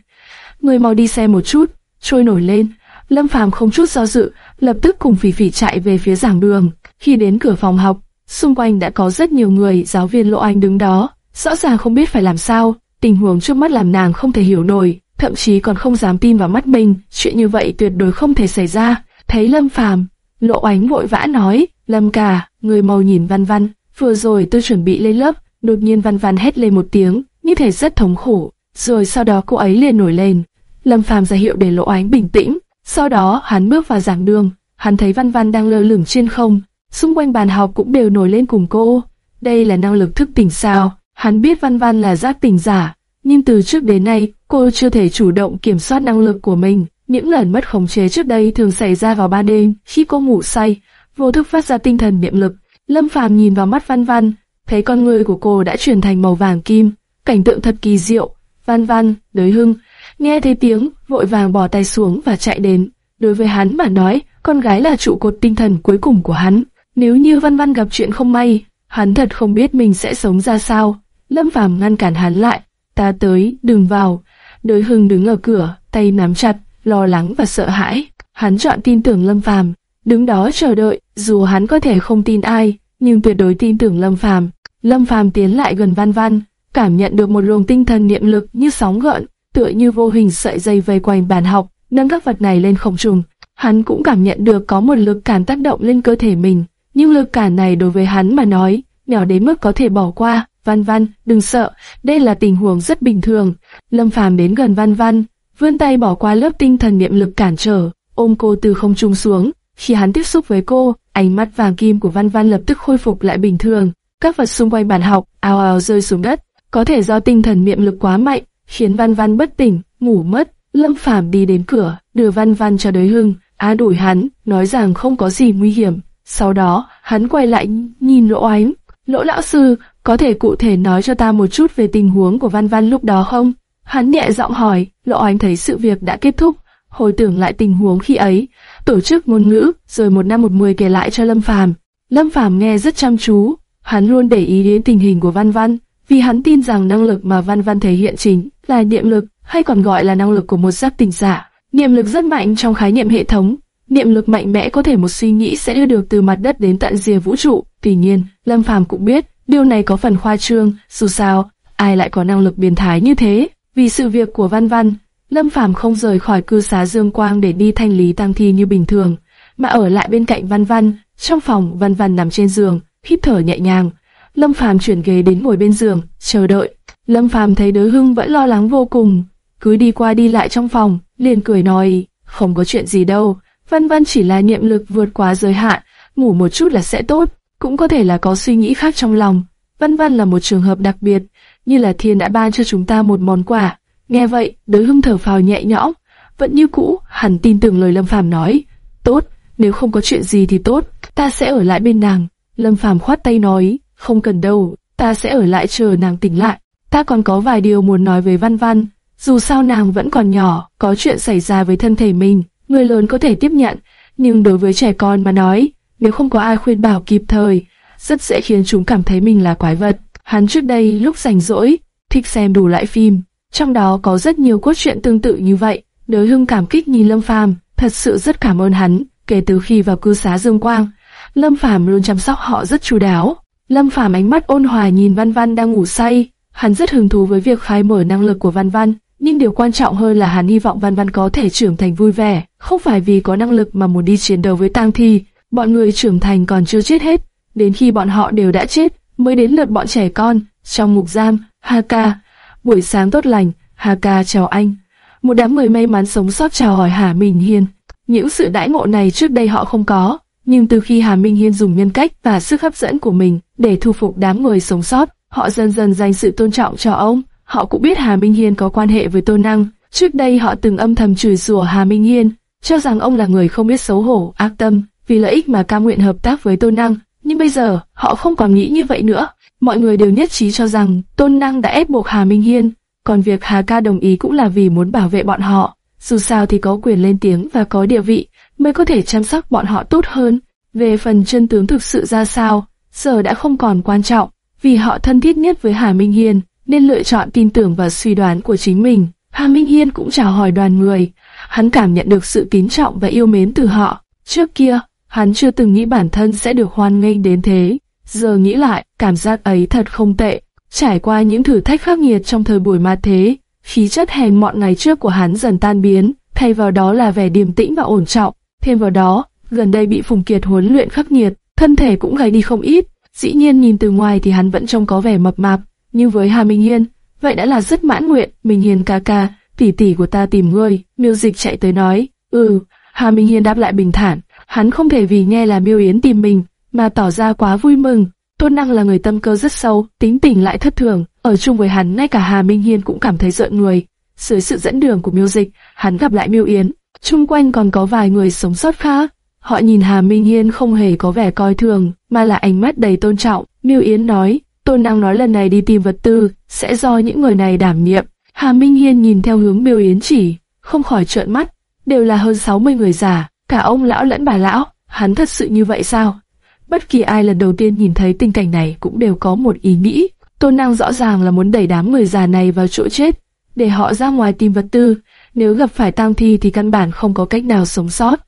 Người mau đi xe một chút, trôi nổi lên. Lâm Phàm không chút do dự, lập tức cùng Phỉ Phỉ chạy về phía giảng đường. Khi đến cửa phòng học, xung quanh đã có rất nhiều người, giáo viên Lộ Anh đứng đó, rõ ràng không biết phải làm sao. Tình huống trước mắt làm nàng không thể hiểu nổi, thậm chí còn không dám tin vào mắt mình. Chuyện như vậy tuyệt đối không thể xảy ra. Thấy Lâm Phàm, Lộ Ánh vội vã nói, Lâm cả, người mau nhìn Văn Văn. Vừa rồi tôi chuẩn bị lên lớp, đột nhiên Văn Văn hét lên một tiếng, như thể rất thống khổ. Rồi sau đó cô ấy liền nổi lên. Lâm Phàm ra hiệu để Lộ Ánh bình tĩnh. Sau đó hắn bước vào giảng đường, hắn thấy Văn Văn đang lơ lửng trên không, xung quanh bàn học cũng đều nổi lên cùng cô. Đây là năng lực thức tỉnh sao? Hắn biết Văn Văn là giác tỉnh giả, nhưng từ trước đến nay cô chưa thể chủ động kiểm soát năng lực của mình. Những lần mất khống chế trước đây thường xảy ra vào ban đêm khi cô ngủ say, vô thức phát ra tinh thần niệm lực. Lâm Phàm nhìn vào mắt Văn Văn, thấy con người của cô đã chuyển thành màu vàng kim, cảnh tượng thật kỳ diệu. Văn Văn, Đới Hưng, nghe thấy tiếng, vội vàng bỏ tay xuống và chạy đến. Đối với hắn mà nói, con gái là trụ cột tinh thần cuối cùng của hắn. Nếu như Văn Văn gặp chuyện không may, hắn thật không biết mình sẽ sống ra sao. Lâm Phàm ngăn cản hắn lại, ta tới, đừng vào. Đới Hưng đứng ở cửa, tay nắm chặt, lo lắng và sợ hãi. Hắn chọn tin tưởng Lâm Phàm, đứng đó chờ đợi, dù hắn có thể không tin ai, nhưng tuyệt đối tin tưởng Lâm Phàm. Lâm Phàm tiến lại gần Văn Văn, cảm nhận được một luồng tinh thần niệm lực như sóng gợn, tựa như vô hình sợi dây vây quanh bàn học, nâng các vật này lên không trung. Hắn cũng cảm nhận được có một lực cản tác động lên cơ thể mình, nhưng lực cản này đối với hắn mà nói, nhỏ đến mức có thể bỏ qua. Văn Văn, đừng sợ, đây là tình huống rất bình thường. Lâm Phàm đến gần Văn Văn, vươn tay bỏ qua lớp tinh thần niệm lực cản trở, ôm cô từ không trung xuống. Khi hắn tiếp xúc với cô, ánh mắt vàng kim của Văn Văn lập tức khôi phục lại bình thường. Các vật xung quanh bàn học ào ào rơi xuống đất, có thể do tinh thần niệm lực quá mạnh, khiến Văn Văn bất tỉnh, ngủ mất. Lâm Phàm đi đến cửa, đưa Văn Văn cho Đới Hưng, á đuổi hắn, nói rằng không có gì nguy hiểm. Sau đó, hắn quay lại nhìn Lỗ Ánh. Lỗ lão sư, có thể cụ thể nói cho ta một chút về tình huống của Văn Văn lúc đó không? Hắn nhẹ giọng hỏi, Lỗ anh thấy sự việc đã kết thúc, hồi tưởng lại tình huống khi ấy, tổ chức ngôn ngữ, rồi một năm một mười kể lại cho Lâm Phàm. Lâm Phàm nghe rất chăm chú, hắn luôn để ý đến tình hình của Văn Văn, vì hắn tin rằng năng lực mà Văn Văn thể hiện chính là niệm lực, hay còn gọi là năng lực của một giác tỉnh giả. Niệm lực rất mạnh trong khái niệm hệ thống, niệm lực mạnh mẽ có thể một suy nghĩ sẽ đưa được từ mặt đất đến tận rìa vũ trụ. Tuy nhiên, Lâm Phàm cũng biết, điều này có phần khoa trương, dù sao, ai lại có năng lực biến thái như thế? Vì sự việc của Văn Văn, Lâm Phàm không rời khỏi cư xá Dương Quang để đi thanh lý tang thi như bình thường, mà ở lại bên cạnh Văn Văn. Trong phòng, Văn Văn nằm trên giường, hít thở nhẹ nhàng. Lâm Phàm chuyển ghế đến ngồi bên giường, chờ đợi. Lâm Phàm thấy Đới Hưng vẫn lo lắng vô cùng, cứ đi qua đi lại trong phòng, liền cười nói, không có chuyện gì đâu, Văn Văn chỉ là niệm lực vượt quá giới hạn, ngủ một chút là sẽ tốt, cũng có thể là có suy nghĩ khác trong lòng. Văn Văn là một trường hợp đặc biệt, như là thiên đã ban cho chúng ta một món quà. Nghe vậy, Đới Hưng thở phào nhẹ nhõm, vẫn như cũ, hẳn tin tưởng lời Lâm Phàm nói. Tốt, nếu không có chuyện gì thì tốt, ta sẽ ở lại bên nàng. Lâm Phàm khoát tay nói, không cần đâu, ta sẽ ở lại chờ nàng tỉnh lại. Ta còn có vài điều muốn nói với Văn Văn, dù sao nàng vẫn còn nhỏ, có chuyện xảy ra với thân thể mình, người lớn có thể tiếp nhận, nhưng đối với trẻ con mà nói, nếu không có ai khuyên bảo kịp thời, rất dễ khiến chúng cảm thấy mình là quái vật. Hắn trước đây lúc rảnh rỗi, thích xem đủ loại phim, trong đó có rất nhiều cốt truyện tương tự như vậy. Đới Hưng cảm kích nhìn Lâm Phàm, thật sự rất cảm ơn hắn. Kể từ khi vào cư xá Dương Quang, Lâm Phàm luôn chăm sóc họ rất chu đáo. Lâm Phàm ánh mắt ôn hòa nhìn Văn Văn đang ngủ say, hắn rất hứng thú với việc khai mở năng lực của Văn Văn, nhưng điều quan trọng hơn là hắn hy vọng Văn Văn có thể trưởng thành vui vẻ, không phải vì có năng lực mà muốn đi chiến đấu với tang thi. Bọn người trưởng thành còn chưa chết hết, đến khi bọn họ đều đã chết, mới đến lượt bọn trẻ con. Trong ngục giam, Haka, buổi sáng tốt lành, Haka chào anh. Một đám người may mắn sống sót chào hỏi Hà Minh Hiên. Những sự đãi ngộ này trước đây họ không có, nhưng từ khi Hà Minh Hiên dùng nhân cách và sức hấp dẫn của mình để thu phục đám người sống sót, họ dần dần dành sự tôn trọng cho ông. họ cũng biết Hà Minh Hiên có quan hệ với Tô Năng. Trước đây họ từng âm thầm chửi rủa Hà Minh Hiên, cho rằng ông là người không biết xấu hổ, ác tâm, vì lợi ích mà cam nguyện hợp tác với Tôn Năng. Nhưng bây giờ, họ không còn nghĩ như vậy nữa. Mọi người đều nhất trí cho rằng Tôn Năng đã ép buộc Hà Minh Hiên, còn việc Hà Ca đồng ý cũng là vì muốn bảo vệ bọn họ. Dù sao thì có quyền lên tiếng và có địa vị, mới có thể chăm sóc bọn họ tốt hơn. Về phần chân tướng thực sự ra sao, giờ đã không còn quan trọng, vì họ thân thiết nhất với Hà Minh Hiên, nên lựa chọn tin tưởng và suy đoán của chính mình. Hà Minh Hiên cũng chào hỏi đoàn người, hắn cảm nhận được sự kính trọng và yêu mến từ họ. Trước kia, hắn chưa từng nghĩ bản thân sẽ được hoan nghênh đến thế. Giờ nghĩ lại, cảm giác ấy thật không tệ. Trải qua những thử thách khắc nghiệt trong thời buổi ma thế, khí chất hèn mọn ngày trước của hắn dần tan biến, thay vào đó là vẻ điềm tĩnh và ổn trọng. Thêm vào đó, gần đây bị Phùng Kiệt huấn luyện khắc nghiệt, thân thể cũng gầy đi không ít. Dĩ nhiên nhìn từ ngoài thì hắn vẫn trông có vẻ mập mạp, nhưng với Hà Minh Hiên, vậy đã là rất mãn nguyện. Minh Hiên ca ca, tỷ tỷ của ta tìm ngươi. Miêu Dịch chạy tới nói, ừ. Hà Minh Hiên đáp lại bình thản, hắn không thể vì nghe là Miêu Yến tìm mình mà tỏ ra quá vui mừng. Tôn Năng là người tâm cơ rất sâu, tính tình lại thất thường. Ở chung với hắn, ngay cả Hà Minh Hiên cũng cảm thấy rợn người. Dưới sự dẫn đường của Miêu Dịch, hắn gặp lại Miêu Yến. Trung quanh còn có vài người sống sót khác. Họ nhìn Hà Minh Hiên không hề có vẻ coi thường, mà là ánh mắt đầy tôn trọng. Miêu Yến nói, Tôn Năng nói lần này đi tìm vật tư, sẽ do những người này đảm nhiệm. Hà Minh Hiên nhìn theo hướng Miêu Yến chỉ, không khỏi trợn mắt. Đều là hơn 60 người già, cả ông lão lẫn bà lão, hắn thật sự như vậy sao? Bất kỳ ai lần đầu tiên nhìn thấy tình cảnh này cũng đều có một ý nghĩ. Tôn Năng rõ ràng là muốn đẩy đám người già này vào chỗ chết, để họ ra ngoài tìm vật tư. Nếu gặp phải tang thi thì căn bản không có cách nào sống sót.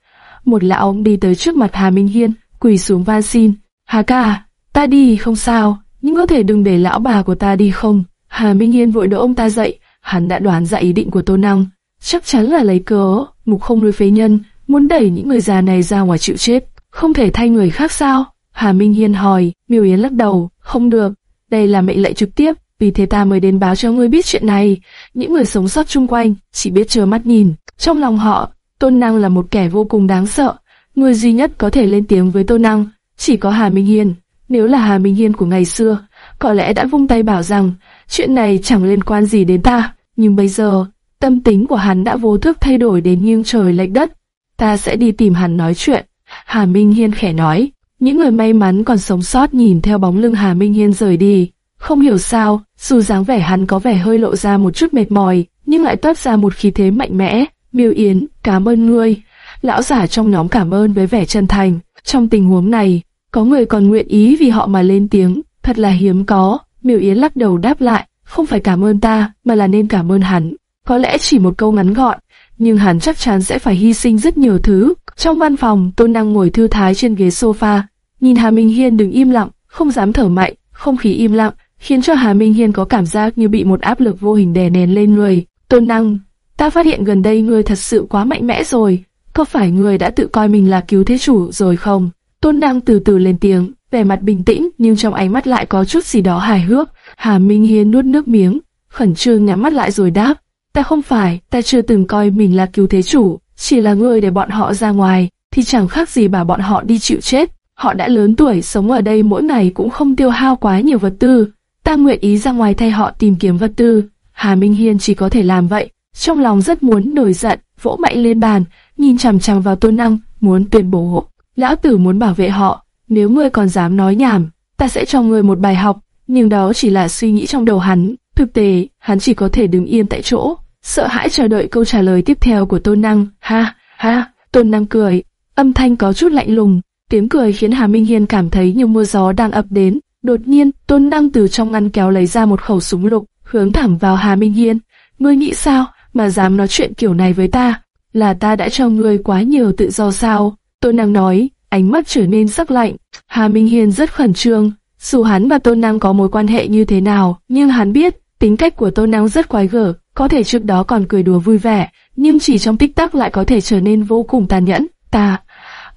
Một lão ông đi tới trước mặt Hà Minh Hiên, quỳ xuống van xin. Hà ca, ta đi không sao, nhưng có thể đừng để lão bà của ta đi không? Hà Minh Hiên vội đỡ ông ta dậy, hắn đã đoán ra ý định của Tôn Năng. Chắc chắn là lấy cớ, mục không nuôi phế nhân, muốn đẩy những người già này ra ngoài chịu chết. Không thể thay người khác sao? Hà Minh Hiên hỏi, Miêu Yến lắc đầu, không được, đây là mệnh lệnh trực tiếp, vì thế ta mới đến báo cho ngươi biết chuyện này. Những người sống sót chung quanh chỉ biết chờ mắt nhìn, trong lòng họ, Tôn Năng là một kẻ vô cùng đáng sợ. Người duy nhất có thể lên tiếng với Tôn Năng chỉ có Hà Minh Hiên. Nếu là Hà Minh Hiên của ngày xưa, có lẽ đã vung tay bảo rằng chuyện này chẳng liên quan gì đến ta. Nhưng bây giờ, tâm tính của hắn đã vô thức thay đổi đến nghiêng trời lệch đất. Ta sẽ đi tìm hắn nói chuyện. Hà Minh Hiên khẽ nói. Những người may mắn còn sống sót nhìn theo bóng lưng Hà Minh Hiên rời đi. Không hiểu sao, dù dáng vẻ hắn có vẻ hơi lộ ra một chút mệt mỏi, nhưng lại toát ra một khí thế mạnh mẽ. Miêu Yến, cảm ơn ngươi. Lão giả trong nhóm cảm ơn với vẻ chân thành. Trong tình huống này, có người còn nguyện ý vì họ mà lên tiếng, thật là hiếm có. Miêu Yến lắc đầu đáp lại, không phải cảm ơn ta, mà là nên cảm ơn hắn. Có lẽ chỉ một câu ngắn gọn, nhưng hắn chắc chắn sẽ phải hy sinh rất nhiều thứ. Trong văn phòng, Tôn Năng ngồi thư thái trên ghế sofa, nhìn Hà Minh Hiên đứng im lặng, không dám thở mạnh, không khí im lặng, khiến cho Hà Minh Hiên có cảm giác như bị một áp lực vô hình đè nén lên người. Tôn Năng, ta phát hiện gần đây ngươi thật sự quá mạnh mẽ rồi, có phải ngươi đã tự coi mình là cứu thế chủ rồi không? Tôn Năng từ từ lên tiếng, vẻ mặt bình tĩnh nhưng trong ánh mắt lại có chút gì đó hài hước. Hà Minh Hiên nuốt nước miếng, khẩn trương nhắm mắt lại rồi đáp, ta không phải, ta chưa từng coi mình là cứu thế chủ, chỉ là người để bọn họ ra ngoài, thì chẳng khác gì bảo bọn họ đi chịu chết. Họ đã lớn tuổi, sống ở đây mỗi ngày cũng không tiêu hao quá nhiều vật tư. Ta nguyện ý ra ngoài thay họ tìm kiếm vật tư. Hà Minh Hiên chỉ có thể làm vậy. Trong lòng rất muốn nổi giận, vỗ mạnh lên bàn, nhìn chằm chằm vào tôn năng, muốn tuyên bố. Lão tử muốn bảo vệ họ, nếu ngươi còn dám nói nhảm, ta sẽ cho ngươi một bài học, nhưng đó chỉ là suy nghĩ trong đầu hắn. Thực tế, hắn chỉ có thể đứng yên tại chỗ, sợ hãi chờ đợi câu trả lời tiếp theo của tôn năng. Ha, ha, tôn năng cười, âm thanh có chút lạnh lùng, tiếng cười khiến Hà Minh Hiên cảm thấy như mưa gió đang ập đến. Đột nhiên, tôn năng từ trong ngăn kéo lấy ra một khẩu súng lục, hướng thẳng vào Hà Minh Hiên. Ngươi nghĩ sao, mà dám nói chuyện kiểu này với ta? Là ta đã cho ngươi quá nhiều tự do sao? Tôn năng nói, ánh mắt trở nên sắc lạnh. Hà Minh Hiên rất khẩn trương, dù hắn và Tôn năng có mối quan hệ như thế nào, nhưng hắn biết, tính cách của Tôn năng rất quái gở, có thể trước đó còn cười đùa vui vẻ, nhưng chỉ trong tích tắc lại có thể trở nên vô cùng tàn nhẫn. Ta,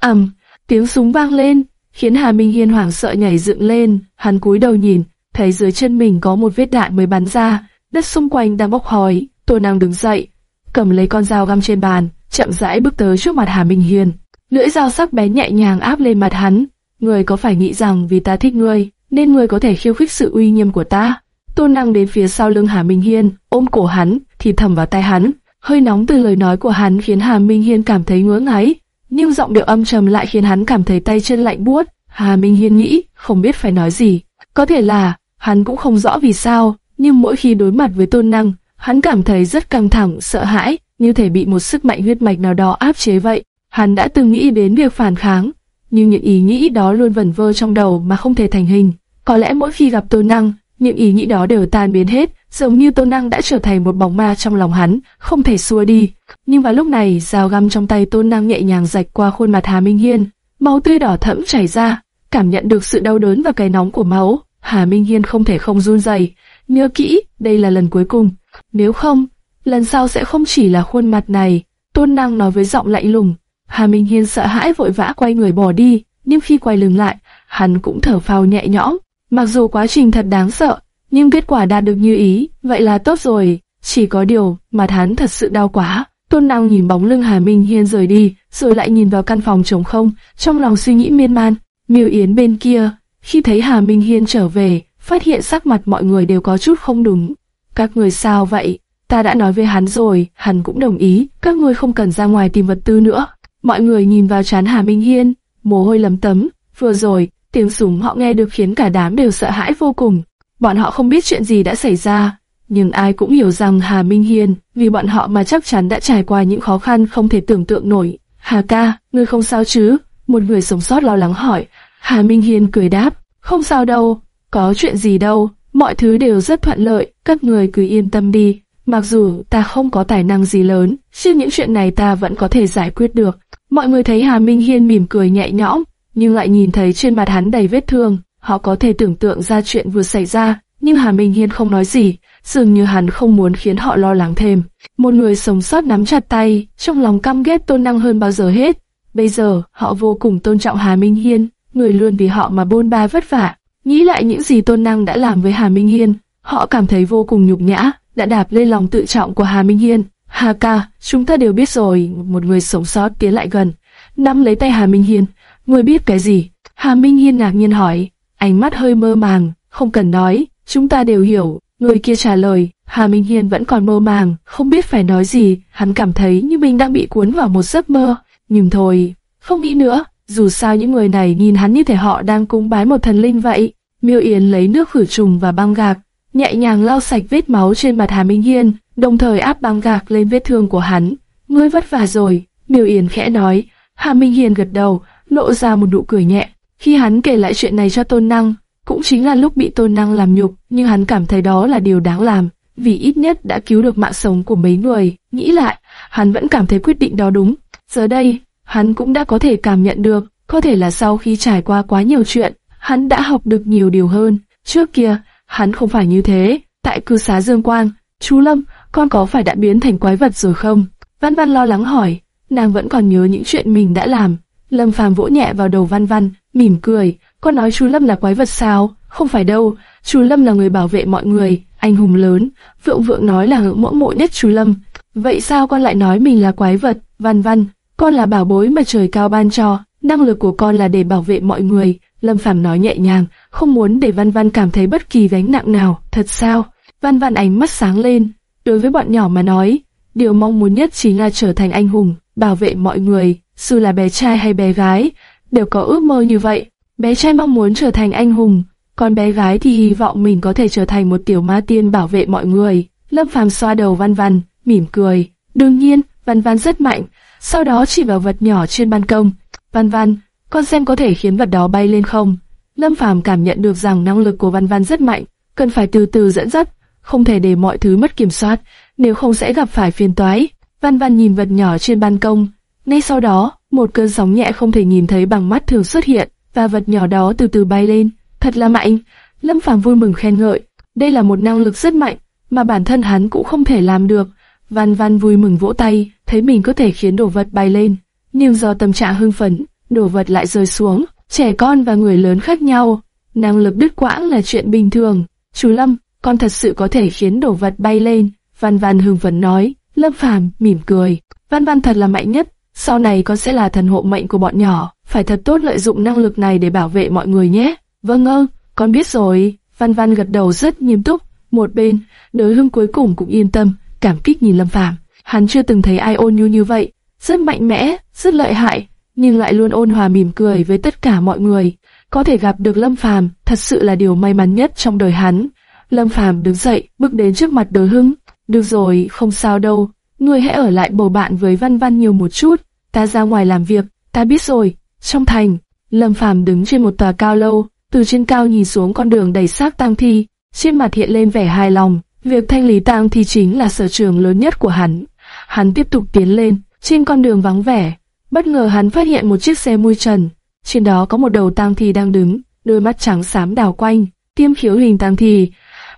ầm, um, tiếng súng vang lên, khiến Hà Minh Hiên hoảng sợ nhảy dựng lên, hắn cúi đầu nhìn, thấy dưới chân mình có một vết đạn mới bắn ra, đất xung quanh đang bốc khói, Tôi đang đứng dậy, cầm lấy con dao găm trên bàn, chậm rãi bước tới trước mặt Hà Minh Hiên. Lưỡi dao sắc bén nhẹ nhàng áp lên mặt hắn. Người có phải nghĩ rằng vì ta thích ngươi, nên ngươi có thể khiêu khích sự uy nghiêm của ta? Tôn Năng đến phía sau lưng Hà Minh Hiên, ôm cổ hắn, thì thầm vào tai hắn. Hơi nóng từ lời nói của hắn khiến Hà Minh Hiên cảm thấy ngứa ngáy, nhưng giọng điệu âm trầm lại khiến hắn cảm thấy tay chân lạnh buốt. Hà Minh Hiên nghĩ, không biết phải nói gì. Có thể là, hắn cũng không rõ vì sao, nhưng mỗi khi đối mặt với Tôn Năng, hắn cảm thấy rất căng thẳng, sợ hãi, như thể bị một sức mạnh huyết mạch nào đó áp chế vậy. Hắn đã từng nghĩ đến việc phản kháng, nhưng những ý nghĩ đó luôn vẩn vơ trong đầu mà không thể thành hình. Có lẽ mỗi khi gặp Tôn Năng, những ý nghĩ đó đều tan biến hết, giống như Tôn Năng đã trở thành một bóng ma trong lòng hắn, không thể xua đi. Nhưng vào lúc này, dao găm trong tay Tôn Năng nhẹ nhàng rạch qua khuôn mặt Hà Minh Hiên, máu tươi đỏ thẫm chảy ra, cảm nhận được sự đau đớn và cái nóng của máu. Hà Minh Hiên không thể không run rẩy, nhớ kỹ, đây là lần cuối cùng. Nếu không, lần sau sẽ không chỉ là khuôn mặt này. Tôn Năng nói với giọng lạnh lùng. Hà Minh Hiên sợ hãi vội vã quay người bỏ đi, nhưng khi quay lưng lại, hắn cũng thở phào nhẹ nhõm. Mặc dù quá trình thật đáng sợ, nhưng kết quả đạt được như ý, vậy là tốt rồi. Chỉ có điều, mặt hắn thật sự đau quá. Tôn Năng nhìn bóng lưng Hà Minh Hiên rời đi, rồi lại nhìn vào căn phòng trống không, trong lòng suy nghĩ miên man. Miêu Yến bên kia, khi thấy Hà Minh Hiên trở về, phát hiện sắc mặt mọi người đều có chút không đúng. Các người sao vậy? Ta đã nói với hắn rồi, hắn cũng đồng ý, các người không cần ra ngoài tìm vật tư nữa. Mọi người nhìn vào chán Hà Minh Hiên, mồ hôi lấm tấm. Vừa rồi, tiếng súng họ nghe được khiến cả đám đều sợ hãi vô cùng. Bọn họ không biết chuyện gì đã xảy ra, nhưng ai cũng hiểu rằng Hà Minh Hiên, vì bọn họ mà chắc chắn đã trải qua những khó khăn không thể tưởng tượng nổi. Hà ca, ngươi không sao chứ? Một người sống sót lo lắng hỏi. Hà Minh Hiên cười đáp, không sao đâu, có chuyện gì đâu, mọi thứ đều rất thuận lợi, các người cứ yên tâm đi. Mặc dù ta không có tài năng gì lớn, nhưng những chuyện này ta vẫn có thể giải quyết được. Mọi người thấy Hà Minh Hiên mỉm cười nhẹ nhõm, nhưng lại nhìn thấy trên mặt hắn đầy vết thương. Họ có thể tưởng tượng ra chuyện vừa xảy ra, nhưng Hà Minh Hiên không nói gì, dường như hắn không muốn khiến họ lo lắng thêm. Một người sống sót nắm chặt tay, trong lòng căm ghét tôn năng hơn bao giờ hết. Bây giờ, họ vô cùng tôn trọng Hà Minh Hiên, người luôn vì họ mà bôn ba vất vả. Nghĩ lại những gì tôn năng đã làm với Hà Minh Hiên, họ cảm thấy vô cùng nhục nhã, đã đạp lên lòng tự trọng của Hà Minh Hiên. Hà ca, chúng ta đều biết rồi, một người sống sót tiến lại gần, nắm lấy tay Hà Minh Hiên. Người biết cái gì? Hà Minh Hiên ngạc nhiên hỏi, ánh mắt hơi mơ màng, không cần nói, chúng ta đều hiểu. Người kia trả lời, Hà Minh Hiên vẫn còn mơ màng, không biết phải nói gì, hắn cảm thấy như mình đang bị cuốn vào một giấc mơ. Nhưng thôi, không nghĩ nữa, dù sao những người này nhìn hắn như thể họ đang cúng bái một thần linh vậy. Miêu Yến lấy nước khử trùng và băng gạc, nhẹ nhàng lau sạch vết máu trên mặt Hà Minh Hiên, đồng thời áp băng gạc lên vết thương của hắn. Ngươi vất vả rồi, Miêu Yến khẽ nói. Hà Minh Hiên gật đầu, lộ ra một nụ cười nhẹ. Khi hắn kể lại chuyện này cho Tôn Năng, cũng chính là lúc bị Tôn Năng làm nhục, nhưng hắn cảm thấy đó là điều đáng làm, vì ít nhất đã cứu được mạng sống của mấy người. Nghĩ lại, hắn vẫn cảm thấy quyết định đó đúng. Giờ đây, hắn cũng đã có thể cảm nhận được, có thể là sau khi trải qua quá nhiều chuyện, hắn đã học được nhiều điều hơn. Trước kia, hắn không phải như thế. Tại cư xá Dương Quang, chú Lâm, con có phải đã biến thành quái vật rồi không? Văn Văn lo lắng hỏi, nàng vẫn còn nhớ những chuyện mình đã làm. Lâm Phàm vỗ nhẹ vào đầu Văn Văn, mỉm cười, con nói chú Lâm là quái vật sao? Không phải đâu, chú Lâm là người bảo vệ mọi người, anh hùng lớn. Vượng Vượng nói là ngưỡng mộ mộ nhất chú Lâm. Vậy sao con lại nói mình là quái vật? Văn Văn, con là bảo bối mà trời cao ban cho, năng lực của con là để bảo vệ mọi người. Lâm Phàm nói nhẹ nhàng, không muốn để Văn Văn cảm thấy bất kỳ gánh nặng nào. Thật sao? Văn Văn ánh mắt sáng lên. Đối với bọn nhỏ mà nói, điều mong muốn nhất chính là trở thành anh hùng, bảo vệ mọi người. Dù là bé trai hay bé gái, đều có ước mơ như vậy. Bé trai mong muốn trở thành anh hùng, còn bé gái thì hy vọng mình có thể trở thành một tiểu ma tiên bảo vệ mọi người. Lâm Phàm xoa đầu Văn Văn, mỉm cười. Đương nhiên, Văn Văn rất mạnh. Sau đó chỉ vào vật nhỏ trên ban công. Văn Văn, con xem có thể khiến vật đó bay lên không? Lâm Phàm cảm nhận được rằng năng lực của Văn Văn rất mạnh, cần phải từ từ dẫn dắt, không thể để mọi thứ mất kiểm soát, nếu không sẽ gặp phải phiền toái. Văn Văn nhìn vật nhỏ trên ban công, ngay sau đó, một cơn sóng nhẹ không thể nhìn thấy bằng mắt thường xuất hiện, và vật nhỏ đó từ từ bay lên. Thật là mạnh. Lâm Phàm vui mừng khen ngợi. Đây là một năng lực rất mạnh, mà bản thân hắn cũng không thể làm được. Văn Văn vui mừng vỗ tay, thấy mình có thể khiến đồ vật bay lên. Nhưng do tâm trạng hưng phấn, đồ vật lại rơi xuống. Trẻ con và người lớn khác nhau. Năng lực đứt quãng là chuyện bình thường. Chú Lâm, con thật sự có thể khiến đồ vật bay lên. Văn Văn hưng phấn nói. Lâm Phàm mỉm cười. Văn Văn thật là mạnh nhất. Sau này con sẽ là thần hộ mệnh của bọn nhỏ, phải thật tốt lợi dụng năng lực này để bảo vệ mọi người nhé. Vâng ơ, con biết rồi. Văn Văn gật đầu rất nghiêm túc. Một bên, đối hưng cuối cùng cũng yên tâm, cảm kích nhìn Lâm Phàm. Hắn chưa từng thấy ai ôn nhu như vậy, rất mạnh mẽ, rất lợi hại, nhưng lại luôn ôn hòa mỉm cười với tất cả mọi người. Có thể gặp được Lâm Phàm, thật sự là điều may mắn nhất trong đời hắn. Lâm Phàm đứng dậy, bước đến trước mặt Đối Hưng. Được rồi, không sao đâu, ngươi hãy ở lại bầu bạn với Văn Văn nhiều một chút. Ta ra ngoài làm việc, ta biết rồi. Trong thành, Lâm Phàm đứng trên một tòa cao lâu, từ trên cao nhìn xuống con đường đầy xác tang thi, trên mặt hiện lên vẻ hài lòng. Việc thanh lý tang thi chính là sở trường lớn nhất của hắn. Hắn tiếp tục tiến lên, trên con đường vắng vẻ, bất ngờ hắn phát hiện một chiếc xe mui trần. Trên đó có một đầu tang thi đang đứng, đôi mắt trắng xám đảo quanh, tiêm khiếu hình tang thi.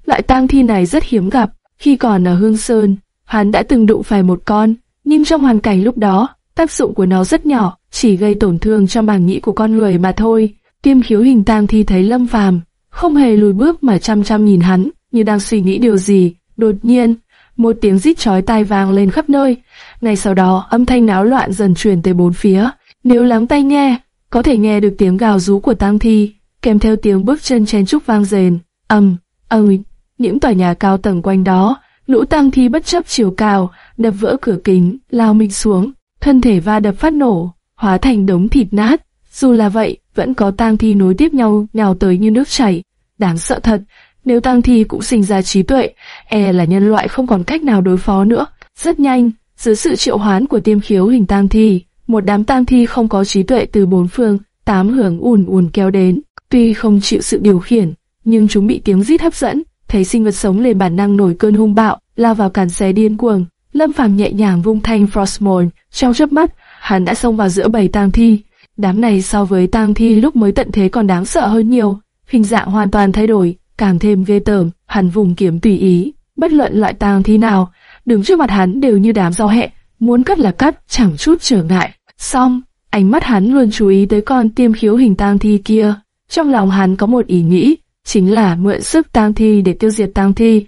Loại tang thi này rất hiếm gặp. Khi còn ở Hương Sơn, hắn đã từng đụng phải một con, nhưng trong hoàn cảnh lúc đó, tác dụng của nó rất nhỏ, chỉ gây tổn thương cho màng nhĩ của con người mà thôi. Tiêm khiếu hình tang thi thấy Lâm Phàm, không hề lùi bước mà chăm chăm nhìn hắn, như đang suy nghĩ điều gì. Đột nhiên, một tiếng rít chói tai vang lên khắp nơi. Ngay sau đó, âm thanh náo loạn dần truyền tới bốn phía. Nếu lắng tai nghe, có thể nghe được tiếng gào rú của tang thi, kèm theo tiếng bước chân chen trúc vang rền. ầm, ầm, những tòa nhà cao tầng quanh đó, lũ tang thi bất chấp chiều cao, đập vỡ cửa kính, lao mình xuống, thân thể va đập phát nổ, hóa thành đống thịt nát. Dù là vậy, vẫn có tang thi nối tiếp nhau nhào tới như nước chảy. Đáng sợ thật, nếu tang thi cũng sinh ra trí tuệ, e là nhân loại không còn cách nào đối phó nữa. Rất nhanh, dưới sự triệu hoán của tiêm khiếu hình tang thi, một đám tang thi không có trí tuệ từ bốn phương, tám hướng ùn ùn kéo đến. Tuy không chịu sự điều khiển, nhưng chúng bị tiếng rít hấp dẫn, thấy sinh vật sống liền bản năng nổi cơn hung bạo, lao vào cản xe điên cuồng. Lâm Phàm nhẹ nhàng vung thanh Frostmourne, trong chớp mắt, hắn đã xông vào giữa bầy tang thi. Đám này so với tang thi lúc mới tận thế còn đáng sợ hơn nhiều, hình dạng hoàn toàn thay đổi, càng thêm ghê tởm. Hắn vùng kiếm tùy ý, bất luận loại tang thi nào, đứng trước mặt hắn đều như đám rau hẹ, muốn cắt là cắt, chẳng chút trở ngại. Xong, ánh mắt hắn luôn chú ý tới con tiêm khiếu hình tang thi kia. Trong lòng hắn có một ý nghĩ, chính là mượn sức tang thi để tiêu diệt tang thi.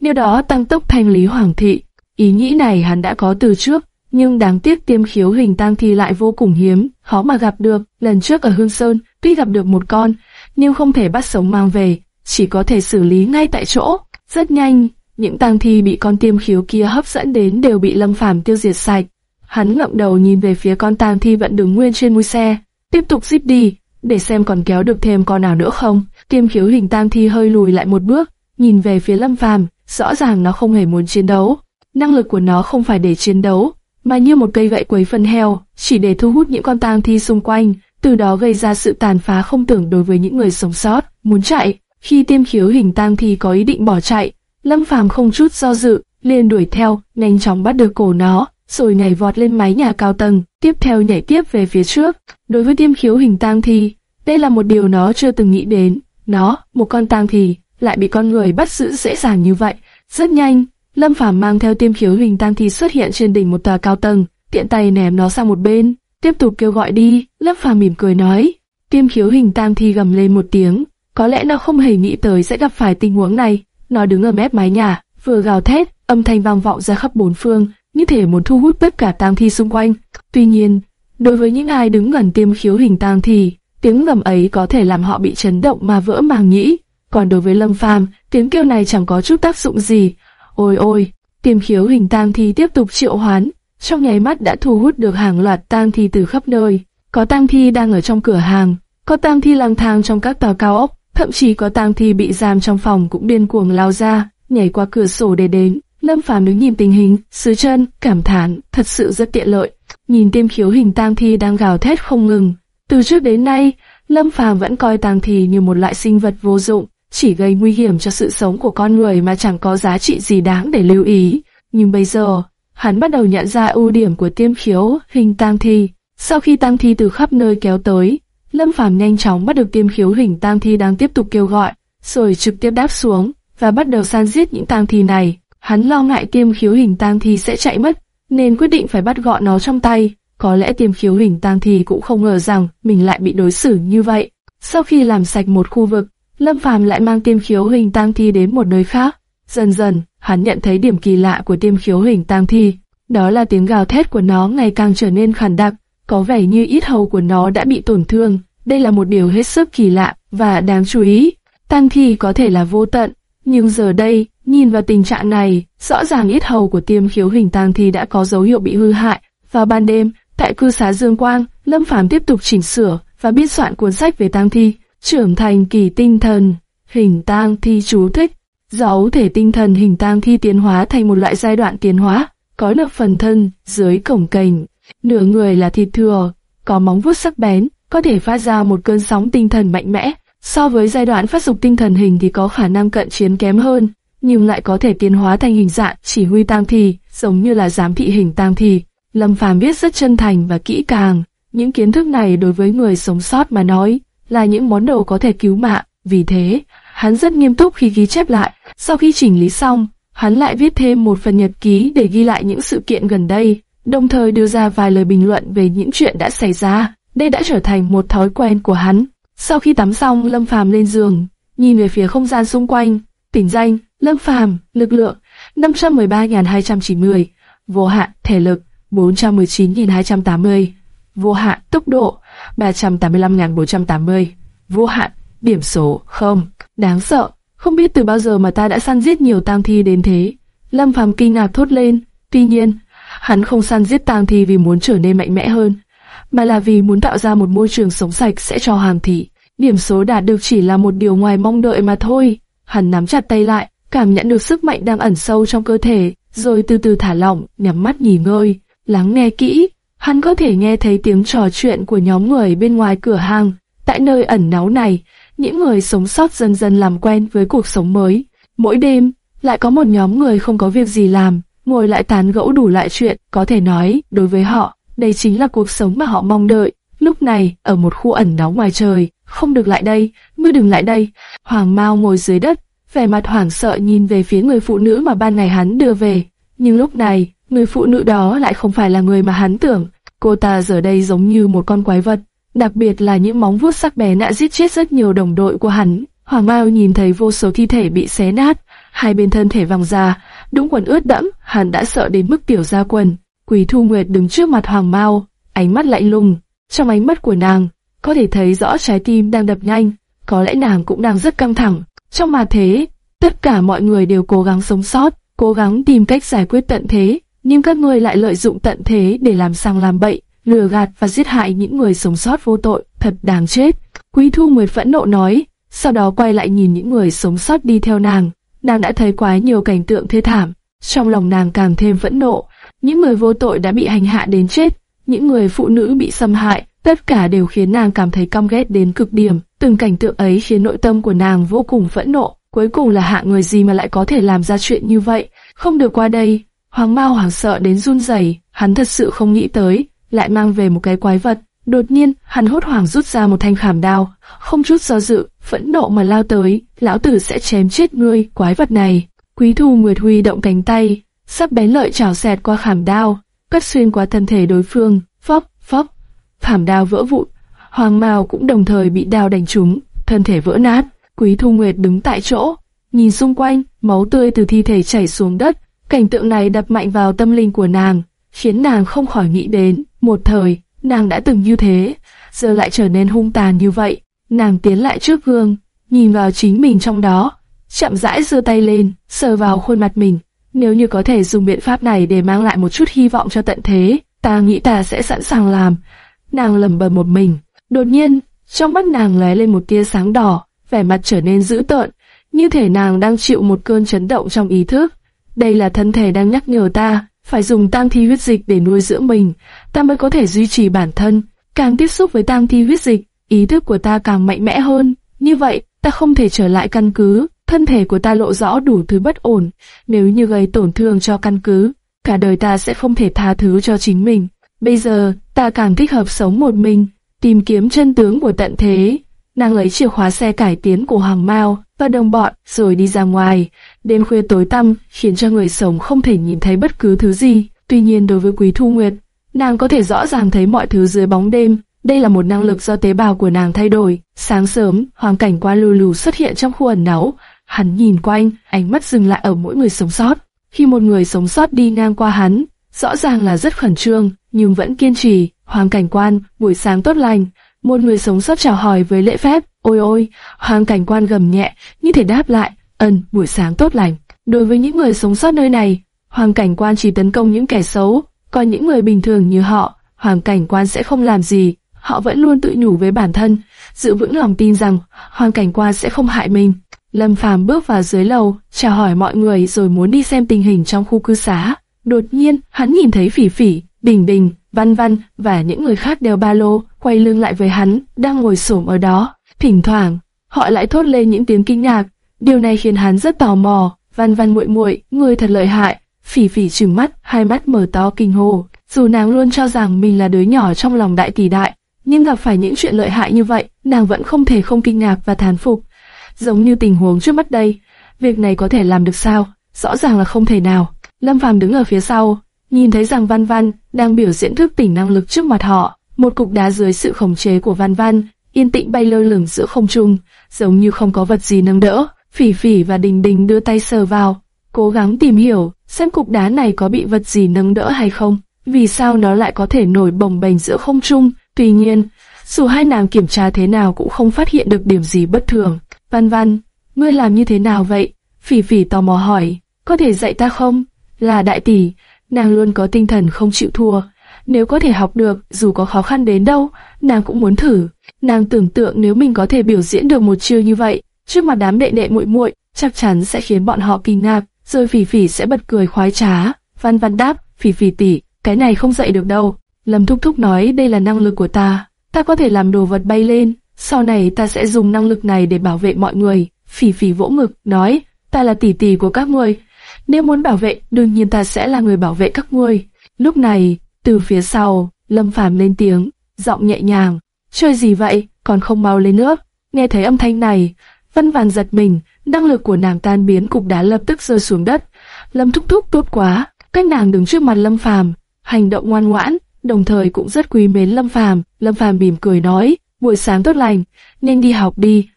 Điều đó tăng tốc thanh lý hoàng thị. Ý nghĩ này hắn đã có từ trước, nhưng đáng tiếc tiêm khiếu hình tang thi lại vô cùng hiếm, khó mà gặp được. Lần trước ở Hương Sơn, tuy gặp được một con, nhưng không thể bắt sống mang về, chỉ có thể xử lý ngay tại chỗ. Rất nhanh, những tang thi bị con tiêm khiếu kia hấp dẫn đến đều bị Lâm Phàm tiêu diệt sạch. Hắn ngậm đầu nhìn về phía con tang thi vẫn đứng nguyên trên mui xe, tiếp tục zip đi, để xem còn kéo được thêm con nào nữa không. Tiêm khiếu hình tang thi hơi lùi lại một bước, nhìn về phía Lâm Phàm, rõ ràng nó không hề muốn chiến đấu. Năng lực của nó không phải để chiến đấu, mà như một cây gậy quấy phân heo, chỉ để thu hút những con tang thi xung quanh, từ đó gây ra sự tàn phá không tưởng đối với những người sống sót. Muốn chạy, khi tiêm khiếu hình tang thi có ý định bỏ chạy, Lâm Phàm không chút do dự, liền đuổi theo, nhanh chóng bắt được cổ nó, rồi nhảy vọt lên mái nhà cao tầng, tiếp theo nhảy tiếp về phía trước. Đối với tiêm khiếu hình tang thi, đây là một điều nó chưa từng nghĩ đến. Nó, một con tang thi, lại bị con người bắt giữ dễ dàng như vậy. Rất nhanh, Lâm Phàm mang theo tiêm khiếu hình tam thi xuất hiện trên đỉnh một tòa cao tầng, tiện tay ném nó sang một bên, tiếp tục kêu gọi đi. Lâm Phàm mỉm cười nói, tiêm khiếu hình tam thi gầm lên một tiếng, có lẽ nó không hề nghĩ tới sẽ gặp phải tình huống này. Nó đứng ở mép mái nhà, vừa gào thét, âm thanh vang vọng ra khắp bốn phương, như thể muốn thu hút tất cả tam thi xung quanh. Tuy nhiên, đối với những ai đứng gần tiêm khiếu hình tam thi, tiếng gầm ấy có thể làm họ bị chấn động mà vỡ màng nhĩ. Còn đối với Lâm Phàm, tiếng kêu này chẳng có chút tác dụng gì. Ôi ôi, tiêm khiếu hình tang thi tiếp tục triệu hoán, trong nháy mắt đã thu hút được hàng loạt tang thi từ khắp nơi. Có tang thi đang ở trong cửa hàng, có tang thi lang thang trong các tòa cao ốc, thậm chí có tang thi bị giam trong phòng cũng điên cuồng lao ra, nhảy qua cửa sổ để đến. Lâm Phàm đứng nhìn tình hình, sứ chân, cảm thán, thật sự rất tiện lợi. Nhìn tiêm khiếu hình tang thi đang gào thét không ngừng. Từ trước đến nay, Lâm Phàm vẫn coi tang thi như một loại sinh vật vô dụng, chỉ gây nguy hiểm cho sự sống của con người mà chẳng có giá trị gì đáng để lưu ý. Nhưng bây giờ, hắn bắt đầu nhận ra ưu điểm của tiêm khiếu hình tang thi. Sau khi tang thi từ khắp nơi kéo tới, Lâm Phàm nhanh chóng bắt được tiêm khiếu hình tang thi đang tiếp tục kêu gọi, rồi trực tiếp đáp xuống và bắt đầu san giết những tang thi này. Hắn lo ngại tiêm khiếu hình tang thi sẽ chạy mất, nên quyết định phải bắt gọn nó trong tay. Có lẽ tiêm khiếu hình tang thi cũng không ngờ rằng mình lại bị đối xử như vậy. Sau khi làm sạch một khu vực, Lâm Phàm lại mang tiêm khiếu hình tang thi đến một nơi khác. Dần dần, hắn nhận thấy điểm kỳ lạ của tiêm khiếu hình tang thi. Đó là tiếng gào thét của nó ngày càng trở nên khàn đặc, có vẻ như ít hầu của nó đã bị tổn thương. Đây là một điều hết sức kỳ lạ và đáng chú ý. Tang thi có thể là vô tận, Nhưng giờ đây, nhìn vào tình trạng này, rõ ràng ít hầu của tiêm khiếu hình tang thi đã có dấu hiệu bị hư hại. Vào ban đêm, tại cư xá Dương Quang, Lâm Phàm tiếp tục chỉnh sửa và biên soạn cuốn sách về tang thi, trưởng thành kỳ tinh thần, hình tang thi chú thích. Dấu thể tinh thần hình tang thi tiến hóa thành một loại giai đoạn tiến hóa, có được phần thân dưới cổng cành, nửa người là thịt thừa, có móng vuốt sắc bén, có thể phát ra một cơn sóng tinh thần mạnh mẽ. So với giai đoạn phát dục tinh thần hình thì có khả năng cận chiến kém hơn, nhưng lại có thể tiến hóa thành hình dạng chỉ huy tang thi, giống như là giám thị hình tang thi. Lâm Phàm biết rất chân thành và kỹ càng, những kiến thức này đối với người sống sót mà nói là những món đồ có thể cứu mạng. Vì thế, hắn rất nghiêm túc khi ghi chép lại. Sau khi chỉnh lý xong, hắn lại viết thêm một phần nhật ký để ghi lại những sự kiện gần đây, đồng thời đưa ra vài lời bình luận về những chuyện đã xảy ra. Đây đã trở thành một thói quen của hắn. Sau khi tắm xong, Lâm Phàm lên giường, nhìn về phía không gian xung quanh, tỉnh danh, Lâm Phàm, lực lượng 513.290, vô hạn thể lực 419.280, vô hạn tốc độ 385.480, vô hạn điểm số không, đáng sợ, không biết từ bao giờ mà ta đã săn giết nhiều tang thi đến thế. Lâm Phàm kinh ngạc thốt lên, tuy nhiên, hắn không săn giết tang thi vì muốn trở nên mạnh mẽ hơn, mà là vì muốn tạo ra một môi trường sống sạch sẽ cho hàng thị. Điểm số đạt được chỉ là một điều ngoài mong đợi mà thôi. Hắn nắm chặt tay lại, cảm nhận được sức mạnh đang ẩn sâu trong cơ thể, rồi từ từ thả lỏng, nhắm mắt nghỉ ngơi, lắng nghe kỹ. Hắn có thể nghe thấy tiếng trò chuyện của nhóm người bên ngoài cửa hàng. Tại nơi ẩn náu này, những người sống sót dần dần làm quen với cuộc sống mới. Mỗi đêm, lại có một nhóm người không có việc gì làm, ngồi lại tán gẫu đủ lại chuyện, có thể nói, đối với họ, đây chính là cuộc sống mà họ mong đợi. Lúc này, ở một khu ẩn náu ngoài trời, không được lại đây, ngươi đừng lại đây. Hoàng Mao ngồi dưới đất, vẻ mặt hoảng sợ nhìn về phía người phụ nữ mà ban ngày hắn đưa về. Nhưng lúc này, người phụ nữ đó lại không phải là người mà hắn tưởng. Cô ta giờ đây giống như một con quái vật, đặc biệt là những móng vuốt sắc bén đã giết chết rất nhiều đồng đội của hắn. Hoàng Mao nhìn thấy vô số thi thể bị xé nát, hai bên thân thể vòng ra, đúng quần ướt đẫm, hắn đã sợ đến mức tiểu ra quần. Quỳ Thu Nguyệt đứng trước mặt Hoàng Mao, ánh mắt lạnh lùng. Trong ánh mắt của nàng, có thể thấy rõ trái tim đang đập nhanh, có lẽ nàng cũng đang rất căng thẳng. Trong mà thế, tất cả mọi người đều cố gắng sống sót, cố gắng tìm cách giải quyết tận thế, nhưng các ngươi lại lợi dụng tận thế để làm sang làm bậy, lừa gạt và giết hại những người sống sót vô tội, thật đáng chết. Quý Thu Nguyệt phẫn nộ nói, sau đó quay lại nhìn những người sống sót đi theo nàng. Nàng đã thấy quá nhiều cảnh tượng thê thảm, trong lòng nàng càng thêm phẫn nộ. Những người vô tội đã bị hành hạ đến chết, những người phụ nữ bị xâm hại, tất cả đều khiến nàng cảm thấy căm ghét đến cực điểm. Từng cảnh tượng ấy khiến nội tâm của nàng vô cùng phẫn nộ. Cuối cùng là hạ người gì mà lại có thể làm ra chuyện như vậy? Không được qua đây. Hoàng Mao hoảng sợ đến run rẩy, hắn thật sự không nghĩ tới, lại mang về một cái quái vật. Đột nhiên, hắn hốt hoảng rút ra một thanh khảm đao, không chút do dự, phẫn nộ mà lao tới, lão tử sẽ chém chết ngươi, quái vật này. Quý Thu Nguyệt huy động cánh tay, sắp bén lợi chảo xẹt qua khảm đao, cắt xuyên qua thân thể đối phương, phóc, phóc, khảm đao vỡ vụn. Hoàng Mao cũng đồng thời bị đao đánh trúng, thân thể vỡ nát. Quý Thu Nguyệt đứng tại chỗ, nhìn xung quanh, máu tươi từ thi thể chảy xuống đất. Cảnh tượng này đập mạnh vào tâm linh của nàng, khiến nàng không khỏi nghĩ đến, một thời, nàng đã từng như thế, giờ lại trở nên hung tàn như vậy. Nàng tiến lại trước gương, nhìn vào chính mình trong đó, chậm rãi giơ tay lên, sờ vào khuôn mặt mình. Nếu như có thể dùng biện pháp này để mang lại một chút hy vọng cho tận thế, ta nghĩ ta sẽ sẵn sàng làm. Nàng lẩm bẩm một mình. Đột nhiên, trong mắt nàng lóe lên một tia sáng đỏ, vẻ mặt trở nên dữ tợn, như thể nàng đang chịu một cơn chấn động trong ý thức. Đây là thân thể đang nhắc nhở ta, phải dùng tang thi huyết dịch để nuôi dưỡng mình, ta mới có thể duy trì bản thân. Càng tiếp xúc với tang thi huyết dịch, ý thức của ta càng mạnh mẽ hơn. Như vậy, ta không thể trở lại căn cứ, thân thể của ta lộ rõ đủ thứ bất ổn. Nếu như gây tổn thương cho căn cứ, cả đời ta sẽ không thể tha thứ cho chính mình. Bây giờ, ta càng thích hợp sống một mình, tìm kiếm chân tướng của tận thế. Nàng lấy chìa khóa xe cải tiến của Hoàng Mao và đồng bọn rồi đi ra ngoài. Đêm khuya tối tăm khiến cho người sống không thể nhìn thấy bất cứ thứ gì. Tuy nhiên đối với Quý Thu Nguyệt, nàng có thể rõ ràng thấy mọi thứ dưới bóng đêm. Đây là một năng lực do tế bào của nàng thay đổi. Sáng sớm, hoàng cảnh quan lù lù xuất hiện trong khu ẩn náu. Hắn nhìn quanh, ánh mắt dừng lại ở mỗi người sống sót. Khi một người sống sót đi ngang qua hắn, rõ ràng là rất khẩn trương, nhưng vẫn kiên trì. Hoàng cảnh quan, buổi sáng tốt lành. Một người sống sót chào hỏi với lễ phép. Ôi ôi, hoàng cảnh quan gầm nhẹ, như thể đáp lại. Ân, buổi sáng tốt lành. Đối với những người sống sót nơi này, Hoàng cảnh quan chỉ tấn công những kẻ xấu, còn những người bình thường như họ, Hoàng cảnh quan sẽ không làm gì. Họ vẫn luôn tự nhủ với bản thân, giữ vững lòng tin rằng Hoàng cảnh quan sẽ không hại mình. Lâm Phàm bước vào dưới lầu, chào hỏi mọi người rồi muốn đi xem tình hình trong khu cư xá. Đột nhiên, hắn nhìn thấy Phỉ Phỉ, Bình Bình, Văn Văn và những người khác đeo ba lô, quay lưng lại với hắn, đang ngồi xổm ở đó. Thỉnh thoảng, họ lại thốt lên những tiếng kinh ngạc. Điều này khiến hắn rất tò mò. Văn Văn muội muội, người thật lợi hại. Phỉ Phỉ trừng mắt, hai mắt mở to kinh hồ. Dù nàng luôn cho rằng mình là đứa nhỏ trong lòng đại tỷ đại, nhưng gặp phải những chuyện lợi hại như vậy, nàng vẫn không thể không kinh ngạc và thán phục. Giống như tình huống trước mắt đây, việc này có thể làm được sao? Rõ ràng là không thể nào. Lâm Phàm đứng ở phía sau, nhìn thấy rằng Văn Văn đang biểu diễn thức tỉnh năng lực trước mặt họ. Một cục đá dưới sự khống chế của Văn Văn, yên tĩnh bay lơ lửng giữa không trung, giống như không có vật gì nâng đỡ. Phỉ Phỉ và Đình Đình đưa tay sờ vào, cố gắng tìm hiểu xem cục đá này có bị vật gì nâng đỡ hay không. Vì sao nó lại có thể nổi bồng bềnh giữa không trung? Tuy nhiên, dù hai nàng kiểm tra thế nào cũng không phát hiện được điểm gì bất thường. Văn Văn, ngươi làm như thế nào vậy? Phỉ Phỉ tò mò hỏi, có thể dạy ta không? Là đại tỷ, nàng luôn có tinh thần không chịu thua. Nếu có thể học được, dù có khó khăn đến đâu, nàng cũng muốn thử. Nàng tưởng tượng nếu mình có thể biểu diễn được một chiêu như vậy, trước mặt đám đệ đệ muội muội, chắc chắn sẽ khiến bọn họ kinh ngạc, rồi Phỉ Phỉ sẽ bật cười khoái trá. Văn Văn đáp, Phỉ Phỉ tỷ, cái này không dạy được đâu. Lâm Thúc Thúc nói đây là năng lực của ta, ta có thể làm đồ vật bay lên, sau này ta sẽ dùng năng lực này để bảo vệ mọi người. Phỉ Phỉ vỗ ngực, nói, ta là tỷ tỷ của các ngươi, nếu muốn bảo vệ, đương nhiên ta sẽ là người bảo vệ các ngươi. Lúc này, từ phía sau, Lâm Phàm lên tiếng, giọng nhẹ nhàng, chơi gì vậy, còn không mau lên nước. Nghe thấy âm thanh này, Vân Vàn giật mình, năng lực của nàng tan biến cục đá lập tức rơi xuống đất. Lâm Thúc Thúc tốt quá, cách nàng đứng trước mặt Lâm Phàm, hành động ngoan ngoãn, đồng thời cũng rất quý mến Lâm Phàm. Lâm Phàm mỉm cười nói, buổi sáng tốt lành, nên đi học đi.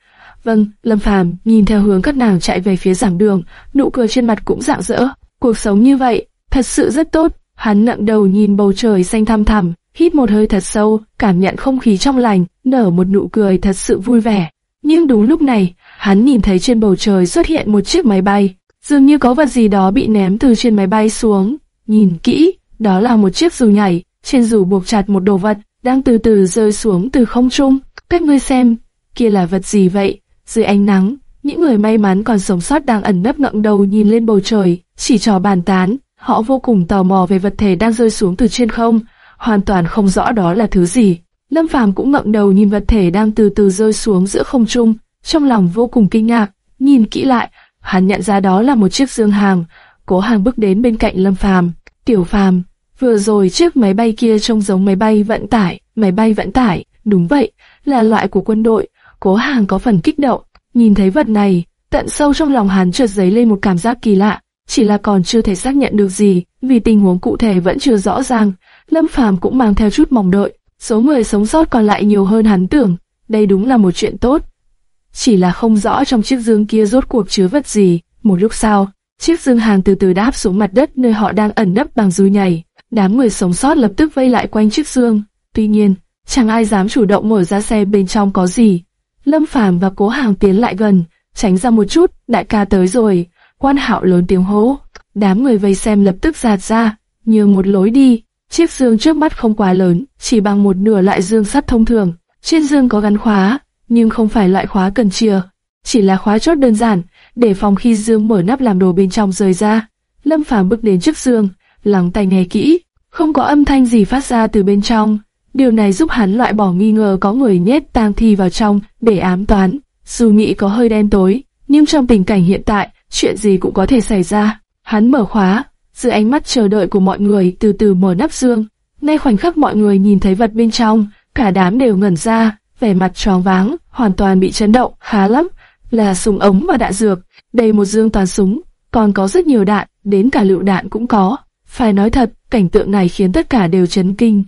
Vâng, Lâm Phàm nhìn theo hướng các nàng chạy về phía giảng đường, nụ cười trên mặt cũng rạng rỡ. Cuộc sống như vậy, thật sự rất tốt. Hắn nặng đầu nhìn bầu trời xanh thăm thẳm, hít một hơi thật sâu, cảm nhận không khí trong lành, nở một nụ cười thật sự vui vẻ. Nhưng đúng lúc này, hắn nhìn thấy trên bầu trời xuất hiện một chiếc máy bay, dường như có vật gì đó bị ném từ trên máy bay xuống. Nhìn kỹ, đó là một chiếc dù nhảy, trên dù buộc chặt một đồ vật, đang từ từ rơi xuống từ không trung. Các ngươi xem, kia là vật gì vậy? Dưới ánh nắng, những người may mắn còn sống sót đang ẩn nấp ngẩng đầu nhìn lên bầu trời, chỉ trò bàn tán. Họ vô cùng tò mò về vật thể đang rơi xuống từ trên không, hoàn toàn không rõ đó là thứ gì. Lâm Phàm cũng ngẩng đầu nhìn vật thể đang từ từ rơi xuống giữa không trung, trong lòng vô cùng kinh ngạc. Nhìn kỹ lại, hắn nhận ra đó là một chiếc dương hàng. Cố Hàng bước đến bên cạnh Lâm Phàm. Tiểu Phàm, vừa rồi chiếc máy bay kia trông giống máy bay vận tải, máy bay vận tải, đúng vậy, là loại của quân đội. Cố Hàng có phần kích động, nhìn thấy vật này, tận sâu trong lòng hắn chợt dấy lên một cảm giác kỳ lạ, chỉ là còn chưa thể xác nhận được gì, vì tình huống cụ thể vẫn chưa rõ ràng. Lâm Phàm cũng mang theo chút mong đợi, số người sống sót còn lại nhiều hơn hắn tưởng, đây đúng là một chuyện tốt. Chỉ là không rõ trong chiếc dương kia rốt cuộc chứa vật gì. Một lúc sau, chiếc dương hàng từ từ đáp xuống mặt đất nơi họ đang ẩn nấp bằng dùi nhảy. Đám người sống sót lập tức vây lại quanh chiếc dương. Tuy nhiên, chẳng ai dám chủ động mở ra xe bên trong có gì. Lâm Phàm và Cố Hàng tiến lại gần, tránh ra một chút, đại ca tới rồi. Quan Hạo lớn tiếng hô, đám người vây xem lập tức giạt ra, nhường một lối đi. Chiếc dương trước mắt không quá lớn, chỉ bằng một nửa loại dương sắt thông thường. Trên dương có gắn khóa, nhưng không phải loại khóa cần chìa, chỉ là khóa chốt đơn giản, để phòng khi dương mở nắp làm đồ bên trong rời ra. Lâm Phàm bước đến trước dương, lắng tai nghe kỹ, không có âm thanh gì phát ra từ bên trong. Điều này giúp hắn loại bỏ nghi ngờ có người nhét tang thi vào trong để ám toán. Dù nghĩ có hơi đen tối, nhưng trong tình cảnh hiện tại, chuyện gì cũng có thể xảy ra. Hắn mở khóa, dưới ánh mắt chờ đợi của mọi người từ từ mở nắp dương. Ngay khoảnh khắc mọi người nhìn thấy vật bên trong, cả đám đều ngẩn ra, vẻ mặt tròn váng, hoàn toàn bị chấn động, khá lắm, là súng ống và đạn dược. đầy một dương toàn súng, còn có rất nhiều đạn, đến cả lựu đạn cũng có. Phải nói thật, cảnh tượng này khiến tất cả đều chấn kinh.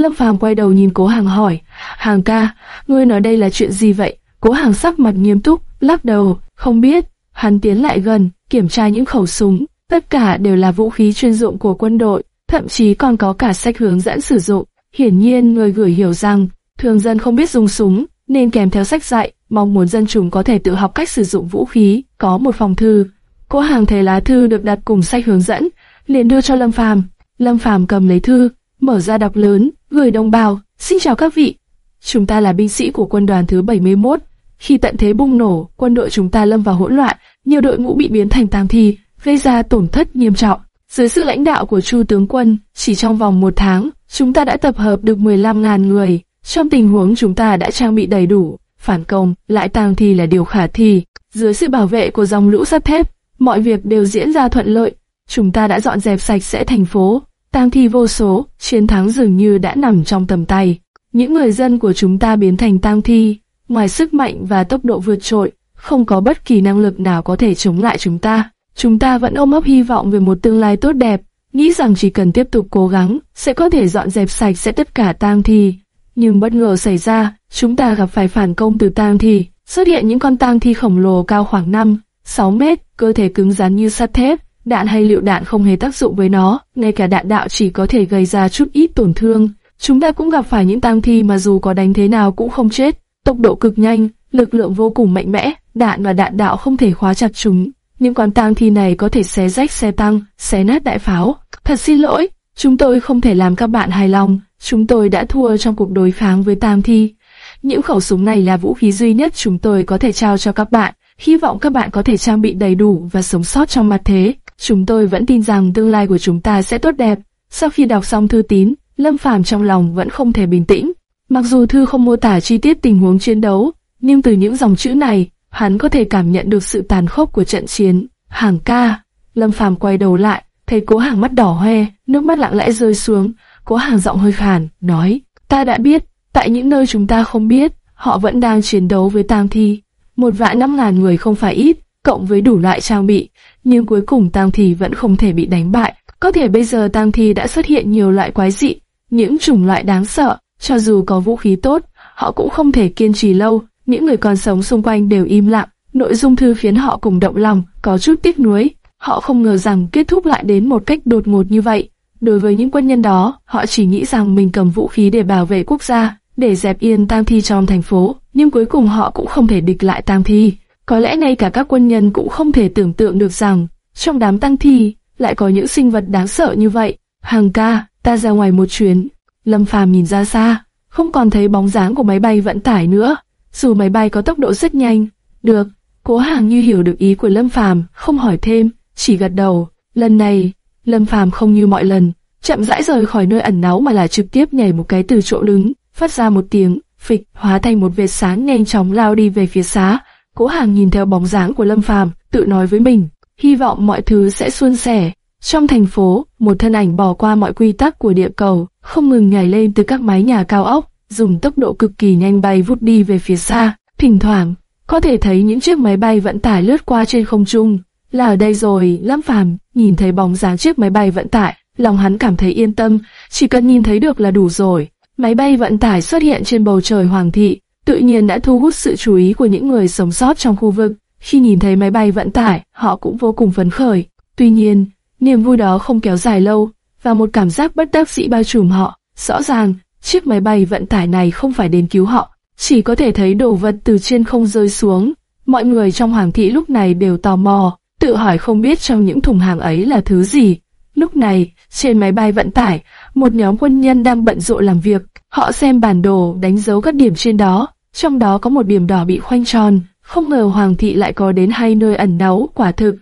Lâm Phàm quay đầu nhìn Cố Hàng hỏi, Hàng ca, ngươi nói đây là chuyện gì vậy? Cố Hàng sắc mặt nghiêm túc, lắc đầu, không biết. Hắn tiến lại gần, kiểm tra những khẩu súng, tất cả đều là vũ khí chuyên dụng của quân đội, thậm chí còn có cả sách hướng dẫn sử dụng. Hiển nhiên người gửi hiểu rằng, thường dân không biết dùng súng, nên kèm theo sách dạy, mong muốn dân chúng có thể tự học cách sử dụng vũ khí, có một phòng thư. Cố hàng thấy lá thư được đặt cùng sách hướng dẫn, liền đưa cho Lâm Phàm. Lâm Phàm cầm lấy thư, mở ra đọc lớn, gửi đồng bào, xin chào các vị. Chúng ta là binh sĩ của quân đoàn thứ 71. Khi tận thế bùng nổ, quân đội chúng ta lâm vào hỗn loạn, nhiều đội ngũ bị biến thành tang thi, gây ra tổn thất nghiêm trọng. Dưới sự lãnh đạo của Chu tướng quân, chỉ trong vòng một tháng, chúng ta đã tập hợp được 15.000 người. Trong tình huống chúng ta đã trang bị đầy đủ, phản công, lại tang thi là điều khả thi. Dưới sự bảo vệ của dòng lũ sắt thép, mọi việc đều diễn ra thuận lợi. Chúng ta đã dọn dẹp sạch sẽ thành phố, tang thi vô số, chiến thắng dường như đã nằm trong tầm tay. Những người dân của chúng ta biến thành tang thi, ngoài sức mạnh và tốc độ vượt trội, không có bất kỳ năng lực nào có thể chống lại chúng ta. Chúng ta vẫn ôm ấp hy vọng về một tương lai tốt đẹp, nghĩ rằng chỉ cần tiếp tục cố gắng, sẽ có thể dọn dẹp sạch sẽ tất cả tang thi. Nhưng bất ngờ xảy ra, chúng ta gặp phải phản công từ tang thi, xuất hiện những con tang thi khổng lồ cao khoảng 5, 6 mét, cơ thể cứng rắn như sắt thép, đạn hay liệu đạn không hề tác dụng với nó, ngay cả đạn đạo chỉ có thể gây ra chút ít tổn thương. Chúng ta cũng gặp phải những tang thi mà dù có đánh thế nào cũng không chết, tốc độ cực nhanh, lực lượng vô cùng mạnh mẽ, đạn và đạn đạo không thể khóa chặt chúng. Những con tang thi này có thể xé rách xe tăng, xé nát đại pháo. Thật xin lỗi, chúng tôi không thể làm các bạn hài lòng, chúng tôi đã thua trong cuộc đối kháng với tang thi. Những khẩu súng này là vũ khí duy nhất chúng tôi có thể trao cho các bạn. Hy vọng các bạn có thể trang bị đầy đủ và sống sót trong mặt thế. Chúng tôi vẫn tin rằng tương lai của chúng ta sẽ tốt đẹp. Sau khi đọc xong thư tín, Lâm Phàm trong lòng vẫn không thể bình tĩnh. Mặc dù thư không mô tả chi tiết tình huống chiến đấu, nhưng từ những dòng chữ này, hắn có thể cảm nhận được sự tàn khốc của trận chiến. Hàng ca, Lâm Phàm quay đầu lại, thấy cố hàng mắt đỏ hoe, nước mắt lặng lẽ rơi xuống. Cố hàng giọng hơi khàn, nói, ta đã biết, tại những nơi chúng ta không biết, họ vẫn đang chiến đấu với tang thi. Một vạn năm ngàn người không phải ít, cộng với đủ loại trang bị, nhưng cuối cùng tang thi vẫn không thể bị đánh bại. Có thể bây giờ tang thi đã xuất hiện nhiều loại quái dị, những chủng loại đáng sợ, cho dù có vũ khí tốt, họ cũng không thể kiên trì lâu. Những người còn sống xung quanh đều im lặng, nội dung thư khiến họ cùng động lòng, có chút tiếc nuối. Họ không ngờ rằng kết thúc lại đến một cách đột ngột như vậy. Đối với những quân nhân đó, họ chỉ nghĩ rằng mình cầm vũ khí để bảo vệ quốc gia, để dẹp yên tang thi trong thành phố, nhưng cuối cùng họ cũng không thể địch lại tang thi. Có lẽ ngay cả các quân nhân cũng không thể tưởng tượng được rằng, trong đám tăng thi, lại có những sinh vật đáng sợ như vậy. Hàng ca, ta ra ngoài một chuyến. Lâm Phàm nhìn ra xa, không còn thấy bóng dáng của máy bay vận tải nữa. Dù máy bay có tốc độ rất nhanh, được, cố hàng như hiểu được ý của Lâm Phàm, không hỏi thêm, chỉ gật đầu. Lần này, Lâm Phàm không như mọi lần, chậm rãi rời khỏi nơi ẩn náu mà là trực tiếp nhảy một cái từ chỗ đứng, phát ra một tiếng phịch, hóa thành một vệt sáng nhanh chóng lao đi về phía xá. Cố Hàng nhìn theo bóng dáng của Lâm Phàm, tự nói với mình, hy vọng mọi thứ sẽ suôn sẻ. Trong thành phố, một thân ảnh bỏ qua mọi quy tắc của địa cầu, không ngừng nhảy lên từ các mái nhà cao ốc, dùng tốc độ cực kỳ nhanh bay vút đi về phía xa. Thỉnh thoảng, có thể thấy những chiếc máy bay vận tải lướt qua trên không trung. Là ở đây rồi, Lâm Phàm nhìn thấy bóng dáng chiếc máy bay vận tải, lòng hắn cảm thấy yên tâm, chỉ cần nhìn thấy được là đủ rồi. Máy bay vận tải xuất hiện trên bầu trời hoàng thị, tự nhiên đã thu hút sự chú ý của những người sống sót trong khu vực. Khi nhìn thấy máy bay vận tải, họ cũng vô cùng phấn khởi. Tuy nhiên, niềm vui đó không kéo dài lâu, và một cảm giác bất đắc dĩ bao trùm họ. Rõ ràng, chiếc máy bay vận tải này không phải đến cứu họ, chỉ có thể thấy đồ vật từ trên không rơi xuống. Mọi người trong hoàng thị lúc này đều tò mò, tự hỏi không biết trong những thùng hàng ấy là thứ gì. Lúc này, trên máy bay vận tải, một nhóm quân nhân đang bận rộn làm việc. Họ xem bản đồ, đánh dấu các điểm trên đó. Trong đó có một điểm đỏ bị khoanh tròn. Không ngờ Hoàng thị lại có đến hai nơi ẩn náu, quả thực.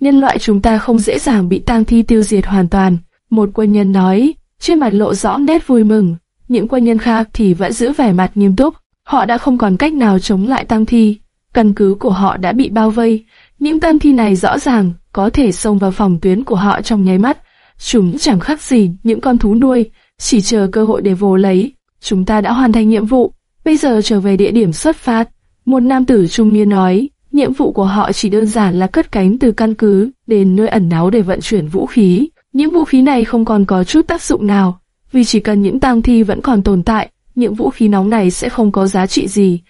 Nhân loại chúng ta không dễ dàng bị tang thi tiêu diệt hoàn toàn. Một quân nhân nói, trên mặt lộ rõ nét vui mừng. Những quân nhân khác thì vẫn giữ vẻ mặt nghiêm túc. Họ đã không còn cách nào chống lại tang thi. Căn cứ của họ đã bị bao vây. Những tang thi này rõ ràng có thể xông vào phòng tuyến của họ trong nháy mắt. Chúng chẳng khác gì những con thú nuôi, chỉ chờ cơ hội để vồ lấy. Chúng ta đã hoàn thành nhiệm vụ, bây giờ trở về địa điểm xuất phát. Một nam tử trung niên nói, nhiệm vụ của họ chỉ đơn giản là cất cánh từ căn cứ đến nơi ẩn náu để vận chuyển vũ khí. Những vũ khí này không còn có chút tác dụng nào, vì chỉ cần những tang thi vẫn còn tồn tại, những vũ khí nóng này sẽ không có giá trị gì.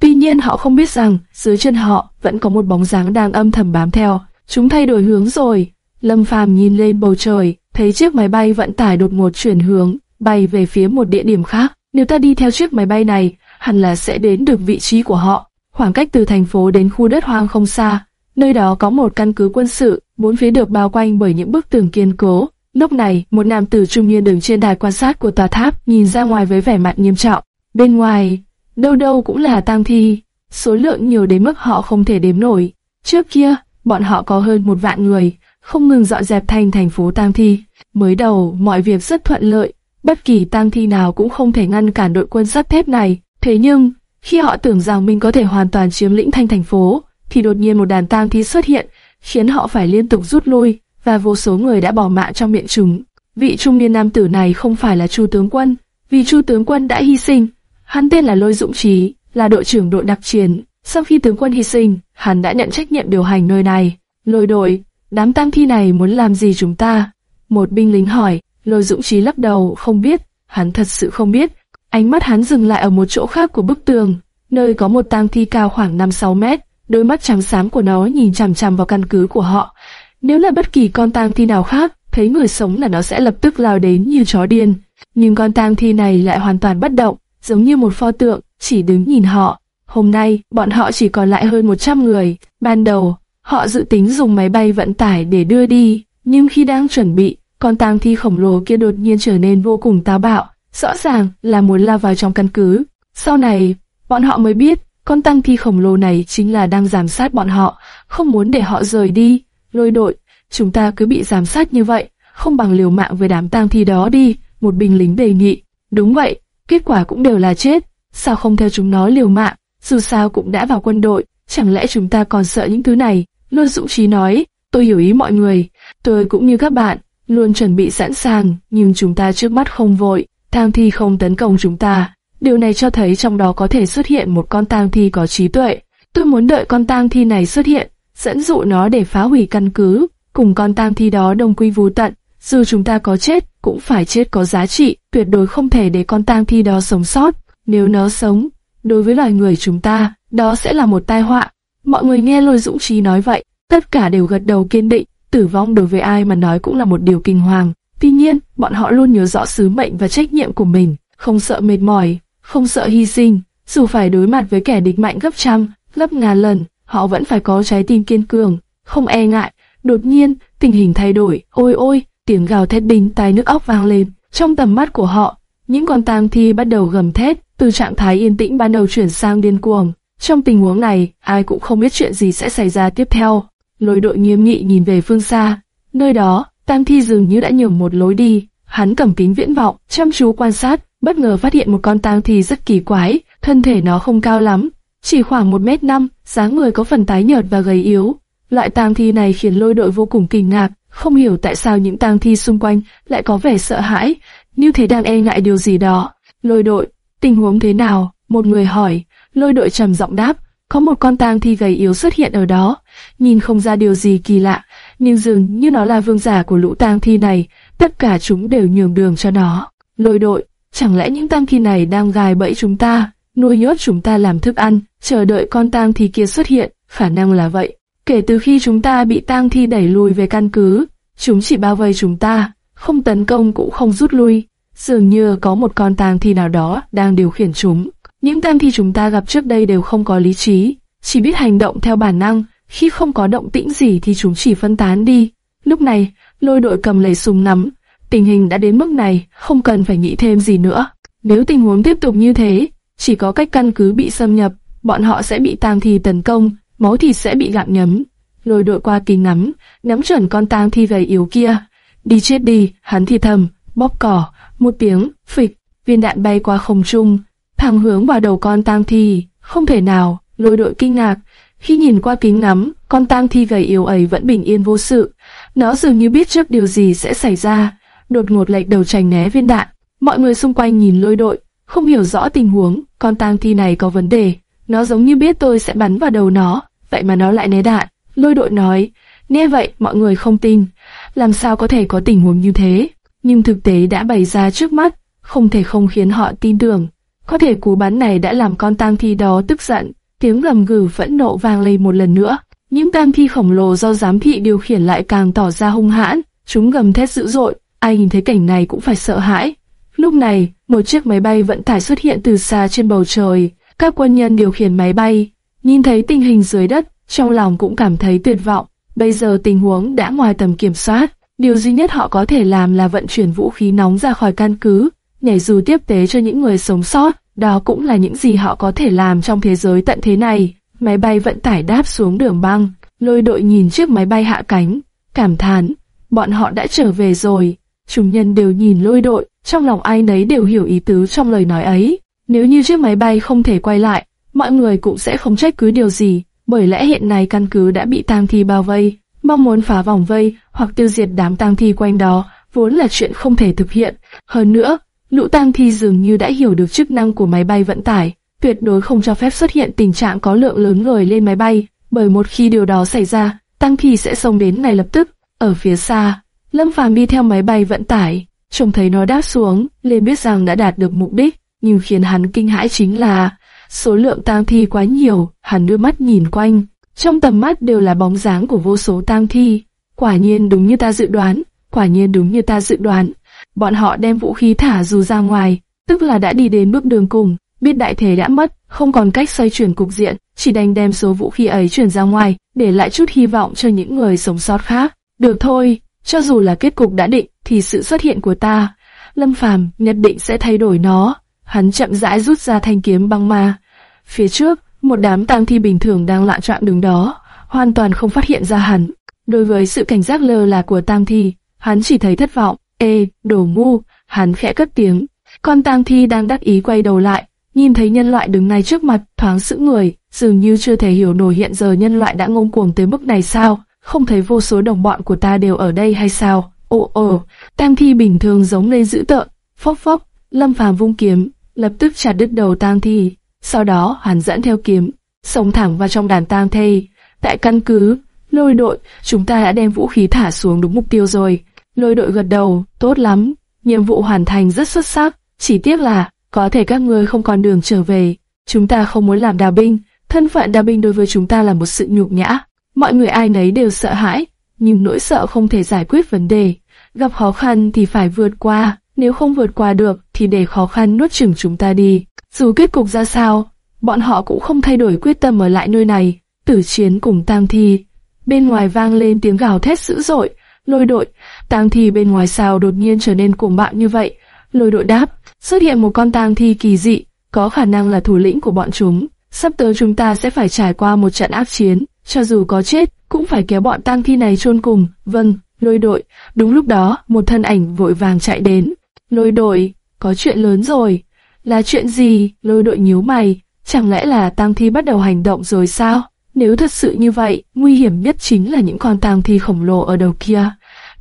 Tuy nhiên họ không biết rằng, dưới chân họ vẫn có một bóng dáng đang âm thầm bám theo. Chúng thay đổi hướng rồi. Lâm Phàm nhìn lên bầu trời, thấy chiếc máy bay vận tải đột ngột chuyển hướng, bay về phía một địa điểm khác. Nếu ta đi theo chiếc máy bay này, hẳn là sẽ đến được vị trí của họ. khoảng cách từ thành phố đến khu đất hoang không xa. Nơi đó có một căn cứ quân sự, bốn phía được bao quanh bởi những bức tường kiên cố. Lúc này, một nam tử trung niên đứng trên đài quan sát của tòa tháp, nhìn ra ngoài với vẻ mặt nghiêm trọng. Bên ngoài, đâu đâu cũng là tang thi, số lượng nhiều đến mức họ không thể đếm nổi. Trước kia, bọn họ có hơn một vạn người, không ngừng dọn dẹp thành thành phố tang thi. Mới đầu, mọi việc rất thuận lợi, bất kỳ tang thi nào cũng không thể ngăn cản đội quân sắt thép này. Thế nhưng, khi họ tưởng rằng mình có thể hoàn toàn chiếm lĩnh thành thành phố, thì đột nhiên một đàn tang thi xuất hiện, khiến họ phải liên tục rút lui, và vô số người đã bỏ mạng trong miệng chúng. Vị trung niên nam tử này không phải là Chu tướng quân, vì Chu tướng quân đã hy sinh. Hắn tên là Lôi Dũng Trí, là đội trưởng đội đặc chiến. Sau khi tướng quân hy sinh, hắn đã nhận trách nhiệm điều hành nơi này. Lôi đội, đám tang thi này muốn làm gì chúng ta? Một binh lính hỏi, Lôi Dũng Trí lắc đầu, không biết, hắn thật sự không biết. Ánh mắt hắn dừng lại ở một chỗ khác của bức tường, nơi có một tang thi cao khoảng 5-6 mét, đôi mắt trắng xám của nó nhìn chằm chằm vào căn cứ của họ. Nếu là bất kỳ con tang thi nào khác, thấy người sống là nó sẽ lập tức lao đến như chó điên. Nhưng con tang thi này lại hoàn toàn bất động, giống như một pho tượng, chỉ đứng nhìn họ. Hôm nay, bọn họ chỉ còn lại hơn 100 người. Ban đầu, họ dự tính dùng máy bay vận tải để đưa đi, nhưng khi đang chuẩn bị, con tang thi khổng lồ kia đột nhiên trở nên vô cùng táo bạo, rõ ràng là muốn lao vào trong căn cứ. Sau này, bọn họ mới biết, con tang thi khổng lồ này chính là đang giám sát bọn họ, không muốn để họ rời đi. Lôi đội, chúng ta cứ bị giám sát như vậy, không bằng liều mạng với đám tang thi đó đi, một binh lính đề nghị. Đúng vậy, kết quả cũng đều là chết, sao không theo chúng nó liều mạng, dù sao cũng đã vào quân đội, chẳng lẽ chúng ta còn sợ những thứ này? Luôn Dũng Trí nói, tôi hiểu ý mọi người, tôi cũng như các bạn, luôn chuẩn bị sẵn sàng, nhưng chúng ta trước mắt không vội, tang thi không tấn công chúng ta. Điều này cho thấy trong đó có thể xuất hiện một con tang thi có trí tuệ. Tôi muốn đợi con tang thi này xuất hiện, dẫn dụ nó để phá hủy căn cứ, cùng con tang thi đó đồng quy vu tận. Dù chúng ta có chết, cũng phải chết có giá trị, tuyệt đối không thể để con tang thi đó sống sót. Nếu nó sống, đối với loài người chúng ta, đó sẽ là một tai họa. Mọi người nghe lôi dũng trí nói vậy, tất cả đều gật đầu kiên định, tử vong đối với ai mà nói cũng là một điều kinh hoàng. Tuy nhiên, bọn họ luôn nhớ rõ sứ mệnh và trách nhiệm của mình, không sợ mệt mỏi, không sợ hy sinh, dù phải đối mặt với kẻ địch mạnh gấp trăm, gấp ngàn lần, họ vẫn phải có trái tim kiên cường, không e ngại. Đột nhiên, tình hình thay đổi, ôi ôi, tiếng gào thét đinh tai nước óc vang lên. Trong tầm mắt của họ, những con tang thi bắt đầu gầm thét, từ trạng thái yên tĩnh ban đầu chuyển sang điên cuồng. Trong tình huống này, ai cũng không biết chuyện gì sẽ xảy ra tiếp theo. Lôi đội nghiêm nghị nhìn về phương xa, nơi đó, tang thi dường như đã nhường một lối đi. Hắn cầm kính viễn vọng, chăm chú quan sát, bất ngờ phát hiện một con tang thi rất kỳ quái, thân thể nó không cao lắm, chỉ khoảng 1 mét năm, dáng người có phần tái nhợt và gầy yếu. Loại tang thi này khiến lôi đội vô cùng kinh ngạc, không hiểu tại sao những tang thi xung quanh lại có vẻ sợ hãi, như thế đang e ngại điều gì đó. Lôi đội, tình huống thế nào? Một người hỏi, lôi đội trầm giọng đáp, có một con tang thi gầy yếu xuất hiện ở đó, nhìn không ra điều gì kỳ lạ, nhưng dường như nó là vương giả của lũ tang thi này, tất cả chúng đều nhường đường cho nó. Lôi đội, Chẳng lẽ những tang thi này đang gài bẫy chúng ta, nuôi nhốt chúng ta làm thức ăn, chờ đợi con tang thi kia xuất hiện, khả năng là vậy. Kể từ khi chúng ta bị tang thi đẩy lùi về căn cứ, chúng chỉ bao vây chúng ta, không tấn công cũng không rút lui. Dường như có một con tang thi nào đó đang điều khiển chúng. Những tang thi chúng ta gặp trước đây đều không có lý trí, chỉ biết hành động theo bản năng, khi không có động tĩnh gì thì chúng chỉ phân tán đi. Lúc này, lôi đội cầm lấy súng nắm, Tình hình đã đến mức này, không cần phải nghĩ thêm gì nữa. Nếu tình huống tiếp tục như thế, chỉ có cách căn cứ bị xâm nhập, bọn họ sẽ bị tang thi tấn công, máu thịt sẽ bị gặm nhấm. Lôi đội qua kính ngắm, nắm chuẩn con tang thi gầy yếu kia. Đi chết đi, hắn thì thầm, bóp cỏ, một tiếng, phịch, viên đạn bay qua không trung, thẳng hướng vào đầu con tang thi. Không thể nào, lôi đội kinh ngạc, khi nhìn qua kính ngắm, con tang thi gầy yếu ấy vẫn bình yên vô sự. Nó dường như biết trước điều gì sẽ xảy ra, đột ngột lệch đầu tránh né viên đạn. Mọi người xung quanh nhìn lôi đội, không hiểu rõ tình huống, con tang thi này có vấn đề. Nó giống như biết tôi sẽ bắn vào đầu nó, vậy mà nó lại né đạn. Lôi đội nói, nghe vậy mọi người không tin, làm sao có thể có tình huống như thế. Nhưng thực tế đã bày ra trước mắt, không thể không khiến họ tin tưởng. Có thể cú bắn này đã làm con tang thi đó tức giận, tiếng gầm gừ phẫn nộ vang lên một lần nữa. Những tang thi khổng lồ do giám thị điều khiển lại càng tỏ ra hung hãn, chúng gầm thét dữ dội, ai nhìn thấy cảnh này cũng phải sợ hãi. Lúc này, một chiếc máy bay vận tải xuất hiện từ xa trên bầu trời. Các quân nhân điều khiển máy bay, nhìn thấy tình hình dưới đất, trong lòng cũng cảm thấy tuyệt vọng. Bây giờ tình huống đã ngoài tầm kiểm soát, điều duy nhất họ có thể làm là vận chuyển vũ khí nóng ra khỏi căn cứ, nhảy dù tiếp tế cho những người sống sót. Đó cũng là những gì họ có thể làm trong thế giới tận thế này. Máy bay vận tải đáp xuống đường băng, lôi đội nhìn chiếc máy bay hạ cánh, cảm thán, bọn họ đã trở về rồi. Chúng nhân đều nhìn lôi đội, trong lòng ai nấy đều hiểu ý tứ trong lời nói ấy. Nếu như chiếc máy bay không thể quay lại, mọi người cũng sẽ không trách cứ điều gì, bởi lẽ hiện nay căn cứ đã bị tang thi bao vây, mong muốn phá vòng vây hoặc tiêu diệt đám tang thi quanh đó vốn là chuyện không thể thực hiện. Hơn nữa, lũ tang thi dường như đã hiểu được chức năng của máy bay vận tải, tuyệt đối không cho phép xuất hiện tình trạng có lượng lớn người lên máy bay, bởi một khi điều đó xảy ra, tang thi sẽ xông đến ngay lập tức. Ở phía xa, Lâm Phàm đi theo máy bay vận tải, trông thấy nó đáp xuống, liền biết rằng đã đạt được mục đích, nhưng khiến hắn kinh hãi chính là số lượng tang thi quá nhiều, hắn đưa mắt nhìn quanh, trong tầm mắt đều là bóng dáng của vô số tang thi. Quả nhiên đúng như ta dự đoán, quả nhiên đúng như ta dự đoán. Bọn họ đem vũ khí thả dù ra ngoài, tức là đã đi đến bước đường cùng, biết đại thể đã mất, không còn cách xoay chuyển cục diện, chỉ đành đem số vũ khí ấy chuyển ra ngoài, để lại chút hy vọng cho những người sống sót khác. Được thôi, cho dù là kết cục đã định, thì sự xuất hiện của ta, Lâm Phàm nhất định sẽ thay đổi nó. Hắn chậm rãi rút ra thanh kiếm băng ma. Phía trước, một đám tang thi bình thường đang lạ trạm đứng đó, hoàn toàn không phát hiện ra hắn. Đối với sự cảnh giác lơ là của tang thi, hắn chỉ thấy thất vọng. Ê, đồ ngu, hắn khẽ cất tiếng. Con tang thi đang đắc ý quay đầu lại, nhìn thấy nhân loại đứng ngay trước mặt, thoáng sững người, dường như chưa thể hiểu nổi hiện giờ nhân loại đã ngông cuồng tới mức này sao? Không thấy vô số đồng bọn của ta đều ở đây hay sao? Ồ ồ, tang thi bình thường giống lên dữ tợn, phốc phốc, lâm phàm vung kiếm, lập tức chặt đứt đầu tang thi. Sau đó hắn dẫn theo kiếm, sống thẳng vào trong đàn tang thi. Tại căn cứ, lôi đội, chúng ta đã đem vũ khí thả xuống đúng mục tiêu rồi. Lôi đội gật đầu, tốt lắm, nhiệm vụ hoàn thành rất xuất sắc. Chỉ tiếc là, có thể các ngươi không còn đường trở về. Chúng ta không muốn làm đào binh, thân phận đào binh đối với chúng ta là một sự nhục nhã. Mọi người ai nấy đều sợ hãi, nhưng nỗi sợ không thể giải quyết vấn đề. Gặp khó khăn thì phải vượt qua, nếu không vượt qua được thì để khó khăn nuốt chửng chúng ta đi. Dù kết cục ra sao, bọn họ cũng không thay đổi quyết tâm ở lại nơi này, tử chiến cùng tang thi. Bên ngoài vang lên tiếng gào thét dữ dội, lôi đội, tang thi bên ngoài sao đột nhiên trở nên cuồng bạo như vậy. Lôi đội đáp, xuất hiện một con tang thi kỳ dị, có khả năng là thủ lĩnh của bọn chúng. Sắp tới chúng ta sẽ phải trải qua một trận áp chiến, cho dù có chết, cũng phải kéo bọn tang thi này chôn cùng. Vâng, lôi đội. Đúng lúc đó, một thân ảnh vội vàng chạy đến. Lôi đội, có chuyện lớn rồi. Là chuyện gì? Lôi đội nhíu mày. Chẳng lẽ là tang thi bắt đầu hành động rồi sao? Nếu thật sự như vậy, nguy hiểm nhất chính là những con tang thi khổng lồ ở đầu kia.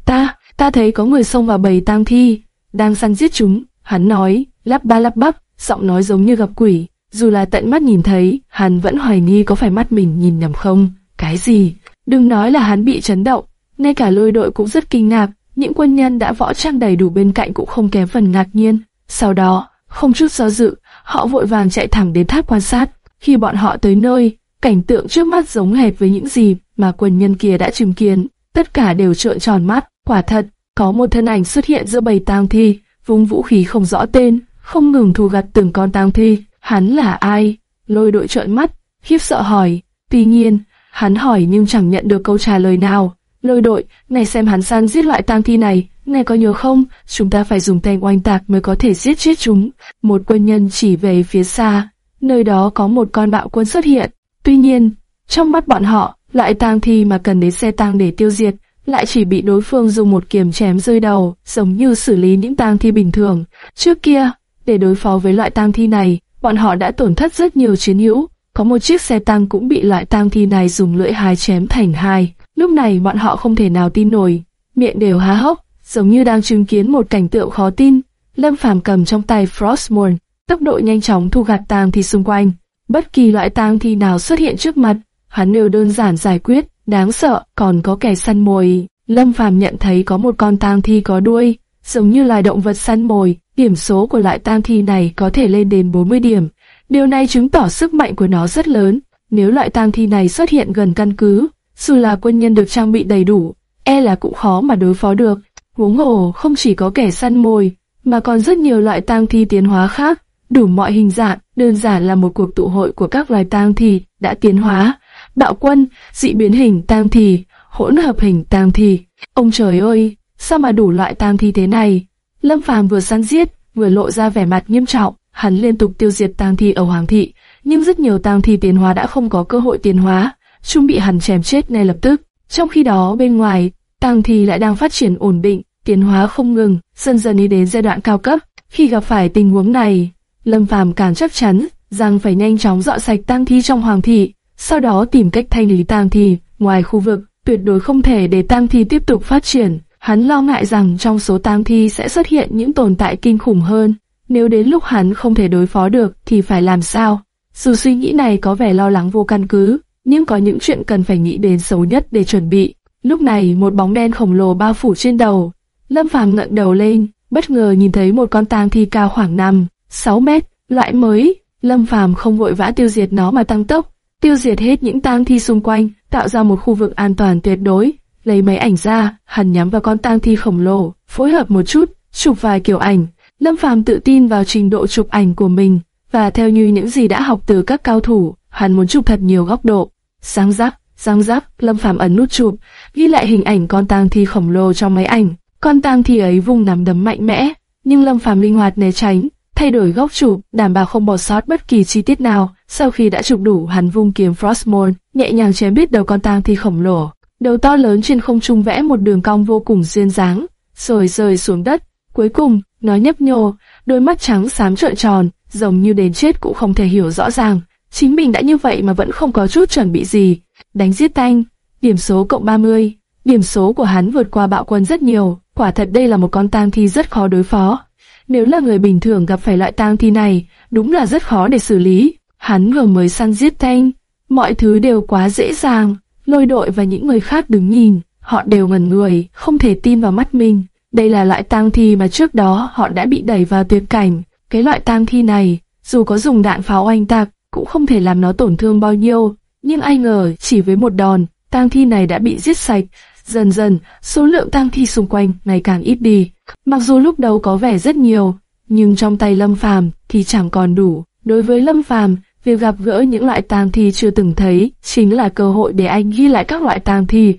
Ta, ta thấy có người xông vào bầy tang thi, đang săn giết chúng. Hắn nói, lắp ba lắp bắp, giọng nói giống như gặp quỷ. Dù là tận mắt nhìn thấy, hắn vẫn hoài nghi có phải mắt mình nhìn nhầm không. Cái gì? Đừng nói là hắn bị chấn động, ngay cả lôi đội cũng rất kinh ngạc. Những quân nhân đã võ trang đầy đủ bên cạnh cũng không kém phần ngạc nhiên. Sau đó, không chút do dự, họ vội vàng chạy thẳng đến tháp quan sát. Khi bọn họ tới nơi, cảnh tượng trước mắt giống hệt với những gì mà quân nhân kia đã chứng kiến. Tất cả đều trợn tròn mắt. Quả thật, có một thân ảnh xuất hiện giữa bầy tang thi, vung vũ khí không rõ tên, không ngừng thu gặt từng con tang thi. Hắn là ai? Lôi đội trợn mắt, khiếp sợ hỏi. Tuy nhiên, hắn hỏi nhưng chẳng nhận được câu trả lời nào. Lôi đội, này xem hắn săn giết loại tang thi này, này có nhớ không? Chúng ta phải dùng tay oanh tạc mới có thể giết chết chúng. Một quân nhân chỉ về phía xa, nơi đó có một con bạo quân xuất hiện. Tuy nhiên, trong mắt bọn họ, loại tang thi mà cần đến xe tang để tiêu diệt, lại chỉ bị đối phương dùng một kiềm chém rơi đầu, giống như xử lý những tang thi bình thường. Trước kia, để đối phó với loại tang thi này, bọn họ đã tổn thất rất nhiều chiến hữu. Có một chiếc xe tăng cũng bị loại tang thi này dùng lưỡi hái chém thành hai. Lúc này bọn họ không thể nào tin nổi, miệng đều há hốc, giống như đang chứng kiến một cảnh tượng khó tin. Lâm Phàm cầm trong tay Frostmourne, tốc độ nhanh chóng thu gạt tang thi xung quanh. Bất kỳ loại tang thi nào xuất hiện trước mặt, hắn đều đơn giản giải quyết, đáng sợ, còn có kẻ săn mồi. Lâm Phàm nhận thấy có một con tang thi có đuôi, giống như loài động vật săn mồi, điểm số của loại tang thi này có thể lên đến 40 điểm. Điều này chứng tỏ sức mạnh của nó rất lớn. Nếu loại tang thi này xuất hiện gần căn cứ, dù là quân nhân được trang bị đầy đủ, e là cũng khó mà đối phó được. Huống hồ không chỉ có kẻ săn mồi, mà còn rất nhiều loại tang thi tiến hóa khác, đủ mọi hình dạng, đơn giản là một cuộc tụ hội của các loài tang thì đã tiến hóa. Bạo quân, dị biến hình tang thì hỗn hợp hình tang thì. Ông trời ơi, sao mà đủ loại tang thi thế này? Lâm Phàm vừa săn giết, vừa lộ ra vẻ mặt nghiêm trọng, hắn liên tục tiêu diệt tang thi ở Hoàng thị, nhưng rất nhiều tang thi tiến hóa đã không có cơ hội tiến hóa, chúng bị hắn chém chết ngay lập tức. Trong khi đó bên ngoài, tang thi lại đang phát triển ổn định, tiến hóa không ngừng, dần dần đi đến giai đoạn cao cấp. Khi gặp phải tình huống này, Lâm Phàm càng chắc chắn rằng phải nhanh chóng dọn sạch tang thi trong hoàng thị, sau đó tìm cách thanh lý tang thi ngoài khu vực, tuyệt đối không thể để tang thi tiếp tục phát triển. Hắn lo ngại rằng trong số tang thi sẽ xuất hiện những tồn tại kinh khủng hơn. Nếu đến lúc hắn không thể đối phó được thì phải làm sao? Dù suy nghĩ này có vẻ lo lắng vô căn cứ, nhưng có những chuyện cần phải nghĩ đến xấu nhất để chuẩn bị. Lúc này một bóng đen khổng lồ bao phủ trên đầu. Lâm Phàm ngẩng đầu lên, bất ngờ nhìn thấy một con tang thi cao khoảng 5, 6 mét, loại mới. Lâm Phàm không vội vã tiêu diệt nó mà tăng tốc, tiêu diệt hết những tang thi xung quanh, tạo ra một khu vực an toàn tuyệt đối. Lấy máy ảnh ra, hắn nhắm vào con tang thi khổng lồ, phối hợp một chút, chụp vài kiểu ảnh. Lâm Phàm tự tin vào trình độ chụp ảnh của mình, và theo như những gì đã học từ các cao thủ, hắn muốn chụp thật nhiều góc độ. Sáng rắc, sáng rắc, Lâm Phàm ấn nút chụp, ghi lại hình ảnh con tang thi khổng lồ trong máy ảnh. Con tang thi ấy vùng nắm đấm mạnh mẽ, nhưng Lâm Phàm linh hoạt né tránh, thay đổi góc chụp, đảm bảo không bỏ sót bất kỳ chi tiết nào. Sau khi đã chụp đủ, hắn vung kiếm Frostmourne, nhẹ nhàng chém đứt đầu con tang thi khổng lồ. Đầu to lớn trên không trung vẽ một đường cong vô cùng duyên dáng, rồi rơi xuống đất. Cuối cùng, nó nhấp nhô, đôi mắt trắng xám trợn tròn, giống như đến chết cũng không thể hiểu rõ ràng. Chính mình đã như vậy mà vẫn không có chút chuẩn bị gì. Đánh giết tanh, điểm số cộng 30. Điểm số của hắn vượt qua bạo quân rất nhiều, quả thật đây là một con tang thi rất khó đối phó. Nếu là người bình thường gặp phải loại tang thi này, đúng là rất khó để xử lý. Hắn vừa mới săn giết thanh mọi thứ đều quá dễ dàng. Lôi đội và những người khác đứng nhìn, họ đều ngẩn người, không thể tin vào mắt mình. Đây là loại tang thi mà trước đó họ đã bị đẩy vào tuyệt cảnh. Cái loại tang thi này, dù có dùng đạn pháo oanh tạc, cũng không thể làm nó tổn thương bao nhiêu. Nhưng ai ngờ, chỉ với một đòn, tang thi này đã bị giết sạch. Dần dần, số lượng tang thi xung quanh ngày càng ít đi. Mặc dù lúc đầu có vẻ rất nhiều, nhưng trong tay Lâm Phàm thì chẳng còn đủ. Đối với Lâm Phàm, việc gặp gỡ những loại tang thi chưa từng thấy chính là cơ hội để anh ghi lại các loại tang thi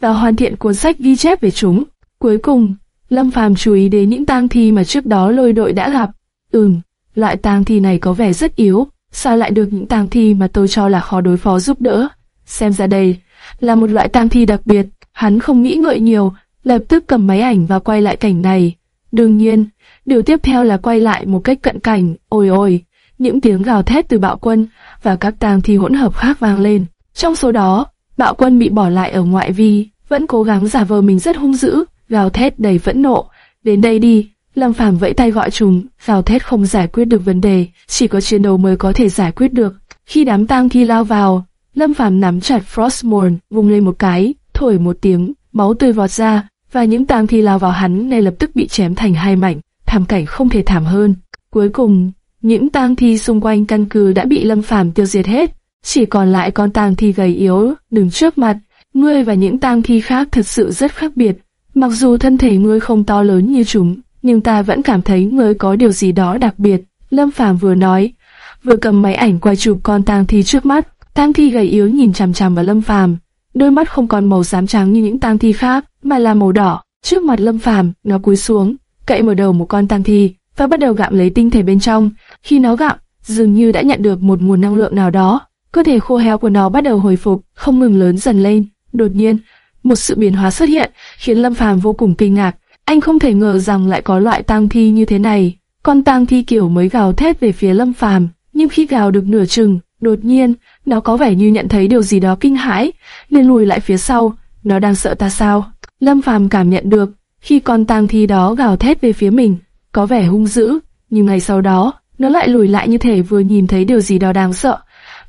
và hoàn thiện cuốn sách ghi chép về chúng. Cuối cùng, Lâm Phàm chú ý đến những tang thi mà trước đó lôi đội đã gặp. Ừm, loại tang thi này có vẻ rất yếu, sao lại được những tang thi mà tôi cho là khó đối phó giúp đỡ? Xem ra đây là một loại tang thi đặc biệt. Hắn không nghĩ ngợi nhiều, lập tức cầm máy ảnh và quay lại cảnh này. Đương nhiên, điều tiếp theo là quay lại một cách cận cảnh. Ôi ôi, những tiếng gào thét từ bạo quân và các tang thi hỗn hợp khác vang lên. Trong số đó, bạo quân bị bỏ lại ở ngoại vi, vẫn cố gắng giả vờ mình rất hung dữ, gào thét đầy phẫn nộ. Đến đây đi, Lâm Phàm vẫy tay gọi chúng, gào thét không giải quyết được vấn đề, chỉ có chiến đấu mới có thể giải quyết được. Khi đám tang thi lao vào, Lâm Phàm nắm chặt Frostmourne, vung lên một cái, thổi một tiếng, máu tươi vọt ra, và những tang thi lao vào hắn ngay lập tức bị chém thành hai mảnh, thảm cảnh không thể thảm hơn. Cuối cùng, những tang thi xung quanh căn cứ đã bị Lâm Phàm tiêu diệt hết, chỉ còn lại con tang thi gầy yếu đứng trước mặt. Ngươi và những tang thi khác thật sự rất khác biệt. Mặc dù thân thể ngươi không to lớn như chúng, nhưng ta vẫn cảm thấy ngươi có điều gì đó đặc biệt. Lâm Phàm vừa nói, vừa cầm máy ảnh quay chụp con tang thi trước mắt. Tang thi gầy yếu nhìn chằm chằm vào Lâm Phàm, đôi mắt không còn màu xám trắng như những tang thi khác, mà là màu đỏ. Trước mặt Lâm Phàm, nó cúi xuống, cậy mở đầu một con tang thi và bắt đầu gặm lấy tinh thể bên trong. Khi nó gặm, dường như đã nhận được một nguồn năng lượng nào đó, cơ thể khô héo của nó bắt đầu hồi phục, không ngừng lớn dần lên. Đột nhiên, một sự biến hóa xuất hiện, khiến Lâm Phàm vô cùng kinh ngạc. Anh không thể ngờ rằng lại có loại tang thi như thế này. Con tang thi kiểu mới gào thét về phía Lâm Phàm, nhưng khi gào được nửa chừng, đột nhiên, nó có vẻ như nhận thấy điều gì đó kinh hãi, nên lùi lại phía sau. Nó đang sợ ta sao? Lâm Phàm cảm nhận được, khi con tang thi đó gào thét về phía mình, có vẻ hung dữ, nhưng ngày sau đó, nó lại lùi lại như thể vừa nhìn thấy điều gì đó đáng sợ.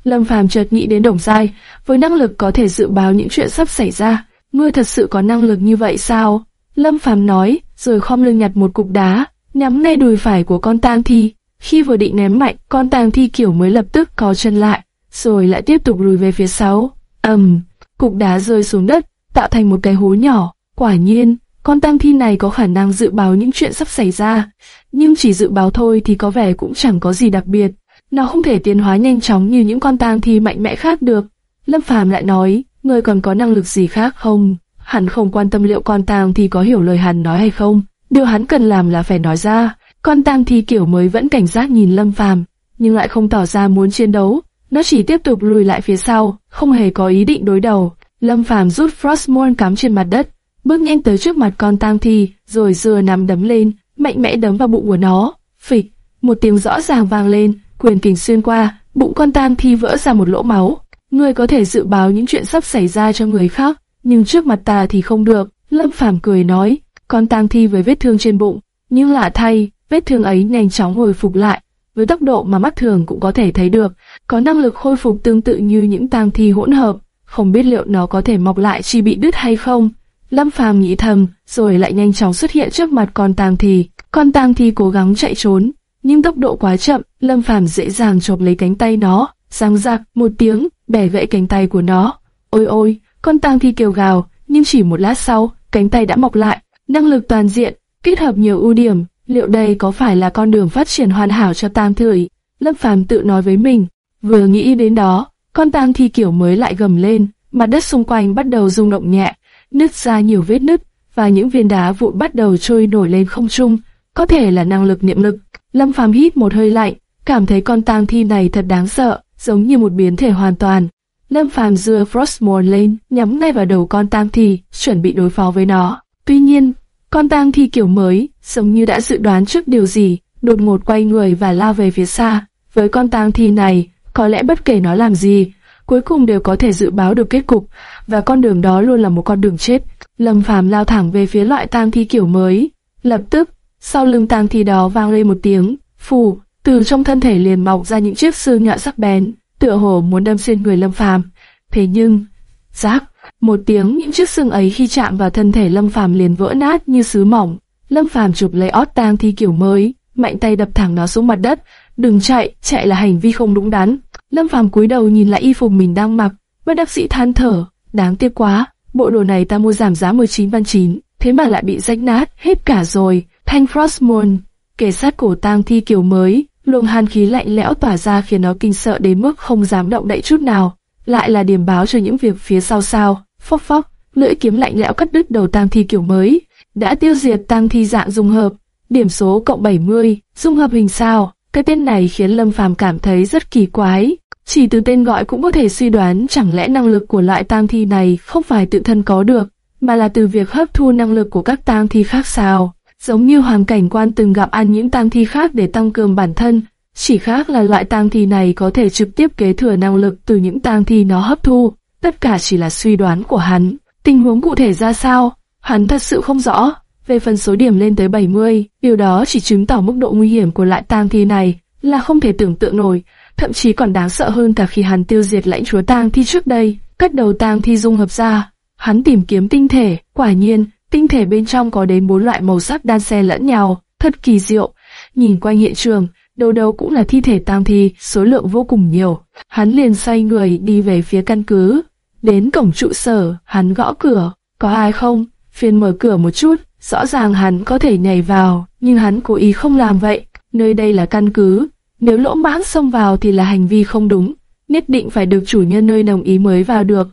Lâm Phàm chợt nghĩ đến Đồng Giai, với năng lực có thể dự báo những chuyện sắp xảy ra. Ngươi thật sự có năng lực như vậy sao? Lâm Phàm nói, rồi khom lưng nhặt một cục đá, nhắm ngay đùi phải của con tang thi. Khi vừa định ném mạnh, con tang thi kiểu mới lập tức có chân lại, rồi lại tiếp tục lùi về phía sau. ầm, um, cục đá rơi xuống đất, tạo thành một cái hố nhỏ. Quả nhiên, con tang thi này có khả năng dự báo những chuyện sắp xảy ra, nhưng chỉ dự báo thôi thì có vẻ cũng chẳng có gì đặc biệt. nó không thể tiến hóa nhanh chóng như những con tang thi mạnh mẽ khác được. Lâm Phàm lại nói, ngươi còn có năng lực gì khác không? Hắn không quan tâm liệu con tang thi có hiểu lời hắn nói hay không. Điều hắn cần làm là phải nói ra. Con tang thi kiểu mới vẫn cảnh giác nhìn Lâm Phàm, nhưng lại không tỏ ra muốn chiến đấu. Nó chỉ tiếp tục lùi lại phía sau, không hề có ý định đối đầu. Lâm Phàm rút Frostmourne cắm trên mặt đất, bước nhanh tới trước mặt con tang thi, rồi dừa nằm đấm lên, mạnh mẽ đấm vào bụng của nó. Phịch, một tiếng rõ ràng vang lên, quyền kình xuyên qua, bụng con tang thi vỡ ra một lỗ máu. Ngươi có thể dự báo những chuyện sắp xảy ra cho người khác, nhưng trước mặt ta thì không được. Lâm Phàm cười nói, con tang thi với vết thương trên bụng, nhưng lạ thay, vết thương ấy nhanh chóng hồi phục lại, với tốc độ mà mắt thường cũng có thể thấy được, có năng lực khôi phục tương tự như những tang thi hỗn hợp, không biết liệu nó có thể mọc lại chỉ bị đứt hay không. Lâm Phàm nghĩ thầm, rồi lại nhanh chóng xuất hiện trước mặt con tang thi. Con tang thi cố gắng chạy trốn, nhưng tốc độ quá chậm, Lâm Phàm dễ dàng chộp lấy cánh tay nó, giang giặc một tiếng, bẻ gãy cánh tay của nó. Ôi ôi, con tang thi kêu gào, nhưng chỉ một lát sau, cánh tay đã mọc lại, năng lực toàn diện, kết hợp nhiều ưu điểm, liệu đây có phải là con đường phát triển hoàn hảo cho tang thử? Lâm Phàm tự nói với mình, vừa nghĩ đến đó, con tang thi kiểu mới lại gầm lên, mặt đất xung quanh bắt đầu rung động nhẹ, nứt ra nhiều vết nứt, và những viên đá vụn bắt đầu trôi nổi lên không trung, có thể là năng lực niệm lực. Lâm Phàm hít một hơi lạnh, cảm thấy con tang thi này thật đáng sợ, giống như một biến thể hoàn toàn. Lâm Phàm dưa Frostmourne lên, nhắm ngay vào đầu con tang thi, chuẩn bị đối phó với nó. Tuy nhiên, con tang thi kiểu mới, giống như đã dự đoán trước điều gì, đột ngột quay người và lao về phía xa. Với con tang thi này, có lẽ bất kể nó làm gì, cuối cùng đều có thể dự báo được kết cục, và con đường đó luôn là một con đường chết. Lâm Phàm lao thẳng về phía loại tang thi kiểu mới. Lập tức, sau lưng tang thi đó vang lên một tiếng, phù, từ trong thân thể liền mọc ra những chiếc xương nhọn sắc bén, tựa hồ muốn đâm xuyên người Lâm Phàm. Thế nhưng, rác, một tiếng những chiếc xương ấy khi chạm vào thân thể Lâm Phàm liền vỡ nát như sứ mỏng. Lâm Phàm chụp lấy ót tang thi kiểu mới, mạnh tay đập thẳng nó xuống mặt đất. Đừng chạy, chạy là hành vi không đúng đắn. Lâm Phàm cúi đầu nhìn lại y phục mình đang mặc, bất đắc sĩ than thở, đáng tiếc quá, bộ đồ này ta mua giảm giá 19 văn 9, thế mà lại bị rách nát hết cả rồi. Thanh Frostmourne, kẻ sát cổ tang thi kiểu mới, luồng hàn khí lạnh lẽo tỏa ra khiến nó kinh sợ đến mức không dám động đậy chút nào. Lại là điểm báo cho những việc phía sau sao. Phốc phốc, lưỡi kiếm lạnh lẽo cắt đứt đầu tang thi kiểu mới, đã tiêu diệt tang thi dạng dung hợp. Điểm số cộng 70, dung hợp hình sao. Cái tên này khiến Lâm Phàm cảm thấy rất kỳ quái. Chỉ từ tên gọi cũng có thể suy đoán chẳng lẽ năng lực của loại tang thi này không phải tự thân có được, mà là từ việc hấp thu năng lực của các tang thi khác sao. Giống như hoàng cảnh quan từng gặp ăn những tang thi khác để tăng cường bản thân, chỉ khác là loại tang thi này có thể trực tiếp kế thừa năng lực từ những tang thi nó hấp thu. Tất cả chỉ là suy đoán của hắn. Tình huống cụ thể ra sao, hắn thật sự không rõ. Về phần số điểm lên tới 70, điều đó chỉ chứng tỏ mức độ nguy hiểm của loại tang thi này là không thể tưởng tượng nổi, thậm chí còn đáng sợ hơn cả khi hắn tiêu diệt lãnh chúa tang thi trước đây, cắt đầu tang thi dung hợp ra. Hắn tìm kiếm tinh thể, quả nhiên, tinh thể bên trong có đến bốn loại màu sắc đan xen lẫn nhau, thật kỳ diệu. Nhìn quanh hiện trường, đâu đâu cũng là thi thể tang thi, số lượng vô cùng nhiều. Hắn liền xoay người đi về phía căn cứ. Đến cổng trụ sở, hắn gõ cửa, có ai không? Phiên mở cửa một chút, rõ ràng hắn có thể nhảy vào, nhưng hắn cố ý không làm vậy. Nơi đây là căn cứ, nếu lỗ mãng xông vào thì là hành vi không đúng, nhất định phải được chủ nhân nơi đồng ý mới vào được.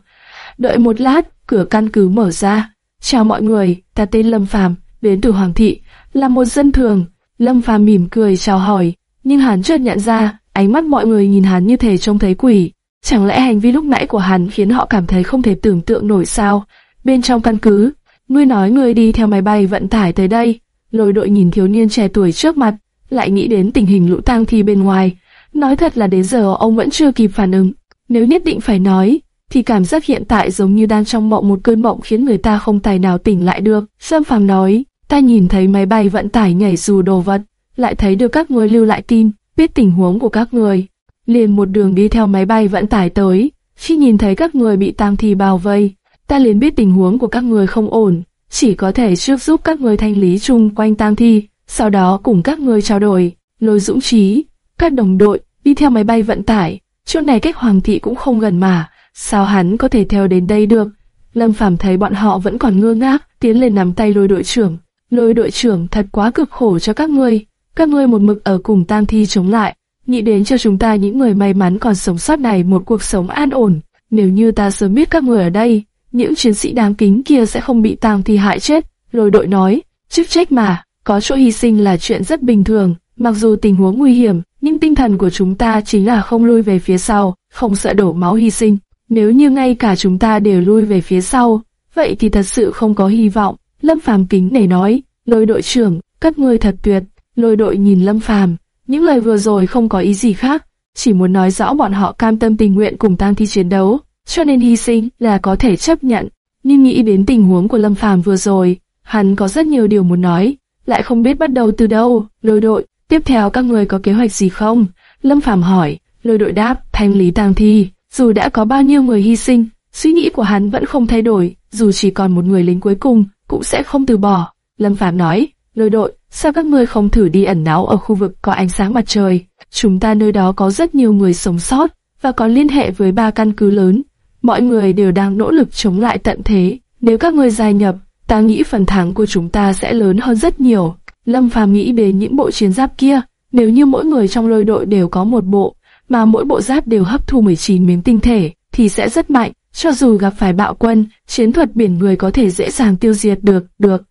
Đợi một lát, cửa căn cứ mở ra. Chào mọi người, ta tên Lâm Phàm, đến từ Hoàng thị, là một dân thường. Lâm Phàm mỉm cười chào hỏi, nhưng hắn chợt nhận ra, ánh mắt mọi người nhìn hắn như thể trông thấy quỷ. Chẳng lẽ hành vi lúc nãy của hắn khiến họ cảm thấy không thể tưởng tượng nổi sao? Bên trong căn cứ, ngươi nói ngươi đi theo máy bay vận tải tới đây. Lôi đội nhìn thiếu niên trẻ tuổi trước mặt, lại nghĩ đến tình hình lũ tang thi bên ngoài. Nói thật là đến giờ ông vẫn chưa kịp phản ứng. Nếu nhất định phải nói, thì cảm giác hiện tại giống như đang trong mộng một cơn mộng khiến người ta không tài nào tỉnh lại được. Sâm Phàm nói, ta nhìn thấy máy bay vận tải nhảy dù đồ vật, lại thấy được các người lưu lại tin, biết tình huống của các người. Liền một đường đi theo máy bay vận tải tới, khi nhìn thấy các người bị tang thi bao vây, ta liền biết tình huống của các người không ổn, chỉ có thể trước giúp các người thanh lý chung quanh tang thi, sau đó cùng các người trao đổi, lôi dũng trí, các đồng đội, đi theo máy bay vận tải, chỗ này cách hoàng thị cũng không gần mà, sao hắn có thể theo đến đây được? Lâm Phàm thấy bọn họ vẫn còn ngơ ngác, tiến lên nắm tay lôi đội trưởng. Lôi đội trưởng thật quá cực khổ cho các ngươi, các ngươi một mực ở cùng tang thi chống lại, nghĩ đến cho chúng ta những người may mắn còn sống sót này một cuộc sống an ổn. Nếu như ta sớm biết các người ở đây, những chiến sĩ đáng kính kia sẽ không bị tang thi hại chết. Lôi đội nói, chức trách mà, có chỗ hy sinh là chuyện rất bình thường. Mặc dù tình huống nguy hiểm, nhưng tinh thần của chúng ta chính là không lui về phía sau, không sợ đổ máu hy sinh. Nếu như ngay cả chúng ta đều lui về phía sau, vậy thì thật sự không có hy vọng. Lâm Phàm kính để nói, lôi đội trưởng, các ngươi thật tuyệt. Lôi đội nhìn Lâm Phàm, những lời vừa rồi không có ý gì khác, chỉ muốn nói rõ bọn họ cam tâm tình nguyện cùng tang thi chiến đấu, cho nên hy sinh là có thể chấp nhận. Nhưng nghĩ đến tình huống của Lâm Phàm vừa rồi, hắn có rất nhiều điều muốn nói, lại không biết bắt đầu từ đâu. Lôi đội, tiếp theo các người có kế hoạch gì không? Lâm Phàm hỏi, lôi đội đáp, thanh lý tang thi. Dù đã có bao nhiêu người hy sinh, suy nghĩ của hắn vẫn không thay đổi, dù chỉ còn một người lính cuối cùng, cũng sẽ không từ bỏ. Lâm Phàm nói, lôi đội, sao các ngươi không thử đi ẩn náu ở khu vực có ánh sáng mặt trời? Chúng ta nơi đó có rất nhiều người sống sót, và có liên hệ với ba căn cứ lớn. Mọi người đều đang nỗ lực chống lại tận thế. Nếu các ngươi gia nhập, ta nghĩ phần thắng của chúng ta sẽ lớn hơn rất nhiều. Lâm Phàm nghĩ đến những bộ chiến giáp kia, nếu như mỗi người trong lôi đội đều có một bộ, mà mỗi bộ giáp đều hấp thu 19 miếng tinh thể, thì sẽ rất mạnh. Cho dù gặp phải bạo quân, chiến thuật biển người có thể dễ dàng tiêu diệt được, được,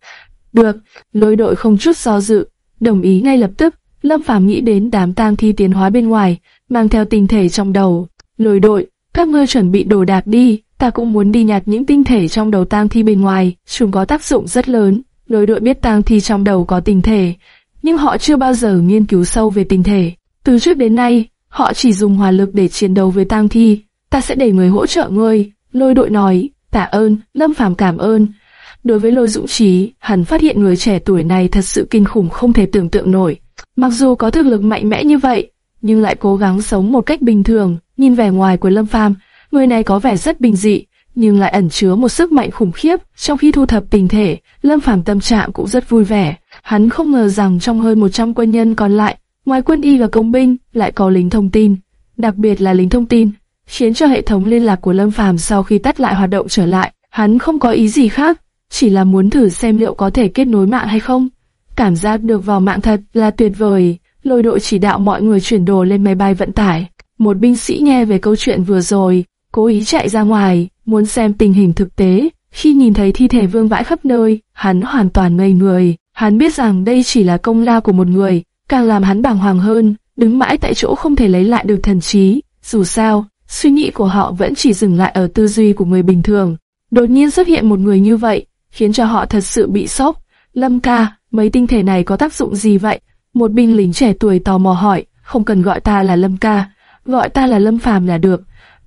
được. Lôi đội không chút do dự, đồng ý ngay lập tức. Lâm Phàm nghĩ đến đám tang thi tiến hóa bên ngoài, mang theo tinh thể trong đầu. Lôi đội, các ngươi chuẩn bị đồ đạc đi, ta cũng muốn đi nhặt những tinh thể trong đầu tang thi bên ngoài, chúng có tác dụng rất lớn. Lôi đội biết tang thi trong đầu có tinh thể, nhưng họ chưa bao giờ nghiên cứu sâu về tinh thể. Từ trước đến nay, họ chỉ dùng hỏa lực để chiến đấu với tang thi. Ta sẽ để người hỗ trợ ngươi. Lôi đội nói, tạ ơn, Lâm Phàm cảm ơn. Đối với lôi dũng trí, hắn phát hiện người trẻ tuổi này thật sự kinh khủng không thể tưởng tượng nổi. Mặc dù có thực lực mạnh mẽ như vậy, nhưng lại cố gắng sống một cách bình thường. Nhìn vẻ ngoài của Lâm Phàm, người này có vẻ rất bình dị, nhưng lại ẩn chứa một sức mạnh khủng khiếp. Trong khi thu thập tình thể, Lâm Phàm tâm trạng cũng rất vui vẻ. Hắn không ngờ rằng trong hơn 100 quân nhân còn lại, ngoài quân y và công binh, lại có lính thông tin, đặc biệt là lính thông tin, khiến cho hệ thống liên lạc của Lâm Phàm sau khi tắt lại hoạt động trở lại. Hắn không có ý gì khác, chỉ là muốn thử xem liệu có thể kết nối mạng hay không. Cảm giác được vào mạng thật là tuyệt vời. Lôi đội chỉ đạo mọi người chuyển đồ lên máy bay vận tải. Một binh sĩ nghe về câu chuyện vừa rồi, cố ý chạy ra ngoài, muốn xem tình hình thực tế. Khi nhìn thấy thi thể vương vãi khắp nơi, hắn hoàn toàn ngây người. Hắn biết rằng đây chỉ là công lao của một người, càng làm hắn bàng hoàng hơn, đứng mãi tại chỗ không thể lấy lại được thần trí. Dù sao, suy nghĩ của họ vẫn chỉ dừng lại ở tư duy của người bình thường. Đột nhiên xuất hiện một người như vậy, khiến cho họ thật sự bị sốc. Lâm ca, mấy tinh thể này có tác dụng gì vậy? Một binh lính trẻ tuổi tò mò hỏi, không cần gọi ta là Lâm ca, gọi ta là Lâm Phàm là được.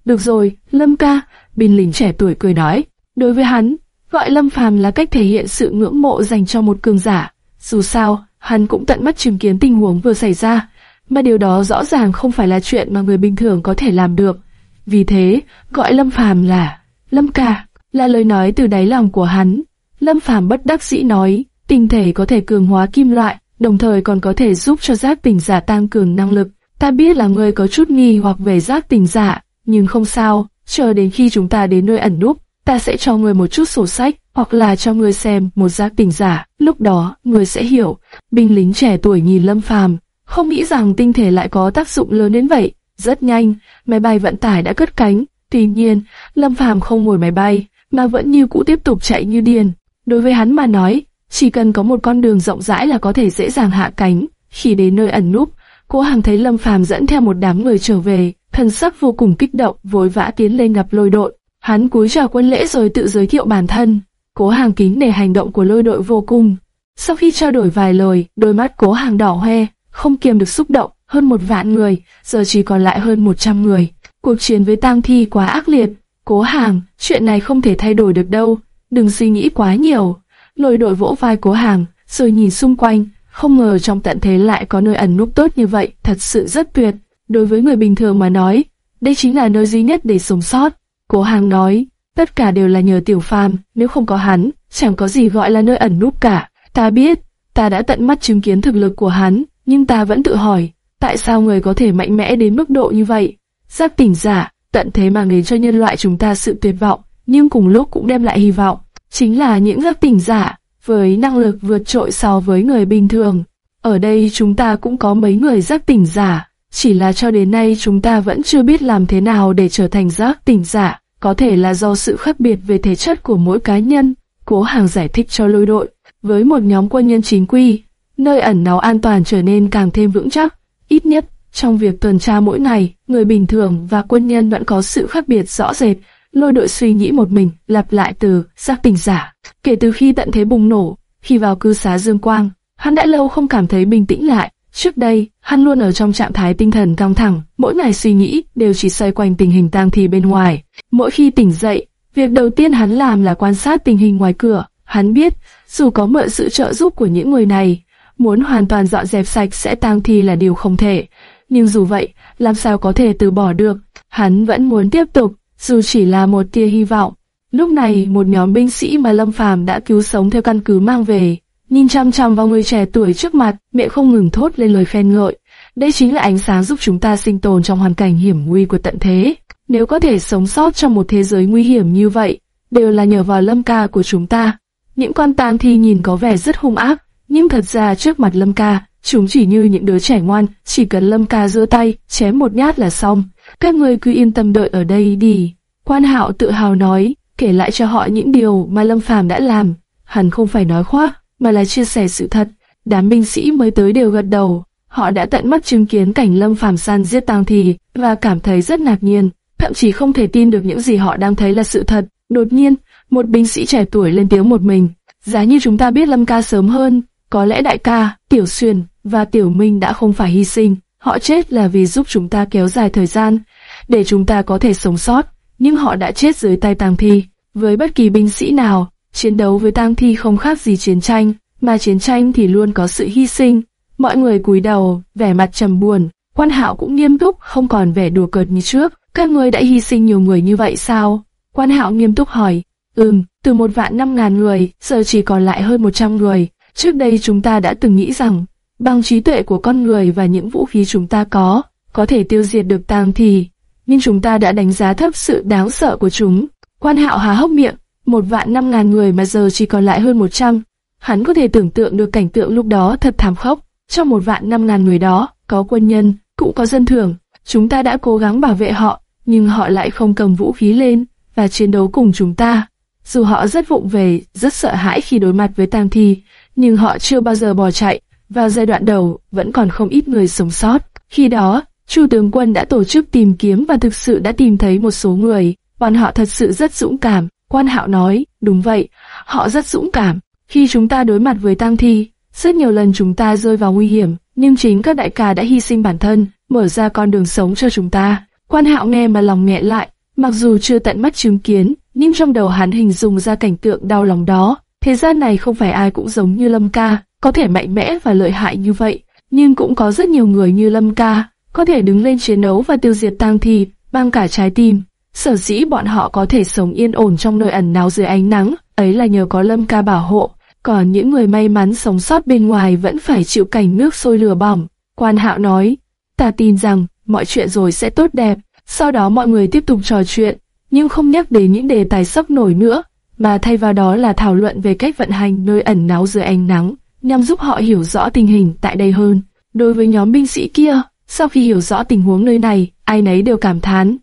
Được rồi, Lâm ca, binh lính trẻ tuổi cười nói. Đối với hắn, gọi Lâm Phàm là cách thể hiện sự ngưỡng mộ dành cho một cường giả. Dù sao, hắn cũng tận mắt chứng kiến tình huống vừa xảy ra, mà điều đó rõ ràng không phải là chuyện mà người bình thường có thể làm được. Vì thế, gọi Lâm Phàm là Lâm ca, là lời nói từ đáy lòng của hắn. Lâm Phàm bất đắc dĩ nói, tinh thể có thể cường hóa kim loại, đồng thời còn có thể giúp cho giác tỉnh giả tăng cường năng lực. Ta biết là ngươi có chút nghi hoặc về giác tình giả, nhưng không sao, chờ đến khi chúng ta đến nơi ẩn núp, ta sẽ cho ngươi một chút sổ sách, hoặc là cho ngươi xem một giác tình giả, lúc đó ngươi sẽ hiểu. Binh lính trẻ tuổi nhìn Lâm Phàm, không nghĩ rằng tinh thể lại có tác dụng lớn đến vậy. Rất nhanh, máy bay vận tải đã cất cánh. Tuy nhiên, Lâm Phàm không ngồi máy bay, mà vẫn như cũ tiếp tục chạy như điên. Đối với hắn mà nói, chỉ cần có một con đường rộng rãi là có thể dễ dàng hạ cánh. Khi đến nơi ẩn núp, Cố Hàng thấy Lâm Phàm dẫn theo một đám người trở về, thần sắc vô cùng kích động, vội vã tiến lên gặp lôi đội. Hắn cúi chào quân lễ rồi tự giới thiệu bản thân. Cố Hàng kính để hành động của lôi đội vô cùng. Sau khi trao đổi vài lời, đôi mắt Cố Hàng đỏ hoe, không kiềm được xúc động. Hơn một vạn người, giờ chỉ còn lại hơn một trăm người. Cuộc chiến với tang thi quá ác liệt. Cố Hàng, chuyện này không thể thay đổi được đâu. Đừng suy nghĩ quá nhiều. Lôi đội vỗ vai Cố Hàng, rồi nhìn xung quanh, không ngờ trong tận thế lại có nơi ẩn núp tốt như vậy, thật sự rất tuyệt. Đối với người bình thường mà nói, đây chính là nơi duy nhất để sống sót. Cố Hàng nói, tất cả đều là nhờ Tiểu Phàm, nếu không có hắn, chẳng có gì gọi là nơi ẩn núp cả. Ta biết, ta đã tận mắt chứng kiến thực lực của hắn, nhưng ta vẫn tự hỏi, tại sao người có thể mạnh mẽ đến mức độ như vậy? Giác tỉnh giả, tận thế mang đến cho nhân loại chúng ta sự tuyệt vọng, nhưng cùng lúc cũng đem lại hy vọng. Chính là những giác tỉnh giả, với năng lực vượt trội so với người bình thường. Ở đây chúng ta cũng có mấy người giác tỉnh giả, chỉ là cho đến nay chúng ta vẫn chưa biết làm thế nào để trở thành giác tỉnh giả, có thể là do sự khác biệt về thể chất của mỗi cá nhân. Cố hàng giải thích cho lôi đội, với một nhóm quân nhân chính quy, nơi ẩn náu an toàn trở nên càng thêm vững chắc, ít nhất trong việc tuần tra mỗi ngày, người bình thường và quân nhân vẫn có sự khác biệt rõ rệt. Lôi đội suy nghĩ một mình, lặp lại từ giác tỉnh giả. Kể từ khi tận thế bùng nổ, khi vào cư xá Dương Quang, hắn đã lâu không cảm thấy bình tĩnh lại. Trước đây, hắn luôn ở trong trạng thái tinh thần căng thẳng, mỗi ngày suy nghĩ đều chỉ xoay quanh tình hình tang thi bên ngoài. Mỗi khi tỉnh dậy, việc đầu tiên hắn làm là quan sát tình hình ngoài cửa. Hắn biết, dù có mượn sự trợ giúp của những người này, muốn hoàn toàn dọn dẹp sạch sẽ tang thi là điều không thể. Nhưng dù vậy, làm sao có thể từ bỏ được? Hắn vẫn muốn tiếp tục, dù chỉ là một tia hy vọng. Lúc này, một nhóm binh sĩ mà Lâm Phàm đã cứu sống theo căn cứ mang về, nhìn chăm chăm vào người trẻ tuổi trước mặt, mẹ không ngừng thốt lên lời khen ngợi. Đây chính là ánh sáng giúp chúng ta sinh tồn trong hoàn cảnh hiểm nguy của tận thế. Nếu có thể sống sót trong một thế giới nguy hiểm như vậy, đều là nhờ vào Lâm ca của chúng ta. Những con tang thi nhìn có vẻ rất hung ác, nhưng thật ra trước mặt Lâm ca, chúng chỉ như những đứa trẻ ngoan, chỉ cần Lâm ca giơ tay, chém một nhát là xong. Các người cứ yên tâm đợi ở đây đi. Quan Hạo tự hào nói, kể lại cho họ những điều mà Lâm Phàm đã làm. Hắn không phải nói khoác, mà là chia sẻ sự thật. Đám binh sĩ mới tới đều gật đầu. Họ đã tận mắt chứng kiến cảnh Lâm Phàm san giết tang thì và cảm thấy rất ngạc nhiên, thậm chí không thể tin được những gì họ đang thấy là sự thật. Đột nhiên, một binh sĩ trẻ tuổi lên tiếng một mình. Giá như chúng ta biết Lâm ca sớm hơn, có lẽ đại ca, Tiểu Xuyên và Tiểu Minh đã không phải hy sinh. Họ chết là vì giúp chúng ta kéo dài thời gian, để chúng ta có thể sống sót. Nhưng họ đã chết dưới tay tang thi. Với bất kỳ binh sĩ nào, chiến đấu với tang thi không khác gì chiến tranh, mà chiến tranh thì luôn có sự hy sinh. Mọi người cúi đầu, vẻ mặt trầm buồn. Quan Hạo cũng nghiêm túc, không còn vẻ đùa cợt như trước. Các ngươi đã hy sinh nhiều người như vậy sao? Quan Hạo nghiêm túc hỏi. Ừm, từ một vạn năm ngàn người, giờ chỉ còn lại hơn một trăm người. Trước đây chúng ta đã từng nghĩ rằng, bằng trí tuệ của con người và những vũ khí chúng ta có, có thể tiêu diệt được tang thì, nhưng chúng ta đã đánh giá thấp sự đáng sợ của chúng. Quan hạo há hốc miệng, một vạn năm ngàn người mà giờ chỉ còn lại hơn một trăm. Hắn có thể tưởng tượng được cảnh tượng lúc đó thật thảm khốc. Trong một vạn năm ngàn người đó, có quân nhân, cũng có dân thường. Chúng ta đã cố gắng bảo vệ họ, nhưng họ lại không cầm vũ khí lên và chiến đấu cùng chúng ta. Dù họ rất vụng về, rất sợ hãi khi đối mặt với tang thi, nhưng họ chưa bao giờ bỏ chạy. Vào giai đoạn đầu, vẫn còn không ít người sống sót. Khi đó, Chu tướng quân đã tổ chức tìm kiếm và thực sự đã tìm thấy một số người. Bọn họ thật sự rất dũng cảm. Quan Hạo nói, đúng vậy, họ rất dũng cảm. Khi chúng ta đối mặt với tang thi, rất nhiều lần chúng ta rơi vào nguy hiểm, nhưng chính các đại ca đã hy sinh bản thân, mở ra con đường sống cho chúng ta. Quan Hạo nghe mà lòng nghẹn lại, mặc dù chưa tận mắt chứng kiến, nhưng trong đầu hắn hình dung ra cảnh tượng đau lòng đó. Thế gian này không phải ai cũng giống như Lâm Ca, có thể mạnh mẽ và lợi hại như vậy, nhưng cũng có rất nhiều người như Lâm Ca, có thể đứng lên chiến đấu và tiêu diệt tang thi, bằng cả trái tim. Sở dĩ bọn họ có thể sống yên ổn trong nơi ẩn náu dưới ánh nắng, ấy là nhờ có Lâm Ca bảo hộ. Còn những người may mắn sống sót bên ngoài vẫn phải chịu cảnh nước sôi lửa bỏng. Quan Hạo nói, ta tin rằng mọi chuyện rồi sẽ tốt đẹp. Sau đó mọi người tiếp tục trò chuyện, nhưng không nhắc đến những đề tài sốc nổi nữa, mà thay vào đó là thảo luận về cách vận hành nơi ẩn náu dưới ánh nắng, nhằm giúp họ hiểu rõ tình hình tại đây hơn. Đối với nhóm binh sĩ kia, sau khi hiểu rõ tình huống nơi này, ai nấy đều cảm thán.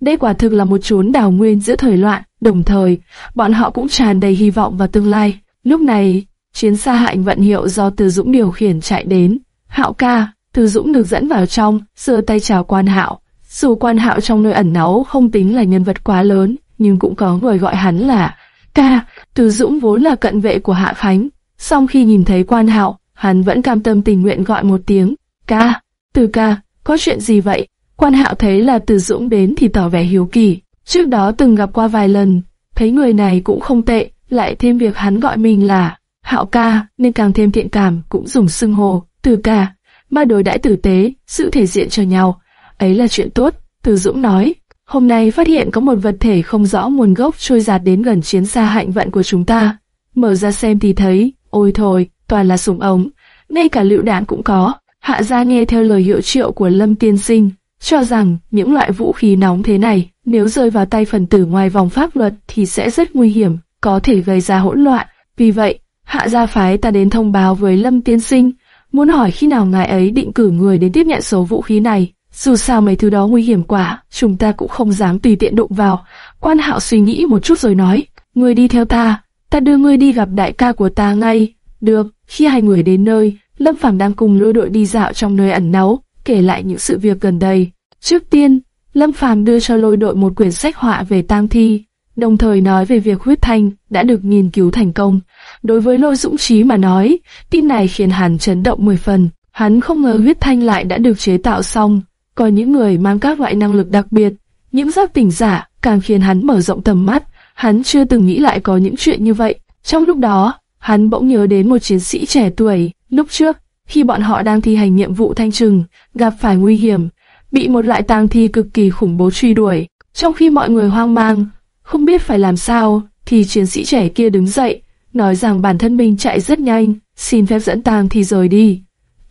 Đây quả thực là một chốn đào nguyên giữa thời loạn, đồng thời, bọn họ cũng tràn đầy hy vọng vào tương lai. Lúc này, chiến xa hạnh vận hiệu do Từ Dũng điều khiển chạy đến. Hạo ca, Từ Dũng được dẫn vào trong, sửa tay chào quan hạo. Dù quan hạo trong nơi ẩn náu không tính là nhân vật quá lớn, nhưng cũng có người gọi hắn là ca. Từ Dũng vốn là cận vệ của Hạ Khánh, song khi nhìn thấy quan hạo, hắn vẫn cam tâm tình nguyện gọi một tiếng ca. Từ ca, có chuyện gì vậy? Quan hạo thấy là Từ Dũng đến thì tỏ vẻ hiếu kỳ. Trước đó từng gặp qua vài lần, thấy người này cũng không tệ, lại thêm việc hắn gọi mình là hạo ca nên càng thêm thiện cảm cũng dùng xưng hô Từ ca, mà đối đãi tử tế, giữ thể diện cho nhau. Ấy là chuyện tốt, Từ Dũng nói. Hôm nay phát hiện có một vật thể không rõ nguồn gốc trôi giạt đến gần chiến xa hạnh vận của chúng ta. Mở ra xem thì thấy, ôi thôi, toàn là súng ống, ngay cả lựu đạn cũng có. Hạ gia nghe theo lời hiệu triệu của Lâm Tiên Sinh, cho rằng những loại vũ khí nóng thế này, nếu rơi vào tay phần tử ngoài vòng pháp luật thì sẽ rất nguy hiểm, có thể gây ra hỗn loạn. Vì vậy, Hạ gia phái ta đến thông báo với Lâm Tiên Sinh, muốn hỏi khi nào ngài ấy định cử người đến tiếp nhận số vũ khí này. Dù sao mấy thứ đó nguy hiểm quá, chúng ta cũng không dám tùy tiện đụng vào. Quan hạo suy nghĩ một chút rồi nói, người đi theo ta, ta đưa ngươi đi gặp đại ca của ta ngay. Được, khi hai người đến nơi, Lâm Phàm đang cùng lôi đội đi dạo trong nơi ẩn náu, kể lại những sự việc gần đây. Trước tiên, Lâm Phàm đưa cho lôi đội một quyển sách họa về tang thi, đồng thời nói về việc huyết thanh đã được nghiên cứu thành công. Đối với lôi dũng trí mà nói, tin này khiến hắn chấn động 10 phần. Hắn không ngờ huyết thanh lại đã được chế tạo xong, còn những người mang các loại năng lực đặc biệt, những giác tỉnh giả càng khiến hắn mở rộng tầm mắt. Hắn chưa từng nghĩ lại có những chuyện như vậy. Trong lúc đó, hắn bỗng nhớ đến một chiến sĩ trẻ tuổi, lúc trước, khi bọn họ đang thi hành nhiệm vụ thanh trừng, gặp phải nguy hiểm, bị một loại tang thi cực kỳ khủng bố truy đuổi. Trong khi mọi người hoang mang, không biết phải làm sao, thì chiến sĩ trẻ kia đứng dậy, nói rằng bản thân mình chạy rất nhanh, xin phép dẫn tang thi rời đi.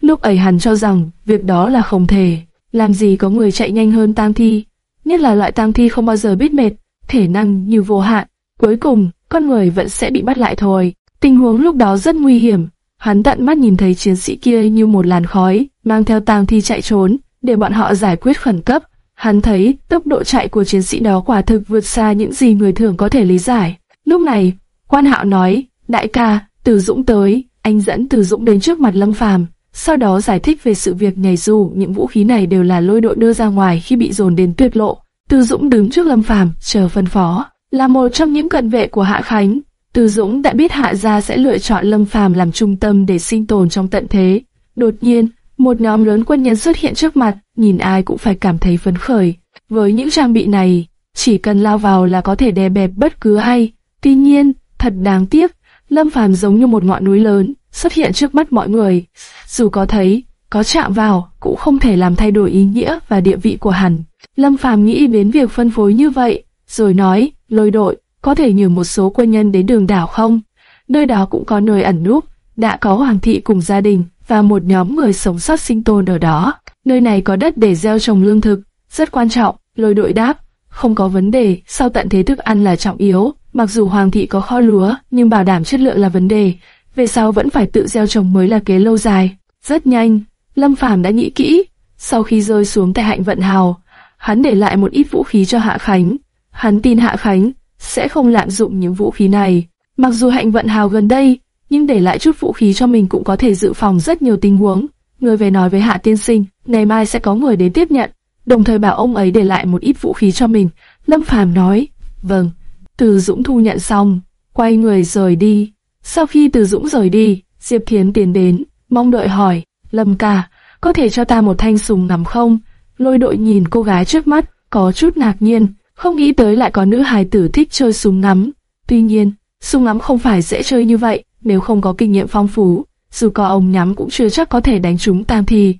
Lúc ấy hắn cho rằng việc đó là không thể, làm gì có người chạy nhanh hơn tang thi, nhất là loại tang thi không bao giờ biết mệt, thể năng như vô hạn. Cuối cùng, con người vẫn sẽ bị bắt lại thôi. Tình huống lúc đó rất nguy hiểm. Hắn tận mắt nhìn thấy chiến sĩ kia như một làn khói, mang theo tang thi chạy trốn, để bọn họ giải quyết khẩn cấp. Hắn thấy tốc độ chạy của chiến sĩ đó quả thực vượt xa những gì người thường có thể lý giải. Lúc này, quan hạo nói, đại ca, Từ Dũng tới, anh dẫn Từ Dũng đến trước mặt Lâm Phàm, sau đó giải thích về sự việc nhảy dù những vũ khí này đều là lôi đội đưa ra ngoài khi bị dồn đến tuyệt lộ. Từ Dũng đứng trước Lâm Phàm, chờ phân phó, là một trong những cận vệ của Hạ Khánh. Từ Dũng đã biết Hạ gia sẽ lựa chọn Lâm Phàm làm trung tâm để sinh tồn trong tận thế. Đột nhiên, một nhóm lớn quân nhân xuất hiện trước mặt, nhìn ai cũng phải cảm thấy phấn khởi. Với những trang bị này, chỉ cần lao vào là có thể đè bẹp bất cứ ai. Tuy nhiên, thật đáng tiếc, Lâm Phàm giống như một ngọn núi lớn, xuất hiện trước mắt mọi người. Dù có thấy, có chạm vào, cũng không thể làm thay đổi ý nghĩa và địa vị của hắn. Lâm Phàm nghĩ đến việc phân phối như vậy, rồi nói, lôi đội, có thể nhường một số quân nhân đến đường đảo không? Nơi đó cũng có nơi ẩn núp, đã có hoàng thị cùng gia đình và một nhóm người sống sót sinh tồn ở đó. Nơi này có đất để gieo trồng lương thực, rất quan trọng, lôi đội đáp, không có vấn đề, sau tận thế thức ăn là trọng yếu, mặc dù hoàng thị có kho lúa, nhưng bảo đảm chất lượng là vấn đề, về sau vẫn phải tự gieo trồng mới là kế lâu dài. Rất nhanh, Lâm Phàm đã nghĩ kỹ, sau khi rơi xuống tại hạnh vận hào, hắn để lại một ít vũ khí cho Hạ Khánh. Hắn tin Hạ Khánh sẽ không lạm dụng những vũ khí này. Mặc dù hạnh vận hào gần đây, nhưng để lại chút vũ khí cho mình cũng có thể dự phòng rất nhiều tình huống. Người về nói với Hạ Tiên Sinh, ngày mai sẽ có người đến tiếp nhận, đồng thời bảo ông ấy để lại một ít vũ khí cho mình. Lâm Phàm nói, vâng. Từ Dũng thu nhận xong, quay người rời đi. Sau khi Từ Dũng rời đi, Diệp Thiến tiến đến, mong đợi hỏi, Lâm ca, có thể cho ta một thanh súng ngắm không? Lôi đội nhìn cô gái trước mắt, có chút ngạc nhiên, không nghĩ tới lại có nữ hài tử thích chơi súng ngắm. Tuy nhiên, súng ngắm không phải dễ chơi như vậy, nếu không có kinh nghiệm phong phú, dù có ông nhắm cũng chưa chắc có thể đánh trúng tam thì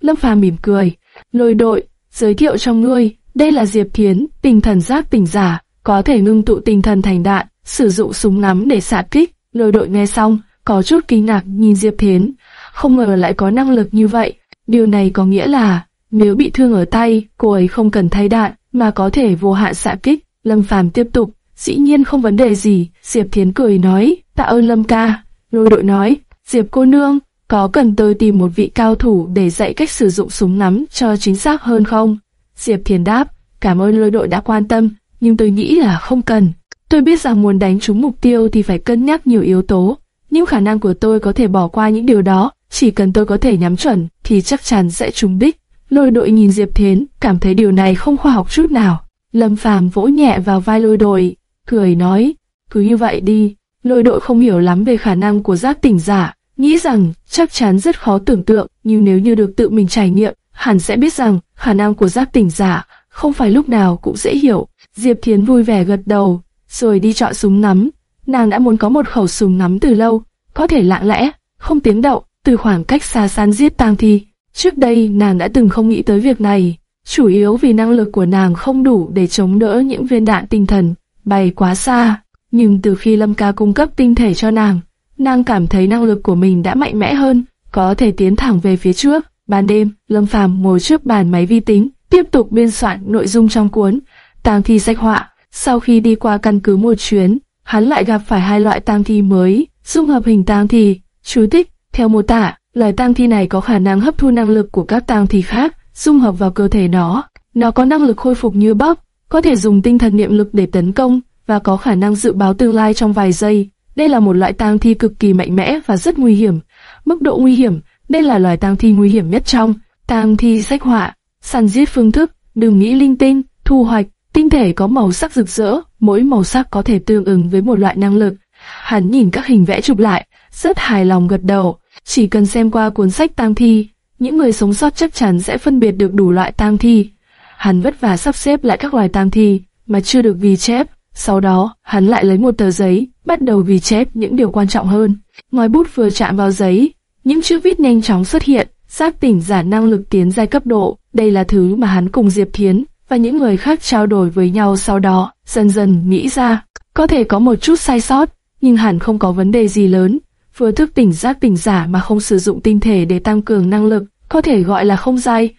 Lâm Phàm mỉm cười, lôi đội, giới thiệu trong ngươi, đây là Diệp Thiến, tinh thần giác tỉnh giả, có thể ngưng tụ tinh thần thành đạn, sử dụng súng ngắm để xạ kích. Lôi đội nghe xong, có chút kinh ngạc nhìn Diệp Thiến, không ngờ lại có năng lực như vậy. Điều này có nghĩa là, nếu bị thương ở tay, cô ấy không cần thay đạn, mà có thể vô hạn xạ kích. Lâm Phàm tiếp tục, dĩ nhiên không vấn đề gì. Diệp Thiến cười nói, tạ ơn Lâm ca. Lôi đội nói, Diệp cô nương, có cần tôi tìm một vị cao thủ để dạy cách sử dụng súng nắm cho chính xác hơn không? Diệp Thiền đáp, cảm ơn lôi đội đã quan tâm, nhưng tôi nghĩ là không cần. Tôi biết rằng muốn đánh trúng mục tiêu thì phải cân nhắc nhiều yếu tố, nhưng khả năng của tôi có thể bỏ qua những điều đó, chỉ cần tôi có thể nhắm chuẩn thì chắc chắn sẽ trúng đích. Lôi đội nhìn Diệp Thiến, cảm thấy điều này không khoa học chút nào. Lâm Phàm vỗ nhẹ vào vai lôi đội, cười nói, cứ như vậy đi. Lôi đội không hiểu lắm về khả năng của giác tỉnh giả, nghĩ rằng chắc chắn rất khó tưởng tượng, nhưng nếu như được tự mình trải nghiệm, hẳn sẽ biết rằng khả năng của giác tỉnh giả không phải lúc nào cũng dễ hiểu. Diệp Thiến vui vẻ gật đầu, rồi đi chọn súng nắm. Nàng đã muốn có một khẩu súng nắm từ lâu, có thể lặng lẽ, không tiếng động, từ khoảng cách xa san giết tang thi. Trước đây nàng đã từng không nghĩ tới việc này, chủ yếu vì năng lực của nàng không đủ để chống đỡ những viên đạn tinh thần bay quá xa. Nhưng từ khi Lâm Ca cung cấp tinh thể cho nàng, nàng cảm thấy năng lực của mình đã mạnh mẽ hơn, có thể tiến thẳng về phía trước. Ban đêm, Lâm Phàm ngồi trước bàn máy vi tính, tiếp tục biên soạn nội dung trong cuốn tang thi sách họa. Sau khi đi qua căn cứ một chuyến, hắn lại gặp phải hai loại tang thi mới, dung hợp hình tang thi. Chú thích, theo mô tả, loài tang thi này có khả năng hấp thu năng lực của các tang thi khác, dung hợp vào cơ thể nó. Nó có năng lực khôi phục như bắp, có thể dùng tinh thần niệm lực để tấn công và có khả năng dự báo tương lai trong vài giây. Đây là một loại tang thi cực kỳ mạnh mẽ và rất nguy hiểm. Mức độ nguy hiểm, đây là loài tang thi nguy hiểm nhất trong tang thi sách họa. Săn giết phương thức, đừng nghĩ linh tinh, thu hoạch, tinh thể có màu sắc rực rỡ, mỗi màu sắc có thể tương ứng với một loại năng lực. Hắn nhìn các hình vẽ chụp lại, rất hài lòng gật đầu. Chỉ cần xem qua cuốn sách tang thi, những người sống sót chắc chắn sẽ phân biệt được đủ loại tang thi. Hắn vất vả sắp xếp lại các loài tang thi mà chưa được ghi chép. Sau đó, hắn lại lấy một tờ giấy, bắt đầu ghi chép những điều quan trọng hơn. Ngòi bút vừa chạm vào giấy, những chữ viết nhanh chóng xuất hiện, giác tỉnh giả năng lực tiến giai cấp độ. Đây là thứ mà hắn cùng Diệp Thiến và những người khác trao đổi với nhau sau đó, dần dần nghĩ ra. Có thể có một chút sai sót, nhưng hẳn không có vấn đề gì lớn. Vừa thức tỉnh giác tỉnh giả mà không sử dụng tinh thể để tăng cường năng lực, có thể gọi là không giai.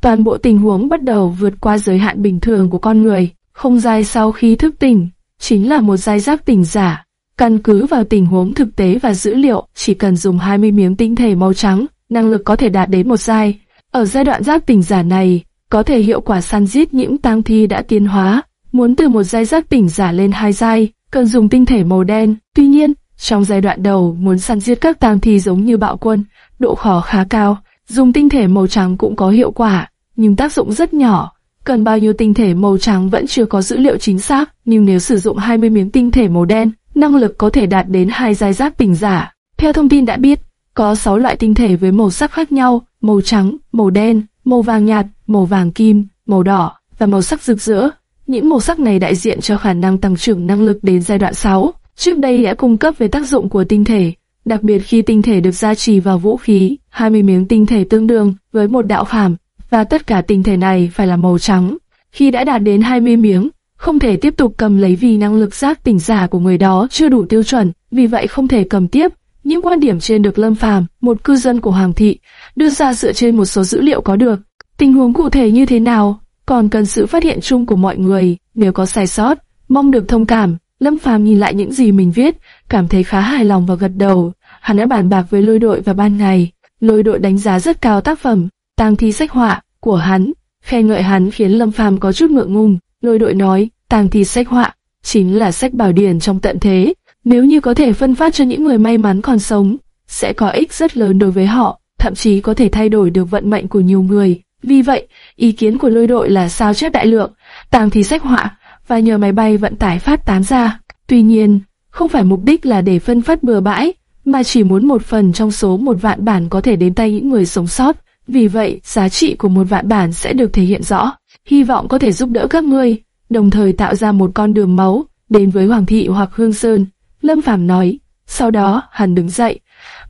Toàn bộ tình huống bắt đầu vượt qua giới hạn bình thường của con người. Không giai sau khi thức tỉnh, chính là một giai giác tỉnh giả. Căn cứ vào tình huống thực tế và dữ liệu, chỉ cần dùng 20 miếng tinh thể màu trắng, năng lực có thể đạt đến một giai. Ở giai đoạn giác tỉnh giả này, có thể hiệu quả săn giết những tang thi đã tiến hóa. Muốn từ một giai giác tỉnh giả lên hai giai, cần dùng tinh thể màu đen. Tuy nhiên, trong giai đoạn đầu muốn săn giết các tang thi giống như bạo quân, độ khó khá cao. Dùng tinh thể màu trắng cũng có hiệu quả, nhưng tác dụng rất nhỏ. Cần bao nhiêu tinh thể màu trắng vẫn chưa có dữ liệu chính xác, nhưng nếu sử dụng 20 miếng tinh thể màu đen, năng lực có thể đạt đến hai giai giác tỉnh giả. Theo thông tin đã biết, có 6 loại tinh thể với màu sắc khác nhau, màu trắng, màu đen, màu vàng nhạt, màu vàng kim, màu đỏ và màu sắc rực rỡ. Những màu sắc này đại diện cho khả năng tăng trưởng năng lực đến giai đoạn 6. Trước đây đã cung cấp về tác dụng của tinh thể, đặc biệt khi tinh thể được gia trì vào vũ khí, 20 miếng tinh thể tương đương với một đạo phàm và tất cả tinh thể này phải là màu trắng. Khi đã đạt đến 20 miếng, không thể tiếp tục cầm lấy vì năng lực giác tỉnh giả của người đó chưa đủ tiêu chuẩn, vì vậy không thể cầm tiếp. Những quan điểm trên được Lâm Phàm, một cư dân của Hoàng thị, đưa ra dựa trên một số dữ liệu có được. Tình huống cụ thể như thế nào, còn cần sự phát hiện chung của mọi người, nếu có sai sót, mong được thông cảm. Lâm Phàm nhìn lại những gì mình viết, cảm thấy khá hài lòng và gật đầu. Hắn đã bàn bạc với lôi đội và ban ngày. Lôi đội đánh giá rất cao tác phẩm, tang thi sách họa của hắn, khen ngợi hắn khiến Lâm Phàm có chút ngượng ngùng. Lôi đội nói, tang thi sách họa chính là sách bảo điển trong tận thế. Nếu như có thể phân phát cho những người may mắn còn sống, sẽ có ích rất lớn đối với họ, thậm chí có thể thay đổi được vận mệnh của nhiều người. Vì vậy, ý kiến của lôi đội là sao chép đại lượng, tàng thi sách họa và nhờ máy bay vận tải phát tán ra. Tuy nhiên, không phải mục đích là để phân phát bừa bãi, mà chỉ muốn một phần trong số một vạn bản có thể đến tay những người sống sót. Vì vậy, giá trị của một vạn bản sẽ được thể hiện rõ. Hy vọng có thể giúp đỡ các ngươi, đồng thời tạo ra một con đường máu đến với Hoàng thị hoặc Hương Sơn. Lâm Phàm nói. Sau đó, hắn đứng dậy,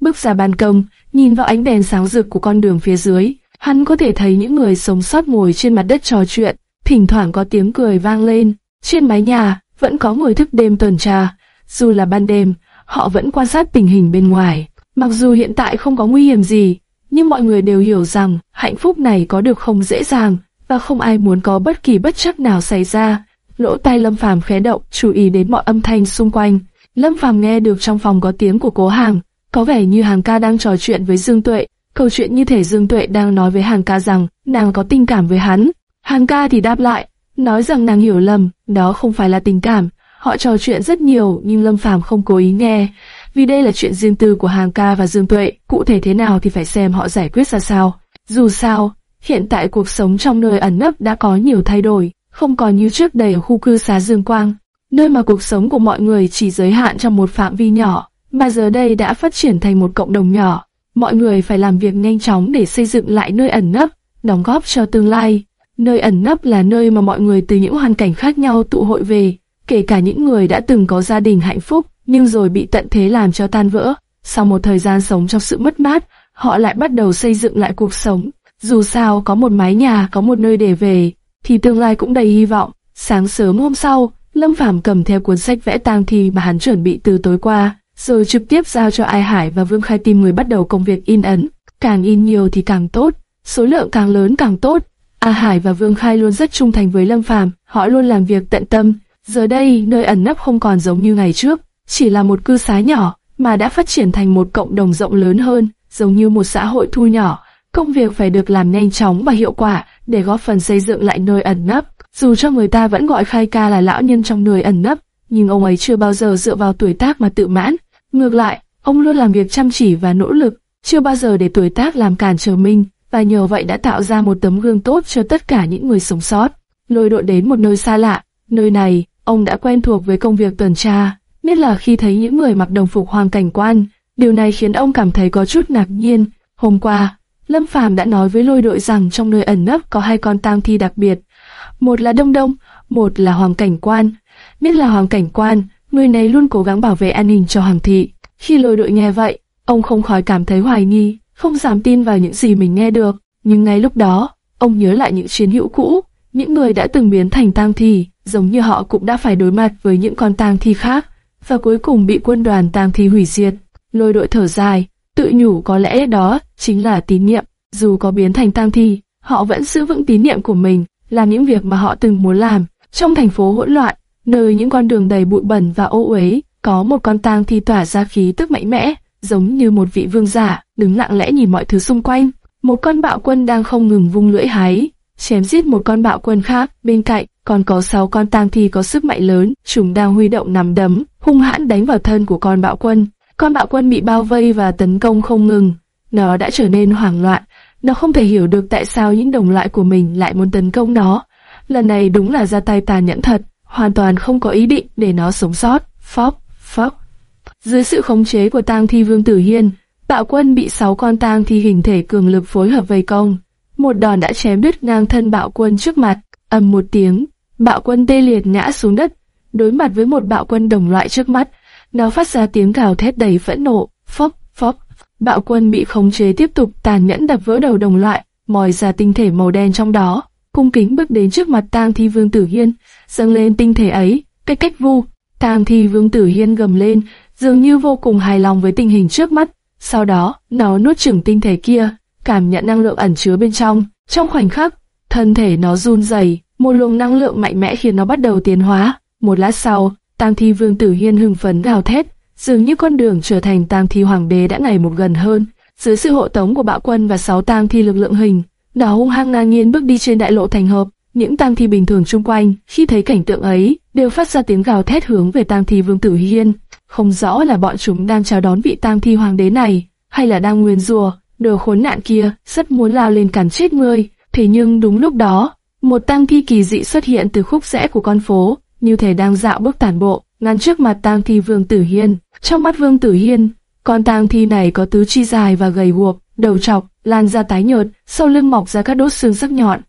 bước ra ban công, nhìn vào ánh đèn sáng rực của con đường phía dưới. Hắn có thể thấy những người sống sót ngồi trên mặt đất trò chuyện, thỉnh thoảng có tiếng cười vang lên. Trên mái nhà, vẫn có người thức đêm tuần tra. Dù là ban đêm, họ vẫn quan sát tình hình bên ngoài. Mặc dù hiện tại không có nguy hiểm gì, nhưng mọi người đều hiểu rằng hạnh phúc này có được không dễ dàng, và không ai muốn có bất kỳ bất chắc nào xảy ra. Lỗ tai Lâm Phàm khẽ động, chú ý đến mọi âm thanh xung quanh. Lâm Phàm nghe được trong phòng có tiếng của Cố Hàng, có vẻ như Hàng ca đang trò chuyện với Dương Tuệ. Câu chuyện như thể Dương Tuệ đang nói với Hàng ca rằng nàng có tình cảm với hắn. Hàng ca thì đáp lại, nói rằng nàng hiểu lầm, đó không phải là tình cảm. Họ trò chuyện rất nhiều nhưng Lâm Phàm không cố ý nghe, vì đây là chuyện riêng tư của Hàng ca và Dương Tuệ, cụ thể thế nào thì phải xem họ giải quyết ra sao. Dù sao, hiện tại cuộc sống trong nơi ẩn nấp đã có nhiều thay đổi, không còn như trước đây ở khu cư xá Dương Quang, nơi mà cuộc sống của mọi người chỉ giới hạn trong một phạm vi nhỏ, mà giờ đây đã phát triển thành một cộng đồng nhỏ. Mọi người phải làm việc nhanh chóng để xây dựng lại nơi ẩn nấp, đóng góp cho tương lai. Nơi ẩn nấp là nơi mà mọi người từ những hoàn cảnh khác nhau tụ hội về, kể cả những người đã từng có gia đình hạnh phúc, nhưng rồi bị tận thế làm cho tan vỡ. Sau một thời gian sống trong sự mất mát, họ lại bắt đầu xây dựng lại cuộc sống. Dù sao có một mái nhà, có một nơi để về, thì tương lai cũng đầy hy vọng. Sáng sớm hôm sau, Lâm Phàm cầm theo cuốn sách vẽ tang thi mà hắn chuẩn bị từ tối qua, rồi trực tiếp giao cho Ai Hải và Vương Khai tìm người bắt đầu công việc in ấn. Càng in nhiều thì càng tốt, số lượng càng lớn càng tốt. A Hải và Vương Khai luôn rất trung thành với Lâm Phàm, họ luôn làm việc tận tâm. Giờ đây, nơi ẩn nấp không còn giống như ngày trước, chỉ là một cư xá nhỏ, mà đã phát triển thành một cộng đồng rộng lớn hơn. giống như một xã hội thu nhỏ, công việc phải được làm nhanh chóng và hiệu quả để góp phần xây dựng lại nơi ẩn nấp. Dù cho người ta vẫn gọi Khai Ca là lão nhân trong nơi ẩn nấp, nhưng ông ấy chưa bao giờ dựa vào tuổi tác mà tự mãn. Ngược lại, ông luôn làm việc chăm chỉ và nỗ lực, chưa bao giờ để tuổi tác làm cản trở mình, và nhờ vậy đã tạo ra một tấm gương tốt cho tất cả những người sống sót. Lôi đội đến một nơi xa lạ, nơi này, ông đã quen thuộc với công việc tuần tra, nhất là khi thấy những người mặc đồng phục hoàng cảnh quan. Điều này khiến ông cảm thấy có chút ngạc nhiên. Hôm qua, Lâm Phàm đã nói với lôi đội rằng trong nơi ẩn nấp có hai con tang thi đặc biệt. Một là Đông Đông, một là Hoàng Cảnh Quan. Biết là Hoàng Cảnh Quan, người này luôn cố gắng bảo vệ an ninh cho Hoàng thị. Khi lôi đội nghe vậy, ông không khỏi cảm thấy hoài nghi, không dám tin vào những gì mình nghe được. Nhưng ngay lúc đó, ông nhớ lại những chiến hữu cũ, những người đã từng biến thành tang thi, giống như họ cũng đã phải đối mặt với những con tang thi khác, và cuối cùng bị quân đoàn tang thi hủy diệt. Lôi đội thở dài, tự nhủ có lẽ đó chính là tín niệm. Dù có biến thành tang thi, họ vẫn giữ vững tín niệm của mình, làm những việc mà họ từng muốn làm. Trong thành phố hỗn loạn, nơi những con đường đầy bụi bẩn và ô uế, có một con tang thi tỏa ra khí tức mạnh mẽ, giống như một vị vương giả, đứng lặng lẽ nhìn mọi thứ xung quanh. Một con bạo quân đang không ngừng vung lưỡi hái, chém giết một con bạo quân khác. Bên cạnh, còn có sáu con tang thi có sức mạnh lớn, chúng đang huy động nằm đấm, hung hãn đánh vào thân của con bạo quân. Con bạo quân bị bao vây và tấn công không ngừng. Nó đã trở nên hoảng loạn. Nó không thể hiểu được tại sao những đồng loại của mình lại muốn tấn công nó. Lần này đúng là ra tay tàn nhẫn thật, hoàn toàn không có ý định để nó sống sót. Phóc, phóc. Dưới sự khống chế của tang thi vương tử hiên, bạo quân bị sáu con tang thi hình thể cường lực phối hợp vây công. Một đòn đã chém đứt ngang thân bạo quân trước mặt, ầm một tiếng, bạo quân tê liệt ngã xuống đất. Đối mặt với một bạo quân đồng loại trước mắt, nó phát ra tiếng gào thét đầy phẫn nộ, phốc, phốc. Bạo quân bị khống chế tiếp tục tàn nhẫn đập vỡ đầu đồng loại, mòi ra tinh thể màu đen trong đó, cung kính bước đến trước mặt tang thi vương tử hiên, dâng lên tinh thể ấy, cách cách vu. Tang thi vương tử hiên gầm lên, dường như vô cùng hài lòng với tình hình trước mắt. Sau đó, nó nuốt chửng tinh thể kia, cảm nhận năng lượng ẩn chứa bên trong. Trong khoảnh khắc, thân thể nó run rẩy, một luồng năng lượng mạnh mẽ khiến nó bắt đầu tiến hóa. Một lát sau, tam Thi Vương Tử Hiên hưng phấn gào thét, dường như con đường trở thành tam Thi Hoàng đế đã ngày một gần hơn. Dưới sự hộ tống của Bạo Quân và sáu tam Thi lực lượng hình, nó hung hăng ngang nhiên bước đi trên đại lộ thành hợp. Những tam Thi bình thường xung quanh, khi thấy cảnh tượng ấy, đều phát ra tiếng gào thét hướng về tam Thi Vương Tử Hiên. Không rõ là bọn chúng đang chào đón vị Tang Thi Hoàng đế này, hay là đang nguyên rùa. Đồ khốn nạn kia rất muốn lao lên cản chết ngươi, thế nhưng đúng lúc đó, một tang thi kỳ dị xuất hiện từ khúc rẽ của con phố, như thể đang dạo bước tản bộ, ngăn trước mặt tang thi Vương Tử Hiên. Trong mắt Vương Tử Hiên, con tang thi này có tứ chi dài và gầy guộc, đầu trọc, lan ra tái nhợt, sau lưng mọc ra các đốt xương sắc nhọn.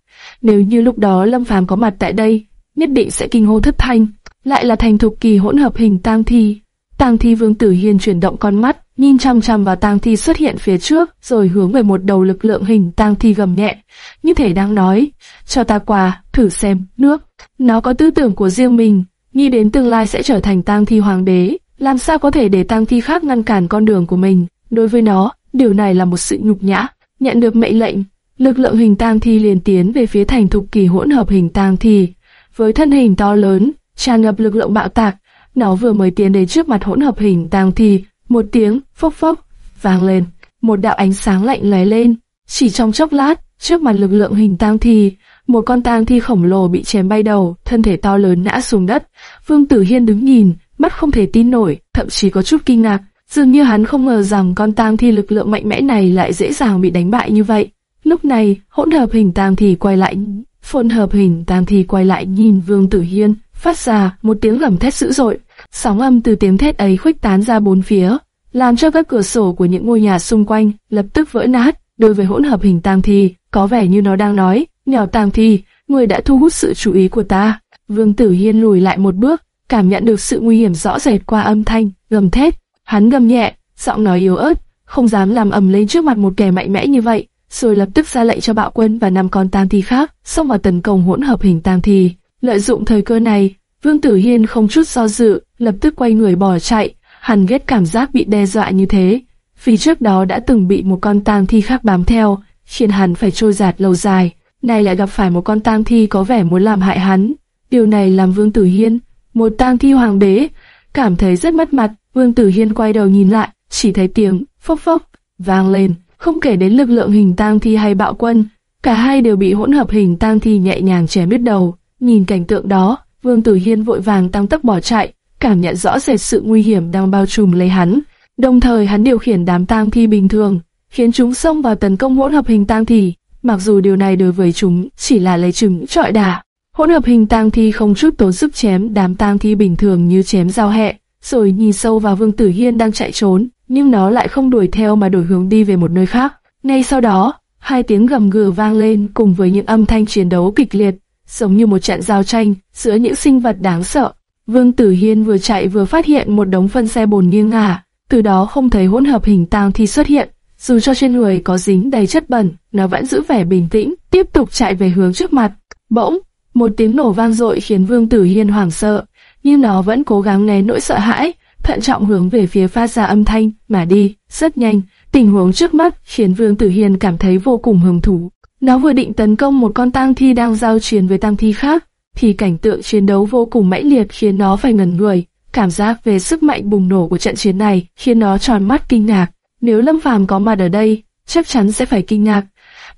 Nếu như lúc đó Lâm Phàm có mặt tại đây, nhất định sẽ kinh hô thất thanh. Lại là thành thục kỳ hỗn hợp hình tang thi. Tang thi Vương Tử Hiên chuyển động con mắt, nhìn chăm chăm vào tang thi xuất hiện phía trước, rồi hướng về một đầu lực lượng hình tang thi gầm nhẹ, như thể đang nói, cho ta quà, thử xem, nước. Nó có tư tưởng của riêng mình, nghĩ đến tương lai sẽ trở thành tang thi hoàng đế, làm sao có thể để tang thi khác ngăn cản con đường của mình. Đối với nó, điều này là một sự nhục nhã. Nhận được mệnh lệnh, lực lượng hình tang thi liền tiến về phía thành thục kỳ hỗn hợp hình tang thi. Với thân hình to lớn, tràn ngập lực lượng bạo tạc, nó vừa mới tiến đến trước mặt hỗn hợp hình tang thì một tiếng phốc phốc vang lên, một đạo ánh sáng lạnh lóe lên. Chỉ trong chốc lát, trước mặt lực lượng hình tang thì một con tang thi khổng lồ bị chém bay đầu, thân thể to lớn ngã xuống đất. Vương Tử Hiên đứng nhìn, mắt không thể tin nổi, thậm chí có chút kinh ngạc, dường như hắn không ngờ rằng con tang thi lực lượng mạnh mẽ này lại dễ dàng bị đánh bại như vậy. Lúc này, hỗn hợp hình tang thi quay lại, phồn hợp hình tang thi quay lại nhìn Vương Tử Hiên, phát ra một tiếng gầm thét dữ dội. Sóng âm từ tiếng thét ấy khuếch tán ra bốn phía, làm cho các cửa sổ của những ngôi nhà xung quanh lập tức vỡ nát. Đối với hỗn hợp hình tang thi, có vẻ như nó đang nói, nhỏ tang thi, người đã thu hút sự chú ý của ta. Vương Tử Hiên lùi lại một bước, cảm nhận được sự nguy hiểm rõ rệt qua âm thanh, gầm thét. Hắn gầm nhẹ, giọng nói yếu ớt, không dám làm ầm lên trước mặt một kẻ mạnh mẽ như vậy, rồi lập tức ra lệnh cho bạo quân và năm con tang thi khác xông vào tấn công hỗn hợp hình tang thi. Lợi dụng thời cơ này, Vương Tử Hiên không chút do dự, lập tức quay người bỏ chạy. Hắn ghét cảm giác bị đe dọa như thế, vì trước đó đã từng bị một con tang thi khác bám theo, khiến hắn phải trôi giạt lâu dài. Nay lại gặp phải một con tang thi có vẻ muốn làm hại hắn. Điều này làm Vương Tử Hiên, một tang thi hoàng đế, cảm thấy rất mất mặt. Vương Tử Hiên quay đầu nhìn lại, chỉ thấy tiếng phốc phốc vang lên, không kể đến lực lượng hình tang thi hay bạo quân, cả hai đều bị hỗn hợp hình tang thi nhẹ nhàng chém đứt đầu. Nhìn cảnh tượng đó, Vương Tử Hiên vội vàng tăng tốc bỏ chạy, cảm nhận rõ rệt sự nguy hiểm đang bao trùm lấy hắn. Đồng thời hắn điều khiển đám tang thi bình thường, khiến chúng xông vào tấn công hỗn hợp hình tang thi. Mặc dù điều này đối với chúng chỉ là lấy trứng trọi đà, hỗn hợp hình tang thi không chút tốn sức chém đám tang thi bình thường như chém dao hẹ, rồi nhìn sâu vào Vương Tử Hiên đang chạy trốn, nhưng nó lại không đuổi theo mà đổi hướng đi về một nơi khác. Ngay sau đó, hai tiếng gầm gừ vang lên cùng với những âm thanh chiến đấu kịch liệt, giống như một trận giao tranh giữa những sinh vật đáng sợ. Vương Tử Hiên vừa chạy vừa phát hiện một đống phân xe bồn nghiêng ngả, từ đó không thấy hỗn hợp hình tang thi xuất hiện. Dù cho trên người có dính đầy chất bẩn, nó vẫn giữ vẻ bình tĩnh, tiếp tục chạy về hướng trước mặt. Bỗng, một tiếng nổ vang dội khiến Vương Tử Hiên hoảng sợ, nhưng nó vẫn cố gắng né nỗi sợ hãi, thận trọng hướng về phía phát ra âm thanh mà đi, rất nhanh. Tình huống trước mắt khiến Vương Tử Hiên cảm thấy vô cùng hứng thú. Nó vừa định tấn công một con tang thi đang giao chiến với tang thi khác, thì cảnh tượng chiến đấu vô cùng mãnh liệt khiến nó phải ngẩn người. Cảm giác về sức mạnh bùng nổ của trận chiến này khiến nó tròn mắt kinh ngạc. Nếu Lâm Phàm có mặt ở đây, chắc chắn sẽ phải kinh ngạc,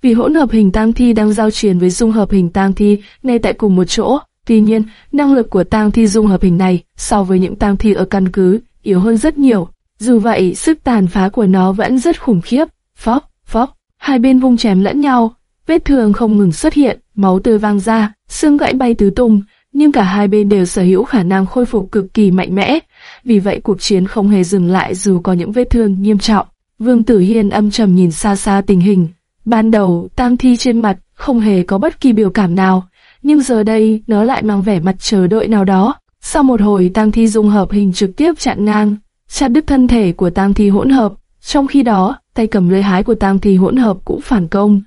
vì hỗn hợp hình tang thi đang giao chiến với dung hợp hình tang thi ngay tại cùng một chỗ. Tuy nhiên, năng lực của tang thi dung hợp hình này so với những tang thi ở căn cứ yếu hơn rất nhiều. Dù vậy, sức tàn phá của nó vẫn rất khủng khiếp. Phóc, phóc, hai bên vung chém lẫn nhau, vết thương không ngừng xuất hiện, máu tươi vang ra, xương gãy bay tứ tung, nhưng cả hai bên đều sở hữu khả năng khôi phục cực kỳ mạnh mẽ. Vì vậy cuộc chiến không hề dừng lại dù có những vết thương nghiêm trọng. Vương Tử Hiên âm trầm nhìn xa xa tình hình. Ban đầu, tang thi trên mặt không hề có bất kỳ biểu cảm nào, nhưng giờ đây nó lại mang vẻ mặt chờ đợi nào đó. Sau một hồi tang thi dung hợp hình trực tiếp chặn ngang, chặt đứt thân thể của tang thi hỗn hợp. Trong khi đó, tay cầm lưỡi hái của tang thi hỗn hợp cũng phản công,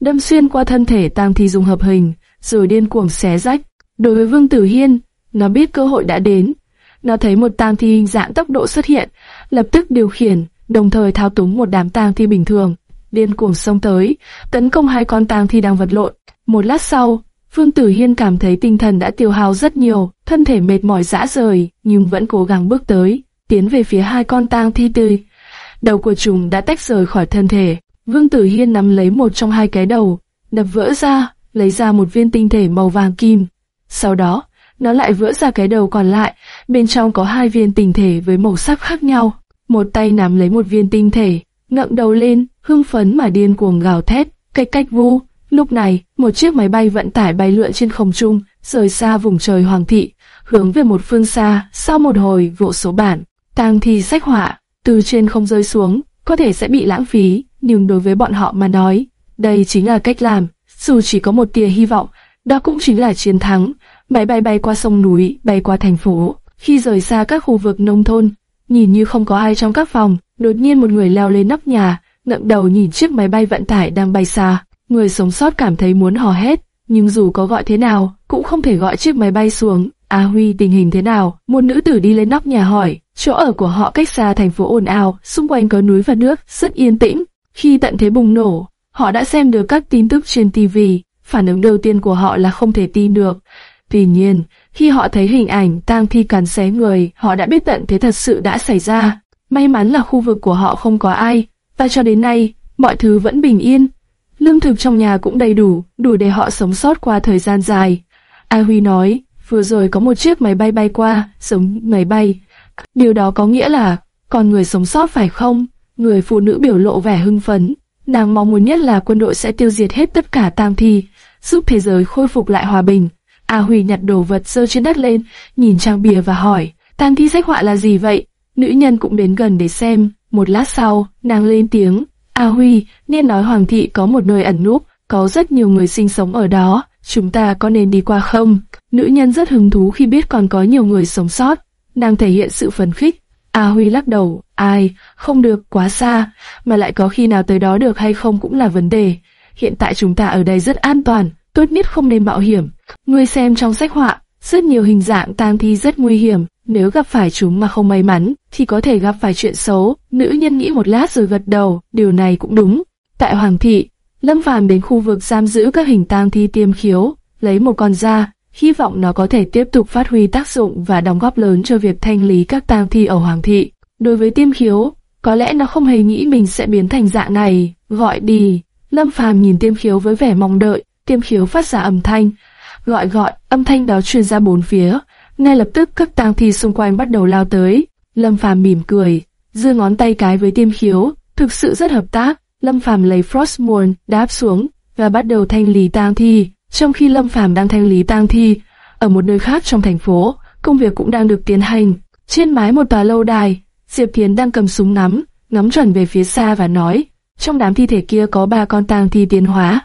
đâm xuyên qua thân thể tang thi dung hợp hình, rồi điên cuồng xé rách. Đối với Vương Tử Hiên, nó biết cơ hội đã đến. Nó thấy một tang thi hình dạng tốc độ xuất hiện, lập tức điều khiển, đồng thời thao túng một đám tang thi bình thường, điên cuồng xông tới, tấn công hai con tang thi đang vật lộn. Một lát sau, Vương Tử Hiên cảm thấy tinh thần đã tiêu hao rất nhiều, thân thể mệt mỏi rã rời, nhưng vẫn cố gắng bước tới, tiến về phía hai con tang thi tươi. Đầu của chúng đã tách rời khỏi thân thể. Vương Tử Hiên nắm lấy một trong hai cái đầu, đập vỡ ra, lấy ra một viên tinh thể màu vàng kim. Sau đó, nó lại vỡ ra cái đầu còn lại, bên trong có hai viên tinh thể với màu sắc khác nhau. Một tay nắm lấy một viên tinh thể, ngẩng đầu lên, hưng phấn mà điên cuồng gào thét, cách cách vu. Lúc này, một chiếc máy bay vận tải bay lượn trên không trung, rời xa vùng trời hoàng thị, hướng về một phương xa. Sau một hồi vụ số bản, tang thi sách họa từ trên không rơi xuống, có thể sẽ bị lãng phí, nhưng đối với bọn họ mà nói, đây chính là cách làm. Dù chỉ có một tia hy vọng, đó cũng chính là chiến thắng. Máy bay bay qua sông núi, bay qua thành phố. Khi rời xa các khu vực nông thôn, nhìn như không có ai trong các phòng, đột nhiên một người leo lên nóc nhà, ngẩng đầu nhìn chiếc máy bay vận tải đang bay xa. Người sống sót cảm thấy muốn hò hét, nhưng dù có gọi thế nào, cũng không thể gọi chiếc máy bay xuống. A Huy tình hình thế nào? Một nữ tử đi lên nóc nhà hỏi. Chỗ ở của họ cách xa thành phố ồn ào, xung quanh có núi và nước, rất yên tĩnh. Khi tận thế bùng nổ, họ đã xem được các tin tức trên TV. Phản ứng đầu tiên của họ là không thể tin được. Tuy nhiên, khi họ thấy hình ảnh tang thi cắn xé người, họ đã biết tận thế thật sự đã xảy ra. May mắn là khu vực của họ không có ai, và cho đến nay, mọi thứ vẫn bình yên. Lương thực trong nhà cũng đầy đủ, đủ để họ sống sót qua thời gian dài. A Huy nói, vừa rồi có một chiếc máy bay bay qua, giống máy bay. Điều đó có nghĩa là, còn người sống sót phải không? Người phụ nữ biểu lộ vẻ hưng phấn. Nàng mong muốn nhất là quân đội sẽ tiêu diệt hết tất cả tang thi, giúp thế giới khôi phục lại hòa bình. A Huy nhặt đồ vật rơi trên đất lên, nhìn trang bìa và hỏi, tang thi sách họa là gì vậy? Nữ nhân cũng đến gần để xem. Một lát sau, nàng lên tiếng, A Huy, nên nói Hoàng thị có một nơi ẩn núp, có rất nhiều người sinh sống ở đó, chúng ta có nên đi qua không? Nữ nhân rất hứng thú khi biết còn có nhiều người sống sót, nàng thể hiện sự phấn khích. A Huy lắc đầu, ai, không được, quá xa, mà lại có khi nào tới đó được hay không cũng là vấn đề. Hiện tại chúng ta ở đây rất an toàn, tốt nhất không nên mạo hiểm. Ngươi xem trong sách họa, rất nhiều hình dạng tang thi rất nguy hiểm, nếu gặp phải chúng mà không may mắn, thì có thể gặp phải chuyện xấu. Nữ nhân nghĩ một lát rồi gật đầu, điều này cũng đúng. Tại Hoàng thị, Lâm Phàm đến khu vực giam giữ các hình tang thi tiêm khiếu, lấy một con da, hy vọng nó có thể tiếp tục phát huy tác dụng và đóng góp lớn cho việc thanh lý các tang thi ở Hoàng thị. Đối với tiêm khiếu, có lẽ nó không hề nghĩ mình sẽ biến thành dạng này. Gọi đi. Lâm Phàm nhìn Tiêm Khiếu với vẻ mong đợi. Tiêm Khiếu phát ra âm thanh, gọi gọi, âm thanh đó truyền ra bốn phía. Ngay lập tức các tang thi xung quanh bắt đầu lao tới. Lâm Phàm mỉm cười, giơ ngón tay cái với Tiêm Khiếu, thực sự rất hợp tác. Lâm Phàm lấy Frostmourne đáp xuống và bắt đầu thanh lý tang thi. Trong khi Lâm Phàm đang thanh lý tang thi, ở một nơi khác trong thành phố, công việc cũng đang được tiến hành. Trên mái một tòa lâu đài, Diệp Thiến đang cầm súng nắm, ngắm chuẩn về phía xa và nói, trong đám thi thể kia có ba con tang thi tiến hóa,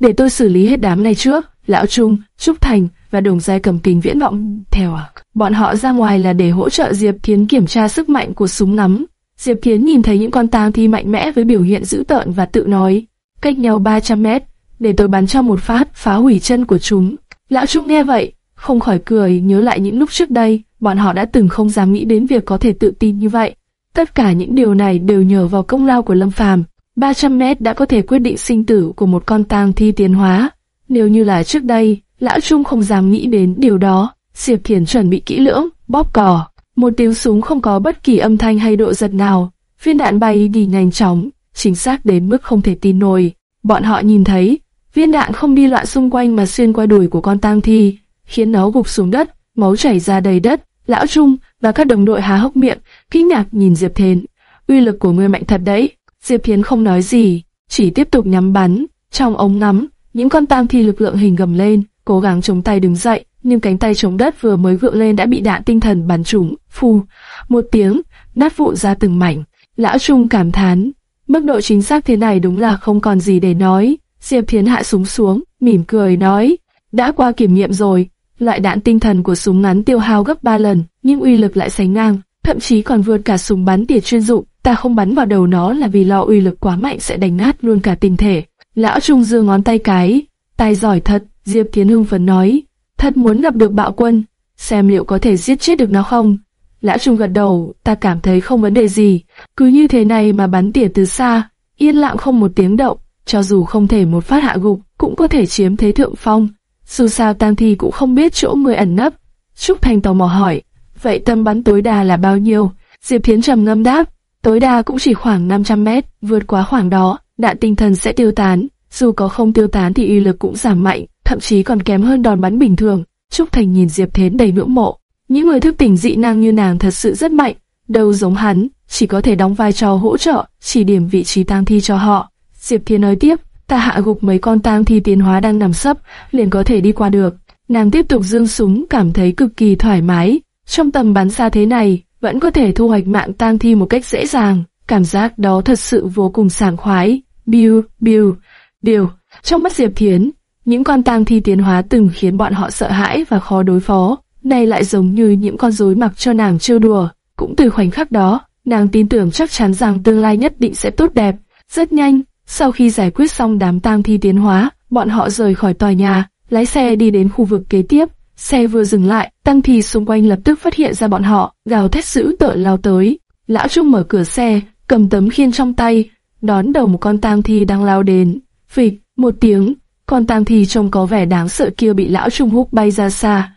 để tôi xử lý hết đám này trước. Lão Trung, Trúc Thành và Đồng Giai cầm kính viễn vọng theo à. Bọn họ ra ngoài là để hỗ trợ Diệp Thiến kiểm tra sức mạnh của súng nắm. Diệp Thiến nhìn thấy những con tang thi mạnh mẽ với biểu hiện dữ tợn và tự nói, cách nhau 300 mét, để tôi bắn cho một phát phá hủy chân của chúng. Lão Trung nghe vậy, không khỏi cười nhớ lại những lúc trước đây, bọn họ đã từng không dám nghĩ đến việc có thể tự tin như vậy. Tất cả những điều này đều nhờ vào công lao của Lâm Phàm. 300 mét đã có thể quyết định sinh tử của một con tang thi tiến hóa. Nếu như là trước đây, Lão Trung không dám nghĩ đến điều đó. Diệp Thiền chuẩn bị kỹ lưỡng, bóp cò. Một tiếng súng không có bất kỳ âm thanh hay độ giật nào. Viên đạn bay đi nhanh chóng, chính xác đến mức không thể tin nổi. Bọn họ nhìn thấy, viên đạn không đi loạn xung quanh mà xuyên qua đùi của con tang thi, khiến nó gục xuống đất, máu chảy ra đầy đất. Lão Trung và các đồng đội há hốc miệng, kinh ngạc nhìn Diệp Thiến. Uy lực của ngươi mạnh thật đấy. Diệp Thiến không nói gì, chỉ tiếp tục nhắm bắn. Trong ống ngắm, những con tang thi lực lượng hình gầm lên, cố gắng chống tay đứng dậy, nhưng cánh tay chống đất vừa mới vượng lên đã bị đạn tinh thần bắn trúng. Phù, một tiếng, nát vụn ra từng mảnh. Lão Trung cảm thán, mức độ chính xác thế này đúng là không còn gì để nói. Diệp Thiến hạ súng xuống, mỉm cười nói, đã qua kiểm nghiệm rồi, loại đạn tinh thần của súng ngắn tiêu hao gấp 3 lần, nhưng uy lực lại sánh ngang, thậm chí còn vượt cả súng bắn tỉa chuyên dụng. Ta không bắn vào đầu nó là vì lo uy lực quá mạnh sẽ đánh nát luôn cả tinh thể. Lão Trung giơ ngón tay cái, tài giỏi thật, Diệp Thiến hưng phấn nói, thật muốn gặp được bạo quân, xem liệu có thể giết chết được nó không. Lão Trung gật đầu, ta cảm thấy không vấn đề gì, cứ như thế này mà bắn tỉa từ xa, yên lặng không một tiếng động, cho dù không thể một phát hạ gục, cũng có thể chiếm thế thượng phong. Dù sao tang thi cũng không biết chỗ người ẩn nấp. Trúc Thành tò mò hỏi, vậy tâm bắn tối đa là bao nhiêu? Diệp Thiến trầm ngâm đáp, tối đa cũng chỉ khoảng 500 mét, vượt quá khoảng đó, đạn tinh thần sẽ tiêu tán. Dù có không tiêu tán thì uy lực cũng giảm mạnh, thậm chí còn kém hơn đòn bắn bình thường. Trúc Thành nhìn Diệp Thiến đầy ngưỡng mộ. Những người thức tỉnh dị năng như nàng thật sự rất mạnh, đâu giống hắn, chỉ có thể đóng vai trò hỗ trợ, chỉ điểm vị trí tang thi cho họ. Diệp Thiên nói tiếp, ta hạ gục mấy con tang thi tiến hóa đang nằm sấp, liền có thể đi qua được. Nàng tiếp tục dương súng, cảm thấy cực kỳ thoải mái. Trong tầm bắn xa thế này, vẫn có thể thu hoạch mạng tang thi một cách dễ dàng. Cảm giác đó thật sự vô cùng sảng khoái. Biu, biu, biu. Trong mắt Diệp Thiến, những con tang thi tiến hóa từng khiến bọn họ sợ hãi và khó đối phó, nay lại giống như những con rối mặc cho nàng trêu đùa. Cũng từ khoảnh khắc đó, nàng tin tưởng chắc chắn rằng tương lai nhất định sẽ tốt đẹp. Rất nhanh, sau khi giải quyết xong đám tang thi tiến hóa, bọn họ rời khỏi tòa nhà, lái xe đi đến khu vực kế tiếp. Xe vừa dừng lại, tăng thi xung quanh lập tức phát hiện ra bọn họ, gào thét dữ tợn lao tới. Lão Trung mở cửa xe, cầm tấm khiên trong tay, đón đầu một con tang thi đang lao đến. Phịch, một tiếng, con tang thi trông có vẻ đáng sợ kia bị lão Trung hút bay ra xa.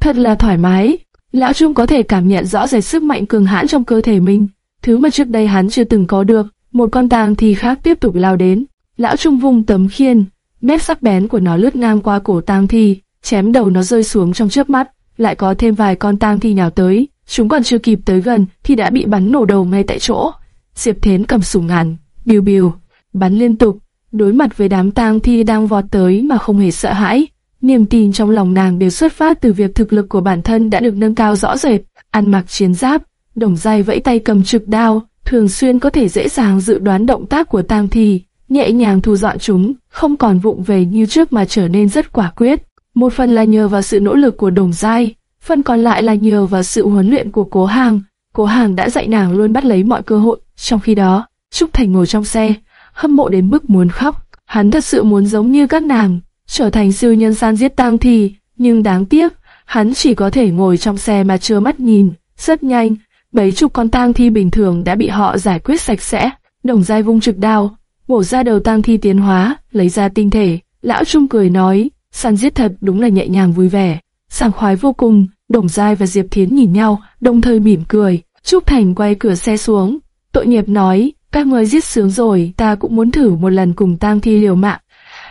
Thật là thoải mái. Lão Trung có thể cảm nhận rõ rệt sức mạnh cường hãn trong cơ thể mình, thứ mà trước đây hắn chưa từng có được. Một con tang thi khác tiếp tục lao đến. Lão Trung vung tấm khiên, mép sắc bén của nó lướt ngang qua cổ tang thi, chém đầu nó rơi xuống trong chớp mắt. Lại có thêm vài con tang thi nhào tới, chúng còn chưa kịp tới gần thì đã bị bắn nổ đầu ngay tại chỗ. Diệp thến cầm súng ngắn, biu biu, bắn liên tục, đối mặt với đám tang thi đang vọt tới mà không hề sợ hãi. Niềm tin trong lòng nàng đều xuất phát từ việc thực lực của bản thân đã được nâng cao rõ rệt, ăn mặc chiến giáp, đồng dai vẫy tay cầm trực đao, thường xuyên có thể dễ dàng dự đoán động tác của tang thi, nhẹ nhàng thu dọn chúng, không còn vụng về như trước mà trở nên rất quả quyết. Một phần là nhờ vào sự nỗ lực của đồng giai, phần còn lại là nhờ vào sự huấn luyện của cố hàng. Cố hàng đã dạy nàng luôn bắt lấy mọi cơ hội, trong khi đó, Trúc Thành ngồi trong xe, hâm mộ đến mức muốn khóc. Hắn thật sự muốn giống như các nàng, trở thành siêu nhân san giết tang thi, nhưng đáng tiếc, hắn chỉ có thể ngồi trong xe mà chưa mắt nhìn. Rất nhanh, Bấy chục con tang thi bình thường đã bị họ giải quyết sạch sẽ. Đồng giai vung trực đao, bổ ra đầu tang thi tiến hóa, lấy ra tinh thể. Lão Trung cười nói, săn giết thật đúng là nhẹ nhàng vui vẻ, sảng khoái vô cùng. Đồng giai và Diệp Thiến nhìn nhau, đồng thời mỉm cười. Trúc Thành quay cửa xe xuống, tội nghiệp nói, các ngươi giết sướng rồi, ta cũng muốn thử một lần cùng tang thi liều mạng.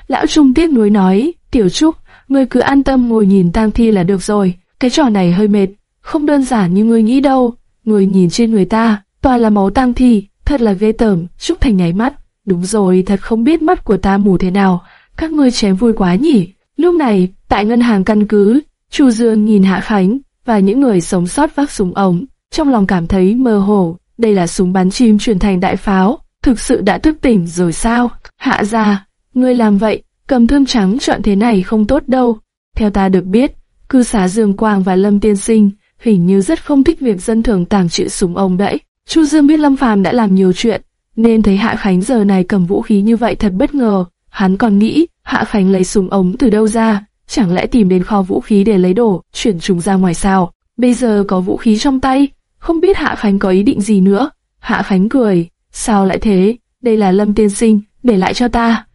Lão Trung tiếc nuối nói, tiểu trúc, ngươi cứ an tâm ngồi nhìn tang thi là được rồi, cái trò này hơi mệt, không đơn giản như ngươi nghĩ đâu. Ngươi nhìn trên người ta, toàn là máu tang thi, thật là ghê tởm, Trúc Thành nháy mắt. Đúng rồi, thật không biết mắt của ta mù thế nào, các ngươi chém vui quá nhỉ. Lúc này, tại ngân hàng căn cứ, Chu Dương nhìn Hạ Khánh và những người sống sót vác súng ống, trong lòng cảm thấy mơ hồ, đây là súng bắn chim chuyển thành đại pháo, thực sự đã thức tỉnh rồi sao? Hạ gia, ngươi làm vậy, cầm thương trắng chọn thế này không tốt đâu. Theo ta được biết, cư xá Dương Quang và Lâm Tiên Sinh hình như rất không thích việc dân thường tàng trữ súng ống đấy. Chu Dương biết Lâm Phàm đã làm nhiều chuyện, nên thấy Hạ Khánh giờ này cầm vũ khí như vậy thật bất ngờ. Hắn còn nghĩ Hạ Khánh lấy súng ống từ đâu ra, chẳng lẽ tìm đến kho vũ khí để lấy đồ, chuyển chúng ra ngoài sao? Bây giờ có vũ khí trong tay, không biết Hạ Khánh có ý định gì nữa. Hạ Khánh cười, sao lại thế? Đây là Lâm Tiên Sinh, để lại cho ta.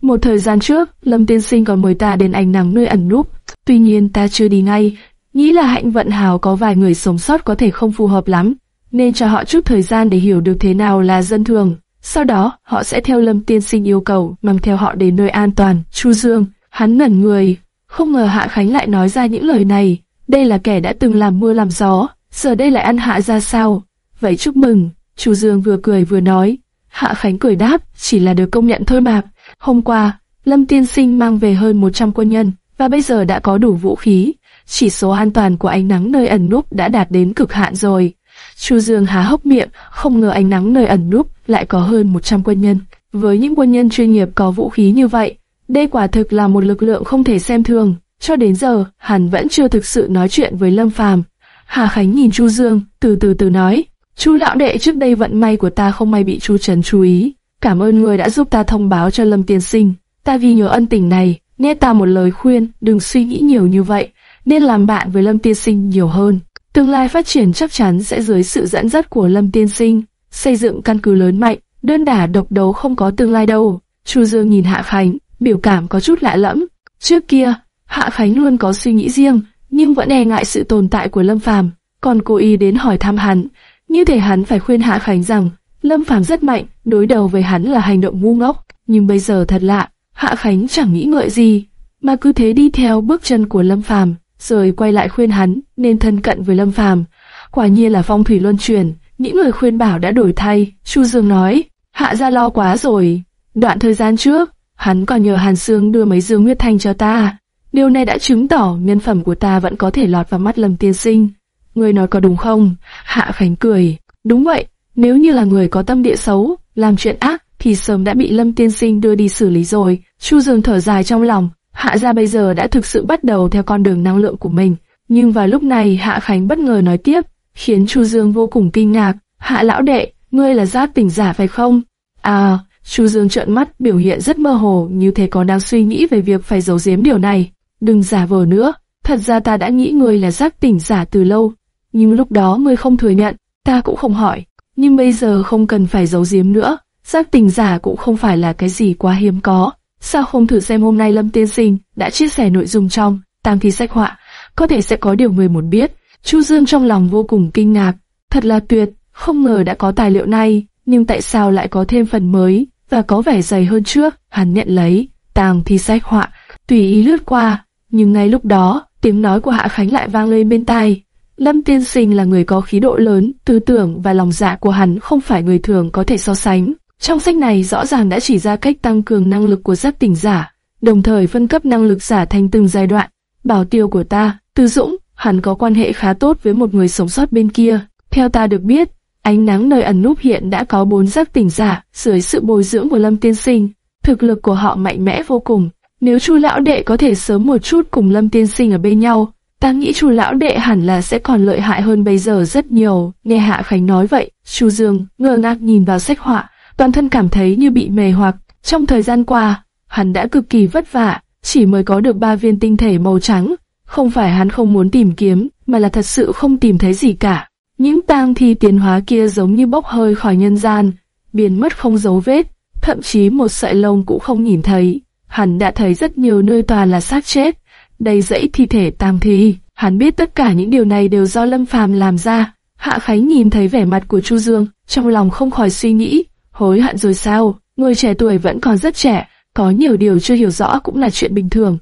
Một thời gian trước, Lâm Tiên Sinh còn mời ta đến ánh nắng nơi ẩn núp, tuy nhiên ta chưa đi ngay, nghĩ là hạnh vận hào có vài người sống sót có thể không phù hợp lắm, nên cho họ chút thời gian để hiểu được thế nào là dân thường. Sau đó, họ sẽ theo Lâm Tiên Sinh yêu cầu, mang theo họ đến nơi an toàn. Chu Dương, hắn ngẩn người, không ngờ Hạ Khánh lại nói ra những lời này. Đây là kẻ đã từng làm mưa làm gió, giờ đây lại ăn hạ ra sao? Vậy chúc mừng, Chu Dương vừa cười vừa nói. Hạ Khánh cười đáp, chỉ là được công nhận thôi mà. Hôm qua, Lâm Tiên Sinh mang về hơn 100 quân nhân, và bây giờ đã có đủ vũ khí. Chỉ số an toàn của ánh nắng nơi ẩn núp đã đạt đến cực hạn rồi. Chu Dương há hốc miệng, không ngờ ánh nắng nơi ẩn núp lại có hơn 100 quân nhân. Với những quân nhân chuyên nghiệp có vũ khí như vậy, đây quả thực là một lực lượng không thể xem thường. Cho đến giờ, hắn vẫn chưa thực sự nói chuyện với Lâm Phàm. Hà Khánh nhìn Chu Dương, từ từ từ nói, Chu lão đệ trước đây vận may của ta không may bị Chu Trần chú ý. Cảm ơn người đã giúp ta thông báo cho Lâm Tiên Sinh. Ta vì nhớ ân tình này, nghe ta một lời khuyên, đừng suy nghĩ nhiều như vậy, nên làm bạn với Lâm Tiên Sinh nhiều hơn. Tương lai phát triển chắc chắn sẽ dưới sự dẫn dắt của Lâm Tiên Sinh, xây dựng căn cứ lớn mạnh, đơn đả độc đấu không có tương lai đâu. Chu Dương nhìn Hạ Khánh, biểu cảm có chút lạ lẫm. Trước kia, Hạ Khánh luôn có suy nghĩ riêng, nhưng vẫn e ngại sự tồn tại của Lâm Phàm, còn cố ý đến hỏi thăm hắn, như thể hắn phải khuyên Hạ Khánh rằng Lâm Phàm rất mạnh, đối đầu với hắn là hành động ngu ngốc. Nhưng bây giờ thật lạ, Hạ Khánh chẳng nghĩ ngợi gì, mà cứ thế đi theo bước chân của Lâm Phàm, rồi quay lại khuyên hắn nên thân cận với Lâm Phàm. Quả nhiên là phong thủy luân chuyển, những người khuyên bảo đã đổi thay. Chu Dương nói, Hạ gia lo quá rồi. Đoạn thời gian trước, hắn còn nhờ Hàn Sương đưa mấy dương huyết thanh cho ta. Điều này đã chứng tỏ nhân phẩm của ta vẫn có thể lọt vào mắt Lâm Tiên Sinh. Người nói có đúng không? Hạ Khánh cười. Đúng vậy, nếu như là người có tâm địa xấu, làm chuyện ác, thì sớm đã bị Lâm Tiên Sinh đưa đi xử lý rồi. Chu Dương thở dài trong lòng, Hạ gia bây giờ đã thực sự bắt đầu theo con đường năng lượng của mình. Nhưng vào lúc này Hạ Khánh bất ngờ nói tiếp, khiến Chu Dương vô cùng kinh ngạc. Hạ lão đệ, ngươi là giác tỉnh giả phải không? À, Chu Dương trợn mắt biểu hiện rất mơ hồ như thể còn đang suy nghĩ về việc phải giấu giếm điều này. Đừng giả vờ nữa, thật ra ta đã nghĩ ngươi là giác tỉnh giả từ lâu. Nhưng lúc đó ngươi không thừa nhận, ta cũng không hỏi. Nhưng bây giờ không cần phải giấu giếm nữa, giác tỉnh giả cũng không phải là cái gì quá hiếm có. Sao không thử xem hôm nay Lâm Tiên Sinh đã chia sẻ nội dung trong tam thi sách họa, có thể sẽ có điều người muốn biết. Chu Dương trong lòng vô cùng kinh ngạc, thật là tuyệt, không ngờ đã có tài liệu này, nhưng tại sao lại có thêm phần mới và có vẻ dày hơn trước? Hắn nhận lấy, tàng thi sách họa, tùy ý lướt qua, nhưng ngay lúc đó, tiếng nói của Hạ Khánh lại vang lên bên tai. Lâm Tiên Sinh là người có khí độ lớn, tư tưởng và lòng dạ của hắn không phải người thường có thể so sánh. Trong sách này rõ ràng đã chỉ ra cách tăng cường năng lực của giác tỉnh giả, đồng thời phân cấp năng lực giả thành từng giai đoạn. Bảo tiêu của ta, Tư Dũng, hẳn có quan hệ khá tốt với một người sống sót bên kia. Theo ta được biết, ánh nắng nơi ẩn núp hiện đã có bốn giác tỉnh giả dưới sự bồi dưỡng của Lâm Tiên Sinh. Thực lực của họ mạnh mẽ vô cùng. Nếu Chu lão đệ có thể sớm một chút cùng Lâm Tiên Sinh ở bên nhau, ta nghĩ Chu lão đệ hẳn là sẽ còn lợi hại hơn bây giờ rất nhiều. Nghe Hạ Khánh nói vậy, Chu Dương ngơ ngác nhìn vào sách họa, toàn thân cảm thấy như bị mề hoặc. Trong thời gian qua, hắn đã cực kỳ vất vả, chỉ mới có được ba viên tinh thể màu trắng. Không phải hắn không muốn tìm kiếm, mà là thật sự không tìm thấy gì cả. Những tang thi tiến hóa kia giống như bốc hơi khỏi nhân gian, biến mất không dấu vết, thậm chí một sợi lông cũng không nhìn thấy. Hắn đã thấy rất nhiều nơi toàn là xác chết, đầy dãy thi thể tang thi. Hắn biết tất cả những điều này đều do Lâm Phàm làm ra. Hạ Khánh nhìn thấy vẻ mặt của Chu Dương, trong lòng không khỏi suy nghĩ, hối hận rồi sao? Người trẻ tuổi vẫn còn rất trẻ, có nhiều điều chưa hiểu rõ cũng là chuyện bình thường.